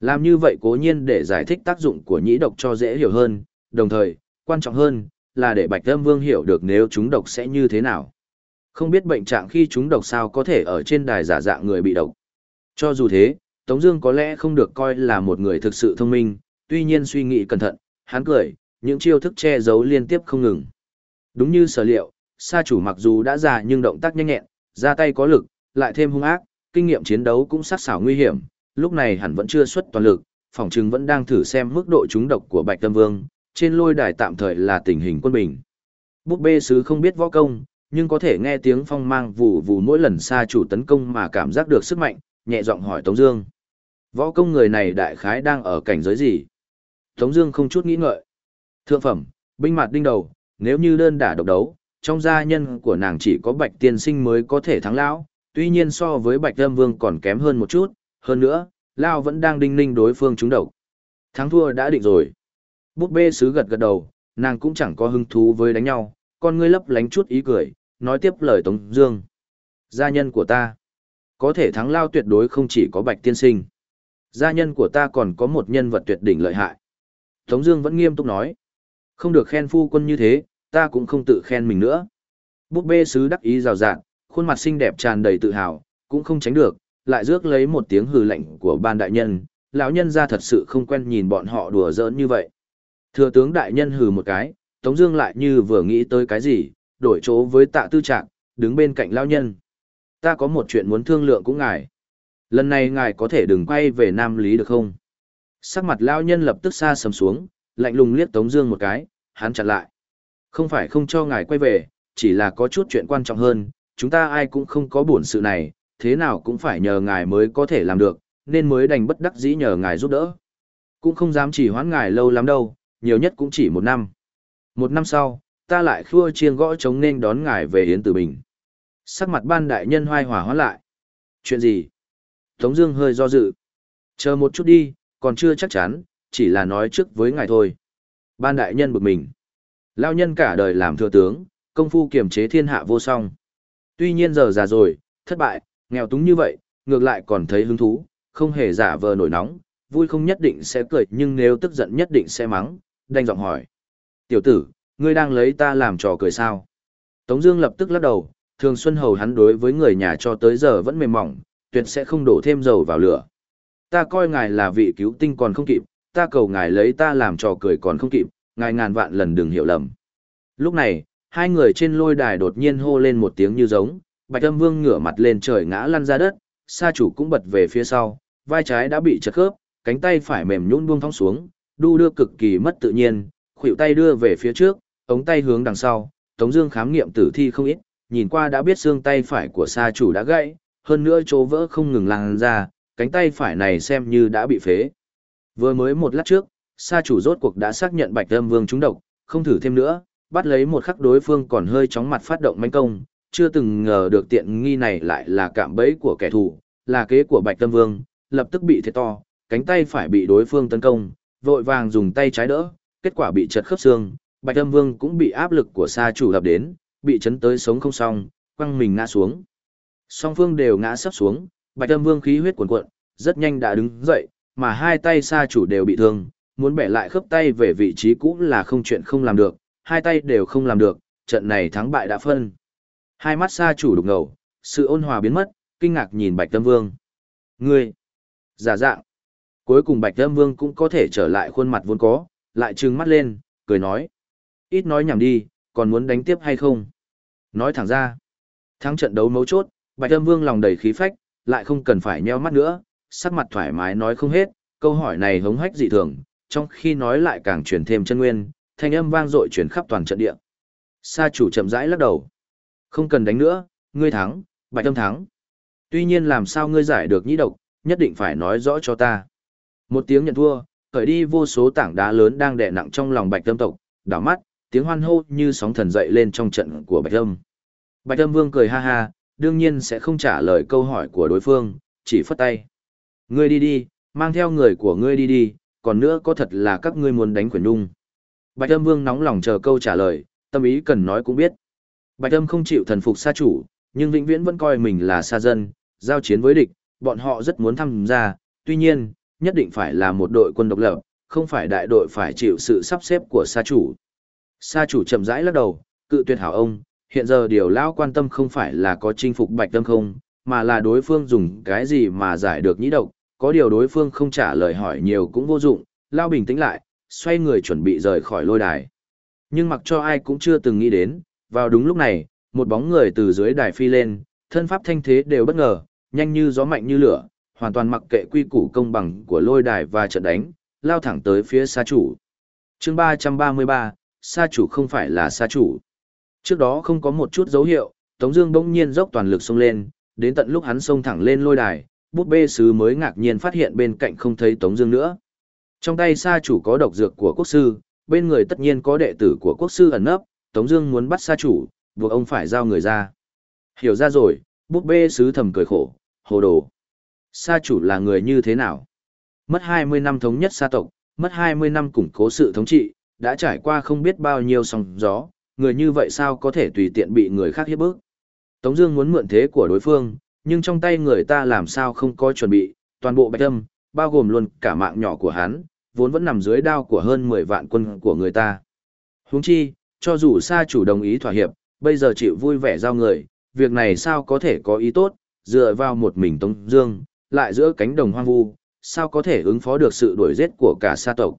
Làm như vậy cố nhiên để giải thích tác dụng của nhĩ độc cho dễ hiểu hơn, đồng thời, quan trọng hơn, là để Bạch Âm Vương hiểu được nếu chúng độc sẽ như thế nào. Không biết bệnh trạng khi chúng độc sao có thể ở trên đài giả dạng người bị độc. Cho dù thế, Tống Dương có lẽ không được coi là một người thực sự thông minh, tuy nhiên suy nghĩ cẩn thận, hắn cười, những chiêu thức che giấu liên tiếp không ngừng. Đúng như sở liệu, sa chủ mặc dù đã già nhưng động tác nhanh nhẹn, ra tay có lực, lại thêm hung ác, kinh nghiệm chiến đấu cũng sắc sảo nguy hiểm, lúc này hẳn vẫn chưa xuất toàn lực, phòng trừng vẫn đang thử xem mức độ trúng độc của Bạch Tâm Vương, trên lôi đài tạm thời là tình hình quân bình. Búp bê sứ không biết võ công, nhưng có thể nghe tiếng phong mang vù vù mỗi lần sa chủ tấn công mà cảm giác được sức mạnh, nhẹ giọng hỏi Tống Dương. Võ công người này đại khái đang ở cảnh giới gì? Tống Dương không chút nghĩ ngợi. Thượng phẩm, binh mạt đinh đầu, nếu như đơn đả độc đấu, trong gia nhân của nàng chỉ có Bạch Tiên Sinh mới có thể thắng lão. Tuy nhiên so với Bạch âm Vương còn kém hơn một chút. Hơn nữa, Lão vẫn đang đinh ninh đối phương trúng độc. Thắng thua đã định rồi. Búp bê sứ gật gật đầu, nàng cũng chẳng có hứng thú với đánh nhau, con ngươi lấp lánh chút ý cười, nói tiếp lời Tống Dương. Gia nhân của ta, có thể thắng lao tuyệt đối không chỉ có Bạch Tiên Sinh. Gia nhân của ta còn có một nhân vật tuyệt đỉnh lợi hại. Tống Dương vẫn nghiêm túc nói, không được khen phu quân như thế, ta cũng không tự khen mình nữa. Búp bê sứ đắc ý rào rạt, khuôn mặt xinh đẹp tràn đầy tự hào, cũng không tránh được, lại rước lấy một tiếng hừ lạnh của ban đại nhân. Lão nhân gia thật sự không quen nhìn bọn họ đùa giỡn như vậy. Thừa tướng đại nhân hừ một cái, Tống Dương lại như vừa nghĩ tới cái gì, đổi chỗ với Tạ Tư Trạng, đứng bên cạnh lão nhân. Ta có một chuyện muốn thương lượng cũng ngài. Lần này ngài có thể đừng quay về Nam Lý được không? Sắc mặt lão nhân lập tức xa sầm xuống, lạnh lùng liếc Tống Dương một cái, hắn chặn lại. Không phải không cho ngài quay về, chỉ là có chút chuyện quan trọng hơn. Chúng ta ai cũng không có buồn sự này, thế nào cũng phải nhờ ngài mới có thể làm được, nên mới đành bất đắc dĩ nhờ ngài giúp đỡ. Cũng không dám chỉ hoãn ngài lâu lắm đâu, nhiều nhất cũng chỉ một năm. Một năm sau, ta lại khua chiêng gõ trống nên đón ngài về Yến Tử Bình. Sắc mặt ban đại nhân hoai hòa hóa lại. Chuyện gì? Tống Dương hơi do dự. Chờ một chút đi, còn chưa chắc chắn, chỉ là nói trước với ngài thôi. Ban đại nhân bực mình. Lao nhân cả đời làm thừa tướng, công phu kiềm chế thiên hạ vô song. Tuy nhiên giờ già rồi, thất bại, nghèo túng như vậy, ngược lại còn thấy hứng thú, không hề giả vờ nổi nóng, vui không nhất định sẽ cười nhưng nếu tức giận nhất định sẽ mắng, đanh giọng hỏi. Tiểu tử, ngươi đang lấy ta làm trò cười sao? Tống Dương lập tức lắc đầu, thường xuân hầu hắn đối với người nhà cho tới giờ vẫn mềm mỏng, tuyệt sẽ không đổ thêm dầu vào lửa. Ta coi ngài là vị cứu tinh còn không kịp, ta cầu ngài lấy ta làm trò cười còn không kịp, ngài ngàn vạn lần đừng hiểu lầm. Lúc này, hai người trên lôi đài đột nhiên hô lên một tiếng như giống, Bạch Âm Vương ngửa mặt lên trời ngã lăn ra đất, sa chủ cũng bật về phía sau, vai trái đã bị chật khớp, cánh tay phải mềm nhũn buông thong xuống, đu đưa cực kỳ mất tự nhiên, khuỷu tay đưa về phía trước, ống tay hướng đằng sau, Tống Dương khám nghiệm tử thi không ít, nhìn qua đã biết xương tay phải của sa chủ đã gãy, hơn nữa chỗ vỡ không ngừng lan ra, cánh tay phải này xem như đã bị phế. Vừa mới một lát trước, sa chủ rốt cuộc đã xác nhận Bạch Âm Vương trúng độc, không thử thêm nữa, bắt lấy một khắc đối phương còn hơi chóng mặt phát động manh công, chưa từng ngờ được tiện nghi này lại là cạm bẫy của kẻ thù, là kế của Bạch Âm Vương, lập tức bị thiệt to, cánh tay phải bị đối phương tấn công, vội vàng dùng tay trái đỡ, kết quả bị chật khớp xương, Bạch Âm Vương cũng bị áp lực của sa chủ lập đến, bị chấn tới sống không xong, quăng mình ngã xuống. Song phương đều ngã sắp xuống, Bạch Âm Vương khí huyết cuồn cuộn, rất nhanh đã đứng dậy, mà hai tay xa chủ đều bị thương, muốn bẻ lại khớp tay về vị trí cũ là không chuyện không làm được, hai tay đều không làm được, trận này thắng bại đã phân. Hai mắt xa chủ đục ngầu, sự ôn hòa biến mất, kinh ngạc nhìn Bạch tâm Vương. Ngươi! Giả dạng! Cuối cùng Bạch tâm Vương cũng có thể trở lại khuôn mặt vốn có, lại trừng mắt lên, cười nói. Ít nói nhảm đi, còn muốn đánh tiếp hay không? Nói thẳng ra. Thắng trận đấu mấu chốt, Bạch tâm Vương lòng đầy khí phách, lại không cần phải nheo mắt nữa, sắc mặt thoải mái nói không hết, câu hỏi này hống hách dị thường, trong khi nói lại càng truyền thêm chân nguyên, thanh âm vang dội truyền khắp toàn trận địa. Sa chủ chậm rãi lắc đầu. Không cần đánh nữa, ngươi thắng, Bạch tâm thắng. Tuy nhiên làm sao ngươi giải được nhĩ độc, nhất định phải nói rõ cho ta. Một tiếng nhận thua, khởi đi vô số tảng đá lớn đang đè nặng trong lòng Bạch Tâm tộc, đảo mắt, tiếng hoan hô như sóng thần dậy lên trong trận của Bạch tâm. Bạch tâm Vương cười ha ha, đương nhiên sẽ không trả lời câu hỏi của đối phương, chỉ phất tay. Ngươi đi đi, mang theo người của ngươi đi đi, còn nữa có thật là các ngươi muốn đánh quyển nhung. Bạch Âm Vương nóng lòng chờ câu trả lời, tâm ý cần nói cũng biết. Bạch Âm không chịu thần phục xa chủ, nhưng vĩnh viễn vẫn coi mình là xa dân, giao chiến với địch, bọn họ rất muốn tham gia, tuy nhiên, nhất định phải là một đội quân độc lập, không phải đại đội phải chịu sự sắp xếp của sa chủ. Sa chủ chậm rãi lắc đầu, cự tuyệt hảo ông, hiện giờ điều lão quan tâm không phải là có chinh phục bạch tâm không, mà là đối phương dùng cái gì mà giải được nhĩ độc, có điều đối phương không trả lời hỏi nhiều cũng vô dụng, lao bình tĩnh lại, xoay người chuẩn bị rời khỏi lôi đài. Nhưng mặc cho ai cũng chưa từng nghĩ đến, vào đúng lúc này, một bóng người từ dưới đài phi lên, thân pháp thanh thế đều bất ngờ, nhanh như gió mạnh như lửa, hoàn toàn mặc kệ quy củ công bằng của lôi đài và trận đánh, lao thẳng tới phía xa chủ. chương 333, xa chủ không phải là xa chủ. Trước đó không có một chút dấu hiệu, Tống Dương bỗng nhiên dốc toàn lực xông lên, đến tận lúc hắn xông thẳng lên lôi đài, bút bê sứ mới ngạc nhiên phát hiện bên cạnh không thấy Tống Dương nữa. Trong tay sa chủ có độc dược của quốc sư, bên người tất nhiên có đệ tử của quốc sư ẩn nấp. Tống Dương muốn bắt sa chủ, buộc ông phải giao người ra. Hiểu ra rồi, bút bê sứ thầm cười khổ, hồ đồ. Sa chủ là người như thế nào? Mất 20 năm thống nhất sa tộc, mất 20 năm củng cố sự thống trị, đã trải qua không biết bao nhiêu sóng gió, người như vậy sao có thể tùy tiện bị người khác hiếp bức. Tống Dương muốn mượn thế của đối phương, nhưng trong tay người ta làm sao không có chuẩn bị, toàn bộ bạch âm, bao gồm luôn cả mạng nhỏ của hắn, vốn vẫn nằm dưới đao của hơn 10 vạn quân của người ta. Huống chi, cho dù Sa chủ đồng ý thỏa hiệp, bây giờ chịu vui vẻ giao người, việc này sao có thể có ý tốt, dựa vào một mình Tống Dương, lại giữa cánh đồng hoang vu, sao có thể ứng phó được sự đuổi giết của cả Sa tộc.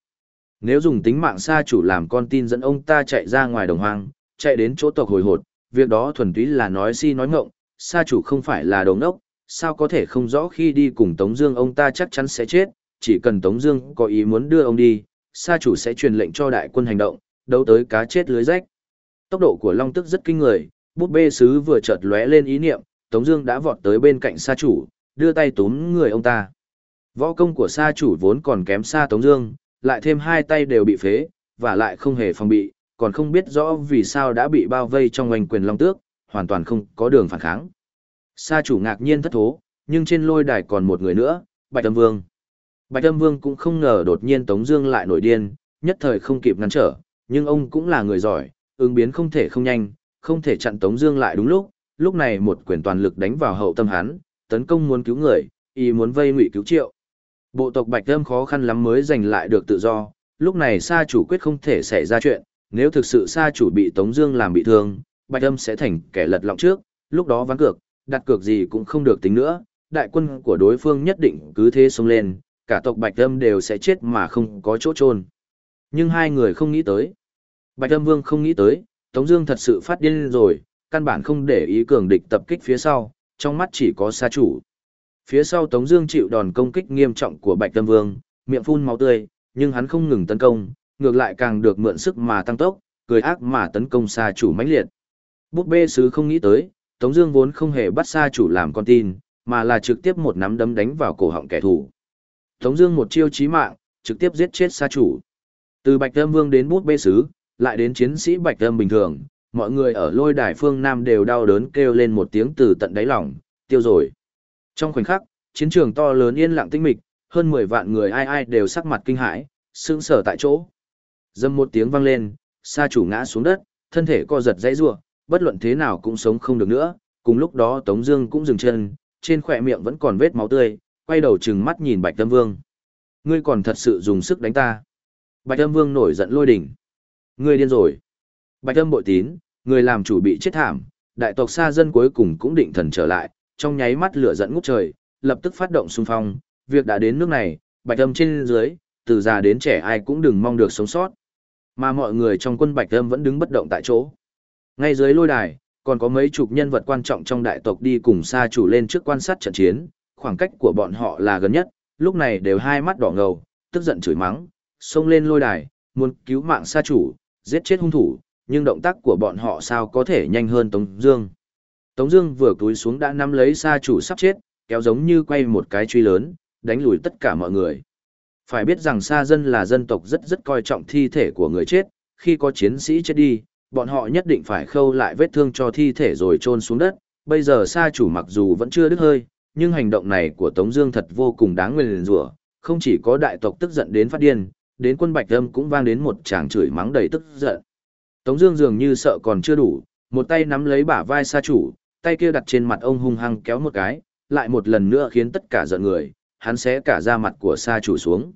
Nếu dùng tính mạng Sa chủ làm con tin dẫn ông ta chạy ra ngoài đồng hoang, chạy đến chỗ tộc hồi hột, việc đó thuần túy là nói si nói ngọng, Sa chủ không phải là đồ ngốc, sao có thể không rõ khi đi cùng Tống Dương ông ta chắc chắn sẽ chết, chỉ cần Tống Dương có ý muốn đưa ông đi, Sa chủ sẽ truyền lệnh cho đại quân hành động, đấu tới cá chết lưới rách. Tốc độ của Long Tức rất kinh người, bút bê sứ vừa chợt lóe lên ý niệm, Tống Dương đã vọt tới bên cạnh Sa chủ, đưa tay túm người ông ta. Võ công của Sa chủ vốn còn kém xa Tống Dương, lại thêm hai tay đều bị phế, và lại không hề phòng bị, còn không biết rõ vì sao đã bị bao vây trong oanh quyền Long Tước, hoàn toàn không có đường phản kháng. Sa chủ ngạc nhiên thất thố, nhưng trên lôi đài còn một người nữa, Bạch Âm Vương. Bạch Âm Vương cũng không ngờ đột nhiên Tống Dương lại nổi điên, nhất thời không kịp ngăn trở, nhưng ông cũng là người giỏi, ứng biến không thể không nhanh, không thể chặn Tống Dương lại đúng lúc. Lúc này một quyền toàn lực đánh vào hậu tâm hắn, tấn công muốn cứu người, y muốn vây ngụy cứu triệu. Bộ tộc Bạch Âm khó khăn lắm mới giành lại được tự do. Lúc này Sa chủ quyết không thể xảy ra chuyện, nếu thực sự Sa chủ bị Tống Dương làm bị thương, Bạch Âm sẽ thành kẻ lật lọng trước. Lúc đó ván cược, đặt cược gì cũng không được tính nữa. Đại quân của đối phương nhất định cứ thế xông lên, cả tộc Bạch Âm đều sẽ chết mà không có chỗ trôn. Nhưng hai người không nghĩ tới. Bạch Âm Vương không nghĩ tới, Tống Dương thật sự phát điên rồi, căn bản không để ý cường địch tập kích phía sau, trong mắt chỉ có Sa chủ. Phía sau Tống Dương chịu đòn công kích nghiêm trọng của Bạch Âm Vương, miệng phun máu tươi, nhưng hắn không ngừng tấn công, ngược lại càng được mượn sức mà tăng tốc, cười ác mà tấn công Sa chủ mãnh liệt. Bút bê sứ không nghĩ tới, Tống Dương vốn không hề bắt xa chủ làm con tin, mà là trực tiếp một nắm đấm đánh vào cổ họng kẻ thù. Tống Dương một chiêu chí mạng, trực tiếp giết chết xa chủ. Từ Bạch Âm Vương đến bút bê sứ, lại đến chiến sĩ Bạch Âm bình thường, mọi người ở lôi đài phương Nam đều đau đớn kêu lên một tiếng từ tận đáy lòng, tiêu rồi. Trong khoảnh khắc, chiến trường to lớn yên lặng tĩnh mịch, hơn 10 vạn người ai ai đều sắc mặt kinh hãi, sững sờ tại chỗ. Dâm một tiếng vang lên, xa chủ ngã xuống đất, thân thể co giật dãy rủa, bất luận thế nào cũng sống không được nữa. Cùng lúc đó Tống Dương cũng dừng chân, trên khóe miệng vẫn còn vết máu tươi, quay đầu trừng mắt nhìn Bạch Tâm Vương. Ngươi còn thật sự dùng sức đánh ta? Bạch Tâm Vương nổi giận lôi đỉnh. Ngươi điên rồi. Bạch Tâm bội tín, người làm chủ bị chết thảm, đại tộc xa dân cuối cùng cũng định thần trở lại, trong nháy mắt lửa giận ngút trời, lập tức phát động xung phong, việc đã đến nước này, Bạch Tâm trên dưới, từ già đến trẻ ai cũng đừng mong được sống sót. Mà mọi người trong quân Bạch Âm vẫn đứng bất động tại chỗ. Ngay dưới lôi đài, còn có mấy chục nhân vật quan trọng trong đại tộc đi cùng xa chủ lên trước quan sát trận chiến, khoảng cách của bọn họ là gần nhất, lúc này đều hai mắt đỏ ngầu, tức giận chửi mắng, xông lên lôi đài, muốn cứu mạng xa chủ, giết chết hung thủ, nhưng động tác của bọn họ sao có thể nhanh hơn Tống Dương. Tống Dương vừa cúi xuống đã nắm lấy xa chủ sắp chết, kéo giống như quay một cái truy lớn, đánh lùi tất cả mọi người. Phải biết rằng xa dân là dân tộc rất rất coi trọng thi thể của người chết, khi có chiến sĩ chết đi, bọn họ nhất định phải khâu lại vết thương cho thi thể rồi chôn xuống đất. Bây giờ Sa chủ mặc dù vẫn chưa đứt hơi, nhưng hành động này của Tống Dương thật vô cùng đáng nguyền rủa. Không chỉ có đại tộc tức giận đến phát điên, đến quân Bạch Âm cũng vang đến một tràng chửi mắng đầy tức giận. Tống Dương dường như sợ còn chưa đủ, một tay nắm lấy bả vai Sa chủ, tay kia đặt trên mặt ông hung hăng kéo một cái, lại một lần nữa khiến tất cả giận người, hắn sẽ cả da mặt của sa chủ xuống.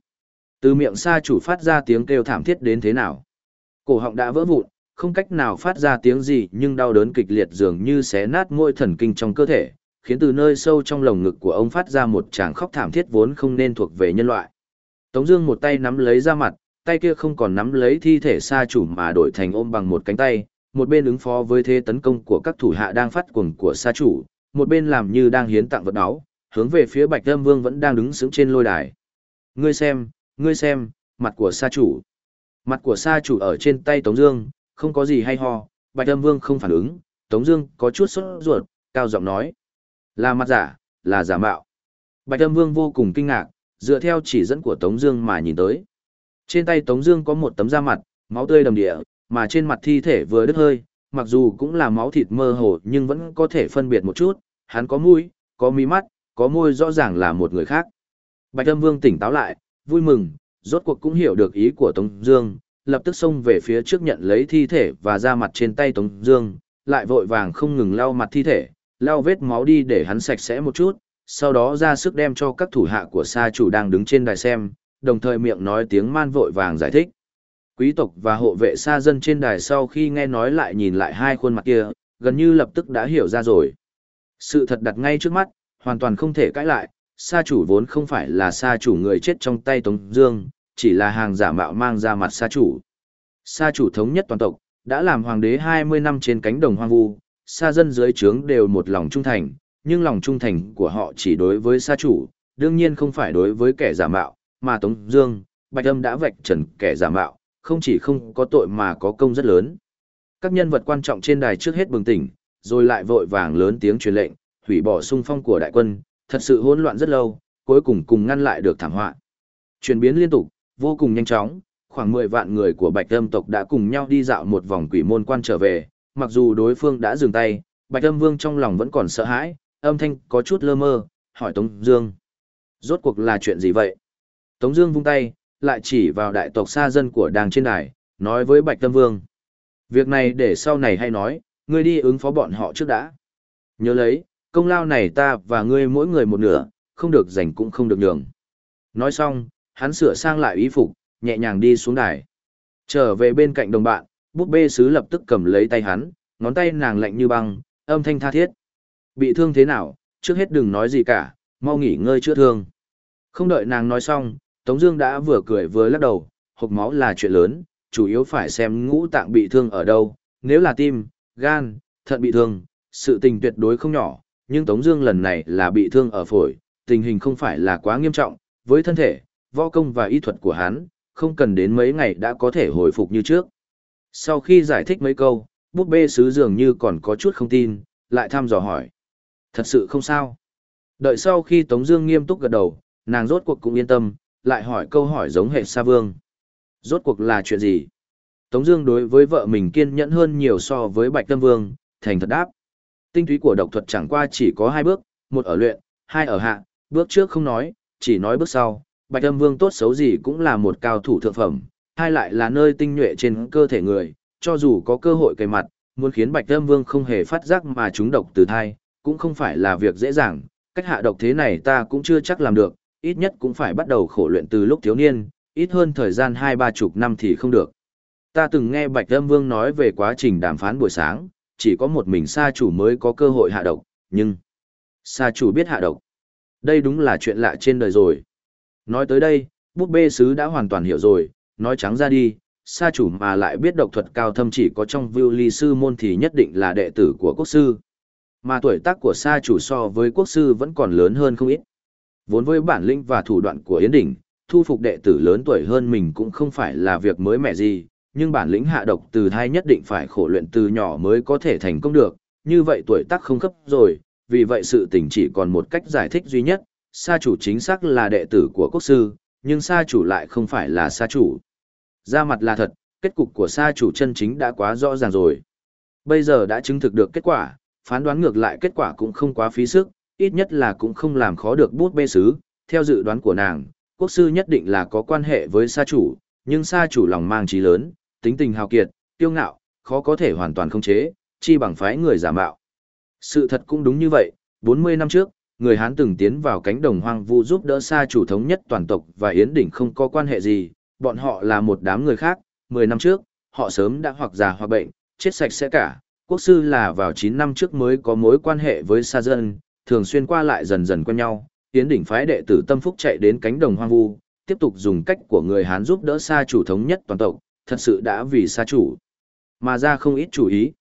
Từ miệng sa chủ phát ra tiếng kêu thảm thiết đến thế nào. Cổ họng đã vỡ vụn, không cách nào phát ra tiếng gì nhưng đau đớn kịch liệt dường như xé nát môi thần kinh trong cơ thể, khiến từ nơi sâu trong lồng ngực của ông phát ra một tràng khóc thảm thiết vốn không nên thuộc về nhân loại. Tống Dương một tay nắm lấy ra mặt, tay kia không còn nắm lấy thi thể sa chủ mà đổi thành ôm bằng một cánh tay, một bên ứng phó với thế tấn công của các thủ hạ đang phát cuồng của sa chủ, một bên làm như đang hiến tặng vật áo, hướng về phía Bạch Âm Vương vẫn đang đứng sững trên lôi đài. Ngươi xem, ngươi xem, mặt của sa chủ. Mặt của sa chủ ở trên tay Tống Dương, không có gì hay ho, Bạch Âm Vương không phản ứng, Tống Dương có chút sốt ruột, cao giọng nói: là mặt giả, là giả mạo. Bạch Âm Vương vô cùng kinh ngạc, dựa theo chỉ dẫn của Tống Dương mà nhìn tới. Trên tay Tống Dương có một tấm da mặt, máu tươi đầm địa, mà trên mặt thi thể vừa đứt hơi, mặc dù cũng là máu thịt mơ hồ nhưng vẫn có thể phân biệt một chút. Hắn có mũi, có mí mắt, có môi rõ ràng là một người khác. Bạch Âm Vương tỉnh táo lại, vui mừng, rốt cuộc cũng hiểu được ý của Tống Dương, lập tức xông về phía trước nhận lấy thi thể và ra mặt trên tay Tống Dương, lại vội vàng không ngừng lau mặt thi thể, lau vết máu đi để hắn sạch sẽ một chút, sau đó ra sức đem cho các thủ hạ của sa chủ đang đứng trên đài xem, đồng thời miệng nói tiếng man vội vàng giải thích. Quý tộc và hộ vệ sa dân trên đài sau khi nghe nói lại nhìn lại hai khuôn mặt kia, gần như lập tức đã hiểu ra rồi. Sự thật đặt ngay trước mắt, hoàn toàn không thể cãi lại, sa chủ vốn không phải là sa chủ người chết trong tay Tống Dương, chỉ là hàng giả mạo mang ra mặt sa chủ. Sa chủ thống nhất toàn tộc, đã làm hoàng đế 20 năm trên cánh đồng hoang vu, sa dân dưới trướng đều một lòng trung thành, nhưng lòng trung thành của họ chỉ đối với sa chủ, đương nhiên không phải đối với kẻ giả mạo, mà Tống Dương, Bạch Âm đã vạch trần kẻ giả mạo, không chỉ không có tội mà có công rất lớn. Các nhân vật quan trọng trên đài trước hết bừng tỉnh, rồi lại vội vàng lớn tiếng truyền lệnh, hủy bỏ sung phong của đại quân, thật sự hỗn loạn rất lâu, cuối cùng cùng ngăn lại được thảm họa. Chuyển biến liên tục, vô cùng nhanh chóng, khoảng 10 vạn người của Bạch Âm tộc đã cùng nhau đi dạo một vòng quỷ môn quan trở về, mặc dù đối phương đã dừng tay, Bạch Âm Vương trong lòng vẫn còn sợ hãi, âm thanh có chút lơ mơ, hỏi Tống Dương. Rốt cuộc là chuyện gì vậy? Tống Dương vung tay, lại chỉ vào đại tộc xa dân của đàng trên đài, nói với Bạch Âm Vương. Việc này để sau này hay nói, ngươi đi ứng phó bọn họ trước đã. Nhớ lấy, công lao này ta và ngươi mỗi người một nửa, không được giành cũng không được nhường. Nói xong, hắn sửa sang lại y phục, nhẹ nhàng đi xuống đài. Trở về bên cạnh đồng bạn, búp bê sứ lập tức cầm lấy tay hắn, ngón tay nàng lạnh như băng, âm thanh tha thiết. Bị thương thế nào, trước hết đừng nói gì cả, mau nghỉ ngơi chữa thương. Không đợi nàng nói xong, Tống Dương đã vừa cười vừa lắc đầu, hộc máu là chuyện lớn, chủ yếu phải xem ngũ tạng bị thương ở đâu. Nếu là tim, gan, thận bị thương, sự tình tuyệt đối không nhỏ. Nhưng Tống Dương lần này là bị thương ở phổi, tình hình không phải là quá nghiêm trọng. Với thân thể, võ công và y thuật của hắn, không cần đến mấy ngày đã có thể hồi phục như trước. Sau khi giải thích mấy câu, búp bê sứ dường như còn có chút không tin, lại thăm dò hỏi. Thật sự không sao. Đợi sau khi Tống Dương nghiêm túc gật đầu, nàng rốt cuộc cũng yên tâm, lại hỏi câu hỏi giống hệ Sa Vương. Rốt cuộc là chuyện gì? Tống Dương đối với vợ mình kiên nhẫn hơn nhiều so với Bạch Tâm Vương, thành thật đáp. Tinh túy của độc thuật chẳng qua chỉ có hai bước, một ở luyện, hai ở hạ. Bước trước không nói, chỉ nói bước sau. Bạch Âm Vương tốt xấu gì cũng là một cao thủ thượng phẩm, hai lại là nơi tinh nhuệ trên cơ thể người, cho dù có cơ hội cây mặt, muốn khiến Bạch Âm Vương không hề phát giác mà chúng độc từ thai, cũng không phải là việc dễ dàng, cách hạ độc thế này ta cũng chưa chắc làm được, ít nhất cũng phải bắt đầu khổ luyện từ lúc thiếu niên, ít hơn thời gian hai ba chục năm thì không được. Ta từng nghe Bạch Âm Vương nói về quá trình đàm phán buổi sáng, chỉ có một mình sa chủ mới có cơ hội hạ độc, nhưng sa chủ biết hạ độc. Đây đúng là chuyện lạ trên đời rồi. Nói tới đây, búp bê sứ đã hoàn toàn hiểu rồi, nói trắng ra đi, sa chủ mà lại biết độc thuật cao thâm chỉ có trong vưu ly sư môn thì nhất định là đệ tử của quốc sư. Mà tuổi tác của sa chủ so với quốc sư vẫn còn lớn hơn không ít. Vốn với bản lĩnh và thủ đoạn của Yến Đỉnh, thu phục đệ tử lớn tuổi hơn mình cũng không phải là việc mới mẻ gì, nhưng bản lĩnh hạ độc từ thai nhất định phải khổ luyện từ nhỏ mới có thể thành công được, như vậy tuổi tác không cấp rồi, vì vậy sự tình chỉ còn một cách giải thích duy nhất, sa chủ chính xác là đệ tử của quốc sư, nhưng sa chủ lại không phải là sa chủ. Ra mặt là thật, kết cục của sa chủ chân chính đã quá rõ ràng rồi. Bây giờ đã chứng thực được kết quả, phán đoán ngược lại kết quả cũng không quá phí sức, ít nhất là cũng không làm khó được bút bê sứ. Theo dự đoán của nàng, quốc sư nhất định là có quan hệ với sa chủ, nhưng sa chủ lòng mang trí lớn, tính tình hào kiệt, tiêu ngạo, khó có thể hoàn toàn khống chế, chi bằng phái người giả mạo. Sự thật cũng đúng như vậy, 40 năm trước, người Hán từng tiến vào cánh đồng hoang vu giúp đỡ sa chủ thống nhất toàn tộc và Yến Đỉnh không có quan hệ gì, bọn họ là một đám người khác, 10 năm trước, họ sớm đã hoặc già hoặc bệnh, chết sạch sẽ cả. Quốc sư là vào 9 năm trước mới có mối quan hệ với sa dân, thường xuyên qua lại dần dần quen nhau, Yến đỉnh phái đệ tử tâm phúc chạy đến cánh đồng hoang vu, tiếp tục dùng cách của người Hán giúp đỡ sa chủ thống nhất toàn tộc, thật sự đã vì sa chủ mà ra không ít chủ ý.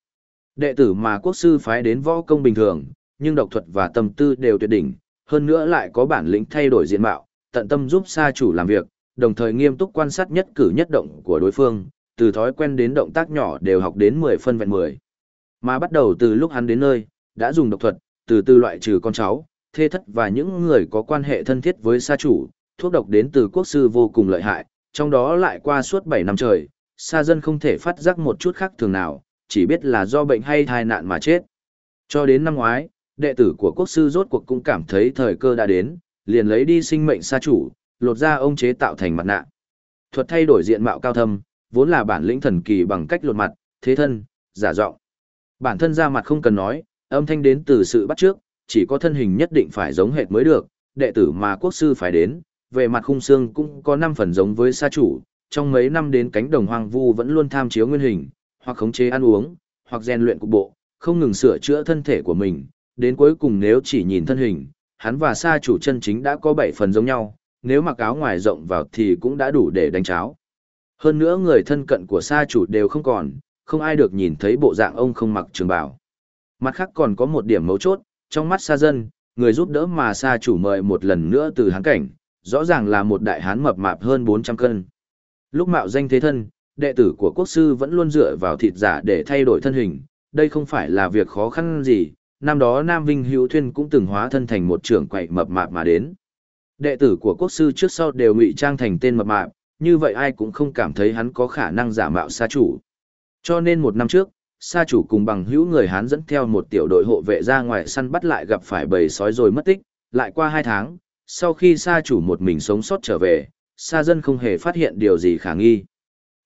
Đệ tử mà quốc sư phái đến võ công bình thường, nhưng độc thuật và tâm tư đều tuyệt đỉnh, hơn nữa lại có bản lĩnh thay đổi diện mạo, tận tâm giúp sa chủ làm việc, đồng thời nghiêm túc quan sát nhất cử nhất động của đối phương, từ thói quen đến động tác nhỏ đều học đến 10 phân vẹn 10. Mà bắt đầu từ lúc hắn đến nơi, đã dùng độc thuật, từ từ loại trừ con cháu, thê thất và những người có quan hệ thân thiết với sa chủ, thuốc độc đến từ quốc sư vô cùng lợi hại, trong đó lại qua suốt 7 năm trời, sa dân không thể phát giác một chút khác thường nào, chỉ biết là do bệnh hay tai nạn mà chết. Cho đến năm ngoái, đệ tử của quốc sư rốt cuộc cũng cảm thấy thời cơ đã đến, liền lấy đi sinh mệnh sa chủ, lột ra ông chế tạo thành mặt nạ. Thuật thay đổi diện mạo cao thâm, vốn là bản lĩnh thần kỳ bằng cách lột mặt, thế thân, giả giọng. Bản thân ra mặt không cần nói, âm thanh đến từ sự bắt trước, chỉ có thân hình nhất định phải giống hệt mới được, đệ tử mà quốc sư phải đến, về mặt khung xương cũng có 5 phần giống với sa chủ, trong mấy năm đến cánh đồng hoang vu vẫn luôn tham chiếu nguyên hình, hoặc khống chế ăn uống, hoặc rèn luyện cục bộ, không ngừng sửa chữa thân thể của mình, đến cuối cùng nếu chỉ nhìn thân hình, hắn và sa chủ chân chính đã có 7 phần giống nhau, nếu mặc áo ngoài rộng vào thì cũng đã đủ để đánh cháo. Hơn nữa người thân cận của sa chủ đều không còn, không ai được nhìn thấy bộ dạng ông không mặc trường bào. Mặt khác còn có một điểm mấu chốt, trong mắt sa dân, người giúp đỡ mà sa chủ mời một lần nữa từ hán cảnh, rõ ràng là một đại hán mập mạp hơn 400 cân. Lúc mạo danh thế thân, đệ tử của quốc sư vẫn luôn dựa vào thịt giả để thay đổi thân hình, đây không phải là việc khó khăn gì, năm đó Nam Vinh Hữu Thuyên cũng từng hóa thân thành một trưởng quậy mập mạp mà đến. Đệ tử của quốc sư trước sau đều ngụy trang thành tên mập mạp, như vậy ai cũng không cảm thấy hắn có khả năng giả mạo sa chủ. Cho nên một năm trước, sa chủ cùng bằng hữu người Hán dẫn theo một tiểu đội hộ vệ ra ngoài săn bắt lại gặp phải bầy sói rồi mất tích, lại qua hai tháng, sau khi sa chủ một mình sống sót trở về, sa dân không hề phát hiện điều gì khả nghi.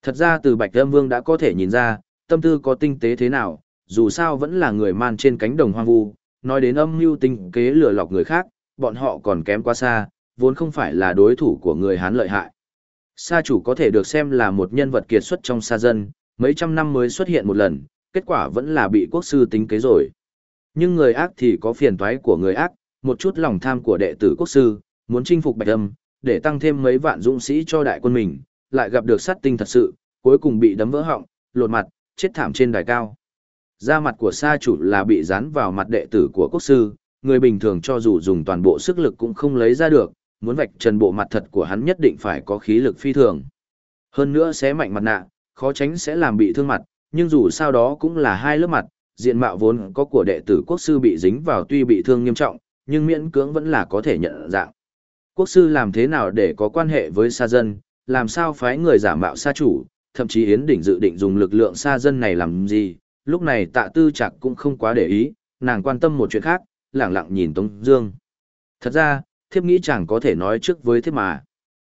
Thật ra từ Bạch Âm Vương đã có thể nhìn ra, tâm tư có tinh tế thế nào, dù sao vẫn là người man trên cánh đồng hoang vu, nói đến âm mưu tinh kế lừa lọc người khác, bọn họ còn kém quá xa, vốn không phải là đối thủ của người Hán lợi hại. Sa chủ có thể được xem là một nhân vật kiệt xuất trong sa dân, mấy trăm năm mới xuất hiện một lần, kết quả vẫn là bị quốc sư tính kế rồi. Nhưng người ác thì có phiền toái của người ác, một chút lòng tham của đệ tử quốc sư, muốn chinh phục bạch âm, để tăng thêm mấy vạn dũng sĩ cho đại quân mình, lại gặp được sát tinh thật sự, cuối cùng bị đấm vỡ họng, lột mặt, chết thảm trên đài cao. Da mặt của sa chủ là bị dán vào mặt đệ tử của quốc sư, người bình thường cho dù dùng toàn bộ sức lực cũng không lấy ra được, muốn vạch trần bộ mặt thật của hắn nhất định phải có khí lực phi thường. Hơn nữa sẽ mạnh mặt nạ, khó tránh sẽ làm bị thương mặt, nhưng dù sao đó cũng là hai lớp mặt, diện mạo vốn có của đệ tử quốc sư bị dính vào tuy bị thương nghiêm trọng, nhưng miễn cưỡng vẫn là có thể nhận dạng. Quốc sư làm thế nào để có quan hệ với sa dân, làm sao phái người giả mạo sa chủ, thậm chí Yến Đỉnh dự định dùng lực lượng sa dân này làm gì, lúc này tạ tư Chạc cũng không quá để ý, nàng quan tâm một chuyện khác, lẳng lặng nhìn Tống Dương. Thật ra, thiếp nghĩ chàng có thể nói trước với thiếp mà.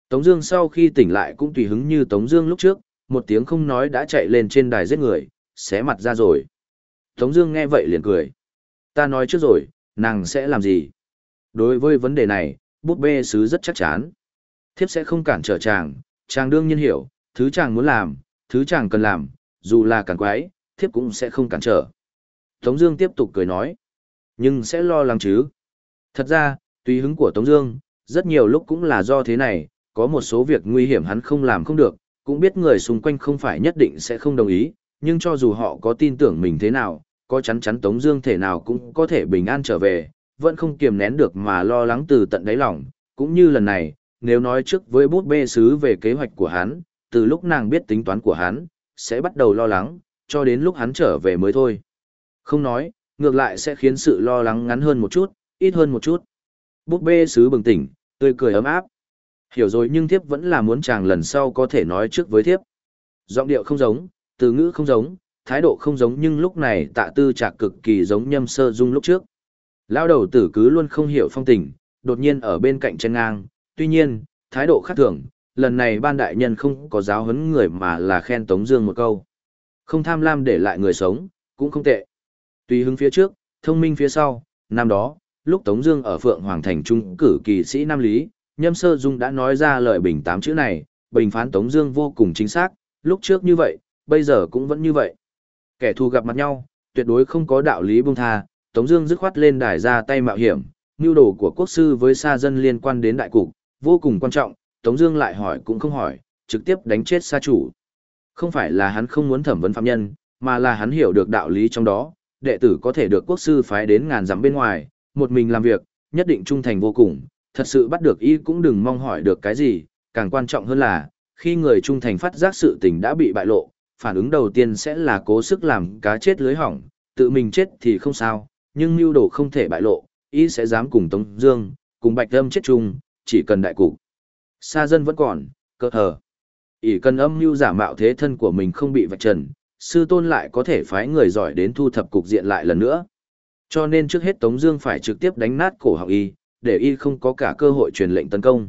Tống Dương sau khi tỉnh lại cũng tùy hứng như Tống Dương lúc trước, một tiếng không nói đã chạy lên trên đài giết người, xé mặt ra rồi. Tống Dương nghe vậy liền cười. Ta nói trước rồi, nàng sẽ làm gì? Đối với vấn đề này, bút bê sứ rất chắc chắn. Thiếp sẽ không cản trở chàng, chàng đương nhiên hiểu, thứ chàng muốn làm, thứ chàng cần làm, dù là cản quái, thiếp cũng sẽ không cản trở. Tống Dương tiếp tục cười nói, nhưng sẽ lo lắng chứ? Thật ra, tùy hứng của Tống Dương, rất nhiều lúc cũng là do thế này, có một số việc nguy hiểm hắn không làm không được, cũng biết người xung quanh không phải nhất định sẽ không đồng ý, nhưng cho dù họ có tin tưởng mình thế nào, có chắn chắn Tống Dương thể nào cũng có thể bình an trở về, vẫn không kiềm nén được mà lo lắng từ tận đáy lòng. Cũng như lần này, nếu nói trước với bút bê sứ về kế hoạch của hắn, từ lúc nàng biết tính toán của hắn, sẽ bắt đầu lo lắng, cho đến lúc hắn trở về mới thôi. Không nói, ngược lại sẽ khiến sự lo lắng ngắn hơn một chút, ít hơn một chút. Búp bê sứ bừng tỉnh, tươi cười ấm áp. Hiểu rồi nhưng thiếp vẫn là muốn chàng lần sau có thể nói trước với thiếp. Giọng điệu không giống, từ ngữ không giống, thái độ không giống nhưng lúc này tạ tư trạc cực kỳ giống nhâm sơ dung lúc trước. Lao đầu tử cứ luôn không hiểu phong tình, đột nhiên ở bên cạnh chân ngang, tuy nhiên, thái độ khác thường, lần này ban đại nhân không có giáo huấn người mà là khen Tống Dương một câu. Không tham lam để lại người sống, cũng không tệ. Tùy hứng phía trước, thông minh phía sau, năm đó, lúc Tống Dương ở Phượng Hoàng Thành trung cử kỳ sĩ Nam Lý, Nhâm Sơ Dung đã nói ra lời bình tám chữ này, bình phán Tống Dương vô cùng chính xác, lúc trước như vậy, bây giờ cũng vẫn như vậy. Kẻ thù gặp mặt nhau, tuyệt đối không có đạo lý buông tha. Tống Dương dứt khoát lên đài ra tay mạo hiểm, nhu đồ của quốc sư với sa dân liên quan đến đại cục, vô cùng quan trọng. Tống Dương lại hỏi cũng không hỏi, trực tiếp đánh chết sa chủ. Không phải là hắn không muốn thẩm vấn phạm nhân, mà là hắn hiểu được đạo lý trong đó. Đệ tử có thể được quốc sư phái đến ngàn dặm bên ngoài, một mình làm việc, nhất định trung thành vô cùng, thật sự bắt được y cũng đừng mong hỏi được cái gì, càng quan trọng hơn là, khi người trung thành phát giác sự tình đã bị bại lộ, phản ứng đầu tiên sẽ là cố sức làm cá chết lưới hỏng, tự mình chết thì không sao, nhưng mưu đồ không thể bại lộ, y sẽ dám cùng Tống Dương, cùng Bạch Âm chết chung, chỉ cần đại cục. Sa dân vẫn còn, cơ hở ỷ cần âm mưu giả mạo thế thân của mình không bị vạch trần, sư tôn lại có thể phái người giỏi đến thu thập cục diện lại lần nữa. Cho nên trước hết Tống Dương phải trực tiếp đánh nát cổ họng y, để y không có cả cơ hội truyền lệnh tấn công.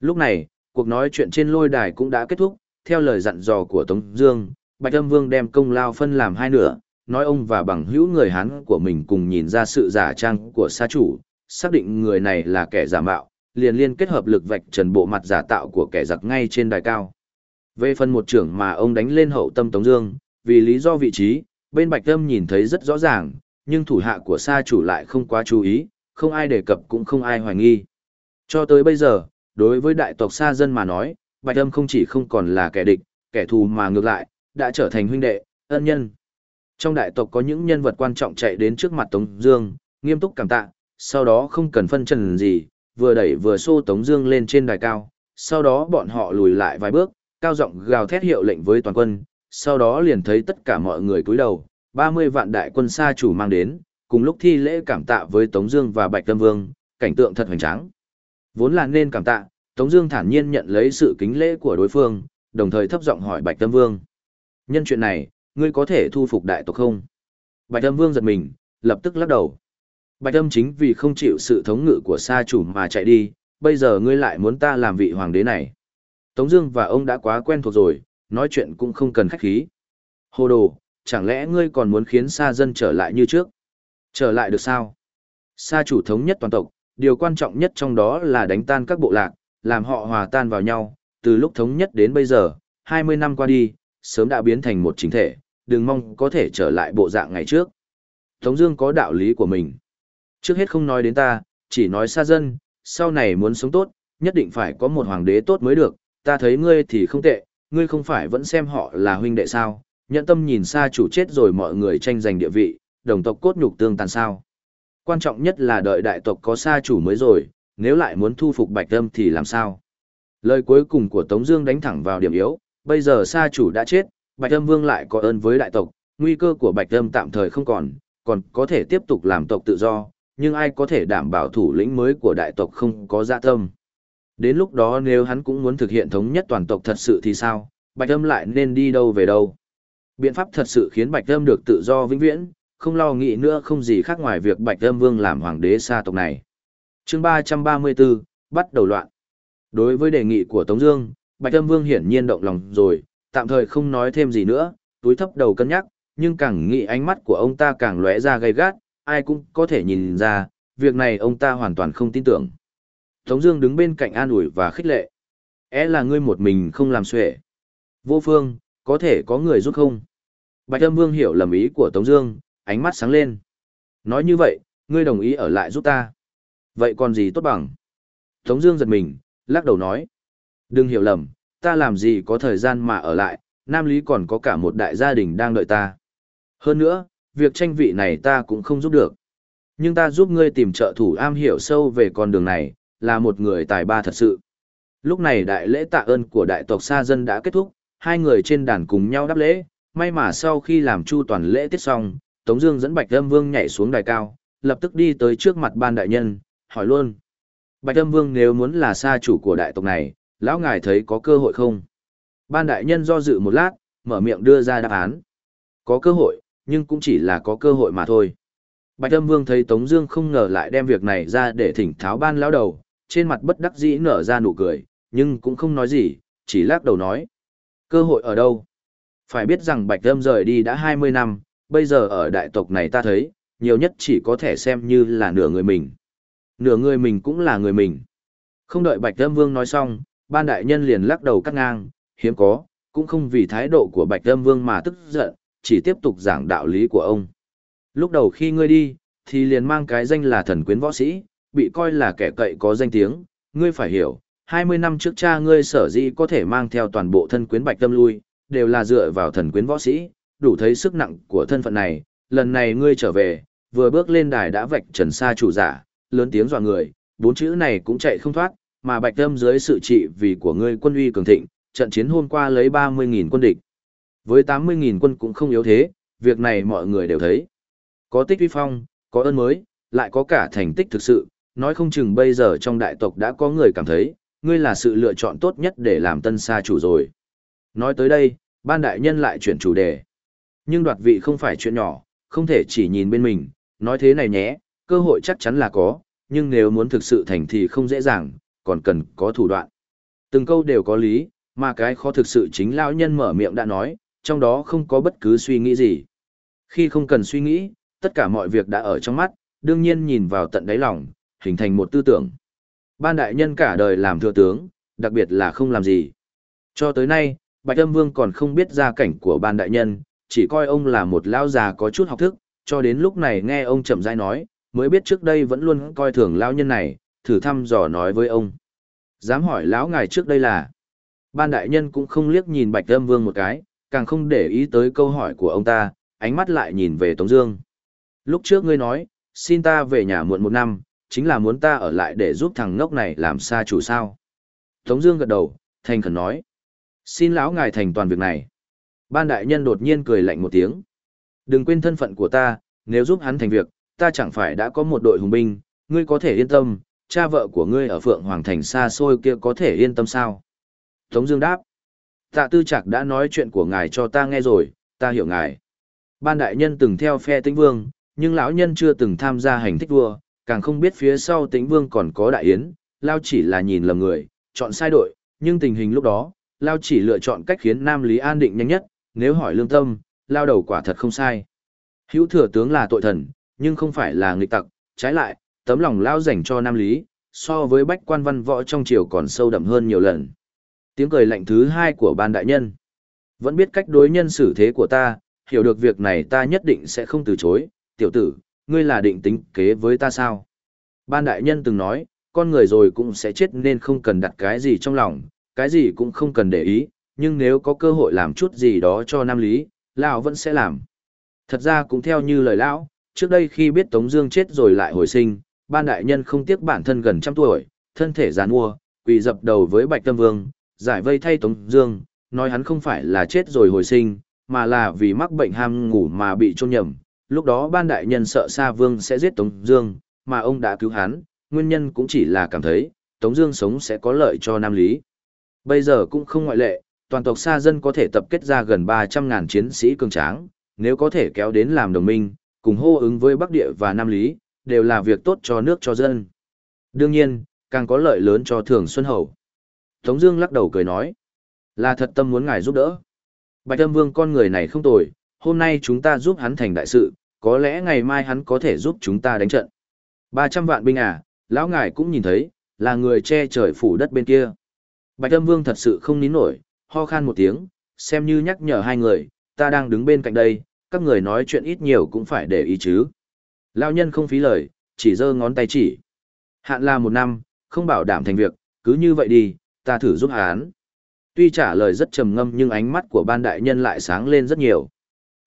Lúc này, cuộc nói chuyện trên lôi đài cũng đã kết thúc. Theo lời dặn dò của Tống Dương, Bạch Âm Vương đem công lao phân làm hai nửa, nói ông và bằng hữu người Hán của mình cùng nhìn ra sự giả trang của sa chủ, xác định người này là kẻ giả mạo, liền liên kết hợp lực vạch trần bộ mặt giả tạo của kẻ giặc ngay trên đài cao. Về phần một trưởng mà ông đánh lên hậu tâm Tống Dương, vì lý do vị trí, bên Bạch Tâm nhìn thấy rất rõ ràng, nhưng thủ hạ của sa chủ lại không quá chú ý, không ai đề cập cũng không ai hoài nghi. Cho tới bây giờ, đối với đại tộc sa dân mà nói, Bạch Tâm không chỉ không còn là kẻ địch, kẻ thù mà ngược lại, đã trở thành huynh đệ, ân nhân. Trong đại tộc có những nhân vật quan trọng chạy đến trước mặt Tống Dương, nghiêm túc cảm tạ, sau đó không cần phân trần gì, vừa đẩy vừa xô Tống Dương lên trên đài cao, sau đó bọn họ lùi lại vài bước, cao giọng gào thét hiệu lệnh với toàn quân, sau đó liền thấy tất cả mọi người cúi đầu, 30 vạn đại quân xa chủ mang đến, cùng lúc thi lễ cảm tạ với Tống Dương và Bạch Tâm Vương, cảnh tượng thật hoành tráng. Vốn là nên cảm tạ, Tống Dương thản nhiên nhận lấy sự kính lễ của đối phương, đồng thời thấp giọng hỏi Bạch Tâm Vương: Nhân chuyện này, ngươi có thể thu phục đại tộc không? Bạch Tâm Vương giật mình, lập tức lắc đầu. Bạch Tâm chính vì không chịu sự thống ngự của Sa chủ mà chạy đi, bây giờ ngươi lại muốn ta làm vị hoàng đế này. Tống Dương và ông đã quá quen thuộc rồi, nói chuyện cũng không cần khách khí. Hồ đồ, chẳng lẽ ngươi còn muốn khiến Sa dân trở lại như trước? Trở lại được sao? Sa chủ thống nhất toàn tộc, điều quan trọng nhất trong đó là đánh tan các bộ lạc, làm họ hòa tan vào nhau. Từ lúc thống nhất đến bây giờ, 20 năm qua đi, sớm đã biến thành một chính thể, đừng mong có thể trở lại bộ dạng ngày trước. Tống Dương có đạo lý của mình. Trước hết không nói đến ta, chỉ nói Sa dân, sau này muốn sống tốt, nhất định phải có một hoàng đế tốt mới được. Ta thấy ngươi thì không tệ, ngươi không phải vẫn xem họ là huynh đệ sao? Nhận tâm nhìn xa chủ chết rồi mọi người tranh giành địa vị, đồng tộc cốt nhục tương tàn sao. Quan trọng nhất là đợi đại tộc có xa chủ mới rồi, nếu lại muốn thu phục Bạch Âm thì làm sao? Lời cuối cùng của Tống Dương đánh thẳng vào điểm yếu, bây giờ xa chủ đã chết, Bạch Âm Vương lại có ơn với đại tộc, nguy cơ của Bạch Âm tạm thời không còn, còn có thể tiếp tục làm tộc tự do, nhưng ai có thể đảm bảo thủ lĩnh mới của đại tộc không có dạ tâm. Đến lúc đó nếu hắn cũng muốn thực hiện thống nhất toàn tộc thật sự thì sao, Bạch Âm lại nên đi đâu về đâu. Biện pháp thật sự khiến Bạch Âm được tự do vĩnh viễn, không lo nghĩ nữa không gì khác ngoài việc Bạch Âm Vương làm hoàng đế xa tộc này. chương 334, bắt đầu loạn. Đối với đề nghị của Tống Dương, Bạch Âm Vương hiển nhiên động lòng rồi, tạm thời không nói thêm gì nữa, túi thấp đầu cân nhắc, nhưng càng nghĩ ánh mắt của ông ta càng lóe ra gay gắt, ai cũng có thể nhìn ra, việc này ông ta hoàn toàn không tin tưởng. Tống Dương đứng bên cạnh an ủi và khích lệ. É là ngươi một mình không làm xuể. Vô phương, có thể có người giúp không? Bạch Âm Vương hiểu lầm ý của Tống Dương, ánh mắt sáng lên. Nói như vậy, ngươi đồng ý ở lại giúp ta. Vậy còn gì tốt bằng? Tống Dương giật mình, lắc đầu nói. Đừng hiểu lầm, ta làm gì có thời gian mà ở lại, Nam Lý còn có cả một đại gia đình đang đợi ta. Hơn nữa, việc tranh vị này ta cũng không giúp được. Nhưng ta giúp ngươi tìm trợ thủ am hiểu sâu về con đường này, là một người tài ba thật sự. Lúc này đại lễ tạ ơn của đại tộc Sa Dân đã kết thúc, hai người trên đàn cùng nhau đáp lễ, may mà sau khi làm chu toàn lễ tiết xong, Tống Dương dẫn Bạch Âm Vương nhảy xuống đài cao, lập tức đi tới trước mặt ban đại nhân, hỏi luôn. Bạch Âm Vương nếu muốn là sa chủ của đại tộc này, lão ngài thấy có cơ hội không? Ban đại nhân do dự một lát, mở miệng đưa ra đáp án. Có cơ hội, nhưng cũng chỉ là có cơ hội mà thôi. Bạch Âm Vương thấy Tống Dương không ngờ lại đem việc này ra để thỉnh tháo ban lão đầu, trên mặt bất đắc dĩ nở ra nụ cười, nhưng cũng không nói gì, chỉ lắc đầu nói: cơ hội ở đâu? Phải biết rằng Bạch Âm rời đi đã 20 năm, bây giờ ở đại tộc này ta thấy, nhiều nhất chỉ có thể xem như là nửa người mình. Nửa người mình cũng là người mình. Không đợi Bạch Âm Vương nói xong, ban đại nhân liền lắc đầu cắt ngang, hiếm có, cũng không vì thái độ của Bạch Âm Vương mà tức giận, chỉ tiếp tục giảng đạo lý của ông. Lúc đầu khi ngươi đi, thì liền mang cái danh là thần quyến võ sĩ, bị coi là kẻ cậy có danh tiếng, ngươi phải hiểu, 20 năm trước cha ngươi sở dĩ có thể mang theo toàn bộ thân quyến Bạch Tâm lui, đều là dựa vào thần quyến võ sĩ, đủ thấy sức nặng của thân phận này, lần này ngươi trở về, vừa bước lên đài đã vạch trần xa chủ giả, lớn tiếng dọa người, bốn chữ này cũng chạy không thoát, mà Bạch Tâm dưới sự trị vì của ngươi quân uy cường thịnh, trận chiến hôm qua lấy 30.000 quân địch. Với 80.000 quân cũng không yếu thế, việc này mọi người đều thấy. Có tích uy phong, có ơn mới, lại có cả thành tích thực sự, nói không chừng bây giờ trong đại tộc đã có người cảm thấy, ngươi là sự lựa chọn tốt nhất để làm tân sa chủ rồi. Nói tới đây, ban đại nhân lại chuyển chủ đề. Nhưng đoạt vị không phải chuyện nhỏ, không thể chỉ nhìn bên mình, nói thế này nhé, cơ hội chắc chắn là có, nhưng nếu muốn thực sự thành thì không dễ dàng, còn cần có thủ đoạn. Từng câu đều có lý, mà cái khó thực sự chính lão nhân mở miệng đã nói, trong đó không có bất cứ suy nghĩ gì. Khi không cần suy nghĩ, tất cả mọi việc đã ở trong mắt, đương nhiên nhìn vào tận đáy lòng, hình thành một tư tưởng. Ban đại nhân cả đời làm thừa tướng, đặc biệt là không làm gì. Cho tới nay, Bạch Âm Vương còn không biết gia cảnh của ban đại nhân, chỉ coi ông là một lão già có chút học thức, cho đến lúc này nghe ông chậm rãi nói, mới biết trước đây vẫn luôn coi thường lão nhân này, thử thăm dò nói với ông. Dám hỏi lão ngài trước đây là? Ban đại nhân cũng không liếc nhìn Bạch Âm Vương một cái, càng không để ý tới câu hỏi của ông ta, ánh mắt lại nhìn về Tống Dương. Lúc trước ngươi nói, xin ta về nhà muộn một năm, chính là muốn ta ở lại để giúp thằng ngốc này làm xa chủ sao. Tống Dương gật đầu, thành khẩn nói, xin lão ngài thành toàn việc này. Ban đại nhân đột nhiên cười lạnh một tiếng, đừng quên thân phận của ta, nếu giúp hắn thành việc, ta chẳng phải đã có một đội hùng binh, ngươi có thể yên tâm, cha vợ của ngươi ở Phượng Hoàng Thành xa xôi kia có thể yên tâm sao? Tống Dương đáp, Tạ Tư Trạc đã nói chuyện của ngài cho ta nghe rồi, ta hiểu ngài. Ban đại nhân từng theo phe Tĩnh Vương, nhưng lão nhân chưa từng tham gia hành thích vua, càng không biết phía sau Tĩnh Vương còn có đại yến, Lao chỉ là nhìn lầm người, chọn sai đội, nhưng tình hình lúc đó, Lao chỉ lựa chọn cách khiến Nam Lý an định nhanh nhất, nếu hỏi lương tâm, Lao đầu quả thật không sai. Hữu thừa tướng là tội thần, nhưng không phải là nghịch tặc, trái lại, tấm lòng Lao dành cho Nam Lý, so với bách quan văn võ trong triều còn sâu đậm hơn nhiều lần. Tiếng cười lạnh thứ hai của ban đại nhân. Vẫn biết cách đối nhân xử thế của ta, hiểu được việc này ta nhất định sẽ không từ chối, tiểu tử, ngươi là định tính kế với ta sao? Ban đại nhân từng nói, con người rồi cũng sẽ chết nên không cần đặt cái gì trong lòng, cái gì cũng không cần để ý, nhưng nếu có cơ hội làm chút gì đó cho Nam Lý, Lão vẫn sẽ làm. Thật ra cũng theo như lời Lão, trước đây khi biết Tống Dương chết rồi lại hồi sinh, ban đại nhân không tiếc bản thân gần trăm tuổi, thân thể giàn mua, quỳ dập đầu với Bạch Tâm Vương, giải vây thay Tống Dương, nói hắn không phải là chết rồi hồi sinh, mà là vì mắc bệnh ham ngủ mà bị trôn nhầm. Lúc đó ban đại nhân sợ Sa Vương sẽ giết Tống Dương, mà ông đã cứu hắn, nguyên nhân cũng chỉ là cảm thấy Tống Dương sống sẽ có lợi cho Nam Lý. Bây giờ cũng không ngoại lệ, toàn tộc Sa dân có thể tập kết ra gần 300 ngàn chiến sĩ cường tráng, nếu có thể kéo đến làm đồng minh, cùng hô ứng với Bắc Địa và Nam Lý, đều là việc tốt cho nước cho dân. Đương nhiên, càng có lợi lớn cho Thường Xuân Hầu. Tống Dương lắc đầu cười nói, là thật tâm muốn ngài giúp đỡ. Bạch Âm Vương con người này không tồi, hôm nay chúng ta giúp hắn thành đại sự, có lẽ ngày mai hắn có thể giúp chúng ta đánh trận. 300 vạn binh à, lão ngài cũng nhìn thấy, là người che trời phủ đất bên kia. Bạch Âm Vương thật sự không nín nổi, ho khan một tiếng, xem như nhắc nhở hai người, ta đang đứng bên cạnh đây, các người nói chuyện ít nhiều cũng phải để ý chứ. Lão nhân không phí lời, chỉ giơ ngón tay chỉ. Hạn là một năm, không bảo đảm thành việc, cứ như vậy đi, ta thử giúp hắn. Tuy trả lời rất trầm ngâm nhưng ánh mắt của ban đại nhân lại sáng lên rất nhiều.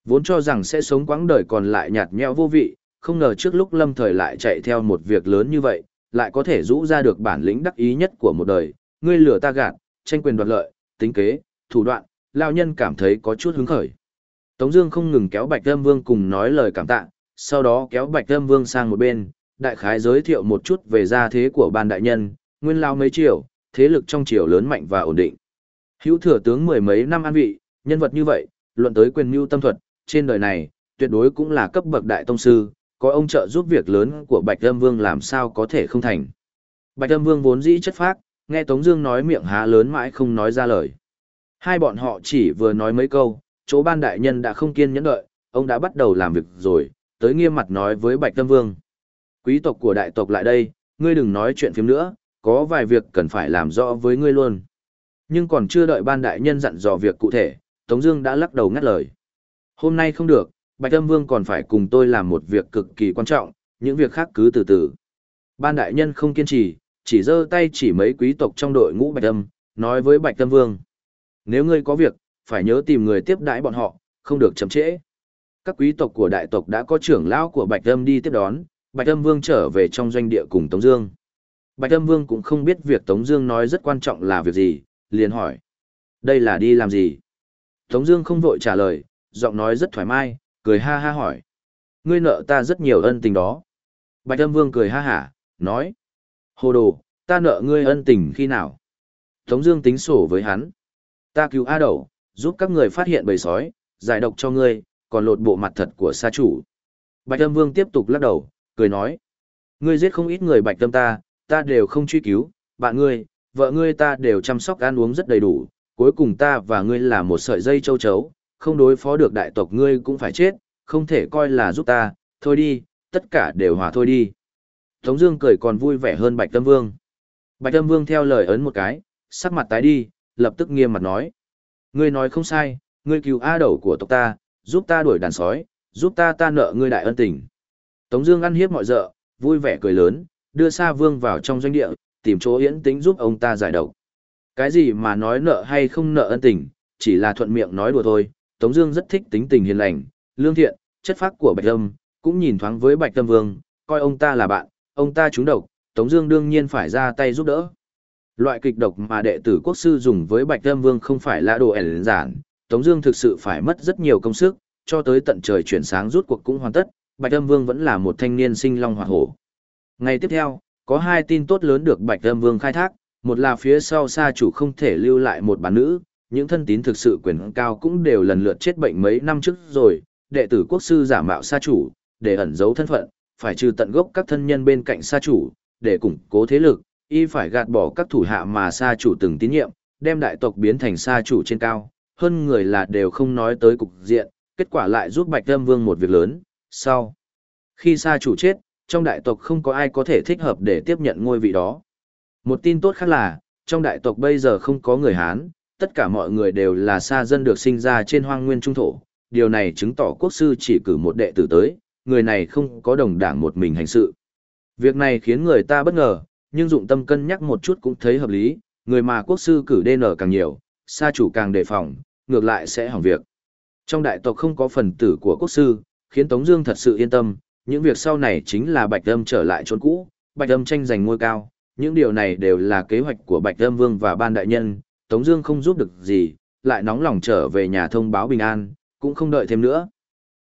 Vốn cho rằng sẽ sống quãng đời còn lại nhạt nhẽo vô vị, không ngờ trước lúc lâm thời lại chạy theo một việc lớn như vậy, lại có thể rũ ra được bản lĩnh đắc ý nhất của một đời, ngươi lừa ta gạt, tranh quyền đoạt lợi, tính kế, thủ đoạn, lao nhân cảm thấy có chút hứng khởi. Tống Dương không ngừng kéo Bạch Âm Vương cùng nói lời cảm tạ, sau đó kéo Bạch Âm Vương sang một bên, đại khái giới thiệu một chút về gia thế của ban đại nhân, nguyên lao mấy triệu, thế lực trong triều lớn mạnh và ổn định. Hữu thừa tướng mười mấy năm an vị, nhân vật như vậy, luận tới quyền mưu tâm thuật, trên đời này, tuyệt đối cũng là cấp bậc đại tông sư, có ông trợ giúp việc lớn của Bạch Âm Vương làm sao có thể không thành. Bạch Âm Vương vốn dĩ chất phác, nghe Tống Dương nói miệng há lớn mãi không nói ra lời. Hai bọn họ chỉ vừa nói mấy câu, chỗ ban đại nhân đã không kiên nhẫn đợi, ông đã bắt đầu làm việc rồi, tới nghiêm mặt nói với Bạch Âm Vương. Quý tộc của đại tộc lại đây, ngươi đừng nói chuyện phím nữa, có vài việc cần phải làm rõ với ngươi luôn. Nhưng còn chưa đợi ban đại nhân dặn dò việc cụ thể, Tống Dương đã lắc đầu ngắt lời. Hôm nay không được, Bạch Âm Vương còn phải cùng tôi làm một việc cực kỳ quan trọng, những việc khác cứ từ từ. Ban đại nhân không kiên trì, chỉ giơ tay chỉ mấy quý tộc trong đội ngũ Bạch Âm, nói với Bạch Âm Vương: Nếu ngươi có việc, phải nhớ tìm người tiếp đãi bọn họ, không được chậm trễ. Các quý tộc của đại tộc đã có trưởng lão của Bạch Âm đi tiếp đón, Bạch Âm Vương trở về trong doanh địa cùng Tống Dương. Bạch Âm Vương cũng không biết việc Tống Dương nói rất quan trọng là việc gì, liền hỏi: đây là đi làm gì? Tống Dương không vội trả lời, giọng nói rất thoải mái, cười ha ha hỏi: ngươi nợ ta rất nhiều ân tình đó. Bạch Âm Vương cười ha hả, nói. Hồ đồ, ta nợ ngươi ân tình khi nào? Tống Dương tính sổ với hắn. Ta cứu A Đầu, giúp các người phát hiện bầy sói, giải độc cho ngươi, còn lột bộ mặt thật của sa chủ. Bạch Âm Vương tiếp tục lắc đầu, cười nói. Ngươi giết không ít người Bạch Tâm ta, ta đều không truy cứu, bạn ngươi, vợ ngươi ta đều chăm sóc ăn uống rất đầy đủ, cuối cùng ta và ngươi là một sợi dây châu chấu, không đối phó được đại tộc ngươi cũng phải chết, không thể coi là giúp ta, thôi đi, tất cả đều hòa thôi đi. Tống Dương cười còn vui vẻ hơn Bạch Tâm Vương. Bạch Tâm Vương theo lời ấn một cái, sắc mặt tái đi, lập tức nghiêm mặt nói: ngươi nói không sai, ngươi cứu A đầu của tộc ta, giúp ta đuổi đàn sói, giúp ta ta nợ ngươi đại ân tình. Tống Dương ăn hiếp mọi dợ, vui vẻ cười lớn, đưa Sa Vương vào trong doanh địa, tìm chỗ yên tĩnh giúp ông ta giải độc. Cái gì mà nói nợ hay không nợ ân tình, chỉ là thuận miệng nói đùa thôi. Tống Dương rất thích tính tình hiền lành, lương thiện, chất phác của Bạch Lâm, cũng nhìn thoáng với Bạch Tâm Vương, coi ông ta là bạn, ông ta trúng độc, Tống Dương đương nhiên phải ra tay giúp đỡ. Loại kịch độc mà đệ tử quốc sư dùng với Bạch Tâm Vương không phải là đồ ẻn giản, Tống Dương thực sự phải mất rất nhiều công sức, cho tới tận trời chuyển sáng rút cuộc cũng hoàn tất. Bạch Tâm Vương vẫn là một thanh niên sinh long hỏa hổ. Ngày tiếp theo, có hai tin tốt lớn được Bạch Tâm Vương khai thác, một là phía sau xa chủ không thể lưu lại một bản nữ, những thân tín thực sự quyền cao cũng đều lần lượt chết bệnh mấy năm trước rồi, đệ tử quốc sư giả mạo sa chủ, để ẩn giấu thân phận, phải trừ tận gốc các thân nhân bên cạnh sa chủ, để củng cố thế lực, y phải gạt bỏ các thủ hạ mà sa chủ từng tín nhiệm, đem đại tộc biến thành sa chủ trên cao, hơn người là đều không nói tới cục diện, kết quả lại giúp Bạch Âm Vương một việc lớn, sau. Khi sa chủ chết, trong đại tộc không có ai có thể thích hợp để tiếp nhận ngôi vị đó. Một tin tốt khác là, trong đại tộc bây giờ không có người Hán, tất cả mọi người đều là xa dân được sinh ra trên hoang nguyên trung thổ. Điều này chứng tỏ quốc sư chỉ cử một đệ tử tới, người này không có đồng đảng một mình hành sự. Việc này khiến người ta bất ngờ, nhưng dụng tâm cân nhắc một chút cũng thấy hợp lý, người mà quốc sư cử DN càng nhiều, xa chủ càng đề phòng, ngược lại sẽ hỏng việc. Trong đại tộc không có phần tử của quốc sư, khiến Tống Dương thật sự yên tâm, những việc sau này chính là Bạch Âm trở lại chốn cũ, Bạch Âm tranh giành ngôi cao, những điều này đều là kế hoạch của Bạch Âm Vương và ban đại nhân, Tống Dương không giúp được gì, lại nóng lòng trở về nhà thông báo bình an, cũng không đợi thêm nữa.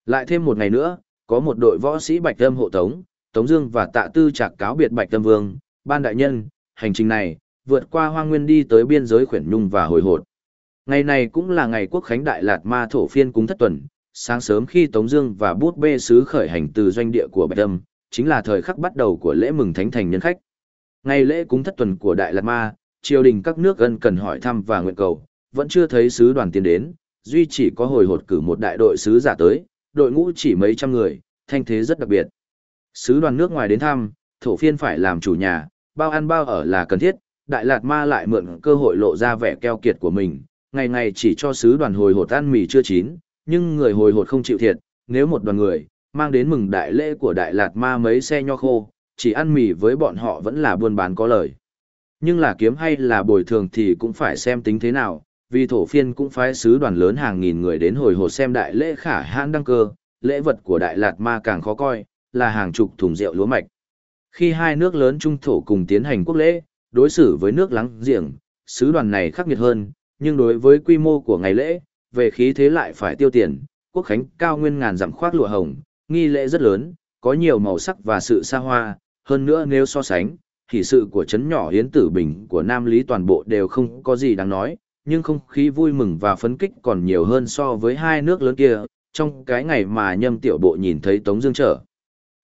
Lại thêm một ngày nữa, có một đội võ sĩ Bạch Âm hộ tống, Tống Dương và Tạ Tư Trạc cáo biệt Bạch Tâm Vương, ban đại nhân, hành trình này, vượt qua hoang nguyên đi tới biên giới khuyển nhung và hồi hột. Ngày này cũng là ngày quốc khánh đại lạt ma thổ phiên cúng thất tuần, sáng sớm khi Tống Dương và bút bê sứ khởi hành từ doanh địa của Bạch Tâm, chính là thời khắc bắt đầu của lễ mừng thánh thành nhân khách. Ngày lễ cúng thất tuần của Đại Lạt Ma, triều đình các nước ân cần hỏi thăm và nguyện cầu, vẫn chưa thấy sứ đoàn tiến đến, duy chỉ có hồi hột cử một đại đội sứ giả tới, đội ngũ chỉ mấy trăm người, thanh thế rất đặc biệt. Sứ đoàn nước ngoài đến thăm, thổ phiên phải làm chủ nhà, bao ăn bao ở là cần thiết, Đại Lạt Ma lại mượn cơ hội lộ ra vẻ keo kiệt của mình, ngày ngày chỉ cho sứ đoàn hồi hột ăn mì chưa chín, nhưng người hồi hột không chịu thiệt, nếu một đoàn người mang đến mừng đại lễ của Đại Lạt Ma mấy xe nho khô, chỉ ăn mì với bọn họ vẫn là buôn bán có lời. Nhưng là kiếm hay là bồi thường thì cũng phải xem tính thế nào, vì thổ phiên cũng phải sứ đoàn lớn hàng nghìn người đến hồi hột xem đại lễ khả hãn đăng cơ, lễ vật của Đại Lạt Ma càng khó coi, là hàng chục thùng rượu lúa mạch. Khi hai nước lớn trung thổ cùng tiến hành quốc lễ, đối xử với nước láng giềng, sứ đoàn này khắc nghiệt hơn, nhưng đối với quy mô của ngày lễ, về khí thế lại phải tiêu tiền, quốc khánh cao nguyên ngàn dặm khoác lụa hồng, nghi lễ rất lớn, có nhiều màu sắc và sự xa hoa, hơn nữa nếu so sánh, hỷ sự của chấn nhỏ hiến tử bình của Nam Lý toàn bộ đều không có gì đáng nói, nhưng không khí vui mừng và phấn kích còn nhiều hơn so với hai nước lớn kia, trong cái ngày mà nhâm tiểu bộ nhìn thấy Tống Dương trở.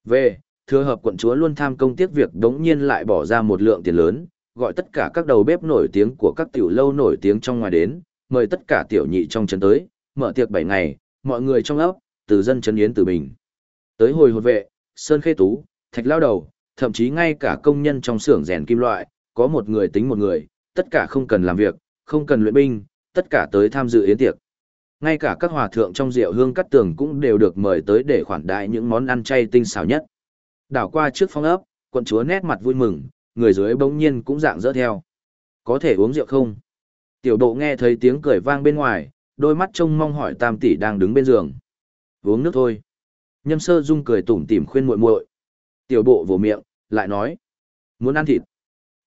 Về, thừa hợp quận chúa luôn tham công tiếc việc đống nhiên lại bỏ ra một lượng tiền lớn, gọi tất cả các đầu bếp nổi tiếng của các tiểu lâu nổi tiếng trong ngoài đến, mời tất cả tiểu nhị trong trấn tới, mở tiệc 7 ngày, mọi người trong ấp, từ dân trấn yến từ bình. Tới hồi hột vệ, sơn khê tú, thạch lao đầu, thậm chí ngay cả công nhân trong xưởng rèn kim loại, có một người tính một người, tất cả không cần làm việc, không cần luyện binh, tất cả tới tham dự yến tiệc. Ngay cả các hòa thượng trong rượu hương cắt tường cũng đều được mời tới để khoản đại những món ăn chay tinh xảo nhất. Đảo qua trước phong ấp, quận chúa nét mặt vui mừng, người dưới bỗng nhiên cũng dạng dỡ theo. Có thể uống rượu không? Tiểu độ nghe thấy tiếng cười vang bên ngoài, đôi mắt trông mong hỏi tam tỷ đang đứng bên giường. Uống nước thôi. Nhâm sơ dung cười tủm tỉm khuyên muội muội. Tiểu bộ vồ miệng, lại nói. Muốn ăn thịt.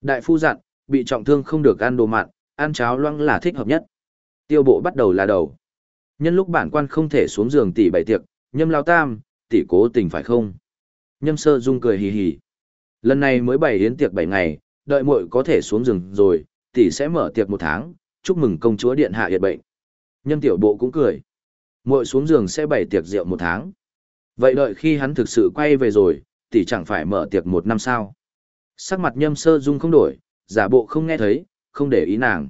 Đại phu dặn, bị trọng thương không được ăn đồ mặn, ăn cháo loãng là thích hợp nhất. Tiêu bộ bắt đầu là đầu. Nhân lúc bản quan không thể xuống giường tỷ bảy tiệc, nhâm lao tam, tỷ cố tình phải không? Nhâm sơ dung cười hì hì. Lần này mới bày yến tiệc 7 ngày, đợi muội có thể xuống giường rồi, tỷ sẽ mở tiệc một tháng, chúc mừng công chúa điện hạ yệt bệnh. Nhâm tiểu bộ cũng cười. Muội xuống giường sẽ bày tiệc rượu một tháng. Vậy đợi khi hắn thực sự quay về rồi, tỷ chẳng phải mở tiệc một năm sao? Sắc mặt nhâm sơ dung không đổi, giả bộ không nghe thấy, không để ý nàng.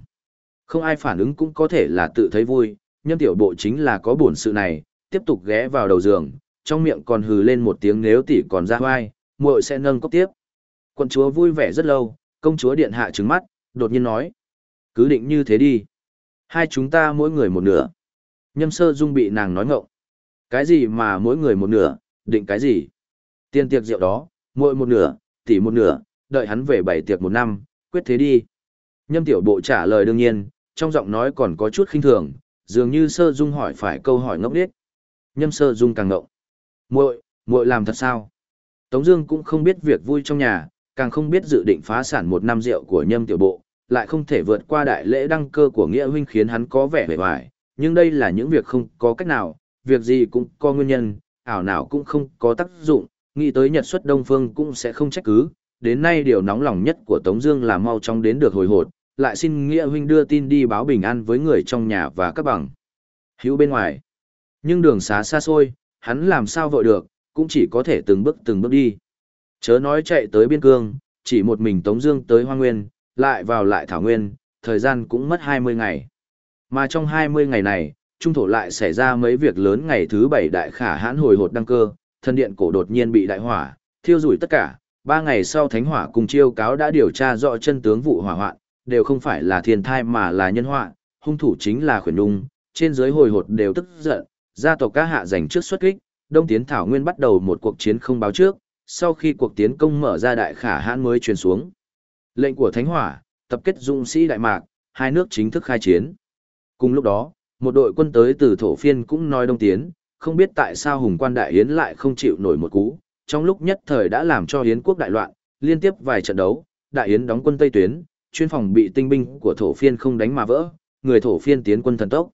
Không ai phản ứng cũng có thể là tự thấy vui, nhâm tiểu bộ chính là có buồn sự này, tiếp tục ghé vào đầu giường, trong miệng còn hừ lên một tiếng nếu tỷ còn ra hoai, muội sẽ nâng cốc tiếp. Quân chúa vui vẻ rất lâu, công chúa điện hạ trứng mắt, đột nhiên nói. Cứ định như thế đi. Hai chúng ta mỗi người một nửa. Nhâm sơ dung bị nàng nói ngộng. Cái gì mà mỗi người một nửa, định cái gì? Tiền tiệc rượu đó, mỗi một nửa, tỷ một nửa, đợi hắn về bảy tiệc một năm, quyết thế đi. Nhâm tiểu bộ trả lời đương nhiên, trong giọng nói còn có chút khinh thường, dường như sơ dung hỏi phải câu hỏi ngốc điếc. Nhâm sơ dung càng ngộng. muội muội làm thật sao? Tống Dương cũng không biết việc vui trong nhà, càng không biết dự định phá sản một năm rượu của nhâm tiểu bộ, lại không thể vượt qua đại lễ đăng cơ của nghĩa huynh khiến hắn có vẻ bề vải. Nhưng đây là những việc không có cách nào, việc gì cũng có nguyên nhân, ảo nào cũng không có tác dụng, nghĩ tới nhật xuất đông phương cũng sẽ không trách cứ. Đến nay điều nóng lòng nhất của Tống Dương là mau chóng đến được hồi hột, lại xin nghĩa huynh đưa tin đi báo bình an với người trong nhà và các bằng hữu bên ngoài. Nhưng đường xá xa xôi, hắn làm sao vội được, cũng chỉ có thể từng bước từng bước đi. Chớ nói chạy tới biên cương, chỉ một mình Tống Dương tới Hoa Nguyên, lại vào lại Thảo Nguyên, thời gian cũng mất 20 ngày. Mà trong 20 ngày này, trung thổ lại xảy ra mấy việc lớn ngày thứ bảy đại khả hãn hồi hột đăng cơ, Thần điện cổ đột nhiên bị đại hỏa, thiêu rủi tất cả. Ba ngày sau Thánh Hỏa cùng chiêu cáo đã điều tra rõ chân tướng vụ hỏa hoạn, đều không phải là thiên thai mà là nhân họa, hung thủ chính là khuyển đung, trên dưới hồi hột đều tức giận, gia tộc các hạ giành trước xuất kích, Đông Tiến Thảo Nguyên bắt đầu một cuộc chiến không báo trước, sau khi cuộc tiến công mở ra đại khả hãn mới truyền xuống. Lệnh của Thánh Hỏa, tập kết dũng sĩ Đại Mạc, hai nước chính thức khai chiến. Cùng lúc đó, một đội quân tới từ thổ phiên cũng nói Đông Tiến, không biết tại sao Hùng quan Đại Yến lại không chịu nổi một cú, trong lúc nhất thời đã làm cho Yến quốc đại loạn, liên tiếp vài trận đấu, Đại Yến đóng quân Tây Tuyến, chuyên phòng bị tinh binh của thổ phiên không đánh mà vỡ, người thổ phiên tiến quân thần tốc.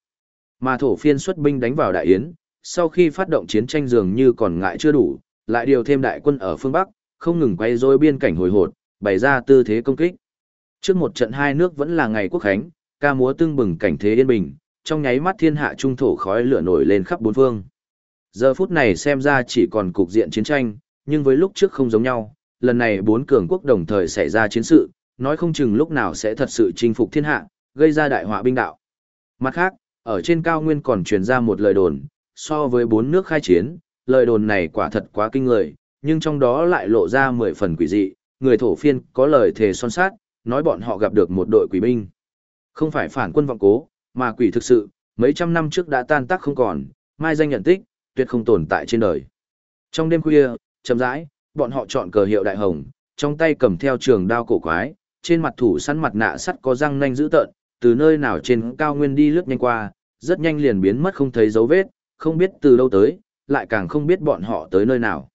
Mà thổ phiên xuất binh đánh vào Đại Yến, sau khi phát động chiến tranh dường như còn ngại chưa đủ, lại điều thêm đại quân ở phương Bắc, không ngừng quay dối biên cảnh hồi hột, bày ra tư thế công kích. Trước một trận hai nước vẫn là ngày quốc khánh, ca múa tương bừng cảnh thế yên bình, trong nháy mắt thiên hạ trung thổ khói lửa nổi lên khắp bốn phương. Giờ phút này xem ra chỉ còn cục diện chiến tranh, nhưng với lúc trước không giống nhau, lần này bốn cường quốc đồng thời xảy ra chiến sự, nói không chừng lúc nào sẽ thật sự chinh phục thiên hạ, gây ra đại họa binh đạo. Mặt khác, ở trên cao nguyên còn truyền ra một lời đồn, so với bốn nước khai chiến, lời đồn này quả thật quá kinh người, nhưng trong đó lại lộ ra mười phần quỷ dị, người thổ phiên có lời thề son sát, nói bọn họ gặp được một đội quỷ binh. Không phải phản quân vọng cố, mà quỷ thực sự, mấy trăm năm trước đã tan tác không còn, mai danh nhận tích, tuyệt không tồn tại trên đời. Trong đêm khuya, chậm rãi, bọn họ chọn cờ hiệu đại hồng, trong tay cầm theo trường đao cổ quái, trên mặt thủ săn mặt nạ sắt có răng nanh dữ tợn, từ nơi nào trên cao nguyên đi lướt nhanh qua, rất nhanh liền biến mất không thấy dấu vết, không biết từ đâu tới, lại càng không biết bọn họ tới nơi nào.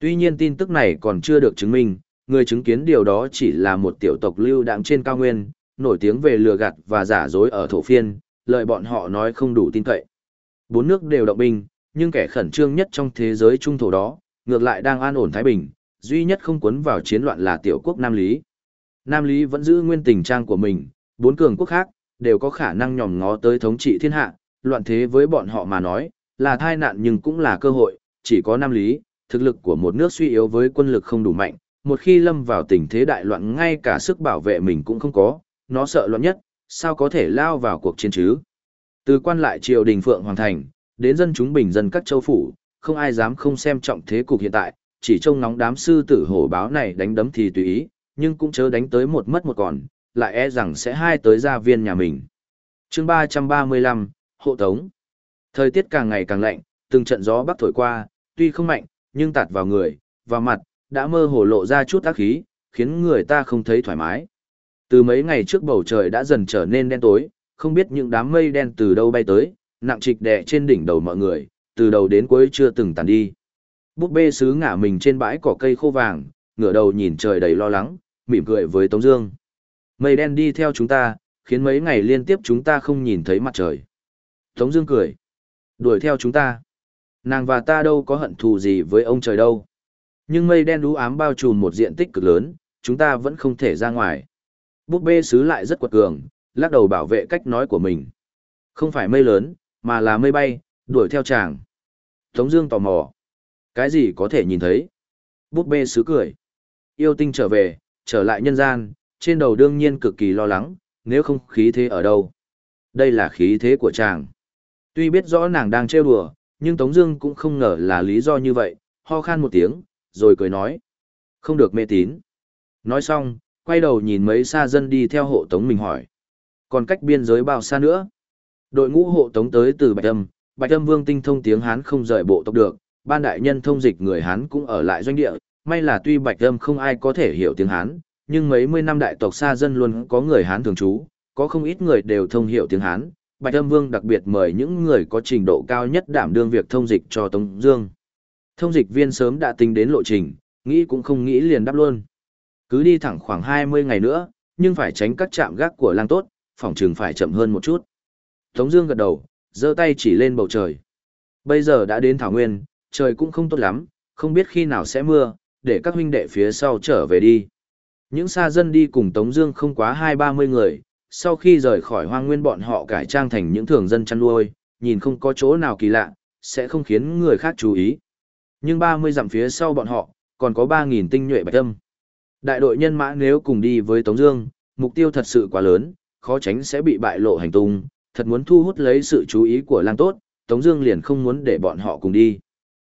Tuy nhiên tin tức này còn chưa được chứng minh, người chứng kiến điều đó chỉ là một tiểu tộc lưu đạm trên cao nguyên, nổi tiếng về lừa gạt và giả dối ở thổ phiên, lời bọn họ nói không đủ tin cậy. Bốn nước đều động binh, nhưng kẻ khẩn trương nhất trong thế giới trung thổ đó, ngược lại đang an ổn thái bình, duy nhất không cuốn vào chiến loạn là tiểu quốc Nam Lý. Nam Lý vẫn giữ nguyên tình trang của mình, bốn cường quốc khác, đều có khả năng nhòm ngó tới thống trị thiên hạ, loạn thế với bọn họ mà nói, là tai nạn nhưng cũng là cơ hội, chỉ có Nam Lý, thực lực của một nước suy yếu với quân lực không đủ mạnh, một khi lâm vào tình thế đại loạn ngay cả sức bảo vệ mình cũng không có, nó sợ loạn nhất, sao có thể lao vào cuộc chiến chứ? Từ quan lại triều đình Phượng Hoàng Thành, đến dân chúng bình dân các châu phủ, không ai dám không xem trọng thế cục hiện tại, chỉ trông nóng đám sư tử hổ báo này đánh đấm thì tùy ý, nhưng cũng chớ đánh tới một mất một còn, lại e rằng sẽ hai tới gia viên nhà mình. chương 335, Hộ Tống Thời tiết càng ngày càng lạnh, từng trận gió bắc thổi qua, tuy không mạnh, nhưng tạt vào người, vào mặt, đã mơ hồ lộ ra chút ác khí, khiến người ta không thấy thoải mái. Từ mấy ngày trước bầu trời đã dần trở nên đen tối, không biết những đám mây đen từ đâu bay tới, nặng trịch đè trên đỉnh đầu mọi người, từ đầu đến cuối chưa từng tàn đi. Búp bê sứ ngả mình trên bãi cỏ cây khô vàng, ngửa đầu nhìn trời đầy lo lắng, mỉm cười với Tống Dương. Mây đen đi theo chúng ta, khiến mấy ngày liên tiếp chúng ta không nhìn thấy mặt trời. Tống Dương cười, đuổi theo chúng ta. Nàng và ta đâu có hận thù gì với ông trời đâu. Nhưng mây đen đú ám bao trùm một diện tích cực lớn, chúng ta vẫn không thể ra ngoài. Búp bê sứ lại rất quật cường, lắc đầu bảo vệ cách nói của mình. Không phải mây lớn, mà là mây bay, đuổi theo chàng. Tống Dương tò mò. Cái gì có thể nhìn thấy? Búp bê sứ cười. Yêu tinh trở về, trở lại nhân gian, trên đầu đương nhiên cực kỳ lo lắng, nếu không khí thế ở đâu? Đây là khí thế của chàng. Tuy biết rõ nàng đang trêu đùa, nhưng Tống Dương cũng không ngờ là lý do như vậy, ho khan một tiếng, rồi cười nói, không được mê tín. Nói xong, quay đầu nhìn mấy xa dân đi theo hộ Tống mình hỏi, còn cách biên giới bao xa nữa? Đội ngũ hộ Tống tới từ Bạch Âm, Bạch Âm Vương tinh thông tiếng Hán không rời bộ tộc được, ban đại nhân thông dịch người Hán cũng ở lại doanh địa, may là tuy Bạch Âm không ai có thể hiểu tiếng Hán, nhưng mấy mươi năm đại tộc xa dân luôn có người Hán thường trú, có không ít người đều thông hiểu tiếng Hán. Bạch Âm Vương đặc biệt mời những người có trình độ cao nhất đảm đương việc thông dịch cho Tống Dương. Thông dịch viên sớm đã tính đến lộ trình, nghĩ cũng không nghĩ liền đáp luôn. Cứ đi thẳng khoảng 20 ngày nữa, nhưng phải tránh các trạm gác của lang tốt, phòng trường phải chậm hơn một chút. Tống Dương gật đầu, giơ tay chỉ lên bầu trời. Bây giờ đã đến thảo nguyên, trời cũng không tốt lắm, không biết khi nào sẽ mưa, để các huynh đệ phía sau trở về đi. Những xa dân đi cùng Tống Dương không quá hai ba mươi người, sau khi rời khỏi hoang nguyên bọn họ cải trang thành những thường dân chăn nuôi, nhìn không có chỗ nào kỳ lạ, sẽ không khiến người khác chú ý. Nhưng ba mươi dặm phía sau bọn họ, còn có ba nghìn tinh nhuệ bạch tâm. Đại đội nhân mã nếu cùng đi với Tống Dương, mục tiêu thật sự quá lớn, khó tránh sẽ bị bại lộ hành tung. Thật muốn thu hút lấy sự chú ý của lang tốt, Tống Dương liền không muốn để bọn họ cùng đi.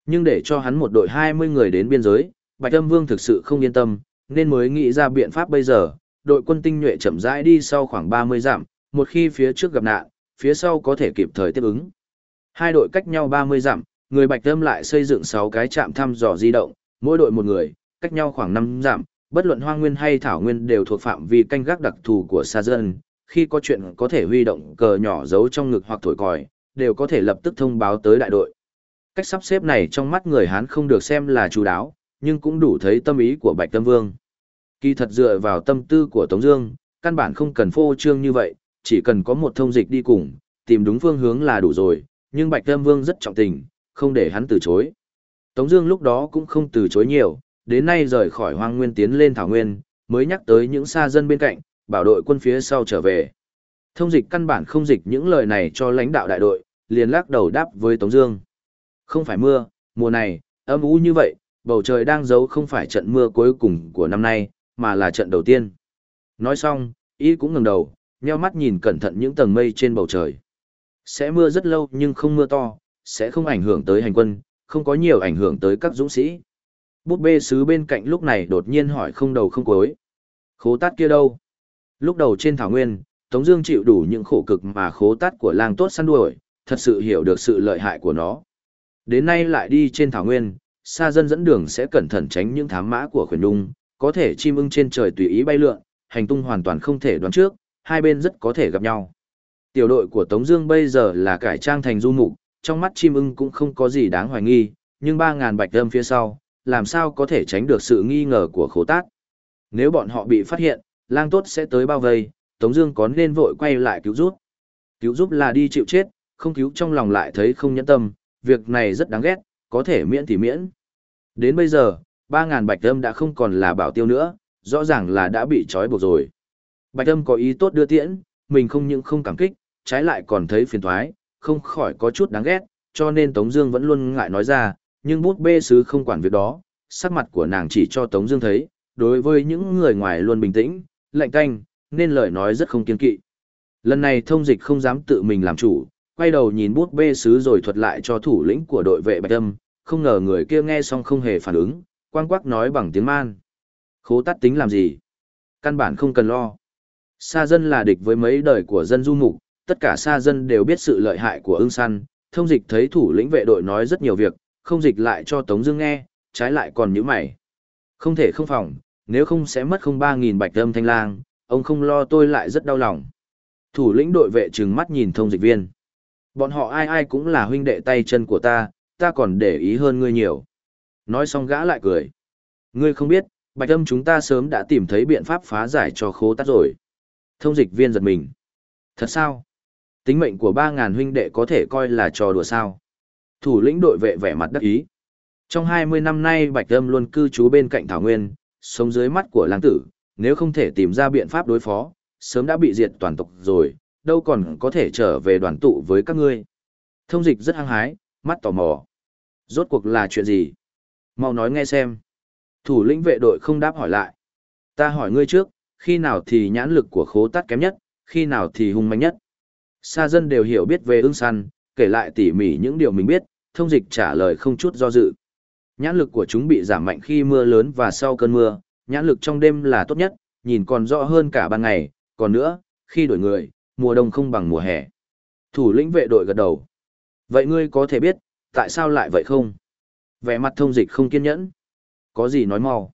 Nhưng để cho hắn một đội hai mươi người đến biên giới, Bạch Âm Vương thực sự không yên tâm, nên mới nghĩ ra biện pháp bây giờ, đội quân tinh nhuệ chậm rãi đi sau khoảng 30 dặm, một khi phía trước gặp nạn, phía sau có thể kịp thời tiếp ứng. Hai đội cách nhau 30 dặm, người Bạch Âm lại xây dựng 6 cái trạm thăm dò di động, mỗi đội một người, cách nhau khoảng 5 dặm, bất luận hoang nguyên hay thảo nguyên đều thuộc phạm vi canh gác đặc thù của xa dân, khi có chuyện có thể huy động cờ nhỏ giấu trong ngực hoặc thổi còi, đều có thể lập tức thông báo tới đại đội. Cách sắp xếp này trong mắt người Hán không được xem là chú đáo, nhưng cũng đủ thấy tâm ý của Bạch Tâm Vương. Kỳ thật dựa vào tâm tư của Tống Dương, căn bản không cần phô trương như vậy, chỉ cần có một thông dịch đi cùng, tìm đúng phương hướng là đủ rồi. Nhưng Bạch Tâm Vương rất trọng tình, không để hắn từ chối. Tống Dương lúc đó cũng không từ chối nhiều, đến nay rời khỏi Hoang Nguyên tiến lên Thảo Nguyên, mới nhắc tới những xa dân bên cạnh, bảo đội quân phía sau trở về. Thông dịch căn bản không dịch những lời này cho lãnh đạo đại đội, liền lắc đầu đáp với Tống Dương. Không phải mưa, mùa này âm u như vậy, bầu trời đang giấu không phải trận mưa cuối cùng của năm nay, mà là trận đầu tiên. Nói xong, y cũng ngẩng đầu, nheo mắt nhìn cẩn thận những tầng mây trên bầu trời. Sẽ mưa rất lâu nhưng không mưa to, sẽ không ảnh hưởng tới hành quân, không có nhiều ảnh hưởng tới các dũng sĩ. Bút bê sứ bên cạnh lúc này đột nhiên hỏi không đầu không cuối. Khố tát kia đâu? Lúc đầu trên thảo nguyên, Tống Dương chịu đủ những khổ cực mà khố tát của lang tốt săn đuổi, thật sự hiểu được sự lợi hại của nó. Đến nay lại đi trên thảo nguyên, xa dân dẫn đường sẽ cẩn thận tránh những thám mã của khuyển đung, có thể chim ưng trên trời tùy ý bay lượn, hành tung hoàn toàn không thể đoán trước, hai bên rất có thể gặp nhau. Tiểu đội của Tống Dương bây giờ là cải trang thành du mục, trong mắt chim ưng cũng không có gì đáng hoài nghi, nhưng ba ngàn bạch đâm phía sau, làm sao có thể tránh được sự nghi ngờ của khố tát? Nếu bọn họ bị phát hiện, lang tốt sẽ tới bao vây, Tống Dương có nên vội quay lại cứu giúp? Cứu giúp là đi chịu chết, không cứu trong lòng lại thấy không nhẫn tâm, việc này rất đáng ghét, có thể miễn thì miễn. Đến bây giờ, ba ngàn bạch âm đã không còn là bảo tiêu nữa, rõ ràng là đã bị trói buộc rồi. Bạch âm có ý tốt đưa tiễn, mình không những không cảm kích, trái lại còn thấy phiền toái, không khỏi có chút đáng ghét, cho nên Tống Dương vẫn luôn ngại nói ra, nhưng bút bê sứ không quản việc đó, sắc mặt của nàng chỉ cho Tống Dương thấy, đối với những người ngoài luôn bình tĩnh, lạnh canh, nên lời nói rất không kiên kỵ. Lần này thông dịch không dám tự mình làm chủ, quay đầu nhìn bút bê sứ rồi thuật lại cho thủ lĩnh của đội vệ bạch âm, không ngờ người kia nghe xong không hề phản ứng, quang quắc nói bằng tiếng man. Khố tắt tính làm gì? Căn bản không cần lo. Sa dân là địch với mấy đời của dân du mục, tất cả sa dân đều biết sự lợi hại của ưng săn, thông dịch thấy thủ lĩnh vệ đội nói rất nhiều việc, không dịch lại cho Tống Dương nghe, trái lại còn nhíu mày. Không thể không phòng, nếu không sẽ mất không ba nghìn bạch âm thanh lang, ông không lo tôi lại rất đau lòng. Thủ lĩnh đội vệ trừng mắt nhìn thông dịch viên. Bọn họ ai ai cũng là huynh đệ tay chân của ta, ta còn để ý hơn ngươi nhiều. Nói xong gã lại cười. Ngươi không biết, bạch âm chúng ta sớm đã tìm thấy biện pháp phá giải cho khố tắt rồi. Thông dịch viên giật mình. Thật sao? Tính mệnh của ba ngàn huynh đệ có thể coi là trò đùa sao? Thủ lĩnh đội vệ vẻ mặt đắc ý. Trong 20 năm nay Bạch Âm luôn cư trú bên cạnh Thảo Nguyên, sống dưới mắt của lang tử, nếu không thể tìm ra biện pháp đối phó, sớm đã bị diệt toàn tộc rồi, đâu còn có thể trở về đoàn tụ với các ngươi. Thông dịch rất hăng hái, mắt tò mò. Rốt cuộc là chuyện gì? Mau nói nghe xem. Thủ lĩnh vệ đội không đáp hỏi lại. Ta hỏi ngươi trước, khi nào thì nhãn lực của khố tắt kém nhất, khi nào thì hung mạnh nhất. Sa dân đều hiểu biết về ưng săn, kể lại tỉ mỉ những điều mình biết, thông dịch trả lời không chút do dự. Nhãn lực của chúng bị giảm mạnh khi mưa lớn và sau cơn mưa, nhãn lực trong đêm là tốt nhất, nhìn còn rõ hơn cả ban ngày, còn nữa, khi đổi người, mùa đông không bằng mùa hè. Thủ lĩnh vệ đội gật đầu. Vậy ngươi có thể biết, tại sao lại vậy không? Vẻ mặt thông dịch không kiên nhẫn. Có gì nói mau.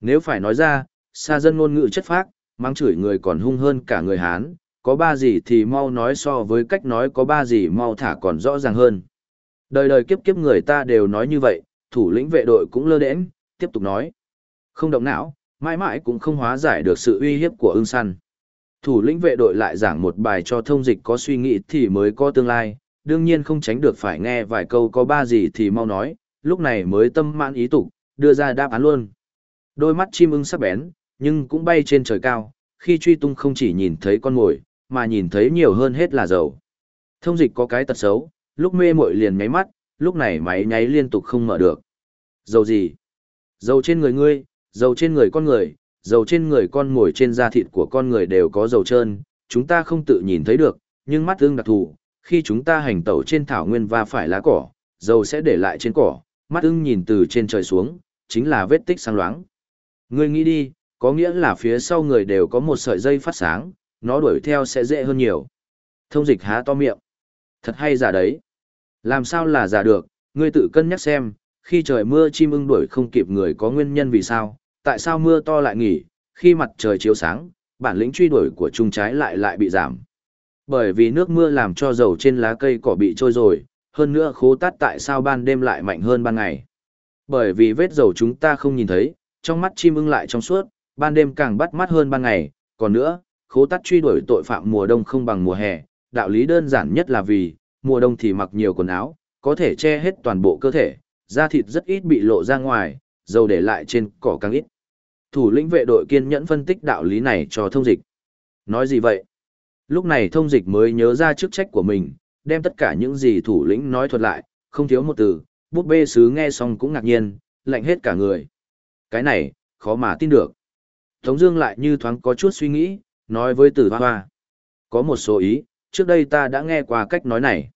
Nếu phải nói ra, xa dân ngôn ngữ chất phác, mang chửi người còn hung hơn cả người Hán, có ba gì thì mau nói so với cách nói có ba gì mau thả còn rõ ràng hơn. Đời đời kiếp kiếp người ta đều nói như vậy, thủ lĩnh vệ đội cũng lơ đễnh, tiếp tục nói. Không động não, mãi mãi cũng không hóa giải được sự uy hiếp của ưng săn. Thủ lĩnh vệ đội lại giảng một bài cho thông dịch có suy nghĩ thì mới có tương lai, đương nhiên không tránh được phải nghe vài câu có ba gì thì mau nói, lúc này mới tâm mãn ý tục, đưa ra đáp án luôn. Đôi mắt chim ưng sắc bén, nhưng cũng bay trên trời cao, khi truy tung không chỉ nhìn thấy con mồi, mà nhìn thấy nhiều hơn hết là dầu. Thông dịch có cái tật xấu, lúc mê muội liền nháy mắt, lúc này máy nháy liên tục không mở được. Dầu gì? Dầu trên người ngươi, dầu trên người con người, dầu trên người con ngồi trên da thịt của con người đều có dầu trơn, chúng ta không tự nhìn thấy được, nhưng mắt ưng đặc thù, khi chúng ta hành tẩu trên thảo nguyên và phải lá cỏ, dầu sẽ để lại trên cỏ, mắt ưng nhìn từ trên trời xuống, chính là vết tích sáng loáng. Ngươi nghĩ đi, có nghĩa là phía sau người đều có một sợi dây phát sáng, nó đuổi theo sẽ dễ hơn nhiều. Thông dịch há to miệng. Thật hay giả đấy. Làm sao là giả được, ngươi tự cân nhắc xem, khi trời mưa chim ưng đuổi không kịp người có nguyên nhân vì sao, tại sao mưa to lại nghỉ, khi mặt trời chiếu sáng, bản lĩnh truy đuổi của trung trái lại lại bị giảm. Bởi vì nước mưa làm cho dầu trên lá cây cỏ bị trôi rồi, hơn nữa khố tát tại sao ban đêm lại mạnh hơn ban ngày. Bởi vì vết dầu chúng ta không nhìn thấy, trong mắt chim ưng lại trong suốt, ban đêm càng bắt mắt hơn ban ngày, còn nữa, khố tát truy đuổi tội phạm mùa đông không bằng mùa hè, đạo lý đơn giản nhất là vì, mùa đông thì mặc nhiều quần áo, có thể che hết toàn bộ cơ thể, da thịt rất ít bị lộ ra ngoài, dầu để lại trên cỏ càng ít. Thủ lĩnh vệ đội kiên nhẫn phân tích đạo lý này cho thông dịch. Nói gì vậy? Lúc này thông dịch mới nhớ ra chức trách của mình, đem tất cả những gì thủ lĩnh nói thuật lại, không thiếu một từ, bút bê sứ nghe xong cũng ngạc nhiên, lạnh hết cả người. Cái này, khó mà tin được. Tống Dương lại như thoáng có chút suy nghĩ, nói với Tử Hoa Hoa. Có một số ý, trước đây ta đã nghe qua cách nói này.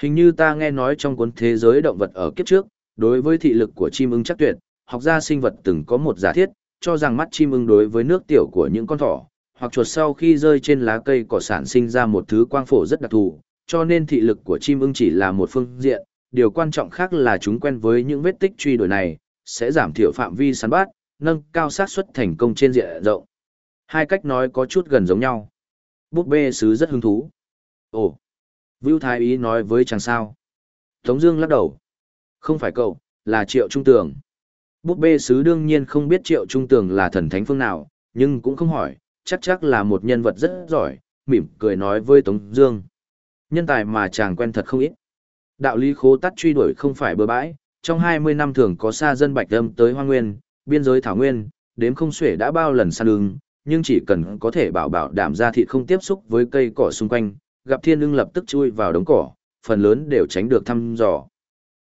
Hình như ta nghe nói trong cuốn thế giới động vật ở kiếp trước, đối với thị lực của chim ưng chắc tuyệt, học gia sinh vật từng có một giả thiết, cho rằng mắt chim ưng đối với nước tiểu của những con thỏ, hoặc chuột sau khi rơi trên lá cây cỏ sản sinh ra một thứ quang phổ rất đặc thù, cho nên thị lực của chim ưng chỉ là một phương diện, điều quan trọng khác là chúng quen với những vết tích truy đuổi này, sẽ giảm thiểu phạm vi săn bắt, nâng cao xác suất thành công trên diện rộng. Hai cách nói có chút gần giống nhau. Búp bê sứ rất hứng thú. Ồ, Vưu Thái Ý nói với chàng sao. Tống Dương lắc đầu. Không phải cậu, là Triệu Trung Tường. Búp bê sứ đương nhiên không biết Triệu Trung Tường là thần thánh phương nào, nhưng cũng không hỏi, chắc chắc là một nhân vật rất giỏi, mỉm cười nói với Tống Dương. Nhân tài mà chàng quen thật không ít. Đạo lý khố tắt truy đuổi không phải bừa bãi, trong 20 năm thường có xa dân bạch âm tới Hoa Nguyên, biên giới Thảo Nguyên, đếm không xuể đã bao lần săn lưng, nhưng chỉ cần có thể bảo bảo đảm ra thịt không tiếp xúc với cây cỏ xung quanh, gặp thiên ưng lập tức chui vào đống cỏ, phần lớn đều tránh được thăm dò.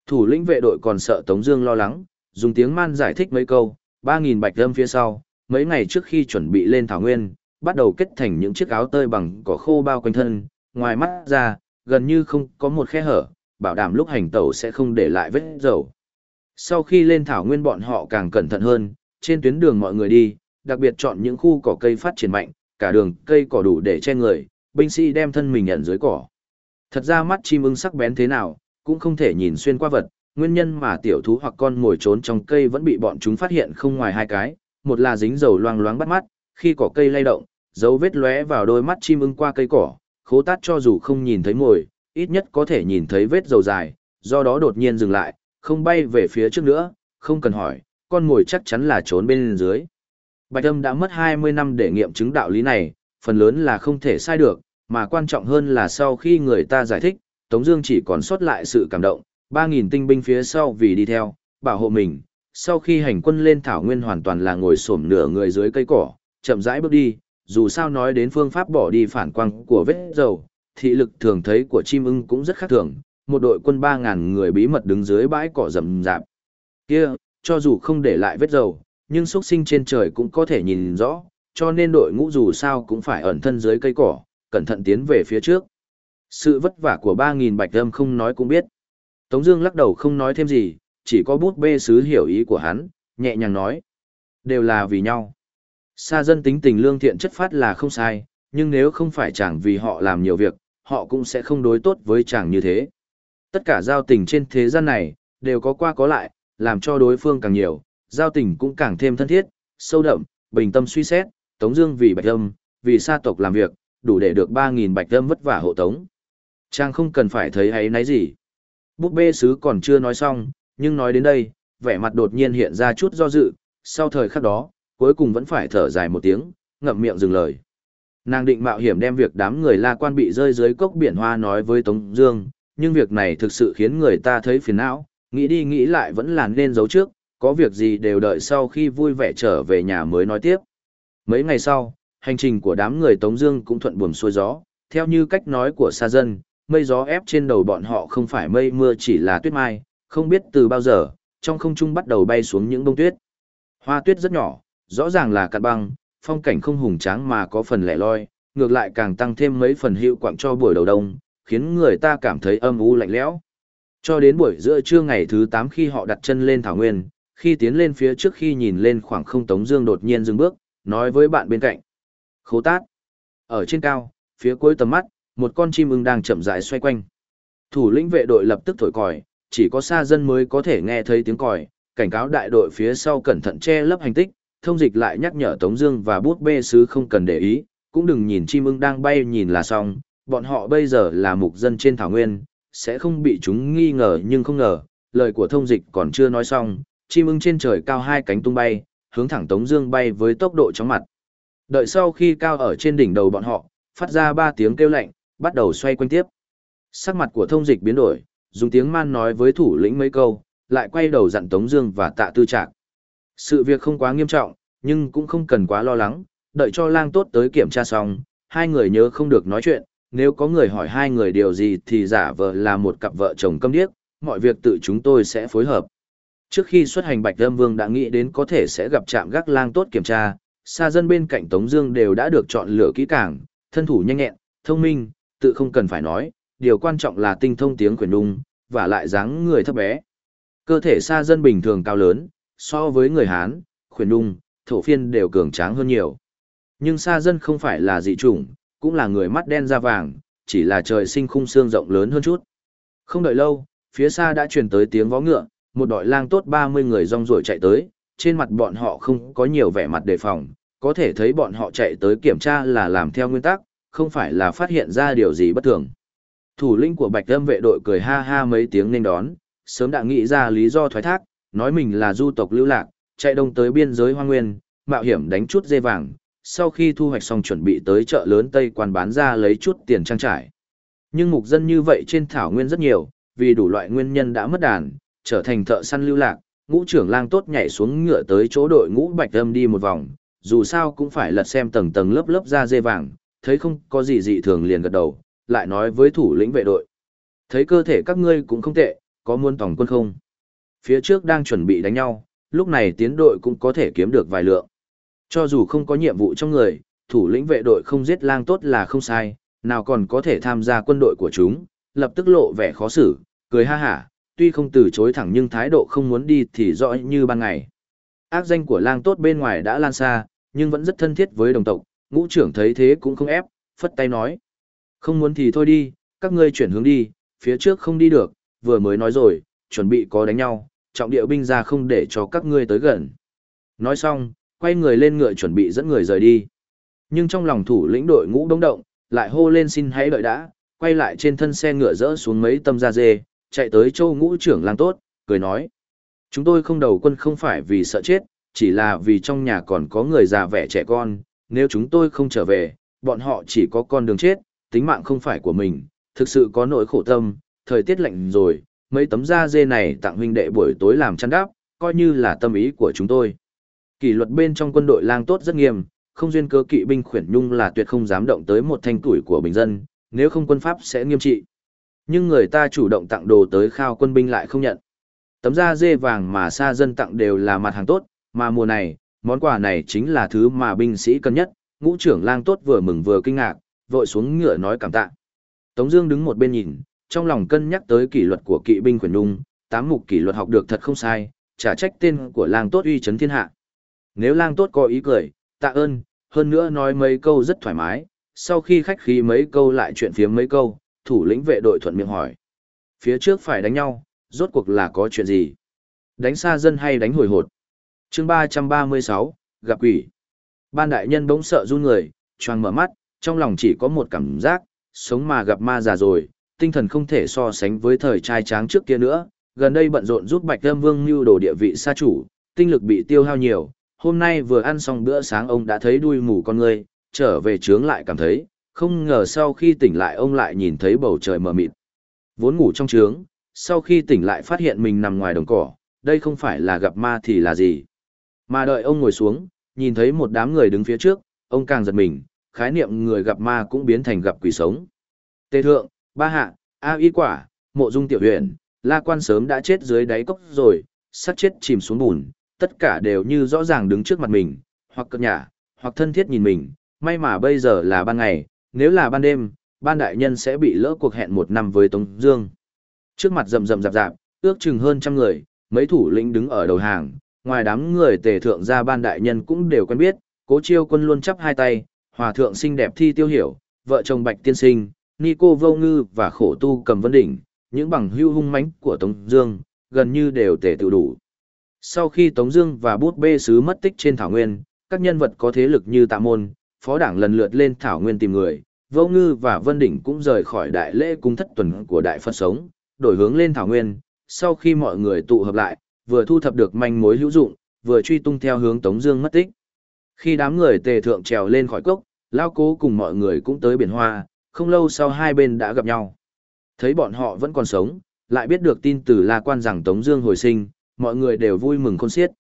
Thủ lĩnh vệ đội còn sợ Tống Dương lo lắng, dùng tiếng man giải thích mấy câu, 3.000 bạch lâm phía sau, mấy ngày trước khi chuẩn bị lên Thảo Nguyên, bắt đầu kết thành những chiếc áo tơi bằng cỏ khô bao quanh thân, ngoài mắt ra, gần như không có một khe hở, bảo đảm lúc hành tẩu sẽ không để lại vết dầu. Sau khi lên Thảo Nguyên bọn họ càng cẩn thận hơn, trên tuyến đường mọi người đi, đặc biệt chọn những khu cỏ cây phát triển mạnh, cả đường cây cỏ đủ để che người, binh sĩ đem thân mình nhận dưới cỏ. Thật ra mắt chim ưng sắc bén thế nào, cũng không thể nhìn xuyên qua vật, nguyên nhân mà tiểu thú hoặc con ngồi trốn trong cây vẫn bị bọn chúng phát hiện không ngoài hai cái, một là dính dầu loang loáng bắt mắt, khi cỏ cây lay động, dấu vết lóe vào đôi mắt chim ưng qua cây cỏ, khố tát cho dù không nhìn thấy mồi, ít nhất có thể nhìn thấy vết dầu dài, do đó đột nhiên dừng lại, không bay về phía trước nữa, không cần hỏi, con ngồi chắc chắn là trốn bên dưới. Bạch âm đã mất 20 năm để nghiệm chứng đạo lý này, phần lớn là không thể sai được, mà quan trọng hơn là sau khi người ta giải thích, Tống Dương chỉ còn sót lại sự cảm động, 3.000 tinh binh phía sau vì đi theo, bảo hộ mình. Sau khi hành quân lên thảo nguyên hoàn toàn là ngồi xổm nửa người dưới cây cỏ, chậm rãi bước đi, dù sao nói đến phương pháp bỏ đi phản quang của vết dầu, thị lực thường thấy của chim ưng cũng rất khác thường, một đội quân 3.000 người bí mật đứng dưới bãi cỏ rậm rạp. Kia, cho dù không để lại vết dầu, nhưng xuất sinh trên trời cũng có thể nhìn rõ, cho nên đội ngũ dù sao cũng phải ẩn thân dưới cây cỏ, cẩn thận tiến về phía trước. Sự vất vả của 3.000 bạch âm không nói cũng biết. Tống Dương lắc đầu không nói thêm gì, chỉ có bút bê sứ hiểu ý của hắn, nhẹ nhàng nói. Đều là vì nhau. Sa dân tính tình lương thiện chất phát là không sai, nhưng nếu không phải chẳng vì họ làm nhiều việc, họ cũng sẽ không đối tốt với chàng như thế. Tất cả giao tình trên thế gian này, đều có qua có lại, làm cho đối phương càng nhiều, giao tình cũng càng thêm thân thiết, sâu đậm, bình tâm suy xét, Tống Dương vì bạch âm, vì sa tộc làm việc, đủ để được 3.000 bạch âm vất vả hộ tống. Chàng không cần phải thấy ấy nấy gì. Búp bê sứ còn chưa nói xong, nhưng nói đến đây, vẻ mặt đột nhiên hiện ra chút do dự, sau thời khắc đó, cuối cùng vẫn phải thở dài một tiếng, ngậm miệng dừng lời. Nàng định mạo hiểm đem việc đám người la quan bị rơi dưới cốc biển hoa nói với Tống Dương, nhưng việc này thực sự khiến người ta thấy phiền não, nghĩ đi nghĩ lại vẫn là nên giấu trước, có việc gì đều đợi sau khi vui vẻ trở về nhà mới nói tiếp. Mấy ngày sau, hành trình của đám người Tống Dương cũng thuận buồm xuôi gió, theo như cách nói của xa dân, mây gió ép trên đầu bọn họ không phải mây mưa chỉ là tuyết mai, không biết từ bao giờ, trong không trung bắt đầu bay xuống những bông tuyết. Hoa tuyết rất nhỏ, rõ ràng là cát băng, phong cảnh không hùng tráng mà có phần lẻ loi, ngược lại càng tăng thêm mấy phần hiệu quạng cho buổi đầu đông, khiến người ta cảm thấy âm u lạnh lẽo. Cho đến buổi giữa trưa ngày thứ 8 khi họ đặt chân lên thảo nguyên, khi tiến lên phía trước khi nhìn lên khoảng không Tống Dương đột nhiên dừng bước, nói với bạn bên cạnh. Khố tát. Ở trên cao, phía cuối tầm mắt, một con chim ưng đang chậm rãi xoay quanh. Thủ lĩnh vệ đội lập tức thổi còi, chỉ có xa dân mới có thể nghe thấy tiếng còi, cảnh cáo đại đội phía sau cẩn thận che lấp hành tích, thông dịch lại nhắc nhở Tống Dương và bút bê sứ không cần để ý, cũng đừng nhìn chim ưng đang bay nhìn là xong, bọn họ bây giờ là mục dân trên thảo nguyên, sẽ không bị chúng nghi ngờ nhưng không ngờ, lời của thông dịch còn chưa nói xong, chim ưng trên trời cao hai cánh tung bay, hướng thẳng Tống Dương bay với tốc độ chóng mặt. Đợi sau khi cao ở trên đỉnh đầu bọn họ, phát ra ba tiếng kêu lạnh, bắt đầu xoay quanh tiếp. Sắc mặt của thông dịch biến đổi, dùng tiếng man nói với thủ lĩnh mấy câu, lại quay đầu dặn Tống Dương và Tạ Tư Trạc. Sự việc không quá nghiêm trọng, nhưng cũng không cần quá lo lắng, đợi cho lang tốt tới kiểm tra xong, hai người nhớ không được nói chuyện, nếu có người hỏi hai người điều gì thì giả vờ là một cặp vợ chồng câm điếc, mọi việc tự chúng tôi sẽ phối hợp. Trước khi xuất hành Bạch Lâm Vương đã nghĩ đến có thể sẽ gặp trạm gác lang tốt kiểm tra, xa dân bên cạnh Tống Dương đều đã được chọn lựa kỹ càng, thân thủ nhanh nhẹn, thông minh, tự không cần phải nói, điều quan trọng là tinh thông tiếng quyền đung, và lại dáng người thấp bé. Cơ thể xa dân bình thường cao lớn, so với người Hán, khuyển đung, thổ phiên đều cường tráng hơn nhiều. Nhưng xa dân không phải là dị chủng, cũng là người mắt đen da vàng, chỉ là trời sinh khung xương rộng lớn hơn chút. Không đợi lâu, phía xa đã truyền tới tiếng vó ngựa, một đội lang tốt 30 người rong ruổi chạy tới, trên mặt bọn họ không có nhiều vẻ mặt đề phòng, có thể thấy bọn họ chạy tới kiểm tra là làm theo nguyên tắc, không phải là phát hiện ra điều gì bất thường. Thủ lĩnh của Bạch Âm vệ đội cười ha ha mấy tiếng nên đón, sớm đã nghĩ ra lý do thoái thác, nói mình là du tộc lưu lạc, chạy đông tới biên giới hoang nguyên, mạo hiểm đánh chút dê vàng, sau khi thu hoạch xong chuẩn bị tới chợ lớn Tây quan bán ra lấy chút tiền trang trải. Nhưng mục dân như vậy trên thảo nguyên rất nhiều, vì đủ loại nguyên nhân đã mất đàn, trở thành thợ săn lưu lạc, ngũ trưởng lang tốt nhảy xuống ngựa tới chỗ đội ngũ bạch âm đi một vòng, dù sao cũng phải lật xem tầng tầng lớp lớp da dê vàng, thấy không có gì dị thường liền gật đầu, lại nói với thủ lĩnh vệ đội. Thấy cơ thể các ngươi cũng không tệ, có muốn tổng quân không? Phía trước đang chuẩn bị đánh nhau, lúc này tiến đội cũng có thể kiếm được vài lượng. Cho dù không có nhiệm vụ trong người, thủ lĩnh vệ đội không giết lang tốt là không sai, nào còn có thể tham gia quân đội của chúng, lập tức lộ vẻ khó xử, cười ha hả, tuy không từ chối thẳng nhưng thái độ không muốn đi thì rõ như ban ngày. Ác danh của lang tốt bên ngoài đã lan xa, nhưng vẫn rất thân thiết với đồng tộc, ngũ trưởng thấy thế cũng không ép, phất tay nói. Không muốn thì thôi đi, các ngươi chuyển hướng đi, phía trước không đi được, vừa mới nói rồi, chuẩn bị có đánh nhau, trọng địa binh ra không để cho các ngươi tới gần. Nói xong, quay người lên ngựa chuẩn bị dẫn người rời đi. Nhưng trong lòng thủ lĩnh đội ngũ đông động, lại hô lên xin hãy đợi đã, quay lại trên thân xe ngựa rỡ xuống mấy tâm da dê, chạy tới châu ngũ trưởng lang tốt, cười nói. Chúng tôi không đầu quân không phải vì sợ chết, chỉ là vì trong nhà còn có người già vẻ trẻ con, nếu chúng tôi không trở về, bọn họ chỉ có con đường chết, tính mạng không phải của mình, thực sự có nỗi khổ tâm, thời tiết lạnh rồi, mấy tấm da dê này tặng huynh đệ buổi tối làm chăn đáp, coi như là tâm ý của chúng tôi. Kỷ luật bên trong quân đội lang tốt rất nghiêm, không duyên cơ kỵ binh khuyển nhung là tuyệt không dám động tới một thanh tuổi của bình dân, nếu không quân pháp sẽ nghiêm trị. Nhưng người ta chủ động tặng đồ tới khao quân binh lại không nhận. Tấm da dê vàng mà xa dân tặng đều là mặt hàng tốt, mà mùa này, món quà này chính là thứ mà binh sĩ cần nhất. Ngũ trưởng lang tốt vừa mừng vừa kinh ngạc, vội xuống ngựa nói cảm tạ. Tống Dương đứng một bên nhìn, trong lòng cân nhắc tới kỷ luật của kỵ binh quyền nhung, tám mục kỷ luật học được thật không sai, trả trách tên của lang tốt uy chấn thiên hạ. Nếu lang tốt có ý cười, tạ ơn, hơn nữa nói mấy câu rất thoải mái, sau khi khách khí mấy câu lại chuyện phiếm mấy câu, thủ lĩnh vệ đội thuận miệng hỏi. Phía trước phải đánh nhau, rốt cuộc là có chuyện gì? Đánh xa dân hay đánh hồi hột? chương 336, gặp quỷ. Ban đại nhân bỗng sợ run người, choàng mở mắt, trong lòng chỉ có một cảm giác, sống mà gặp ma già rồi, tinh thần không thể so sánh với thời trai tráng trước kia nữa. Gần đây bận rộn giúp Bạch Âm Vương mưu đồ địa vị xa chủ, tinh lực bị tiêu hao nhiều. Hôm nay vừa ăn xong bữa sáng ông đã thấy đuôi mù con người, trở về trướng lại cảm thấy, không ngờ sau khi tỉnh lại ông lại nhìn thấy bầu trời mờ mịt. Vốn ngủ trong trướng, sau khi tỉnh lại phát hiện mình nằm ngoài đồng cỏ, đây không phải là gặp ma thì là gì. Mà đợi ông ngồi xuống, nhìn thấy một đám người đứng phía trước, ông càng giật mình, khái niệm người gặp ma cũng biến thành gặp quỷ sống. Tề thượng, ba hạ, A y quả, mộ dung tiểu huyền, la quan sớm đã chết dưới đáy cốc rồi, sát chết chìm xuống bùn, tất cả đều như rõ ràng đứng trước mặt mình, hoặc cợt nhả, hoặc thân thiết nhìn mình, may mà bây giờ là ban ngày, nếu là ban đêm, ban đại nhân sẽ bị lỡ cuộc hẹn một năm với Tống Dương. Trước mặt rầm rầm rạp rạp, ước chừng hơn trăm người, mấy thủ lĩnh đứng ở đầu hàng, ngoài đám người tề thượng ra ban đại nhân cũng đều quen biết, cố chiêu quân luôn chắp hai tay, hòa thượng xinh đẹp thi tiêu hiểu, vợ chồng bạch tiên sinh, ni cô vô ngư và khổ tu cầm vân đỉnh, những bằng hưu hung mãnh của Tống Dương, gần như đều tề tự đủ. Sau khi Tống Dương và bút bê sứ mất tích trên thảo nguyên, các nhân vật có thế lực như Tạ Môn, Phó Đảng lần lượt lên thảo nguyên tìm người, Vô Ngư và Vân Đỉnh cũng rời khỏi đại lễ cung thất tuần của Đại Phật sống, đổi hướng lên thảo nguyên. Sau khi mọi người tụ hợp lại, vừa thu thập được manh mối hữu dụng, vừa truy tung theo hướng Tống Dương mất tích. Khi đám người tề thượng trèo lên khỏi cốc, Lao Cố cùng mọi người cũng tới biển hoa, không lâu sau hai bên đã gặp nhau. Thấy bọn họ vẫn còn sống, lại biết được tin từ La Quan rằng Tống Dương hồi sinh, mọi người đều vui mừng khôn xiết.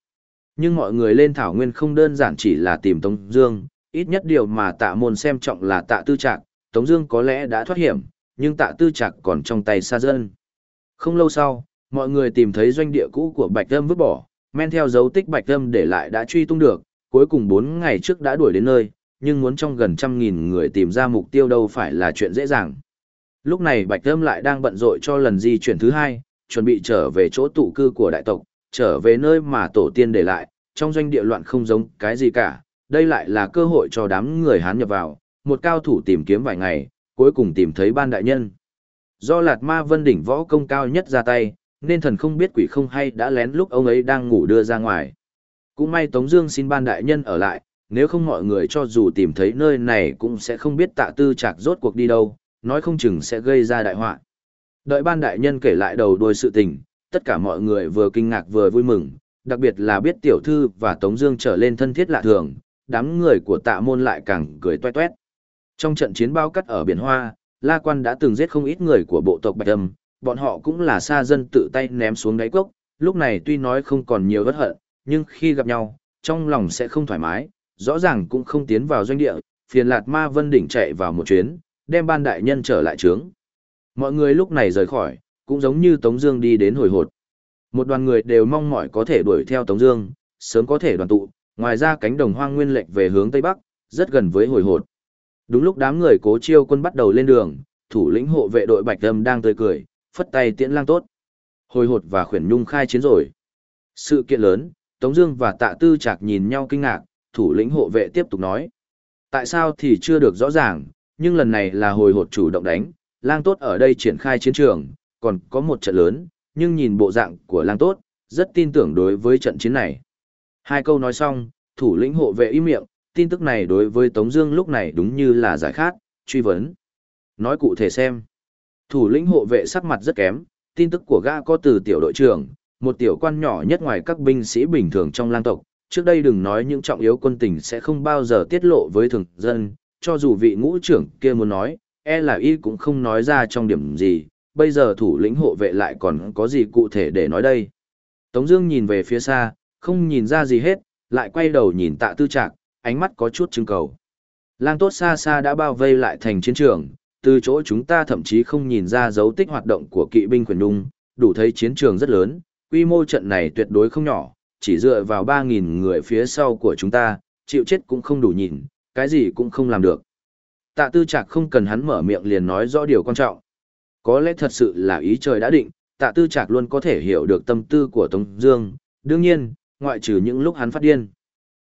Nhưng mọi người lên thảo nguyên không đơn giản chỉ là tìm Tống Dương, ít nhất điều mà Tạ Môn xem trọng là Tạ Tư Trạc. Tống Dương có lẽ đã thoát hiểm, nhưng Tạ Tư Trạc còn trong tay Sa Dân. Không lâu sau, mọi người tìm thấy doanh địa cũ của Bạch Âm vứt bỏ, men theo dấu tích Bạch Âm để lại đã truy tung được, cuối cùng 4 ngày trước đã đuổi đến nơi, nhưng muốn trong gần trăm nghìn người tìm ra mục tiêu đâu phải là chuyện dễ dàng. Lúc này Bạch Âm lại đang bận rộn cho lần di chuyển thứ hai, chuẩn bị trở về chỗ tụ cư của đại tộc, trở về nơi mà tổ tiên để lại, trong doanh địa loạn không giống cái gì cả, đây lại là cơ hội cho đám người Hán nhập vào, một cao thủ tìm kiếm vài ngày, cuối cùng tìm thấy ban đại nhân. Do Lạt Ma Vân đỉnh võ công cao nhất ra tay, nên thần không biết quỷ không hay đã lén lúc ông ấy đang ngủ đưa ra ngoài. Cũng may Tống Dương xin ban đại nhân ở lại, nếu không mọi người cho dù tìm thấy nơi này cũng sẽ không biết tạ tư Trạc rốt cuộc đi đâu, nói không chừng sẽ gây ra đại họa. Đợi ban đại nhân kể lại đầu đuôi sự tình, tất cả mọi người vừa kinh ngạc vừa vui mừng, đặc biệt là biết tiểu thư và Tống Dương trở lên thân thiết lạ thường, đám người của tạ môn lại càng cười toe toét. Trong trận chiến bao cắt ở biển Hoa, La Quan đã từng giết không ít người của bộ tộc Bạch Âm, bọn họ cũng là xa dân tự tay ném xuống đáy cốc, lúc này tuy nói không còn nhiều bất hận, nhưng khi gặp nhau, trong lòng sẽ không thoải mái, rõ ràng cũng không tiến vào doanh địa, phiền lạt ma vân đỉnh chạy vào một chuyến, đem ban đại nhân trở lại trướng. Mọi người lúc này rời khỏi, cũng giống như Tống Dương đi đến hồi hột. Một đoàn người đều mong mỏi có thể đuổi theo Tống Dương, sớm có thể đoàn tụ. Ngoài ra cánh đồng hoang nguyên lệch về hướng tây bắc, rất gần với hồi hột. Đúng lúc đám người cố chiêu quân bắt đầu lên đường, thủ lĩnh hộ vệ đội bạch âm đang tươi cười, phất tay tiễn lang tốt. Hồi hột và khuyển nhung khai chiến rồi. Sự kiện lớn, Tống Dương và Tạ Tư Trạc nhìn nhau kinh ngạc, thủ lĩnh hộ vệ tiếp tục nói. Tại sao thì chưa được rõ ràng, nhưng lần này là hồi hột chủ động đánh, lang tốt ở đây triển khai chiến trường, còn có một trận lớn, nhưng nhìn bộ dạng của lang tốt, rất tin tưởng đối với trận chiến này. Hai câu nói xong, thủ lĩnh hộ vệ im miệng, tin tức này đối với Tống Dương lúc này đúng như là giải khát, truy vấn. Nói cụ thể xem. Thủ lĩnh hộ vệ sắc mặt rất kém, tin tức của gã có từ tiểu đội trưởng, một tiểu quan nhỏ nhất ngoài các binh sĩ bình thường trong lang tộc. Trước đây đừng nói những trọng yếu quân tình sẽ không bao giờ tiết lộ với thường dân, cho dù vị ngũ trưởng kia muốn nói, e là y cũng không nói ra trong điểm gì, bây giờ thủ lĩnh hộ vệ lại còn có gì cụ thể để nói đây. Tống Dương nhìn về phía xa, không nhìn ra gì hết, lại quay đầu nhìn tạ tư trạc, ánh mắt có chút trưng cầu. Lang tốt xa xa đã bao vây lại thành chiến trường, từ chỗ chúng ta thậm chí không nhìn ra dấu tích hoạt động của kỵ binh quyền nung, đủ thấy chiến trường rất lớn, quy mô trận này tuyệt đối không nhỏ, chỉ dựa vào 3.000 người phía sau của chúng ta, chịu chết cũng không đủ nhìn, cái gì cũng không làm được. Tạ tư trạc không cần hắn mở miệng liền nói rõ điều quan trọng. Có lẽ thật sự là ý trời đã định, tạ tư trạc luôn có thể hiểu được tâm tư của Tống Dương, đương nhiên, ngoại trừ những lúc hắn phát điên.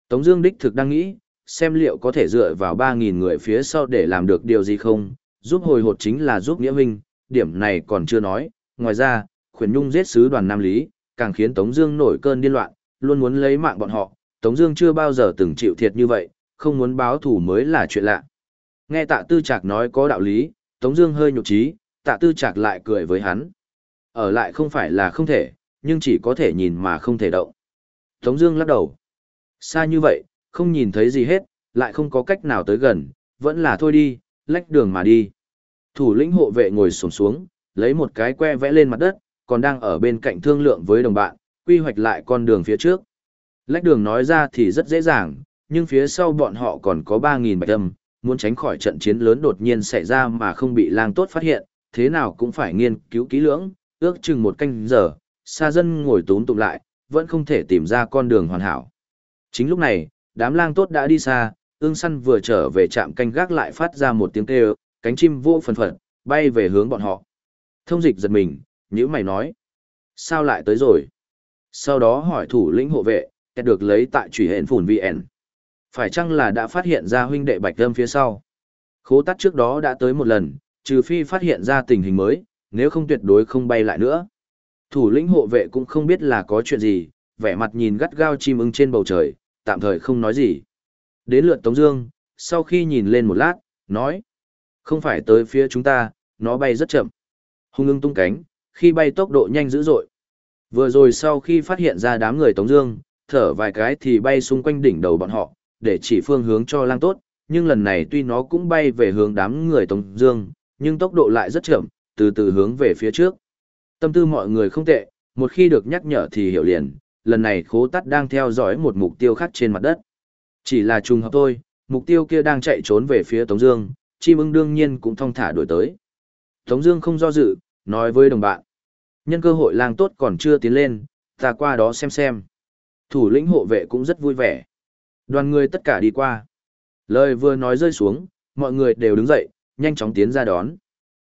Tống Dương đích thực đang nghĩ, xem liệu có thể dựa vào 3.000 người phía sau để làm được điều gì không, giúp hồi hột chính là giúp nghĩa minh, điểm này còn chưa nói, ngoài ra, khuyển nhung giết sứ đoàn Nam Lý, càng khiến Tống Dương nổi cơn điên loạn, luôn muốn lấy mạng bọn họ, Tống Dương chưa bao giờ từng chịu thiệt như vậy, không muốn báo thù mới là chuyện lạ. Nghe Tạ Tư Trạc nói có đạo lý, Tống Dương hơi nhục trí, Tạ Tư Trạc lại cười với hắn. Ở lại không phải là không thể, nhưng chỉ có thể nhìn mà không thể động. Tống Dương lắc đầu. Xa như vậy, không nhìn thấy gì hết, lại không có cách nào tới gần, vẫn là thôi đi, lách đường mà đi. Thủ lĩnh hộ vệ ngồi sồn xuống, lấy một cái que vẽ lên mặt đất, còn đang ở bên cạnh thương lượng với đồng bạn, quy hoạch lại con đường phía trước. Lách đường nói ra thì rất dễ dàng, nhưng phía sau bọn họ còn có 3.000 bạch âm, muốn tránh khỏi trận chiến lớn đột nhiên xảy ra mà không bị lang tốt phát hiện, thế nào cũng phải nghiên cứu kỹ lưỡng, ước chừng một canh giờ, xa dân ngồi tốn tụng lại, vẫn không thể tìm ra con đường hoàn hảo. Chính lúc này, đám lang tốt đã đi xa, ương săn vừa trở về trạm canh gác lại phát ra một tiếng kêu, cánh chim vô phần phật, bay về hướng bọn họ. Thông dịch giật mình, nhữ mày nói. Sao lại tới rồi? Sau đó hỏi thủ lĩnh hộ vệ, kẹt được lấy tại trùy hện phủn VN. Phải chăng là đã phát hiện ra huynh đệ bạch thơm phía sau? Khố tắt trước đó đã tới một lần, trừ phi phát hiện ra tình hình mới, nếu không tuyệt đối không bay lại nữa. Thủ lĩnh hộ vệ cũng không biết là có chuyện gì, vẻ mặt nhìn gắt gao chim ưng trên bầu trời, tạm thời không nói gì. Đến lượt Tống Dương, sau khi nhìn lên một lát, nói: không phải tới phía chúng ta, nó bay rất chậm. Hung ưng tung cánh, khi bay tốc độ nhanh dữ dội. Vừa rồi sau khi phát hiện ra đám người Tống Dương, thở vài cái thì bay xung quanh đỉnh đầu bọn họ, để chỉ phương hướng cho lang tốt. Nhưng lần này tuy nó cũng bay về hướng đám người Tống Dương, nhưng tốc độ lại rất chậm, từ từ hướng về phía trước. Tâm tư mọi người không tệ, một khi được nhắc nhở thì hiểu liền. Lần này Khố Tát đang theo dõi một mục tiêu khác trên mặt đất. Chỉ là trùng hợp thôi, mục tiêu kia đang chạy trốn về phía Tống Dương, chim ưng đương nhiên cũng thong thả đuổi tới. Tống Dương không do dự, nói với đồng bạn, nhân cơ hội lang tốt còn chưa tiến lên, ta qua đó xem xem. Thủ lĩnh hộ vệ cũng rất vui vẻ. Đoàn người tất cả đi qua. Lời vừa nói rơi xuống, mọi người đều đứng dậy, nhanh chóng tiến ra đón.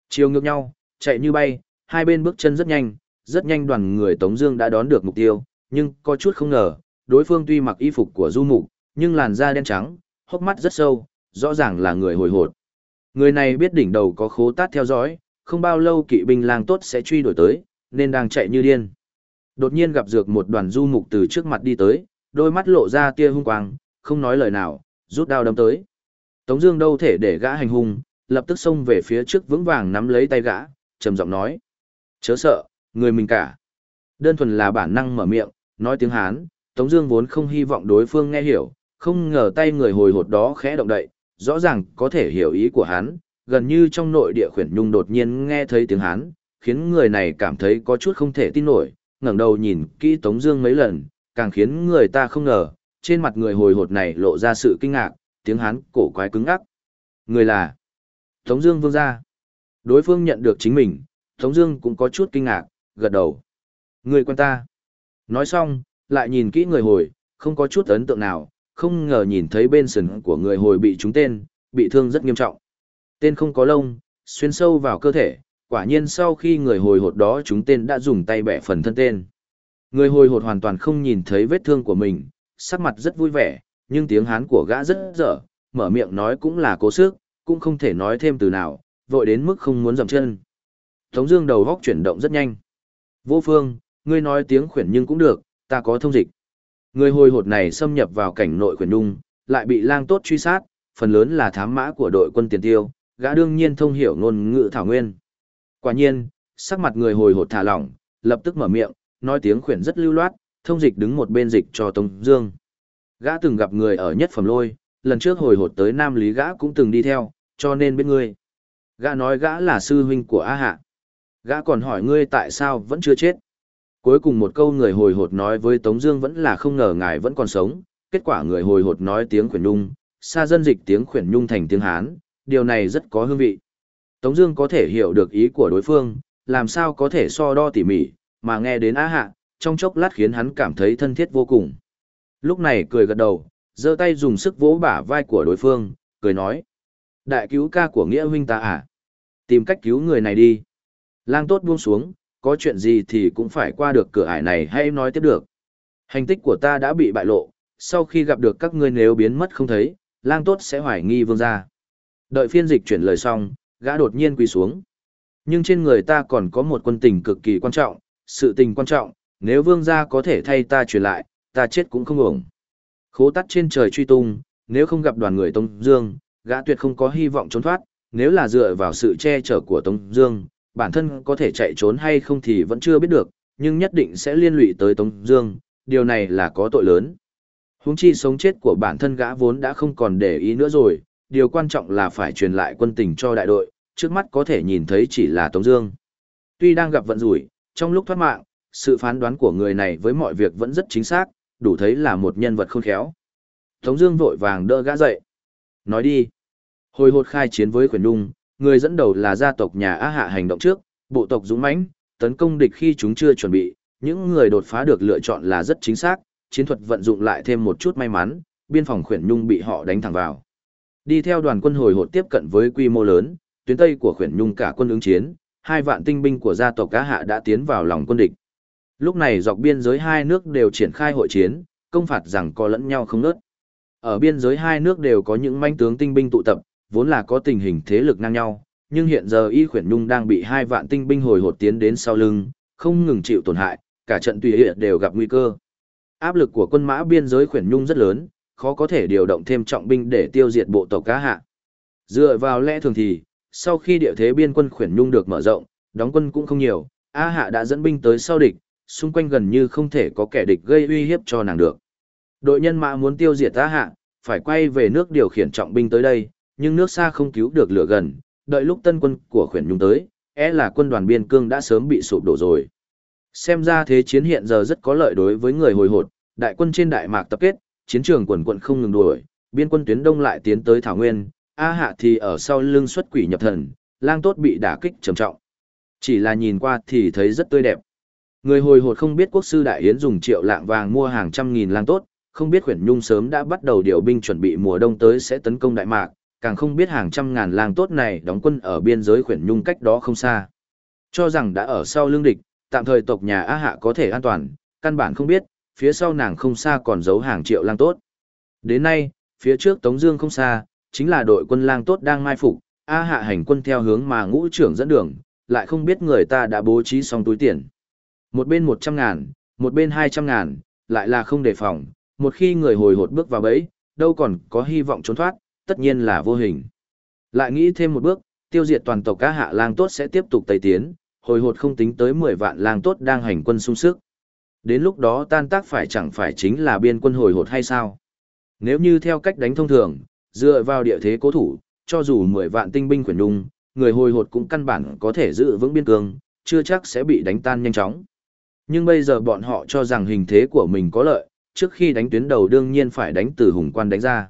Chiều ngược nhau, chạy như bay, hai bên bước chân rất nhanh, rất nhanh đoàn người Tống Dương đã đón được mục tiêu, nhưng có chút không ngờ, đối phương tuy mặc y phục của du mục, nhưng làn da đen trắng, hốc mắt rất sâu, rõ ràng là người hồi hột. Người này biết đỉnh đầu có khố tát theo dõi, không bao lâu kỵ binh lang tốt sẽ truy đuổi tới, nên đang chạy như điên. Đột nhiên gặp dược một đoàn du mục từ trước mặt đi tới, đôi mắt lộ ra tia hung quang, không nói lời nào, rút đao đâm tới. Tống Dương đâu thể để gã hành hung, lập tức xông về phía trước vững vàng nắm lấy tay gã, trầm giọng nói: chớ sợ, người mình cả. Đơn thuần là bản năng mở miệng, nói tiếng Hán. Tống Dương vốn không hy vọng đối phương nghe hiểu, không ngờ tay người hồi hột đó khẽ động đậy, rõ ràng có thể hiểu ý của hắn, gần như trong nội địa khuyển nhung đột nhiên nghe thấy tiếng hán khiến người này cảm thấy có chút không thể tin nổi, ngẩng đầu nhìn kỹ Tống Dương mấy lần, càng khiến người ta không ngờ, trên mặt người hồi hột này lộ ra sự kinh ngạc, tiếng hán cổ quái cứng ngắc. Người là Tống Dương vương gia. Đối phương nhận được chính mình, Tống Dương cũng có chút kinh ngạc, gật đầu. Người quen ta. Nói xong, lại nhìn kỹ người hồi, không có chút ấn tượng nào, không ngờ nhìn thấy bên sườn của người hồi bị trúng tên, bị thương rất nghiêm trọng. Tên không có lông, xuyên sâu vào cơ thể, quả nhiên sau khi người hồi hột đó chúng tên đã dùng tay bẻ phần thân tên. Người hồi hột hoàn toàn không nhìn thấy vết thương của mình, sắc mặt rất vui vẻ, nhưng tiếng hán của gã rất dở, mở miệng nói cũng là cố sức, cũng không thể nói thêm từ nào, vội đến mức không muốn dầm chân. Tống Dương đầu góc chuyển động rất nhanh. Vô phương, ngươi nói tiếng khuyển nhưng cũng được, ta có thông dịch. Người hồi hột này xâm nhập vào cảnh nội khuyển đung, lại bị lang tốt truy sát, phần lớn là thám mã của đội quân tiền tiêu, gã đương nhiên thông hiểu ngôn ngữ thảo nguyên. Quả nhiên, sắc mặt người hồi hột thả lỏng, lập tức mở miệng, nói tiếng khuyển rất lưu loát, thông dịch đứng một bên dịch cho Tống Dương. Gã từng gặp người ở nhất phẩm lôi, lần trước hồi hột tới Nam Lý gã cũng từng đi theo, cho nên biết ngươi. Gã nói gã là sư huynh của A Hạ. Gã còn hỏi ngươi tại sao vẫn chưa chết. Cuối cùng một câu người hồi hột nói với Tống Dương vẫn là không ngờ ngài vẫn còn sống. Kết quả người hồi hột nói tiếng khuyển nhung, xa dân dịch tiếng khuyển nhung thành tiếng Hán, điều này rất có hương vị. Tống Dương có thể hiểu được ý của đối phương, làm sao có thể so đo tỉ mỉ, mà nghe đến á hạ, trong chốc lát khiến hắn cảm thấy thân thiết vô cùng. Lúc này cười gật đầu, giơ tay dùng sức vỗ bả vai của đối phương, cười nói: Đại cứu ca của nghĩa huynh ta à? Tìm cách cứu người này đi. Lang tốt buông xuống, có chuyện gì thì cũng phải qua được cửa ải này hay nói tiếp được. Hành tích của ta đã bị bại lộ, sau khi gặp được các ngươi nếu biến mất không thấy, lang tốt sẽ hoài nghi vương gia. Đợi phiên dịch chuyển lời xong, gã đột nhiên quỳ xuống. Nhưng trên người ta còn có một quân tình cực kỳ quan trọng, sự tình quan trọng, nếu vương gia có thể thay ta truyền lại, ta chết cũng không ổng. Khố tắt trên trời truy tung, nếu không gặp đoàn người Tông Dương, gã tuyệt không có hy vọng trốn thoát, nếu là dựa vào sự che chở của Tông Dương, bản thân có thể chạy trốn hay không thì vẫn chưa biết được, nhưng nhất định sẽ liên lụy tới Tống Dương, điều này là có tội lớn. Huống chi sống chết của bản thân gã vốn đã không còn để ý nữa rồi, điều quan trọng là phải truyền lại quân tình cho đại đội, trước mắt có thể nhìn thấy chỉ là Tống Dương. Tuy đang gặp vận rủi, trong lúc thoát mạng, sự phán đoán của người này với mọi việc vẫn rất chính xác, đủ thấy là một nhân vật khôn khéo. Tống Dương vội vàng đỡ gã dậy, nói đi. Hồi hột khai chiến với Quyền Nhung, người dẫn đầu là gia tộc nhà Á Hạ hành động trước, bộ tộc dũng mãnh, tấn công địch khi chúng chưa chuẩn bị, những người đột phá được lựa chọn là rất chính xác, chiến thuật vận dụng lại thêm một chút may mắn, biên phòng Khuyển Nhung bị họ đánh thẳng vào. Đi theo đoàn quân hồi hột tiếp cận với quy mô lớn, tuyến tây của Khuyển Nhung cả quân ứng chiến, hai vạn tinh binh của gia tộc Cá Hạ đã tiến vào lòng quân địch. Lúc này dọc biên giới hai nước đều triển khai hội chiến, công phạt rằng có lẫn nhau không ngớt. Ở biên giới hai nước đều có những manh tướng tinh binh tụ tập, vốn là có tình hình thế lực ngang nhau, nhưng hiện giờ Y Khuyển Nhung đang bị hai vạn tinh binh hồi hột tiến đến sau lưng, không ngừng chịu tổn hại, cả trận tùy hiện đều gặp nguy cơ. Áp lực của quân mã biên giới Khuyển Nhung rất lớn, khó có thể điều động thêm trọng binh để tiêu diệt bộ tộc cá hạ. Dựa vào lẽ thường thì, sau khi địa thế biên quân Khuyển Nhung được mở rộng, đóng quân cũng không nhiều, A Hạ đã dẫn binh tới sau địch, xung quanh gần như không thể có kẻ địch gây uy hiếp cho nàng được. Đội nhân mã muốn tiêu diệt A Hạ, phải quay về nước điều khiển trọng binh tới đây, nhưng nước xa không cứu được lửa gần, đợi lúc tân quân của khuyển nhung tới, e là quân đoàn biên cương đã sớm bị sụp đổ rồi. Xem ra thế chiến hiện giờ rất có lợi đối với người hồi hột, đại quân trên đại mạc tập kết, chiến trường quần quận không ngừng đuổi, biên quân tuyến đông lại tiến tới Thảo Nguyên, A Hạ thì ở sau lưng xuất quỷ nhập thần, lang tốt bị đả kích trầm trọng. Chỉ là nhìn qua thì thấy rất tươi đẹp. Người hồi hột không biết quốc sư đại yến dùng triệu lạng vàng mua hàng trăm nghìn lang tốt, không biết khuyển nhung sớm đã bắt đầu điều binh chuẩn bị mùa đông tới sẽ tấn công đại mạc, càng không biết hàng trăm ngàn lang tốt này đóng quân ở biên giới khuyển nhung cách đó không xa. Cho rằng đã ở sau lương địch, tạm thời tộc nhà A Hạ có thể an toàn, căn bản không biết, phía sau nàng không xa còn giấu hàng triệu lang tốt. Đến nay, phía trước Tống Dương không xa, chính là đội quân lang tốt đang mai phục, A Hạ hành quân theo hướng mà ngũ trưởng dẫn đường, lại không biết người ta đã bố trí xong túi tiền. Một bên một trăm ngàn, một bên hai trăm ngàn, lại là không đề phòng, một khi người hồi hột bước vào bẫy, đâu còn có hy vọng trốn thoát, tất nhiên là vô hình. Lại nghĩ thêm một bước, tiêu diệt toàn tộc cá hạ lang tốt sẽ tiếp tục tây tiến, hồi hột không tính tới 10 vạn lang tốt đang hành quân sung sức. Đến lúc đó tan tác phải chẳng phải chính là biên quân hồi hột hay sao? Nếu như theo cách đánh thông thường, dựa vào địa thế cố thủ, cho dù 10 vạn tinh binh quyển đung, người hồi hột cũng căn bản có thể giữ vững biên cương, chưa chắc sẽ bị đánh tan nhanh chóng. Nhưng bây giờ bọn họ cho rằng hình thế của mình có lợi, trước khi đánh tuyến đầu đương nhiên phải đánh từ hùng quan đánh ra.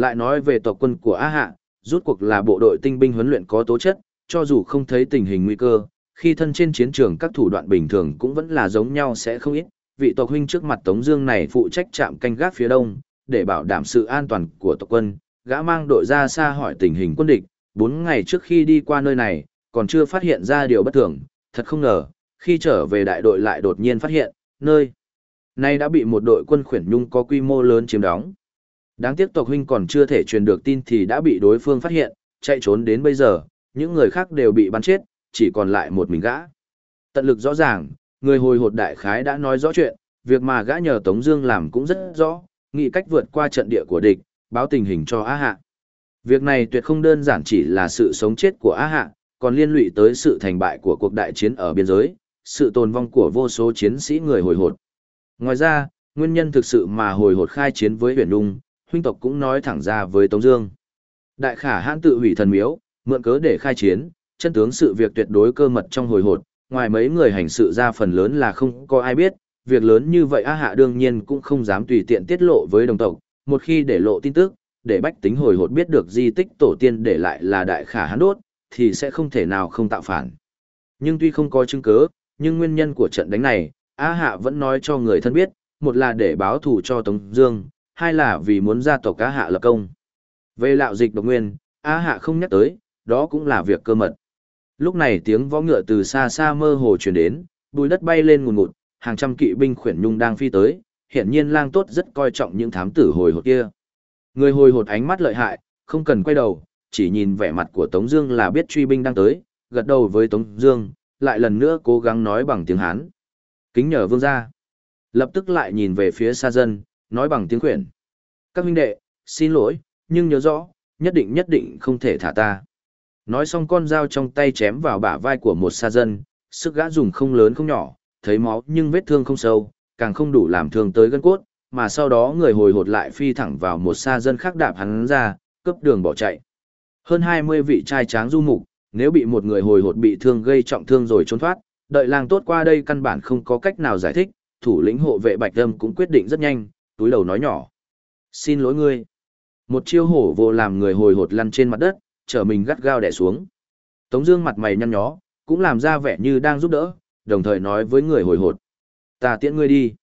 Lại nói về tộc quân của A Hạ, rút cuộc là bộ đội tinh binh huấn luyện có tố chất, cho dù không thấy tình hình nguy cơ, khi thân trên chiến trường các thủ đoạn bình thường cũng vẫn là giống nhau sẽ không ít. Vị tộc huynh trước mặt Tống Dương này phụ trách chạm canh gác phía đông, để bảo đảm sự an toàn của tộc quân, gã mang đội ra xa hỏi tình hình quân địch. Bốn ngày trước khi đi qua nơi này, còn chưa phát hiện ra điều bất thường, thật không ngờ, khi trở về đại đội lại đột nhiên phát hiện, nơi này đã bị một đội quân khuyển nhung có quy mô lớn chiếm đóng. Đáng tiếc tộc huynh còn chưa thể truyền được tin thì đã bị đối phương phát hiện, chạy trốn đến bây giờ, những người khác đều bị bắn chết, chỉ còn lại một mình gã. Tận lực rõ ràng, người hồi hột đại khái đã nói rõ chuyện, việc mà gã nhờ Tống Dương làm cũng rất rõ, nghĩ cách vượt qua trận địa của địch, báo tình hình cho Á Hạ. Việc này tuyệt không đơn giản chỉ là sự sống chết của Á Hạ, còn liên lụy tới sự thành bại của cuộc đại chiến ở biên giới, sự tồn vong của vô số chiến sĩ người hồi hột. Ngoài ra, nguyên nhân thực sự mà hồi hột khai chiến với huyền dung huynh tộc cũng nói thẳng ra với Tống Dương. Đại khả hãn tự hủy thần miếu, mượn cớ để khai chiến, chân tướng sự việc tuyệt đối cơ mật trong hồi hột, ngoài mấy người hành sự ra phần lớn là không có ai biết, việc lớn như vậy A Hạ đương nhiên cũng không dám tùy tiện tiết lộ với đồng tộc, một khi để lộ tin tức, để bách tính hồi hột biết được di tích tổ tiên để lại là đại khả hán đốt, thì sẽ không thể nào không tạo phản. Nhưng tuy không có chứng cứ, nhưng nguyên nhân của trận đánh này, A Hạ vẫn nói cho người thân biết, một là để báo thù cho Tống Dương, hai là vì muốn gia tộc Á Hạ lập công. Về lạo dịch độc nguyên, Á Hạ không nhắc tới, đó cũng là việc cơ mật. Lúc này tiếng võ ngựa từ xa xa mơ hồ truyền đến, bùi đất bay lên ngùn ngụt, hàng trăm kỵ binh khuyển nhung đang phi tới, hiển nhiên lang tốt rất coi trọng những thám tử hồi hột kia. Người hồi hột ánh mắt lợi hại, không cần quay đầu, chỉ nhìn vẻ mặt của Tống Dương là biết truy binh đang tới, gật đầu với Tống Dương, lại lần nữa cố gắng nói bằng tiếng Hán. Kính nhờ vương gia. Lập tức lại nhìn về phía xa dân, nói bằng tiếng khuyển. Các huynh đệ, xin lỗi, nhưng nhớ rõ, nhất định nhất định không thể thả ta. Nói xong con dao trong tay chém vào bả vai của một Sa dân, sức gã dùng không lớn không nhỏ, thấy máu nhưng vết thương không sâu, càng không đủ làm thương tới gân cốt, mà sau đó người hồi hột lại phi thẳng vào một Sa dân khác đạp hắn ra, cấp đường bỏ chạy. Hơn 20 vị trai tráng du mục, nếu bị một người hồi hột bị thương gây trọng thương rồi trốn thoát, đợi làng tốt qua đây căn bản không có cách nào giải thích, thủ lĩnh hộ vệ Bạch Âm cũng quyết định rất nhanh, túi đầu nói nhỏ. Xin lỗi ngươi. Một chiêu hổ vô làm người hồi hột lăn trên mặt đất, trở mình gắt gao đè xuống. Tống Dương mặt mày nhăn nhó, cũng làm ra vẻ như đang giúp đỡ, đồng thời nói với người hồi hột: Ta tiễn ngươi đi.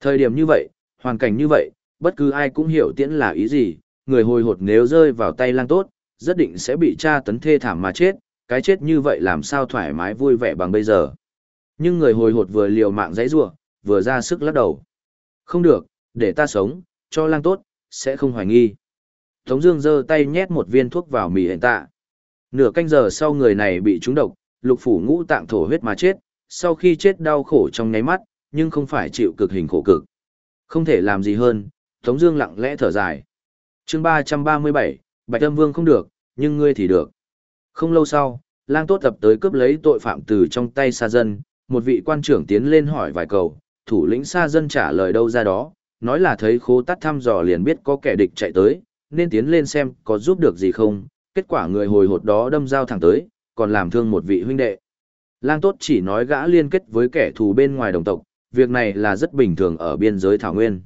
Thời điểm như vậy, hoàn cảnh như vậy, bất cứ ai cũng hiểu tiễn là ý gì. Người hồi hột nếu rơi vào tay lang tốt, rất định sẽ bị tra tấn thê thảm mà chết. Cái chết như vậy làm sao thoải mái vui vẻ bằng bây giờ? Nhưng người hồi hột vừa liều mạng dãy rủa, vừa ra sức lắc đầu. Không được, để ta sống, cho lang tốt, sẽ không hoài nghi. Tống Dương giơ tay nhét một viên thuốc vào mì hiện tạ. Nửa canh giờ sau người này bị trúng độc, lục phủ ngũ tạng thổ huyết mà chết. Sau khi chết đau khổ trong nháy mắt, nhưng không phải chịu cực hình khổ cực. Không thể làm gì hơn, Tống Dương lặng lẽ thở dài. Chương 337, Bạch Âm Vương không được, nhưng ngươi thì được. Không lâu sau, Lang Tốt tập tới cướp lấy tội phạm từ trong tay Sa Dân. Một vị quan trưởng tiến lên hỏi vài câu, thủ lĩnh Sa Dân trả lời đâu ra đó, nói là thấy khố tắt thăm dò liền biết có kẻ địch chạy tới, nên tiến lên xem có giúp được gì không, kết quả người hồi hột đó đâm dao thẳng tới, còn làm thương một vị huynh đệ. Lang tốt chỉ nói gã liên kết với kẻ thù bên ngoài đồng tộc, việc này là rất bình thường ở biên giới Thảo Nguyên.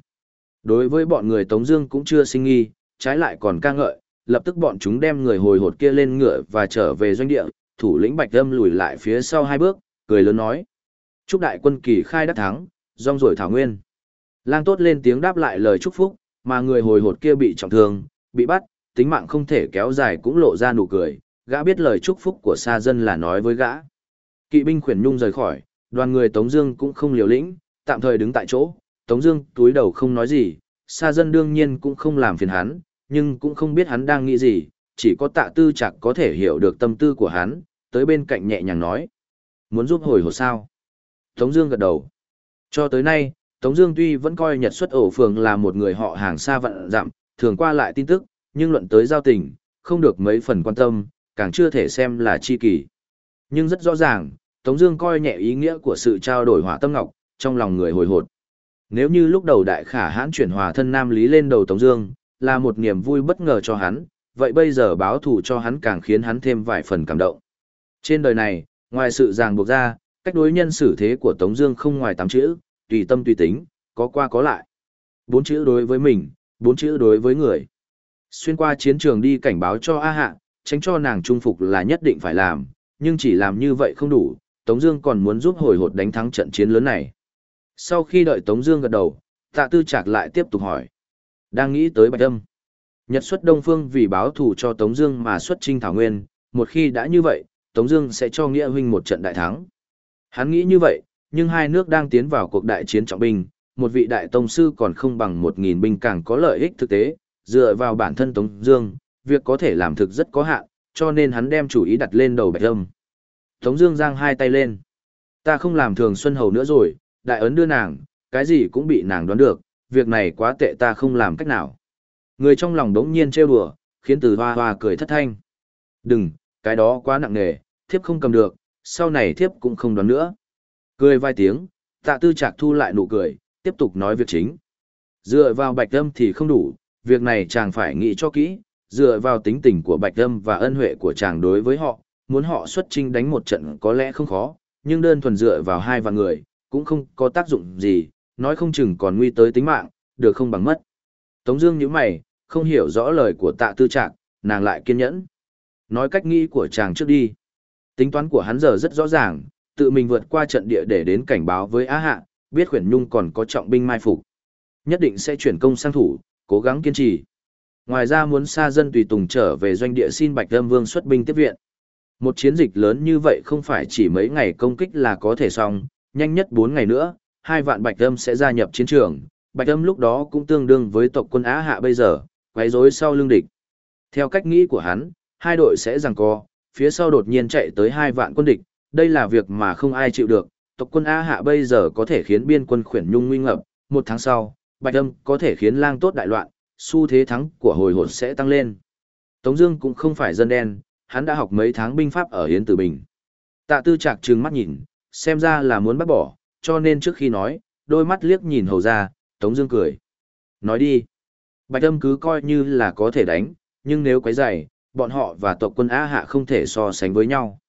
Đối với bọn người Tống Dương cũng chưa sinh nghi, trái lại còn ca ngợi, lập tức bọn chúng đem người hồi hột kia lên ngựa và trở về doanh địa, thủ lĩnh Bạch Âm lùi lại phía sau hai bước, cười lớn nói: chúc đại quân kỳ khai đắc thắng, rong ruổi Thảo Nguyên. Lang tốt lên tiếng đáp lại lời chúc phúc, mà người hồi hột kia bị trọng thương, bị bắt, tính mạng không thể kéo dài cũng lộ ra nụ cười, gã biết lời chúc phúc của xa dân là nói với gã. Kỵ binh khuyển nhung rời khỏi, đoàn người Tống Dương cũng không liều lĩnh, tạm thời đứng tại chỗ. Tống Dương túi đầu không nói gì, xa dân đương nhiên cũng không làm phiền hắn, nhưng cũng không biết hắn đang nghĩ gì, chỉ có Tạ Tư Trạc có thể hiểu được tâm tư của hắn, tới bên cạnh nhẹ nhàng nói: muốn giúp hồi hột sao? Tống Dương gật đầu. Cho tới nay, Tống Dương tuy vẫn coi Nhật xuất ổ phường là một người họ hàng xa vạn dặm, thường qua lại tin tức, nhưng luận tới giao tình, không được mấy phần quan tâm, càng chưa thể xem là chi kỷ. Nhưng rất rõ ràng, Tống Dương coi nhẹ ý nghĩa của sự trao đổi hỏa tâm ngọc trong lòng người hồi hột. Nếu như lúc đầu đại khả hãn chuyển hòa thân nam lý lên đầu Tống Dương, là một niềm vui bất ngờ cho hắn, vậy bây giờ báo thù cho hắn càng khiến hắn thêm vài phần cảm động. Trên đời này, ngoài sự ràng buộc ra, cách đối nhân xử thế của Tống Dương không ngoài tám chữ, tùy tâm tùy tính, có qua có lại. Bốn chữ đối với mình, bốn chữ đối với người. Xuyên qua chiến trường đi cảnh báo cho A Hạ, tránh cho nàng trung phục là nhất định phải làm, nhưng chỉ làm như vậy không đủ, Tống Dương còn muốn giúp hồi hột đánh thắng trận chiến lớn này. Sau khi đợi Tống Dương gật đầu, Tạ Tư Trạc lại tiếp tục hỏi, đang nghĩ tới Bạch Âm. Nhật xuất Đông Phương vì báo thù cho Tống Dương mà xuất Trinh Thảo Nguyên, một khi đã như vậy, Tống Dương sẽ cho Nghĩa huynh một trận đại thắng. Hắn nghĩ như vậy, nhưng hai nước đang tiến vào cuộc đại chiến trọng binh, một vị đại tông sư còn không bằng một nghìn binh càng có lợi ích thực tế, dựa vào bản thân Tống Dương, việc có thể làm thực rất có hạn, cho nên hắn đem chủ ý đặt lên đầu Bạch Lâm. Tống Dương giang hai tay lên, ta không làm thường Xuân Hầu nữa rồi, đại ấn đưa nàng, cái gì cũng bị nàng đoán được, việc này quá tệ ta không làm cách nào. Người trong lòng đống nhiên trêu đùa, khiến Từ Hoa Hoa cười thất thanh. Đừng, cái đó quá nặng nề, thiếp không cầm được, sau này thiếp cũng không đoán nữa. Cười vài tiếng, Tạ Tư Trạc thu lại nụ cười, tiếp tục nói việc chính. Dựa vào Bạch Âm thì không đủ, việc này chàng phải nghĩ cho kỹ, dựa vào tính tình của Bạch Âm và ân huệ của chàng đối với họ, muốn họ xuất chinh đánh một trận có lẽ không khó, nhưng đơn thuần dựa vào hai vạn người, cũng không có tác dụng gì, nói không chừng còn nguy tới tính mạng, được không bằng mất. Tống Dương nhíu mày, không hiểu rõ lời của Tạ Tư Trạc, nàng lại kiên nhẫn. Nói cách nghĩ của chàng trước đi. Tính toán của hắn giờ rất rõ ràng, tự mình vượt qua trận địa để đến cảnh báo với Á Hạ, biết Khuyển Nhung còn có trọng binh mai phục, nhất định sẽ chuyển công sang thủ, cố gắng kiên trì. Ngoài ra muốn xa dân tùy tùng trở về doanh địa xin Bạch Lâm Vương xuất binh tiếp viện. Một chiến dịch lớn như vậy không phải chỉ mấy ngày công kích là có thể xong, nhanh nhất 4 ngày nữa, hai vạn Bạch âm sẽ gia nhập chiến trường. Bạch âm lúc đó cũng tương đương với tộc quân Á Hạ bây giờ, quấy rối sau lưng địch. Theo cách nghĩ của hắn, hai đội sẽ giằng co, phía sau đột nhiên chạy tới hai vạn quân địch, đây là việc mà không ai chịu được. Tộc quân Á Hạ bây giờ có thể khiến biên quân khuyển nhung nguy ngập, một tháng sau, Bạch Âm có thể khiến lang tốt đại loạn, xu thế thắng của hồi hột sẽ tăng lên. Tống Dương cũng không phải dân đen, hắn đã học mấy tháng binh pháp ở Yến Tử Bình. Tạ Tư Trạc trừng mắt nhìn, xem ra là muốn bắt bỏ, cho nên trước khi nói, đôi mắt liếc nhìn hầu ra, Tống Dương cười. Nói đi. Bạch Âm cứ coi như là có thể đánh, nhưng nếu quấy rầy, bọn họ và tộc quân A Hạ không thể so sánh với nhau.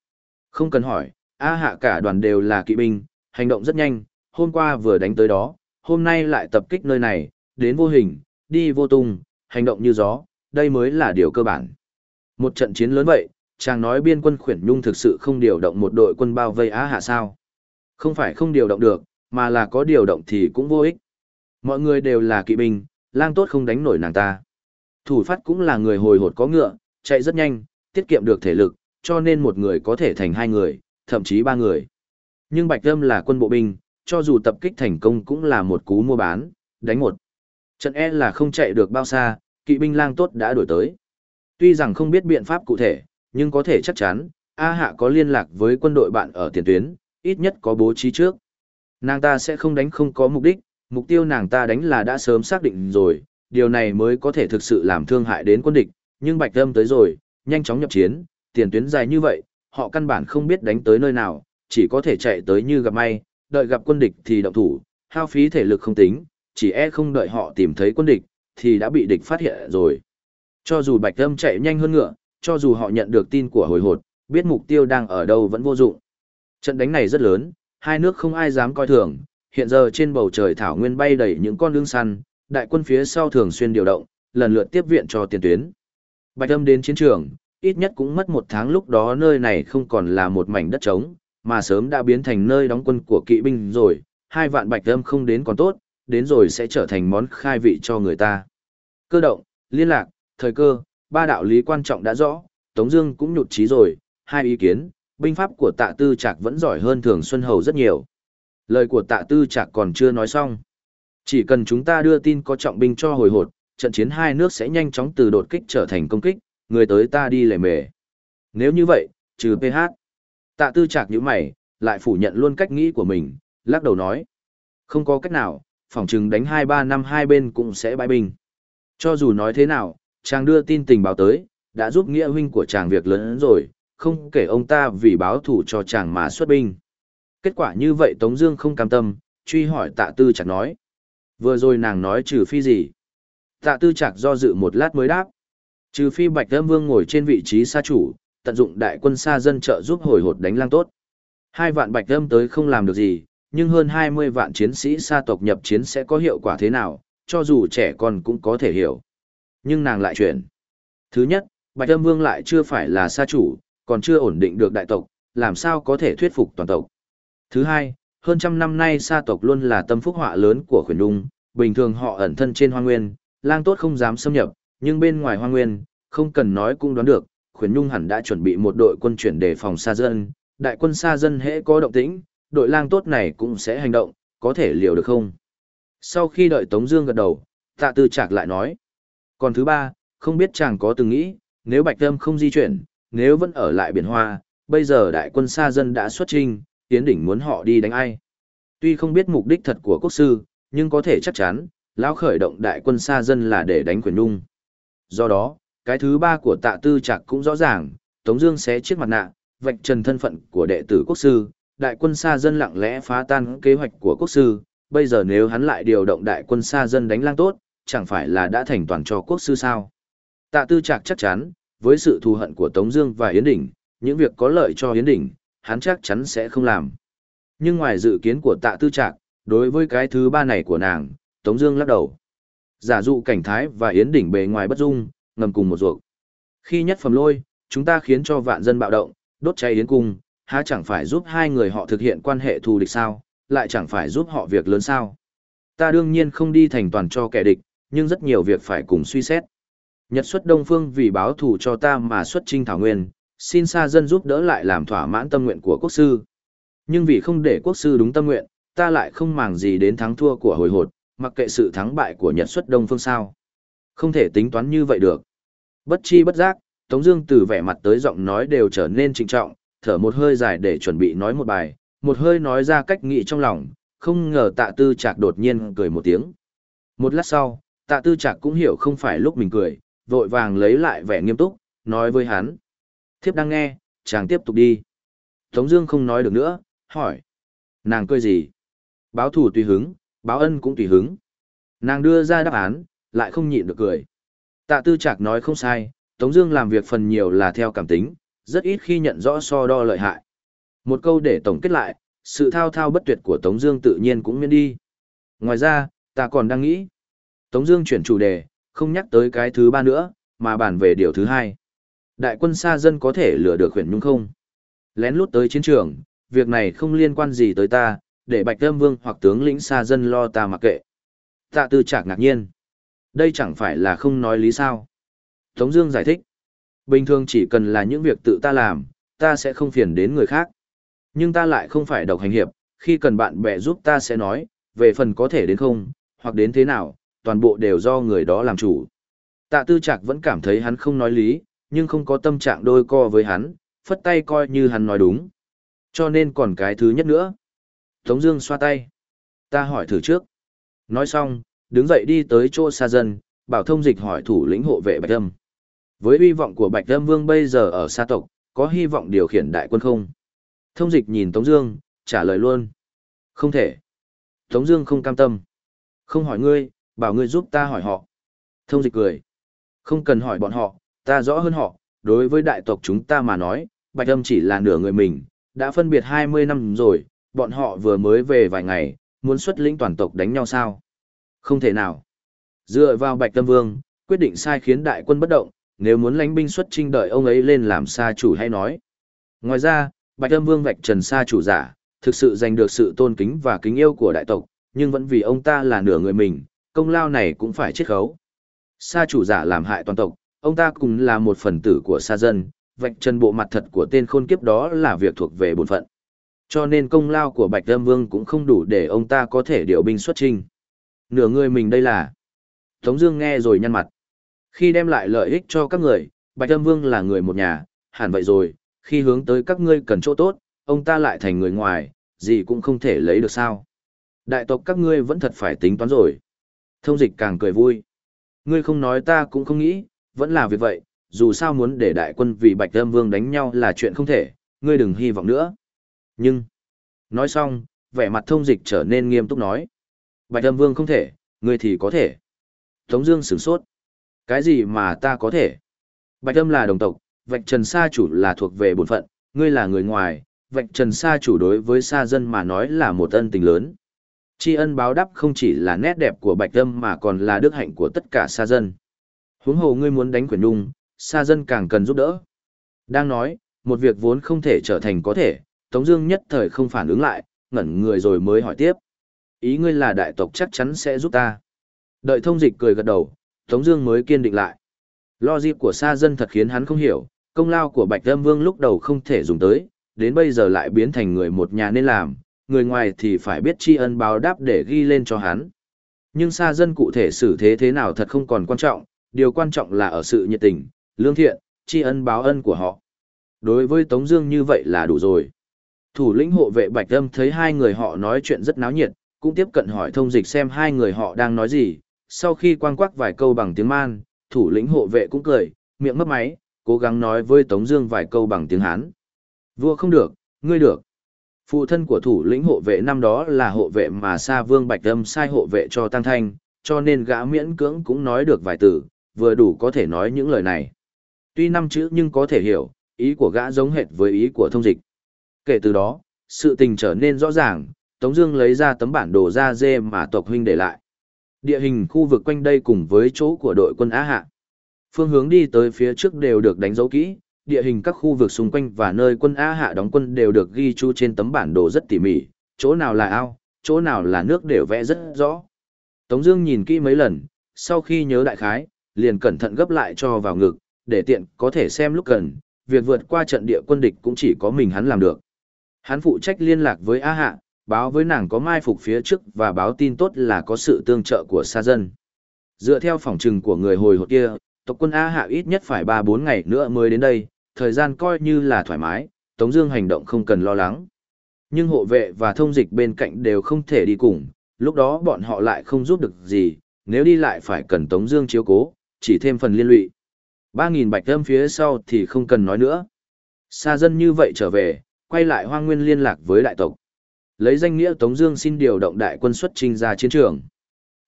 Không cần hỏi, A Hạ cả đoàn đều là kỵ binh, hành động rất nhanh. Hôm qua vừa đánh tới đó, hôm nay lại tập kích nơi này, đến vô hình, đi vô tung, hành động như gió, đây mới là điều cơ bản. Một trận chiến lớn vậy, chàng nói biên quân khuyển nhung thực sự không điều động một đội quân bao vây á hạ sao. Không phải không điều động được, mà là có điều động thì cũng vô ích. Mọi người đều là kỵ binh, lang tốt không đánh nổi nàng ta. Thủ phát cũng là người hồi hột có ngựa, chạy rất nhanh, tiết kiệm được thể lực, cho nên một người có thể thành hai người, thậm chí ba người. Nhưng Bạch Âm là quân bộ binh, cho dù tập kích thành công cũng là một cú mua bán, đánh một. Trận E là không chạy được bao xa, kỵ binh lang tốt đã đổi tới. Tuy rằng không biết biện pháp cụ thể, nhưng có thể chắc chắn, A Hạ có liên lạc với quân đội bạn ở tiền tuyến, ít nhất có bố trí trước. Nàng ta sẽ không đánh không có mục đích, mục tiêu nàng ta đánh là đã sớm xác định rồi, điều này mới có thể thực sự làm thương hại đến quân địch, nhưng Bạch Âm tới rồi, nhanh chóng nhập chiến, tiền tuyến dài như vậy, họ căn bản không biết đánh tới nơi nào, chỉ có thể chạy tới như gặp may, đợi gặp quân địch thì động thủ, hao phí thể lực không tính, chỉ e không đợi họ tìm thấy quân địch, thì đã bị địch phát hiện rồi. Cho dù Bạch Âm chạy nhanh hơn ngựa, cho dù họ nhận được tin của hồi hột, biết mục tiêu đang ở đâu vẫn vô dụng. Trận đánh này rất lớn, hai nước không ai dám coi thường, hiện giờ trên bầu trời thảo nguyên bay đầy những con lương săn, đại quân phía sau thường xuyên điều động, lần lượt tiếp viện cho tiền tuyến. Bạch Âm đến chiến trường, ít nhất cũng mất một tháng lúc đó nơi này không còn là một mảnh đất trống, mà sớm đã biến thành nơi đóng quân của kỵ binh rồi, hai vạn bạch âm không đến còn tốt, đến rồi sẽ trở thành món khai vị cho người ta. Cơ động, liên lạc, thời cơ, ba đạo lý quan trọng đã rõ, Tống Dương cũng nhụt chí rồi, hai ý kiến, binh pháp của Tạ Tư Trạc vẫn giỏi hơn Thường Xuân Hầu rất nhiều. Lời của Tạ Tư Trạc còn chưa nói xong, chỉ cần chúng ta đưa tin có trọng binh cho hồi hột, trận chiến hai nước sẽ nhanh chóng từ đột kích trở thành công kích, người tới ta đi lề mề. Nếu như vậy, trừ PH, Tạ tư chạc như mày, lại phủ nhận luôn cách nghĩ của mình, lắc đầu nói. Không có cách nào, phỏng chừng đánh 2-3 năm hai bên cũng sẽ bãi binh. Cho dù nói thế nào, chàng đưa tin tình báo tới, đã giúp nghĩa huynh của chàng việc lớn hơn rồi, không kể ông ta vì báo thủ cho chàng mà xuất binh. Kết quả như vậy Tống Dương không cam tâm, truy hỏi tạ tư chạc nói. Vừa rồi nàng nói trừ phi gì? Tạ tư chạc do dự một lát mới đáp. Trừ phi Bạch Âm Vương ngồi trên vị trí xa chủ, tận dụng đại quân xa dân trợ giúp hồi hột đánh lang tốt. Hai vạn bạch âm tới không làm được gì, nhưng hơn 20 vạn chiến sĩ xa tộc nhập chiến sẽ có hiệu quả thế nào, cho dù trẻ con cũng có thể hiểu. Nhưng nàng lại chuyển. Thứ nhất, bạch âm vương lại chưa phải là xa chủ, còn chưa ổn định được đại tộc, làm sao có thể thuyết phục toàn tộc. Thứ hai, hơn trăm năm nay xa tộc luôn là tâm phúc họa lớn của khuyển đung, bình thường họ ẩn thân trên hoang nguyên, lang tốt không dám xâm nhập, nhưng bên ngoài hoang nguyên, không cần nói cũng đoán được, khuyển nhung hẳn đã chuẩn bị một đội quân chuyển đề phòng xa dân, đại quân xa dân hễ có động tĩnh, đội lang tốt này cũng sẽ hành động, có thể liều được không? Sau khi đợi Tống Dương gật đầu, Tạ Tư Trạc lại nói, còn thứ ba, không biết chàng có từng nghĩ, nếu Bạch Tâm không di chuyển, nếu vẫn ở lại biển Hoa, bây giờ đại quân xa dân đã xuất trình, Tiến đỉnh muốn họ đi đánh ai? Tuy không biết mục đích thật của quốc sư, nhưng có thể chắc chắn, lão khởi động đại quân xa dân là để đánh quyền nhung. Do đó, cái thứ ba của tạ tư trạc cũng rõ ràng, Tống Dương sẽ chiếc mặt nạ, vạch trần thân phận của đệ tử quốc sư, đại quân xa dân lặng lẽ phá tan kế hoạch của quốc sư. Bây giờ nếu hắn lại điều động đại quân xa dân đánh lang tốt, chẳng phải là đã thành toàn cho quốc sư sao? Tạ tư trạc chắc chắn, với sự thù hận của Tống Dương và Yến Đỉnh, những việc có lợi cho Yến Đỉnh, hắn chắc chắn sẽ không làm. Nhưng ngoài dự kiến của tạ tư trạc, đối với cái thứ ba này của nàng, Tống Dương lắc đầu. Giả dụ cảnh thái và Yến Đỉnh bề ngoài bất dung, ngầm cùng một ruột. Khi nhất phẩm lôi, chúng ta khiến cho vạn dân bạo động, đốt cháy Yến cung, há chẳng phải giúp hai người họ thực hiện quan hệ thù địch sao, lại chẳng phải giúp họ việc lớn sao. Ta đương nhiên không đi thành toàn cho kẻ địch, nhưng rất nhiều việc phải cùng suy xét. Nhật xuất Đông Phương vì báo thù cho ta mà xuất trinh Thảo Nguyên, xin xa dân giúp đỡ lại làm thỏa mãn tâm nguyện của quốc sư. Nhưng vì không để quốc sư đúng tâm nguyện, ta lại không màng gì đến thắng thua của hồi hột, mặc kệ sự thắng bại của Nhật xuất Đông Phương sao. Không thể tính toán như vậy được. Bất chi bất giác, Tống Dương từ vẻ mặt tới giọng nói đều trở nên trịnh trọng, thở một hơi dài để chuẩn bị nói một bài, một hơi nói ra cách nghĩ trong lòng, không ngờ tạ tư Trạc đột nhiên cười một tiếng. Một lát sau, tạ tư Trạc cũng hiểu không phải lúc mình cười, vội vàng lấy lại vẻ nghiêm túc, nói với hắn. Thiếp đang nghe, chàng tiếp tục đi. Tống Dương không nói được nữa, hỏi. Nàng cười gì? Báo thù tùy hứng, báo ân cũng tùy hứng. Nàng đưa ra đáp án, lại không nhịn được cười. Tạ tư Trạc nói không sai, Tống Dương làm việc phần nhiều là theo cảm tính, rất ít khi nhận rõ so đo lợi hại. Một câu để tổng kết lại, sự thao thao bất tuyệt của Tống Dương tự nhiên cũng miễn đi. Ngoài ra, ta còn đang nghĩ. Tống Dương chuyển chủ đề, không nhắc tới cái thứ ba nữa, mà bàn về điều thứ hai. Đại quân xa dân có thể lừa được huyền nhung không? Lén lút tới chiến trường, việc này không liên quan gì tới ta, để Bạch Âm Vương hoặc tướng lĩnh xa dân lo ta mặc kệ. Tạ Tư Trạc ngạc nhiên. Đây chẳng phải là không nói lý sao? Tống Dương giải thích. Bình thường chỉ cần là những việc tự ta làm, ta sẽ không phiền đến người khác. Nhưng ta lại không phải độc hành hiệp, khi cần bạn bè giúp ta sẽ nói, về phần có thể đến không, hoặc đến thế nào, toàn bộ đều do người đó làm chủ. Tạ tư Trạc vẫn cảm thấy hắn không nói lý, nhưng không có tâm trạng đôi co với hắn, phất tay coi như hắn nói đúng. Cho nên còn cái thứ nhất nữa. Tống Dương xoa tay. Ta hỏi thử trước. Nói xong, đứng dậy đi tới chỗ xa dân, bảo thông dịch hỏi thủ lĩnh hộ vệ Bạch Âm. Với hy vọng của Bạch Âm Vương bây giờ ở xa tộc, có hy vọng điều khiển đại quân không? Thông dịch nhìn Tống Dương, trả lời luôn. Không thể. Tống Dương không cam tâm. Không hỏi ngươi, bảo ngươi giúp ta hỏi họ. Thông dịch cười. Không cần hỏi bọn họ, ta rõ hơn họ. Đối với đại tộc chúng ta mà nói, Bạch Âm chỉ là nửa người mình, đã phân biệt 20 năm rồi, bọn họ vừa mới về vài ngày, muốn xuất lĩnh toàn tộc đánh nhau sao? Không thể nào. Dựa vào Bạch Tâm Vương, quyết định sai khiến đại quân bất động, nếu muốn lãnh binh xuất trinh đợi ông ấy lên làm xa chủ hay nói. Ngoài ra, Bạch Tâm Vương vạch trần xa chủ giả, thực sự giành được sự tôn kính và kính yêu của đại tộc, nhưng vẫn vì ông ta là nửa người mình, công lao này cũng phải chết khấu. Sa chủ giả làm hại toàn tộc, ông ta cũng là một phần tử của sa dân, vạch trần bộ mặt thật của tên khôn kiếp đó là việc thuộc về bổn phận. Cho nên công lao của Bạch Âm Vương cũng không đủ để ông ta có thể điều binh xuất trinh. Nửa người mình đây là... Tống Dương nghe rồi nhăn mặt. Khi đem lại lợi ích cho các người, Bạch Âm Vương là người một nhà, hẳn vậy rồi, khi hướng tới các ngươi cần chỗ tốt, ông ta lại thành người ngoài, gì cũng không thể lấy được sao. Đại tộc các ngươi vẫn thật phải tính toán rồi. Thông dịch càng cười vui. Ngươi không nói ta cũng không nghĩ, vẫn là việc vậy, dù sao muốn để đại quân vì Bạch Âm Vương đánh nhau là chuyện không thể, ngươi đừng hy vọng nữa. Nhưng, nói xong, vẻ mặt thông dịch trở nên nghiêm túc nói. Bạch Âm Vương không thể, ngươi thì có thể. Tống Dương sửng sốt. Cái gì mà ta có thể? Bạch Âm là đồng tộc, vạch trần sa chủ là thuộc về bổn phận, ngươi là người ngoài, vạch trần sa chủ đối với sa dân mà nói là một ân tình lớn. Tri ân báo đáp không chỉ là nét đẹp của Bạch Âm mà còn là đức hạnh của tất cả sa dân. Huống hồ ngươi muốn đánh quyền nhung, sa dân càng cần giúp đỡ. Đang nói, một việc vốn không thể trở thành có thể, Tống Dương nhất thời không phản ứng lại, ngẩn người rồi mới hỏi tiếp. Ý ngươi là đại tộc chắc chắn sẽ giúp ta. Đợi thông dịch cười gật đầu, Tống Dương mới kiên định lại. Lo dịp của sa dân thật khiến hắn không hiểu, công lao của Bạch Âm Vương lúc đầu không thể dùng tới, đến bây giờ lại biến thành người một nhà nên làm, người ngoài thì phải biết tri ân báo đáp để ghi lên cho hắn. Nhưng sa dân cụ thể xử thế thế nào thật không còn quan trọng, điều quan trọng là ở sự nhiệt tình, lương thiện, tri ân báo ân của họ. Đối với Tống Dương như vậy là đủ rồi. Thủ lĩnh hộ vệ Bạch Âm thấy hai người họ nói chuyện rất náo nhiệt, cũng tiếp cận hỏi thông dịch xem hai người họ đang nói gì. Sau khi quang quắc vài câu bằng tiếng man, thủ lĩnh hộ vệ cũng cười, miệng mấp máy, cố gắng nói với Tống Dương vài câu bằng tiếng Hán. Vua không được, ngươi được. Phụ thân của thủ lĩnh hộ vệ năm đó là hộ vệ mà Sa Vương Bạch Âm sai hộ vệ cho Tăng Thanh, cho nên gã miễn cưỡng cũng nói được vài từ, vừa đủ có thể nói những lời này. Tuy năm chữ nhưng có thể hiểu, ý của gã giống hệt với ý của thông dịch. Kể từ đó, sự tình trở nên rõ ràng, Tống Dương lấy ra tấm bản đồ da dê mà tộc huynh để lại. Địa hình khu vực quanh đây cùng với chỗ của đội quân Á Hạ. Phương hướng đi tới phía trước đều được đánh dấu kỹ, địa hình các khu vực xung quanh và nơi quân Á Hạ đóng quân đều được ghi chú trên tấm bản đồ rất tỉ mỉ, chỗ nào là ao, chỗ nào là nước đều vẽ rất rõ. Tống Dương nhìn kỹ mấy lần, sau khi nhớ đại khái, liền cẩn thận gấp lại cho vào ngực, để tiện có thể xem lúc cần. Việc vượt qua trận địa quân địch cũng chỉ có mình hắn làm được. Hắn phụ trách liên lạc với A Hạ, báo với nàng có mai phục phía trước và báo tin tốt là có sự tương trợ của xa dân. Dựa theo phỏng trừng của người hồi hộp kia, tộc quân A Hạ ít nhất phải 3-4 ngày nữa mới đến đây, thời gian coi như là thoải mái, Tống Dương hành động không cần lo lắng. Nhưng hộ vệ và thông dịch bên cạnh đều không thể đi cùng, lúc đó bọn họ lại không giúp được gì, nếu đi lại phải cần Tống Dương chiếu cố, chỉ thêm phần liên lụy. Ba nghìn bạch âm phía sau thì không cần nói nữa. Xa dân như vậy trở về, quay lại hoang nguyên liên lạc với đại tộc. Lấy danh nghĩa Tống Dương xin điều động đại quân xuất trình ra chiến trường.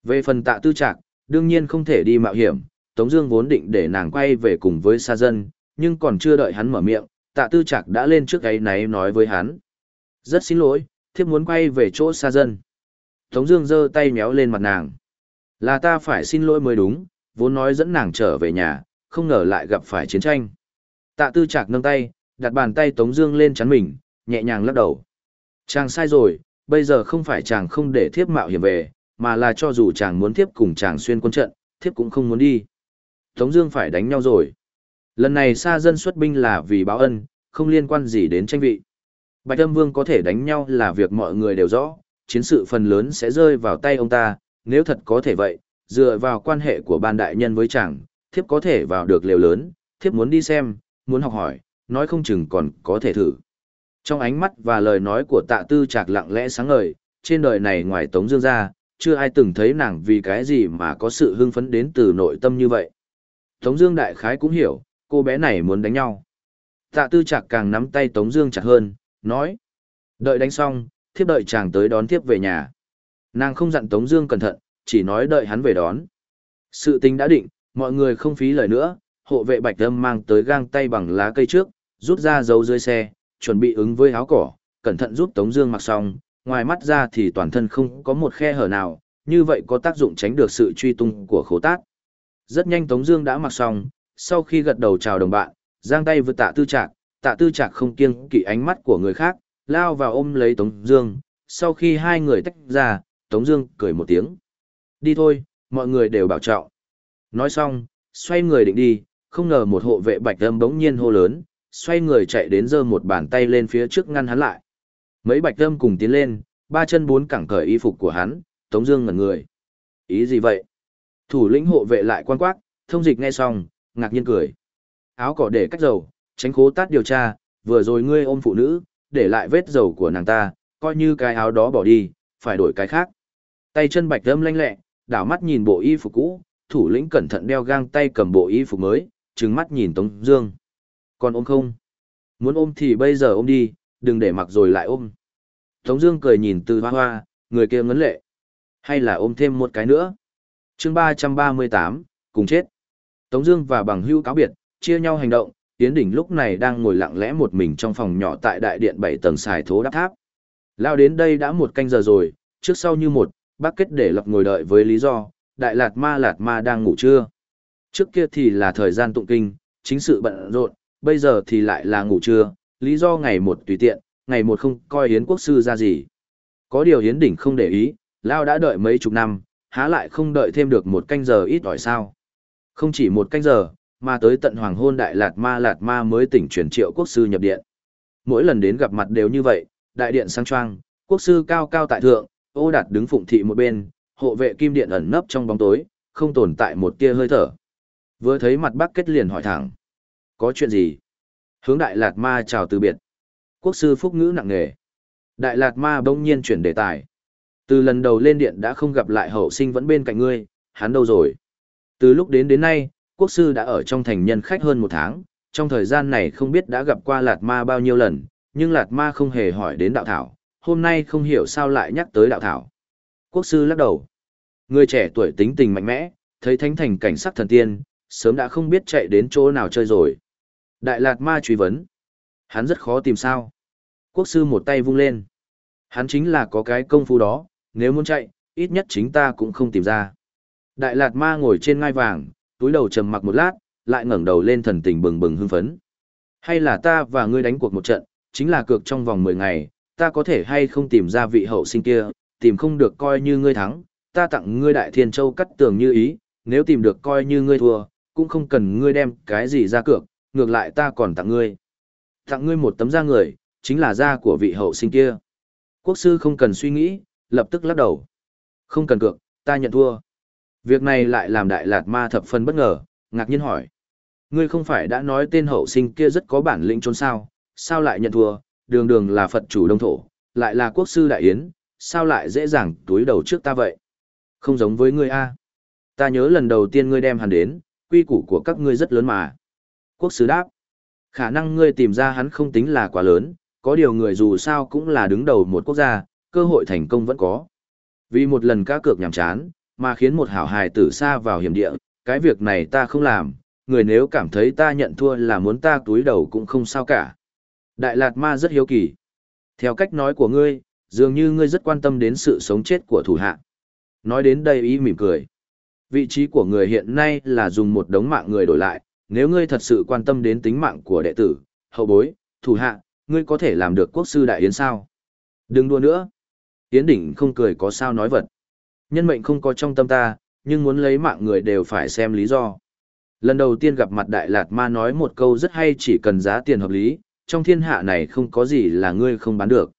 Về phần tạ tư trạc, đương nhiên không thể đi mạo hiểm. Tống Dương vốn định để nàng quay về cùng với xa dân, nhưng còn chưa đợi hắn mở miệng, tạ tư trạc đã lên trước gáy náy nói với hắn. Rất xin lỗi, thiếp muốn quay về chỗ xa dân. Tống Dương giơ tay méo lên mặt nàng. Là ta phải xin lỗi mới đúng, vốn nói dẫn nàng trở về nhà, không ngờ lại gặp phải chiến tranh. Tạ tư Trạc nâng tay, đặt bàn tay Tống Dương lên chắn mình, nhẹ nhàng lắc đầu. Chàng sai rồi, bây giờ không phải chàng không để thiếp mạo hiểm về, mà là cho dù chàng muốn thiếp cùng chàng xuyên quân trận, thiếp cũng không muốn đi. Tống Dương phải đánh nhau rồi. Lần này xa dân xuất binh là vì báo ân, không liên quan gì đến tranh vị. Bạch Âm Vương có thể đánh nhau là việc mọi người đều rõ, chiến sự phần lớn sẽ rơi vào tay ông ta, nếu thật có thể vậy, dựa vào quan hệ của ban đại nhân với chàng, thiếp có thể vào được lều lớn, thiếp muốn đi xem, muốn học hỏi, nói không chừng còn có thể thử. Trong ánh mắt và lời nói của tạ tư chạc lặng lẽ sáng ngời, trên đời này ngoài Tống Dương ra, chưa ai từng thấy nàng vì cái gì mà có sự hưng phấn đến từ nội tâm như vậy. Tống Dương đại khái cũng hiểu, cô bé này muốn đánh nhau. Tạ tư chạc càng nắm tay Tống Dương chặt hơn, nói: đợi đánh xong, thiếp đợi chàng tới đón thiếp về nhà. Nàng không dặn Tống Dương cẩn thận, chỉ nói đợi hắn về đón. Sự tình đã định, mọi người không phí lời nữa, hộ vệ bạch âm mang tới gang tay bằng lá cây trước, rút ra dấu dưới xe, chuẩn bị ứng với áo cỏ, cẩn thận giúp Tống Dương mặc xong, ngoài mắt ra thì toàn thân không có một khe hở nào, như vậy có tác dụng tránh được sự truy tung của khố tát. Rất nhanh Tống Dương đã mặc xong, sau khi gật đầu chào đồng bạn, giang tay với Tạ Tư Trạc, Tạ Tư Trạc không kiêng kỵ ánh mắt của người khác, lao vào ôm lấy Tống Dương. Sau khi hai người tách ra, Tống Dương cười một tiếng, đi thôi, mọi người đều bảo trọng. Nói xong, xoay người định đi, không ngờ một hộ vệ bạch âm bỗng nhiên hô lớn, xoay người chạy đến giơ một bàn tay lên phía trước ngăn hắn lại. Mấy bạch âm cùng tiến lên, ba chân bốn cẳng cởi y phục của hắn, Tống Dương ngẩn người. Ý gì vậy? Thủ lĩnh hộ vệ lại quan quát, thông dịch nghe xong, ngạc nhiên cười. Áo cỏ để cách dầu, tránh cố tát điều tra, vừa rồi ngươi ôm phụ nữ, để lại vết dầu của nàng ta, coi như cái áo đó bỏ đi, phải đổi cái khác. Tay chân bạch âm lanh lẹ, đảo mắt nhìn bộ y phục cũ, thủ lĩnh cẩn thận đeo gang tay cầm bộ y phục mới, trừng mắt nhìn Tống Dương. Còn ôm không? Muốn ôm thì bây giờ ôm đi, đừng để mặc rồi lại ôm. Tống Dương cười nhìn từ hoa hoa, người kia ngấn lệ. Hay là ôm thêm một cái nữa? Chương 338, cùng chết. Tống Dương và Bằng Hưu cáo biệt, chia nhau hành động. Tiến Đỉnh lúc này đang ngồi lặng lẽ một mình trong phòng nhỏ tại đại điện bảy tầng xài thố đắp tháp. Lao đến đây đã một canh giờ rồi, trước sau như một, bác kết để lập ngồi đợi với lý do, đại lạt ma lạt ma đang ngủ trưa. Trước kia thì là thời gian tụng kinh, chính sự bận rộn, bây giờ thì lại là ngủ trưa, lý do ngày một tùy tiện, ngày một không coi hiến quốc sư ra gì. Có điều hiến đỉnh không để ý, Lao đã đợi mấy chục năm, há lại không đợi thêm được một canh giờ ít ỏi sao. Không chỉ một canh giờ, mà tới tận hoàng hôn đại lạt ma lạt ma mới tỉnh chuyển triệu quốc sư nhập điện. Mỗi lần đến gặp mặt đều như vậy, đại điện sang trang quốc sư cao cao tại thượng, ô đạt đứng phụng thị một bên, hộ vệ kim điện ẩn nấp trong bóng tối, không tồn tại một tia hơi thở. Vừa thấy mặt bác kết liền hỏi thẳng. Có chuyện gì? Hướng Đại Lạt Ma chào từ biệt. Quốc sư phúc ngữ nặng nề. Đại Lạt Ma bỗng nhiên chuyển đề tài. Từ lần đầu lên điện đã không gặp lại hậu sinh vẫn bên cạnh ngươi, hắn đâu rồi? Từ lúc đến đến nay, quốc sư đã ở trong thành nhân khách hơn một tháng, trong thời gian này không biết đã gặp qua Lạt Ma bao nhiêu lần, nhưng Lạt Ma không hề hỏi đến đạo thảo, hôm nay không hiểu sao lại nhắc tới đạo thảo. Quốc sư lắc đầu. Người trẻ tuổi tính tình mạnh mẽ, thấy thánh thành cảnh sắc thần tiên, sớm đã không biết chạy đến chỗ nào chơi rồi. Đại Lạt Ma truy vấn. Hắn rất khó tìm sao. Quốc sư một tay vung lên. Hắn chính là có cái công phu đó, nếu muốn chạy, ít nhất chính ta cũng không tìm ra. Đại Lạt Ma ngồi trên ngai vàng, túi đầu trầm mặc một lát, lại ngẩng đầu lên thần tình bừng bừng hưng phấn. Hay là ta và ngươi đánh cuộc một trận, chính là cược trong vòng 10 ngày, ta có thể hay không tìm ra vị hậu sinh kia, tìm không được coi như ngươi thắng, ta tặng ngươi đại thiên châu cắt tường như ý, nếu tìm được coi như ngươi thua, cũng không cần ngươi đem cái gì ra cược, ngược lại ta còn tặng ngươi. Tặng ngươi một tấm da người, chính là da của vị hậu sinh kia. Quốc sư không cần suy nghĩ, lập tức lắc đầu. Không cần cược, ta nhận thua. Việc này lại làm đại lạt ma thập phân bất ngờ, ngạc nhiên hỏi. Ngươi không phải đã nói tên hậu sinh kia rất có bản lĩnh trốn sao, sao lại nhận thua, đường đường là Phật chủ đông thổ, lại là quốc sư đại yến, sao lại dễ dàng túi đầu trước ta vậy? Không giống với ngươi a. Ta nhớ lần đầu tiên ngươi đem hắn đến, quy củ của các ngươi rất lớn mà. Quốc sứ đáp. Khả năng ngươi tìm ra hắn không tính là quá lớn, có điều người dù sao cũng là đứng đầu một quốc gia, cơ hội thành công vẫn có. Vì một lần cá cược nhảm chán, mà khiến một hảo hài tử xa vào hiểm địa, cái việc này ta không làm, người nếu cảm thấy ta nhận thua là muốn ta túi đầu cũng không sao cả. Đại Lạt Ma rất hiếu kỳ. Theo cách nói của ngươi, dường như ngươi rất quan tâm đến sự sống chết của thủ hạ. Nói đến đây ý mỉm cười. Vị trí của người hiện nay là dùng một đống mạng người đổi lại, nếu ngươi thật sự quan tâm đến tính mạng của đệ tử, hậu bối, thủ hạ, ngươi có thể làm được quốc sư đại yến sao? Đừng đua nữa. Yến đỉnh không cười có sao nói vật. Nhân mệnh không có trong tâm ta, nhưng muốn lấy mạng người đều phải xem lý do. Lần đầu tiên gặp mặt Đại Lạt Ma nói một câu rất hay chỉ cần giá tiền hợp lý, trong thiên hạ này không có gì là ngươi không bán được.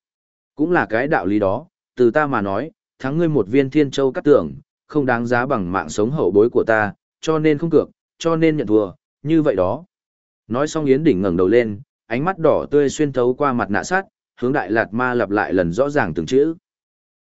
Cũng là cái đạo lý đó, từ ta mà nói, thắng ngươi một viên thiên châu cắt tưởng, không đáng giá bằng mạng sống hậu bối của ta, cho nên không cược, cho nên nhận thua, như vậy đó. Nói xong Yến Đỉnh ngẩng đầu lên, ánh mắt đỏ tươi xuyên thấu qua mặt nạ sắt, hướng Đại Lạt Ma lặp lại lần rõ ràng từng chữ.